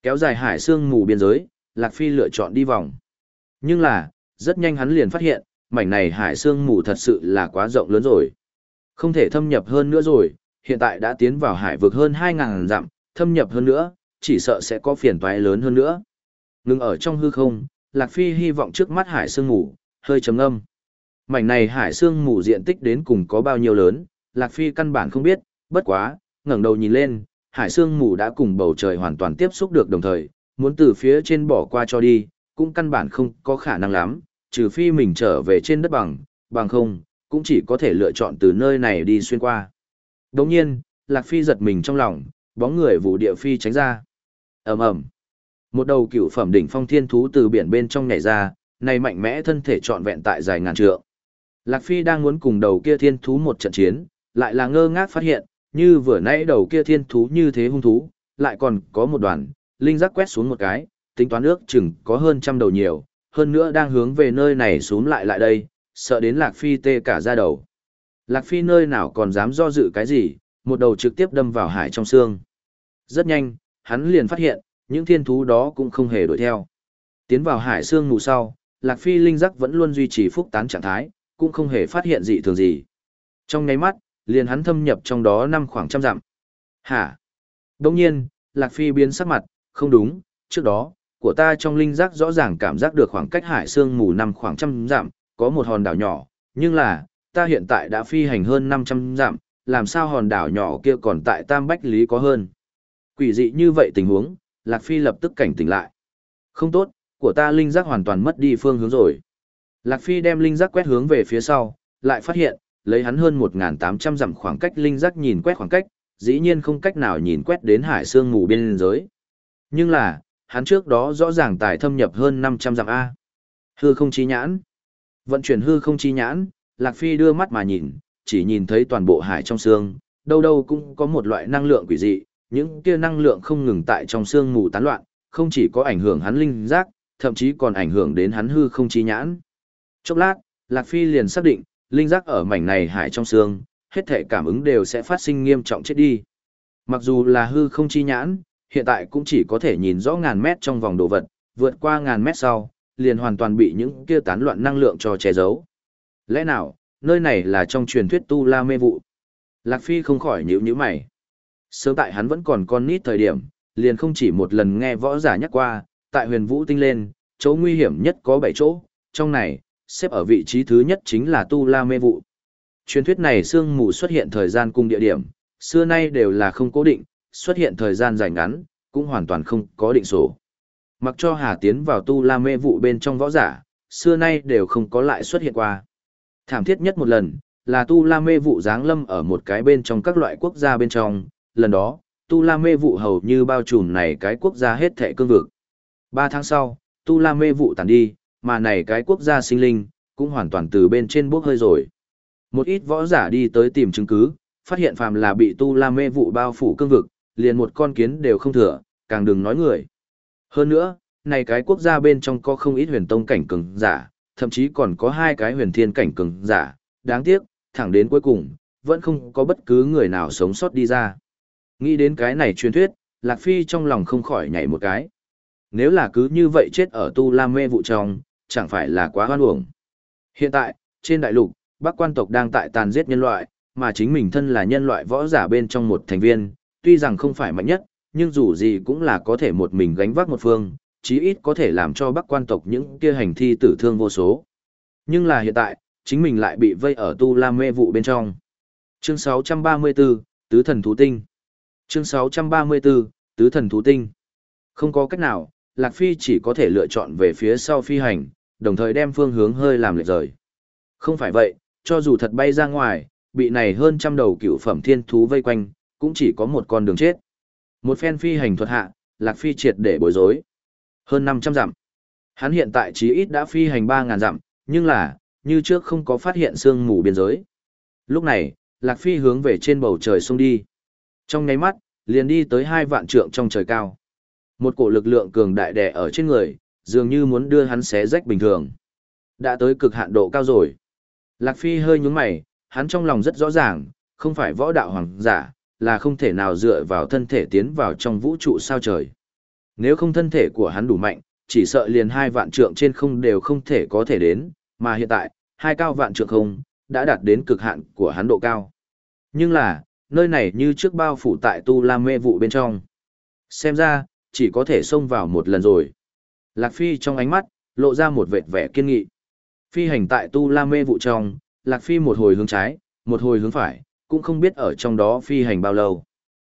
Kéo dài hải sương mù biên giới, Lạc Phi lựa chọn đi vòng. Nhưng là, rất nhanh hắn liền phát hiện, mảnh này hải sương mù thật sự là quá rộng lớn rồi. Không thể thâm nhập hơn nữa rồi, hiện tại đã tiến vào hải vực hơn 2.000 dặm, thâm nhập hơn nữa, chỉ sợ sẽ có phiền toái lớn hơn nữa. Ngừng ở trong hư không, Lạc Phi hy vọng trước mắt hải sương mù, hơi trầm âm. Mảnh này hải sương mù diện tích đến cùng có bao nhiêu lớn, Lạc Phi căn bản không biết, bất quá, ngẩng đầu nhìn lên, hải sương mù đã cùng bầu trời hoàn toàn tiếp xúc được đồng thời, muốn từ phía trên bỏ qua cho đi, cũng căn bản không có khả năng lắm, trừ phi mình trở về trên đất bằng, bằng không, cũng chỉ có thể lựa chọn từ nơi này đi xuyên qua. Đồng nhiên, Lạc Phi giật mình trong lòng, bóng người vụ địa phi tránh ra. ầm ầm Một đầu cựu phẩm đỉnh phong thiên thú từ biển bên trong nhảy ra, này mạnh mẽ thân thể trọn vẹn tại dài ngàn trượng. Lạc Phi đang muốn cùng đầu kia thiên thú một trận chiến, lại là ngơ ngác phát hiện, như vừa nãy đầu kia thiên thú như thế hung thú, lại còn có một đoàn, linh giác quét xuống một cái, tính toán ước chừng có hơn trăm đầu nhiều, hơn nữa đang hướng về nơi này xuống lại lại đây, sợ đến Lạc Phi tê cả ra đầu. Lạc Phi nơi nào còn dám do dự cái gì, một đầu trực tiếp đâm vào hải trong xương. Rất nhanh, hắn liền phát hiện, những thiên thú đó cũng không hề đuổi theo. Tiến vào hải xương mù sau, Lạc Phi linh giác vẫn luôn duy trì phúc tán trạng thái, cũng không hề phát hiện gì thường gì. Trong nháy mắt, liền hắn thâm nhập trong đó năm khoảng trăm dặm. Hả? Đông nhiên, Lạc Phi biến sắc mặt, không đúng, trước đó, của ta trong linh giác rõ ràng cảm giác được khoảng cách hải xương mù năm khoảng trăm dặm, có một hòn đảo nhỏ, nhưng là, ta hiện tại đã phi hành hơn 500 dặm, làm sao hòn đảo nhỏ kia còn tại Tam Bách Lý có hơn. Quỷ dị như vậy tình huống, Lạc Phi lập tức cảnh tỉnh lại. Không tốt, của ta linh giác hoàn toàn mất đi phương hướng rồi. Lạc Phi đem linh giác quét hướng về phía sau, lại phát hiện, lấy hắn hơn 1.800 dặm khoảng cách linh giác nhìn quét khoảng cách, dĩ nhiên không cách nào nhìn quét đến hải sương mù biên giới. Nhưng là, hắn trước đó rõ ràng tài thâm nhập hơn 500 dặm A. Hư không chi nhãn. Vận chuyển hư không chi nhãn, Lạc Phi đưa mắt mà nhìn, chỉ nhìn thấy toàn bộ hải trong xương, đâu đâu cũng có một loại năng lượng quỷ dị, những kia năng lượng không ngừng tại trong xương mù tán loạn, không chỉ có ảnh hưởng hắn linh giác, thậm chí còn ảnh hưởng đến hắn hư không chi nhãn. Chốc lát, Lạc Phi liền xác định, linh giác ở mảnh này hải trong xương, hết thể cảm ứng đều sẽ phát sinh nghiêm trọng chết đi. Mặc dù là hư không chi nhãn, hiện tại cũng chỉ có thể nhìn rõ ngàn mét trong vòng đồ vật, vượt qua ngàn mét sau, liền hoàn toàn bị những kia tán loạn năng lượng cho che giấu. Lẽ nào, nơi này là trong truyền thuyết tu la mê vụ? Lạc Phi không khỏi nhíu nhíu mày. Sớm tại hắn vẫn còn con nít thời điểm, liền không chỉ một lần nghe võ giả nhắc qua, tại huyền vũ tinh lên, chỗ nguy hiểm nhất có 7 chỗ, trong này, xếp ở vị trí thứ nhất chính là tu la mê vụ. Truyền thuyết này sương mù xuất hiện thời gian cùng địa điểm, xưa nay đều là không cố định, xuất hiện thời gian dài ngắn, cũng hoàn toàn không có định số. Mặc cho Hà tiến vào tu la mê vụ bên trong võ giả, xưa nay đều không có lại xuất hiện qua. Thảm thiết nhất một lần, là tu la mê vụ giáng lâm ở một cái bên trong các loại quốc gia bên trong, lần đó, tu la mê vụ hầu như bao trùm này cái quốc gia hết thệ cương vực. Ba tháng sau, tu la mê vụ tàn đi, mà này cái quốc gia sinh linh, cũng hoàn toàn từ bên trên bốc hơi rồi. Một ít võ giả đi tới tìm chứng cứ, phát hiện phàm là bị tu la mê vụ bao phủ cương vực, liền một con kiến đều không thừa, càng đừng nói người. Hơn nữa, này cái quốc gia bên trong có không ít huyền tông cảnh cường giả, thậm chí còn có hai cái huyền thiên cảnh cường giả, đáng tiếc, thẳng đến cuối cùng, vẫn không có bất cứ người nào sống sót đi ra. Nghĩ đến cái này truyền thuyết, Lạc Phi trong lòng không khỏi nhảy một cái. Nếu là cứ như vậy chết ở tu la mê vụ trong, chẳng phải là quá hoan uổng. Hiện tại, trên đại lục, Bắc quan tộc đang tại tàn giết nhân loại, mà chính mình thân là nhân loại võ giả bên trong một thành viên, tuy rằng không phải mạnh nhất, nhưng dù gì cũng là có thể một mình gánh vác một phương, chí ít có thể làm cho Bắc quan tộc những kia hành thi tử thương vô số. Nhưng là hiện tại, chính mình lại bị vây ở tu la mê vụ bên trong. Chương 634, Tứ thần thú tinh. Chương 634, Tứ thần thú tinh. Không có cách nào, Lạc Phi chỉ có thể lựa chọn về phía sau phi hành, đồng thời đem phương hướng hơi làm lệch rời. Không phải vậy, cho dù thật bay ra ngoài, bị này hơn trăm đầu cựu phẩm thiên thú vây quanh, cũng chỉ có một con đường chết. Một phen phi hành thuật hạ, Lạc Phi triệt để bối rối. Hơn 500 dặm. Hắn hiện tại chí ít đã phi hành 3.000 dặm, nhưng là, như trước không có phát hiện sương mù biên giới. Lúc này, Lạc Phi hướng về trên bầu trời xông đi. Trong nháy mắt, liền đi tới hai vạn trượng trong trời cao. Một cổ lực lượng cường đại đè ở trên người, dường như muốn đưa hắn xé rách bình thường. Đã tới cực hạn độ cao rồi. Lạc Phi hơi nhúng mày, hắn trong lòng rất rõ ràng, không phải võ đạo hoàng giả, là không thể nào dựa vào thân thể tiến vào trong vũ trụ sao trời. Nếu không thân thể của hắn đủ mạnh, chỉ sợ liền hai vạn trượng trên không đều không thể có thể đến, mà hiện tại, hai cao vạn trượng không, đã đạt đến cực hạn của hắn độ cao. Nhưng là, nơi này như trước bao phủ tại tu la mê vụ bên trong. Xem ra, chỉ có thể xông vào một lần rồi. Lạc Phi trong ánh mắt, lộ ra một vệt vẻ kiên nghị. Phi hành tại tu la mê vụ trong, Lạc Phi một hồi hướng trái, một hồi hướng phải, cũng không biết ở trong đó phi hành bao lâu.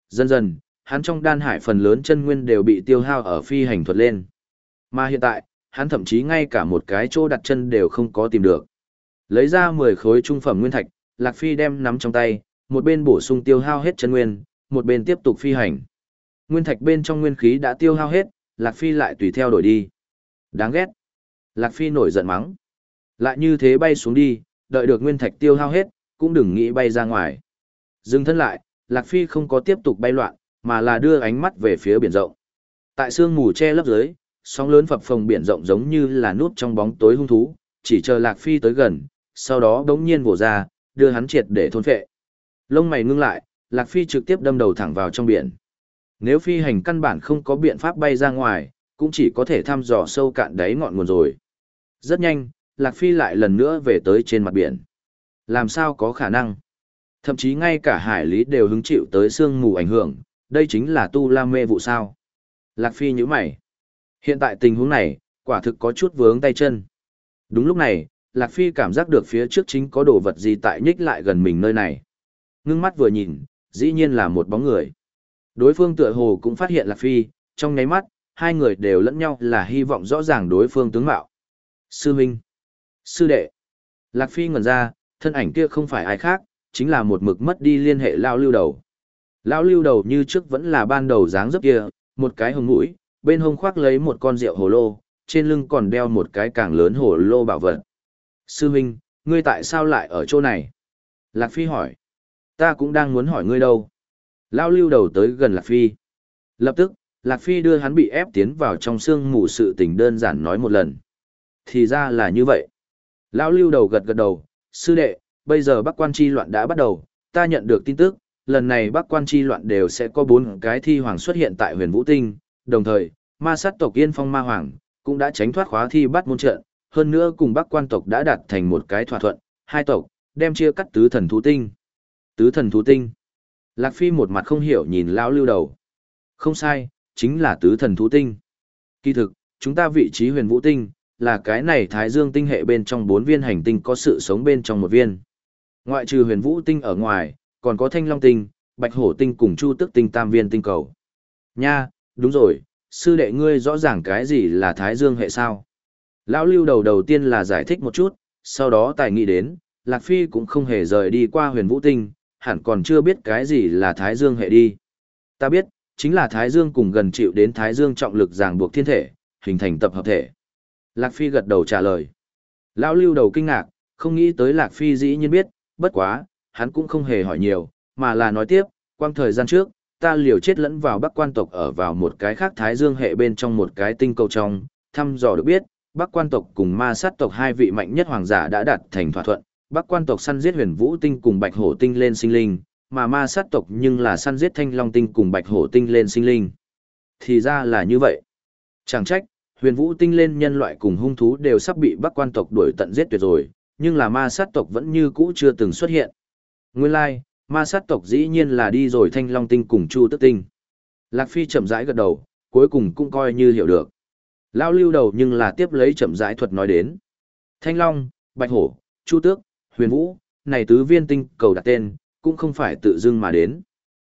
Dần dần, hắn trong đan hải phần lớn chân nguyên đều bị tiêu hao ở phi hành thuật lên. Mà hiện tại, hắn thậm chí ngay cả một cái chỗ đặt chân đều không có tìm được. Lấy ra 10 khối trung phẩm nguyên thạch, Lạc Phi đem nắm trong tay, một bên bổ sung tiêu hao hết chân nguyên, một bên tiếp tục phi hành. Nguyên thạch bên trong nguyên khí đã tiêu hao hết, Lạc Phi lại tùy theo đổi đi. Đáng ghét. Lạc Phi nổi giận mắng. Lại như thế bay xuống đi, đợi được nguyên thạch tiêu hao hết, cũng đừng nghĩ bay ra ngoài. Dừng thân lại, Lạc Phi không có tiếp tục bay loạn, mà là đưa ánh mắt về phía biển rộng. Tại sương mù che lấp dưới, sóng lớn phập phồng biển rộng giống như là nút trong bóng tối hung thú, chỉ chờ Lạc Phi tới gần, sau đó đống nhiên vồ ra, đưa hắn triệt để thôn phệ. Lông mày ngưng lại, Lạc Phi trực tiếp đâm đầu thẳng vào trong biển. Nếu phi hành căn bản không có biện pháp bay ra ngoài, cũng chỉ có thể thăm dò sâu cạn đáy ngọn nguồn rồi. Rất nhanh, Lạc Phi lại lần nữa về tới trên mặt biển. Làm sao có khả năng? Thậm chí ngay cả hải lý đều hứng chịu tới sương mù ảnh hưởng, đây chính là tu la mê vụ sao. Lạc Phi nhíu mày. Hiện tại tình huống này, quả thực có chút vướng tay chân. Đúng lúc này, Lạc Phi cảm giác được phía trước chính có đồ vật gì tại nhích lại gần mình nơi này. Ngưng mắt vừa nhìn, dĩ nhiên là một bóng người. Đối phương tựa hồ cũng phát hiện Lạc Phi, trong nháy mắt, hai người đều lẫn nhau là hy vọng rõ ràng đối phương tướng mạo. Sư Minh. Sư đệ. Lạc Phi ngẩn ra, thân ảnh kia không phải ai khác, chính là một mực mất đi liên hệ lao lưu đầu. Lao lưu đầu như trước vẫn là ban đầu dáng dấp kia, một cái hồng mũi, bên hông khoác lấy một con rượu hồ lô, trên lưng còn đeo một cái càng lớn hồ lô bảo vật. Sư Minh, ngươi tại sao lại ở chỗ này? Lạc Phi hỏi. Ta cũng đang muốn hỏi ngươi đâu. Lao lưu đầu tới gần Lạc Phi. Lập tức, Lạc Phi đưa hắn bị ép tiến vào trong xương mù sự tình đơn giản nói một lần. Thì ra là như vậy. Lao lưu đầu gật gật đầu, sư đệ, bây giờ Bắc quan chi loạn đã bắt đầu, ta nhận được tin tức, lần này Bắc quan chi loạn đều sẽ có bốn cái thi hoàng xuất hiện tại huyền Vũ Tinh, đồng thời, ma sát tộc Yên Phong Ma Hoàng, cũng đã tránh thoát khóa thi bắt môn trận, hơn nữa cùng Bắc quan tộc đã đạt thành một cái thỏa thuận, hai tộc, đem chia cắt tứ thần thú tinh. Tứ thần thú tinh. Lạc Phi một mặt không hiểu nhìn lão lưu đầu. Không sai, chính là tứ thần thú tinh. Kỳ thực, chúng ta vị trí huyền vũ tinh, là cái này thái dương tinh hệ bên trong bốn viên hành tinh có sự sống bên trong một viên. Ngoại trừ huyền vũ tinh ở ngoài, còn có thanh long tinh, bạch hổ tinh cùng chu tức tinh tam viên tinh cầu. Nha, đúng rồi, sư đệ ngươi rõ ràng cái gì là thái dương hệ sao? Lão lưu đầu đầu tiên là giải thích một chút, sau đó tài nghĩ đến, Lạc Phi cũng không hề rời đi qua huyền vũ tinh, hẳn còn chưa biết cái gì là Thái Dương hệ đi. Ta biết, chính là Thái Dương cùng gần chịu đến Thái Dương trọng lực ràng buộc thiên thể, hình thành tập hợp thể. Lạc Phi gật đầu trả lời. Lão lưu đầu kinh ngạc, không nghĩ tới Lạc Phi dĩ nhiên biết, bất quá, hắn cũng không hề hỏi nhiều, mà là nói tiếp, quang thời gian trước, ta liều chết lẫn vào Bắc quan tộc ở vào một cái khác Thái Dương hệ bên trong một cái tinh cầu trong, thăm dò được biết, Bắc quan tộc cùng ma sát tộc hai vị mạnh nhất hoàng giả đã đạt thành thỏa thuận, Bắc quan tộc săn giết huyền vũ tinh cùng bạch hổ tinh lên sinh linh, mà ma sát tộc nhưng là săn giết thanh long tinh cùng bạch hổ tinh lên sinh linh. Thì ra là như vậy. Chẳng trách, huyền vũ tinh lên nhân loại cùng hung thú đều sắp bị bắc quan tộc đuổi tận giết tuyệt rồi, nhưng là ma sát tộc vẫn như cũ chưa từng xuất hiện. Nguyên lai, like, ma sát tộc dĩ nhiên là đi rồi thanh long tinh cùng chu tức tinh. Lạc Phi chậm rãi gật đầu, cuối cùng cũng coi như hiểu được. Lao lưu đầu nhưng là tiếp lấy chậm rãi thuật nói đến. Thanh long, bạch hổ, chu tước, huyền vũ, này tứ viên tinh cầu đặt tên, cũng không phải tự dưng mà đến.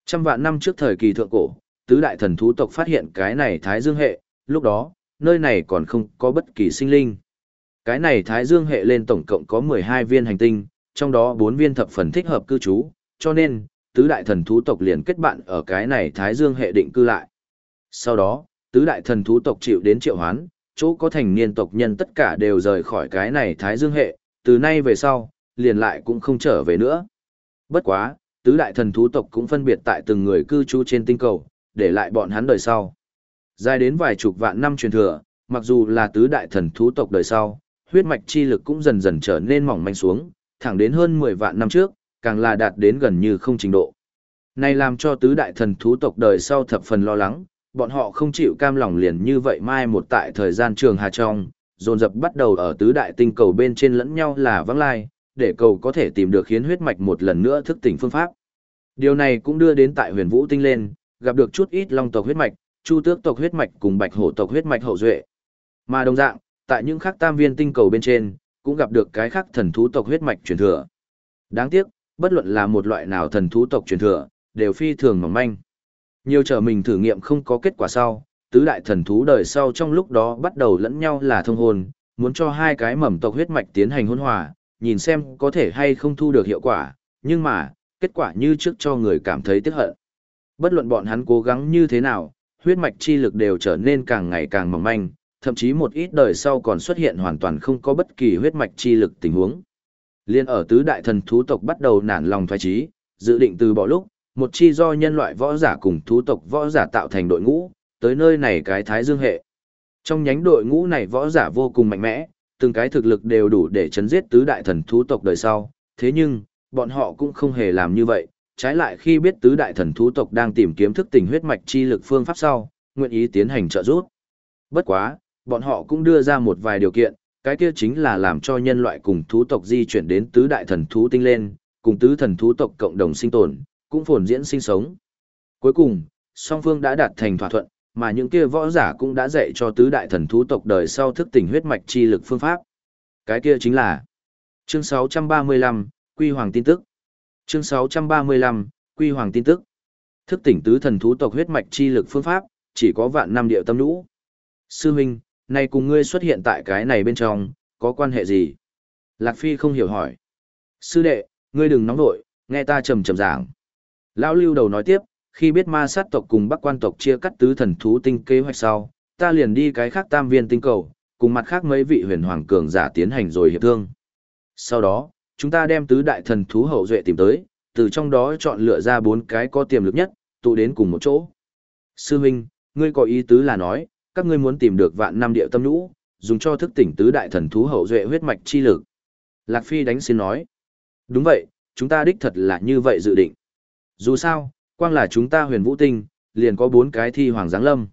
Trăm vạn năm trước thời kỳ thượng cổ, tứ đại thần thú tộc phát hiện cái này thái dương hệ, lúc đó, nơi này còn không có bất kỳ sinh linh. Cái này thái dương hệ lên tổng cộng có 12 viên hành tinh, trong đó 4 viên thập phần thích hợp cư trú, cho nên, tứ đại thần thú tộc liền kết bạn ở cái này thái dương hệ định cư lại. Sau đó, tứ đại thần thú tộc chịu đến triệu hoán, chỗ có thành niên tộc nhân tất cả đều rời khỏi cái này thái dương hệ, từ nay về sau, liền lại cũng không trở về nữa. Bất quá, tứ đại thần thú tộc cũng phân biệt tại từng người cư trú trên tinh cầu, để lại bọn hắn đời sau. Dài đến vài chục vạn năm truyền thừa, mặc dù là tứ đại thần thú tộc đời sau, huyết mạch chi lực cũng dần dần trở nên mỏng manh xuống, thẳng đến hơn 10 vạn năm trước, càng là đạt đến gần như không trình độ. Này làm cho tứ đại thần thú tộc đời sau thập phần lo lắng, bọn họ không chịu cam lòng liền như vậy mai một tại thời gian trường hà trong, dồn dập bắt đầu ở tứ đại tinh cầu bên trên lẫn nhau là vắng lai, để cầu có thể tìm được khiến huyết mạch một lần nữa thức tỉnh phương pháp. Điều này cũng đưa đến tại huyền vũ tinh lên, gặp được chút ít long tộc huyết mạch, chu tước tộc huyết mạch cùng bạch hổ tộc huyết mạch hậu duệ. Mà đồng dạng, tại những khác tam viên tinh cầu bên trên, cũng gặp được cái khác thần thú tộc huyết mạch truyền thừa. Đáng tiếc, bất luận là một loại nào thần thú tộc truyền thừa, đều phi thường mỏng manh. Nhiều trở mình thử nghiệm không có kết quả sau, tứ đại thần thú đời sau trong lúc đó bắt đầu lẫn nhau là thông hồn muốn cho hai cái mầm tộc huyết mạch tiến hành hỗn hòa, nhìn xem có thể hay không thu được hiệu quả, nhưng mà, kết quả như trước cho người cảm thấy tiếc hận. Bất luận bọn hắn cố gắng như thế nào, huyết mạch chi lực đều trở nên càng ngày càng mỏng manh, thậm chí một ít đời sau còn xuất hiện hoàn toàn không có bất kỳ huyết mạch chi lực tình huống. Liên ở tứ đại thần thú tộc bắt đầu nản lòng thoái trí, dự định từ bỏ lúc, một chi do nhân loại võ giả cùng thú tộc võ giả tạo thành đội ngũ, tới nơi này cái thái dương hệ. Trong nhánh đội ngũ này võ giả vô cùng mạnh mẽ, từng cái thực lực đều đủ để chấn giết tứ đại thần thú tộc đời sau, thế nhưng, bọn họ cũng không hề làm như vậy, trái lại khi biết tứ đại thần thú tộc đang tìm kiếm thức tình huyết mạch chi lực phương pháp sau, nguyện ý tiến hành trợ giúp. Bất quá, bọn họ cũng đưa ra một vài điều kiện, cái kia chính là làm cho nhân loại cùng thú tộc di chuyển đến tứ đại thần thú tinh lên, cùng tứ thần thú tộc cộng đồng sinh tồn, cũng phồn diễn sinh sống. Cuối cùng, song phương đã đạt thành thỏa thuận, mà những kia võ giả cũng đã dạy cho tứ đại thần thú tộc đời sau thức tỉnh huyết mạch chi lực phương pháp. Cái kia chính là chương 635, Quy Hoàng tin tức. Chương 635, Quy Hoàng tin tức. Thức tỉnh tứ thần thú tộc huyết mạch chi lực phương pháp, chỉ có vạn năm điệu tâm lũ. Sư huynh, này cùng ngươi xuất hiện tại cái này bên trong, có quan hệ gì? Lạc Phi không hiểu hỏi. Sư đệ, ngươi đừng nóng nội, nghe ta trầm trầm giảng. Lão lưu đầu nói tiếp, khi biết ma sát tộc cùng bắc quan tộc chia cắt tứ thần thú tinh kế hoạch sau, ta liền đi cái khác tam viên tinh cầu, cùng mặt khác mấy vị huyền hoàng cường giả tiến hành rồi hiệp thương. Sau đó, chúng ta đem tứ đại thần thú hậu duệ tìm tới, từ trong đó chọn lựa ra bốn cái có tiềm lực nhất, tụ đến cùng một chỗ. Sư huynh, ngươi có ý tứ là nói, các ngươi muốn tìm được vạn năm địa tâm nhũ, dùng cho thức tỉnh tứ đại thần thú hậu duệ huyết mạch chi lực. Lạc Phi đánh xin nói. Đúng vậy, chúng ta đích thật là như vậy dự định. Dù sao, quang là chúng ta huyền vũ tinh, liền có bốn cái thi hoàng giáng lâm.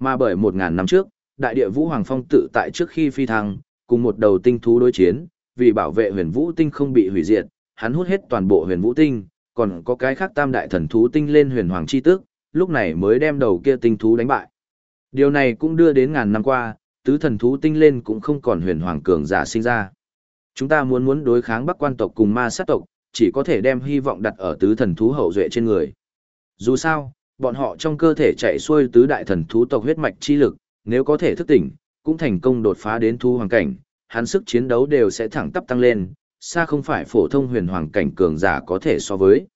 Mà bởi một ngàn năm trước, đại địa vũ hoàng phong tự tại trước khi phi thăng, cùng một đầu tinh thú đối chiến, vì bảo vệ huyền vũ tinh không bị hủy diệt, hắn hút hết toàn bộ huyền vũ tinh, còn có cái khác tam đại thần thú tinh lên huyền hoàng chi tức, lúc này mới đem đầu kia tinh thú đánh bại. Điều này cũng đưa đến ngàn năm qua, tứ thần thú tinh lên cũng không còn huyền hoàng cường giả sinh ra. Chúng ta muốn muốn đối kháng bắc quan tộc cùng ma sát tộc, chỉ có thể đem hy vọng đặt ở tứ thần thú hậu duệ trên người. Dù sao, bọn họ trong cơ thể chạy xuôi tứ đại thần thú tộc huyết mạch chi lực, nếu có thể thức tỉnh, cũng thành công đột phá đến thu hoàng cảnh, hắn sức chiến đấu đều sẽ thẳng tắp tăng lên, xa không phải phổ thông huyền hoàng cảnh cường giả có thể so với.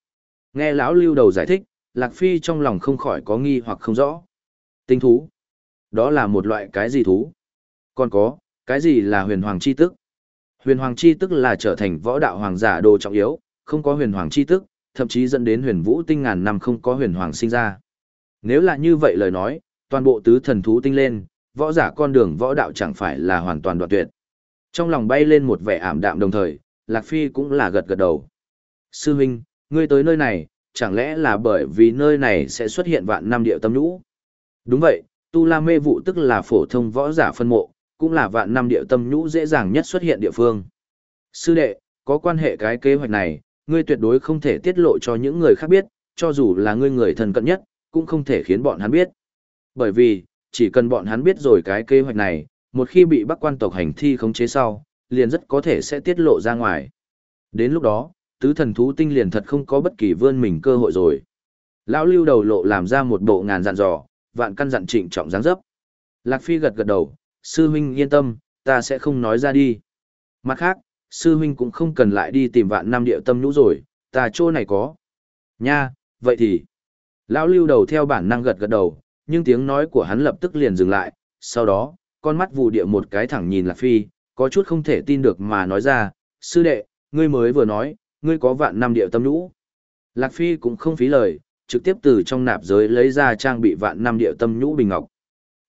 Nghe lão lưu đầu giải thích, Lạc Phi trong lòng không khỏi có nghi hoặc không rõ. Tinh thú. Đó là một loại cái gì thú? Còn có, cái gì là huyền hoàng chi tức? Huyền hoàng chi tức là trở thành võ đạo hoàng giả đồ trọng yếu, không có huyền hoàng chi tức, thậm chí dẫn đến huyền vũ tinh ngàn năm không có huyền hoàng sinh ra. Nếu là như vậy lời nói, toàn bộ tứ thần thú tinh lên, võ giả con đường võ đạo chẳng phải là hoàn toàn đoạn tuyệt. Trong lòng bay lên một vẻ ảm đạm đồng thời, Lạc Phi cũng là gật gật đầu. Sư huynh, ngươi tới nơi này, chẳng lẽ là bởi vì nơi này sẽ xuất hiện vạn năm điệu tâm nhũ? Đúng vậy, Tu La Mê vụ tức là phổ thông võ giả phân mộ, cũng là vạn năm điệu tâm nhũ dễ dàng nhất xuất hiện địa phương. Sư đệ, có quan hệ cái kế hoạch này, ngươi tuyệt đối không thể tiết lộ cho những người khác biết, cho dù là ngươi người thân cận nhất, cũng không thể khiến bọn hắn biết. Bởi vì, chỉ cần bọn hắn biết rồi cái kế hoạch này, một khi bị bắc quan tộc hành thi khống chế sau, liền rất có thể sẽ tiết lộ ra ngoài. Đến lúc đó, tứ thần thú tinh liền thật không có bất kỳ vươn mình cơ hội rồi. Lão lưu đầu lộ làm ra một bộ ngàn dặn dò, vạn căn dặn trịnh trọng dáng dấp. Lạc Phi gật gật đầu, sư huynh yên tâm, ta sẽ không nói ra đi. Mặt khác, sư huynh cũng không cần lại đi tìm vạn năm địa tâm nhũ rồi, ta chỗ này có. Nha, vậy thì. Lão lưu đầu theo bản năng gật gật đầu, nhưng tiếng nói của hắn lập tức liền dừng lại, sau đó, con mắt vụ địa một cái thẳng nhìn Lạc Phi, có chút không thể tin được mà nói ra, sư đệ, ngươi mới vừa nói, ngươi có vạn năm địa tâm nhũ. Lạc Phi cũng không phí lời, trực tiếp từ trong nạp giới lấy ra trang bị vạn năm địa tâm nhũ bình ngọc.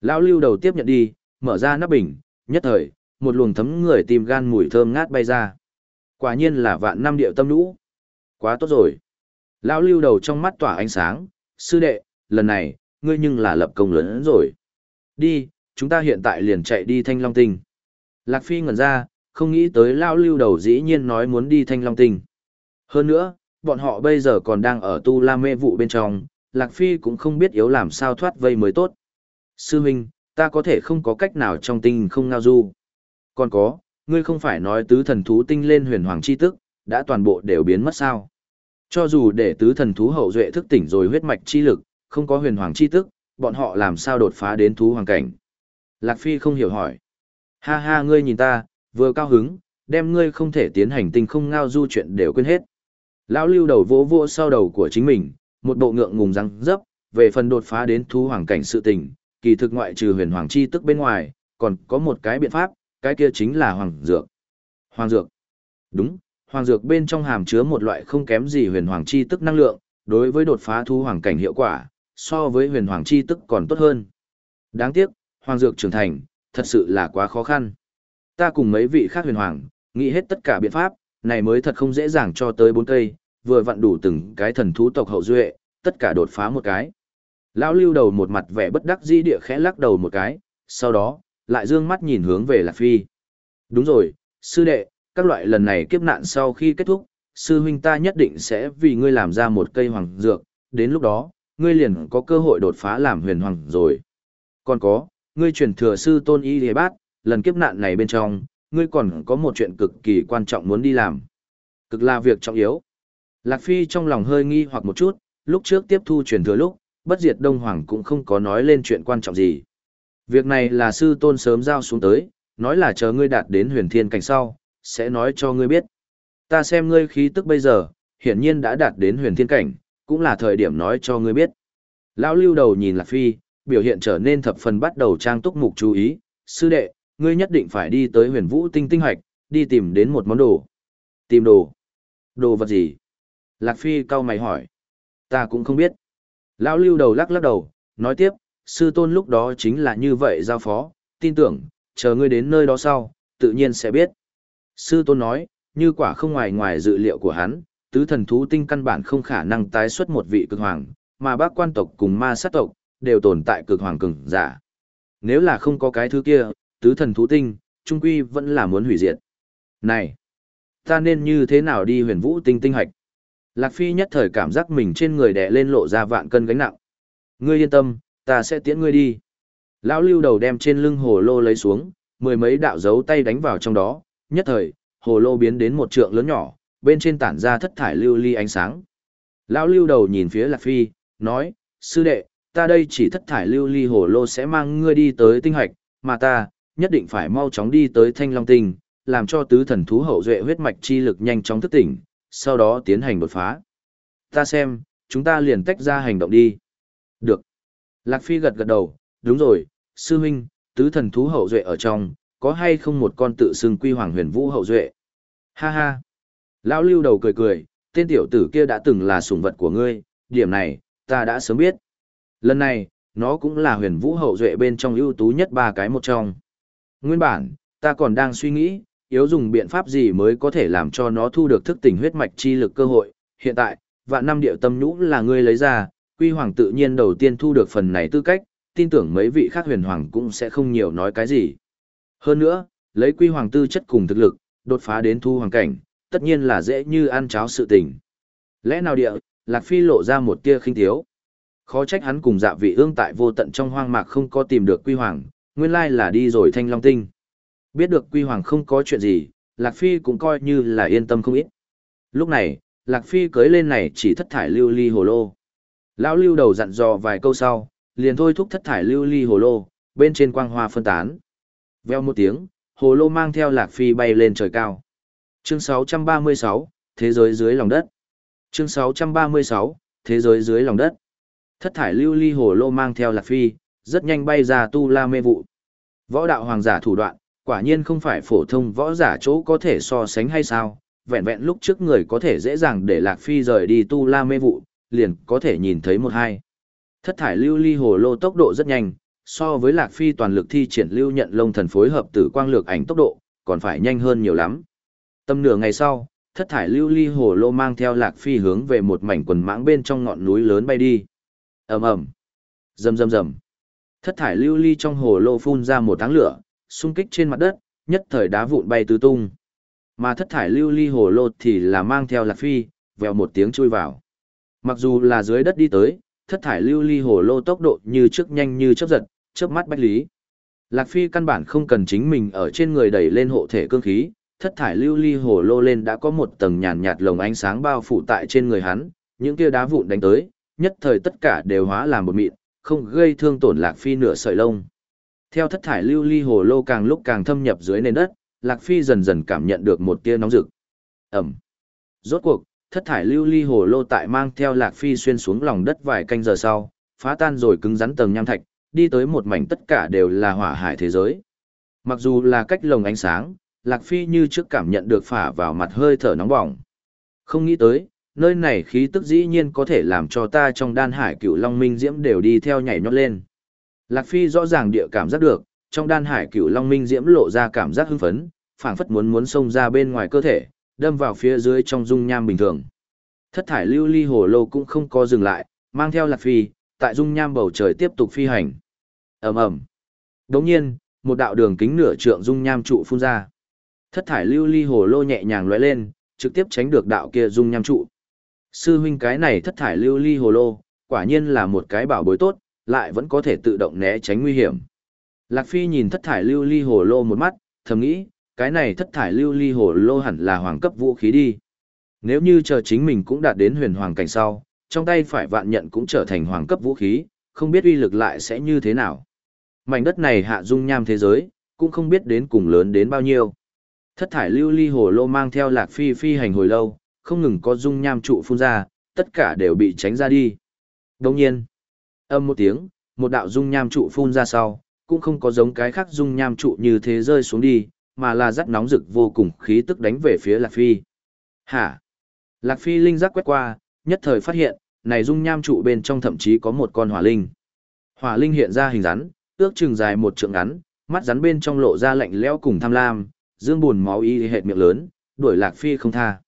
Lão lưu đầu tiếp nhận đi, mở ra nắp bình, nhất thời, một luồng thấm người tìm gan mùi thơm ngát bay ra. Quả nhiên là vạn năm địa tâm nũ. Quá tốt rồi. Lão lưu đầu trong mắt tỏa ánh sáng, sư đệ, lần này, ngươi nhưng là lập công lớn rồi. Đi, chúng ta hiện tại liền chạy đi thanh long tinh. Lạc Phi ngẩn ra, không nghĩ tới Lão lưu đầu dĩ nhiên nói muốn đi thanh long tinh. Hơn nữa, bọn họ bây giờ còn đang ở tu la mê vụ bên trong, Lạc Phi cũng không biết yếu làm sao thoát vây mới tốt. Sư Minh, ta có thể không có cách nào trong tinh không ngao du. Còn có, ngươi không phải nói tứ thần thú tinh lên huyền hoàng chi tức, đã toàn bộ đều biến mất sao. Cho dù để tứ thần thú hậu duệ thức tỉnh rồi huyết mạch chi lực, không có huyền hoàng chi tức, bọn họ làm sao đột phá đến thú hoàng cảnh. Lạc Phi không hiểu hỏi. Ha ha ngươi nhìn ta, vừa cao hứng, đem ngươi không thể tiến hành tinh không ngao du chuyện đều quên hết. Lão lưu đầu vỗ vỗ sau đầu của chính mình, một bộ ngượng ngùng răng dấp, về phần đột phá đến thú hoàng cảnh sự tình, kỳ thực ngoại trừ huyền hoàng chi tức bên ngoài, còn có một cái biện pháp, cái kia chính là hoàng dược. Hoàng dược. Đúng, hoàng dược bên trong hàm chứa một loại không kém gì huyền hoàng chi tức năng lượng, đối với đột phá thú hoàng cảnh hiệu quả, so với huyền hoàng chi tức còn tốt hơn. Đáng tiếc, hoàng dược trưởng thành, thật sự là quá khó khăn. Ta cùng mấy vị khác huyền hoàng, nghĩ hết tất cả biện pháp, này mới thật không dễ dàng cho tới bốn cây, vừa vặn đủ từng cái thần thú tộc hậu duệ, tất cả đột phá một cái. Lão lưu đầu một mặt vẻ bất đắc dĩ địa khẽ lắc đầu một cái, sau đó, lại dương mắt nhìn hướng về Lạc Phi. Đúng rồi, sư đệ, các loại lần này kiếp nạn sau khi kết thúc, sư huynh ta nhất định sẽ vì ngươi làm ra một cây hoàng dược, đến lúc đó, ngươi liền có cơ hội đột phá làm huyền hoàng rồi. Còn có, ngươi truyền thừa sư tôn y hề bát, lần kiếp nạn này bên trong, ngươi còn có một chuyện cực kỳ quan trọng muốn đi làm. Cực là việc trọng yếu. Lạc Phi trong lòng hơi nghi hoặc một chút, lúc trước tiếp thu truyền thừa lúc, bất diệt Đông Hoàng cũng không có nói lên chuyện quan trọng gì. Việc này là sư tôn sớm giao xuống tới, nói là chờ ngươi đạt đến huyền thiên cảnh sau, sẽ nói cho ngươi biết. Ta xem ngươi khí tức bây giờ, hiển nhiên đã đạt đến huyền thiên cảnh, cũng là thời điểm nói cho ngươi biết. Lão lưu đầu nhìn Lạc Phi, biểu hiện trở nên thập phần bắt đầu trang túc mục chú ý, sư đệ, ngươi nhất định phải đi tới huyền vũ tinh tinh hoạch, đi tìm đến một món đồ. Tìm đồ? Đồ vật gì? Lạc Phi cau mày hỏi. Ta cũng không biết. Lão lưu đầu lắc lắc đầu, nói tiếp, sư tôn lúc đó chính là như vậy giao phó, tin tưởng, chờ ngươi đến nơi đó sau, tự nhiên sẽ biết. Sư tôn nói, như quả không ngoài ngoài dự liệu của hắn, tứ thần thú tinh căn bản không khả năng tái xuất một vị cực hoàng, mà bác quan tộc cùng ma sát tộc, đều tồn tại cực hoàng cường giả. Nếu là không có cái thứ kia, tứ thần thú tinh, trung quy vẫn là muốn hủy diệt. Này, ta nên như thế nào đi huyền vũ tinh tinh hạch? Lạc Phi nhất thời cảm giác mình trên người đè lên lộ ra vạn cân gánh nặng. Ngươi yên tâm, ta sẽ tiễn ngươi đi. Lão lưu đầu đem trên lưng hồ lô lấy xuống, mười mấy đạo dấu tay đánh vào trong đó, nhất thời, hồ lô biến đến một trượng lớn nhỏ, bên trên tản ra thất thải lưu ly ánh sáng. Lão lưu đầu nhìn phía Lạc Phi, nói, sư đệ, ta đây chỉ thất thải lưu ly hồ lô sẽ mang ngươi đi tới tinh hoạch, mà ta, nhất định phải mau chóng đi tới thanh long tinh, làm cho tứ thần thú hậu duệ huyết mạch chi lực nhanh chóng thức tỉnh, sau đó tiến hành đột phá. Ta xem, chúng ta liền tách ra hành động đi. Được. Lạc Phi gật gật đầu, đúng rồi, sư huynh, tứ thần thú hậu duệ ở trong, có hay không một con tự xưng quy hoàng huyền vũ hậu duệ? Ha ha. Lão lưu đầu cười cười, tên tiểu tử kia đã từng là sủng vật của ngươi, điểm này, ta đã sớm biết. Lần này, nó cũng là huyền vũ hậu duệ bên trong ưu tú nhất ba cái một trong. Nguyên bản, ta còn đang suy nghĩ, yếu dùng biện pháp gì mới có thể làm cho nó thu được thức tỉnh huyết mạch chi lực cơ hội. Hiện tại, vạn năm điệu tâm nhũ là ngươi lấy ra, quy hoàng tự nhiên đầu tiên thu được phần này tư cách, tin tưởng mấy vị khác huyền hoàng cũng sẽ không nhiều nói cái gì. Hơn nữa, lấy quy hoàng tư chất cùng thực lực, đột phá đến thu hoàng cảnh, tất nhiên là dễ như ăn cháo sự tình. Lẽ nào địa, Lạc Phi lộ ra một tia khinh thiếu. Khó trách hắn cùng dạ vị ương tại vô tận trong hoang mạc không có tìm được quy hoàng, nguyên lai là đi rồi thanh long tinh. Biết được quy hoàng không có chuyện gì, Lạc Phi cũng coi như là yên tâm không ít. Lúc này, Lạc Phi cưới lên này chỉ thất thải lưu ly hồ lô. Lão lưu đầu dặn dò vài câu sau, liền thôi thúc thất thải lưu ly hồ lô, bên trên quang hoa phân tán. Veo một tiếng, hồ lô mang theo Lạc Phi bay lên trời cao. Chương 636, Thế giới dưới lòng đất. Chương 636, Thế giới dưới lòng đất. Thất thải lưu ly hồ lô mang theo Lạc Phi, rất nhanh bay ra tu la mê vụ. Võ đạo hoàng giả thủ đoạn, quả nhiên không phải phổ thông võ giả chỗ có thể so sánh hay sao, vẹn vẹn lúc trước người có thể dễ dàng để Lạc Phi rời đi tu la mê vụ, liền có thể nhìn thấy một hai. Thất thải lưu ly hồ lô tốc độ rất nhanh, so với Lạc Phi toàn lực thi triển lưu nhận lông thần phối hợp tử quang lược ảnh tốc độ, còn phải nhanh hơn nhiều lắm. Tâm nửa ngày sau, thất thải lưu ly hồ lô mang theo Lạc Phi hướng về một mảnh quần mãng bên trong ngọn núi lớn bay đi. ầm ầm, rầm rầm rầm. Thất thải lưu ly trong hồ lô phun ra một tháng lửa, xung kích trên mặt đất, nhất thời đá vụn bay tứ tung. Mà thất thải lưu ly hồ lô thì là mang theo Lạc Phi, vèo một tiếng chui vào. Mặc dù là dưới đất đi tới, thất thải lưu ly hồ lô tốc độ như trước nhanh như chớp giật, chớp mắt bách lý. Lạc Phi căn bản không cần chính mình ở trên người đẩy lên hộ thể cương khí, thất thải lưu ly hồ lô lên đã có một tầng nhàn nhạt lồng ánh sáng bao phủ tại trên người hắn, những kia đá vụn đánh tới, nhất thời tất cả đều hóa làm một mịn, không gây thương tổn Lạc Phi nửa sợi lông. Theo thất thải lưu ly hồ lô càng lúc càng thâm nhập dưới nền đất, Lạc Phi dần dần cảm nhận được một tia nóng rực. Ẩm. Rốt cuộc, thất thải lưu ly hồ lô tại mang theo Lạc Phi xuyên xuống lòng đất vài canh giờ sau, phá tan rồi cứng rắn tầng nham thạch, đi tới một mảnh tất cả đều là hỏa hải thế giới. Mặc dù là cách lồng ánh sáng, Lạc Phi như trước cảm nhận được phả vào mặt hơi thở nóng bỏng. Không nghĩ tới, nơi này khí tức dĩ nhiên có thể làm cho ta trong đan hải cựu long minh diễm đều đi theo nhảy nhót lên. Lạc Phi rõ ràng địa cảm giác được, trong đan hải cựu long minh diễm lộ ra cảm giác hưng phấn, phảng phất muốn muốn xông ra bên ngoài cơ thể, đâm vào phía dưới trong dung nham bình thường. Thất thải lưu ly hồ lô cũng không có dừng lại, mang theo Lạc Phi, tại dung nham bầu trời tiếp tục phi hành. ầm ầm. Đống nhiên, một đạo đường kính nửa trượng dung nham trụ phun ra. Thất thải lưu ly hồ lô nhẹ nhàng lóe lên, trực tiếp tránh được đạo kia dung nham trụ. Sư huynh cái này thất thải lưu ly hồ lô, quả nhiên là một cái bảo bối tốt, lại vẫn có thể tự động né tránh nguy hiểm. Lạc Phi nhìn thất thải lưu ly hồ lô một mắt, thầm nghĩ, cái này thất thải lưu ly hồ lô hẳn là hoàng cấp vũ khí đi. Nếu như chờ chính mình cũng đạt đến huyền hoàng cảnh sau, trong tay phải vạn nhận cũng trở thành hoàng cấp vũ khí, không biết uy lực lại sẽ như thế nào. Mảnh đất này hạ dung nham thế giới, cũng không biết đến cùng lớn đến bao nhiêu. Thất thải lưu ly hồ lô mang theo lạc phi phi hành hồi lâu, không ngừng có dung nham trụ phun ra, tất cả đều bị tránh ra đi. Đồng nhiên, âm một tiếng, một đạo dung nham trụ phun ra sau, cũng không có giống cái khác dung nham trụ như thế rơi xuống đi, mà là rắc nóng rực vô cùng khí tức đánh về phía Lạc Phi. Hả? Lạc Phi linh giác quét qua, nhất thời phát hiện, này dung nham trụ bên trong thậm chí có một con hỏa linh. Hỏa linh hiện ra hình rắn, ước chừng dài một trượng ngắn, mắt rắn bên trong lộ ra lạnh lẽo cùng tham lam, dương buồn máu y hệt miệng lớn, đuổi Lạc Phi không tha.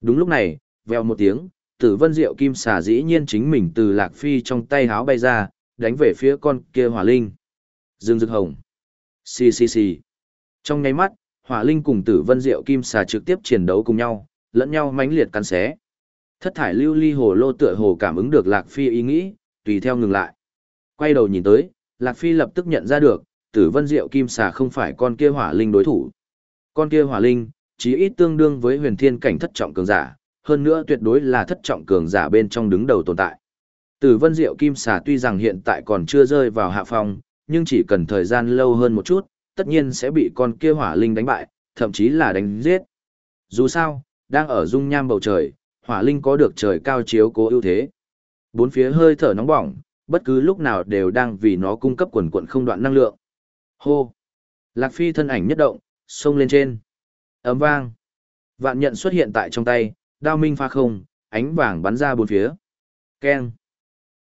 Đúng lúc này, vèo một tiếng, tử vân diệu kim xà dĩ nhiên chính mình từ Lạc Phi trong tay háo bay ra, đánh về phía con kia hỏa linh. Dương Dực hồng. Xì xì xì. Trong nháy mắt, hỏa linh cùng tử vân diệu kim xà trực tiếp chiến đấu cùng nhau, lẫn nhau mãnh liệt cắn xé. Thất thải lưu ly hồ lô tựa hồ cảm ứng được Lạc Phi ý nghĩ, tùy theo ngừng lại. Quay đầu nhìn tới, Lạc Phi lập tức nhận ra được, tử vân diệu kim xà không phải con kia hỏa linh đối thủ. Con kia hỏa linh, chí ít tương đương với huyền thiên cảnh thất trọng cường giả, hơn nữa tuyệt đối là thất trọng cường giả bên trong đứng đầu tồn tại. Tử vân diệu kim xà tuy rằng hiện tại còn chưa rơi vào hạ phong, nhưng chỉ cần thời gian lâu hơn một chút, tất nhiên sẽ bị con kia hỏa linh đánh bại, thậm chí là đánh giết. Dù sao, đang ở dung nham bầu trời, hỏa linh có được trời cao chiếu cố ưu thế. Bốn phía hơi thở nóng bỏng, bất cứ lúc nào đều đang vì nó cung cấp quần quần không đoạn năng lượng. Hô! Lạc Phi thân ảnh nhất động, xông lên trên. Ấm vang. Vạn nhận xuất hiện tại trong tay, đao minh pha không, ánh vàng bắn ra bốn phía. Keng!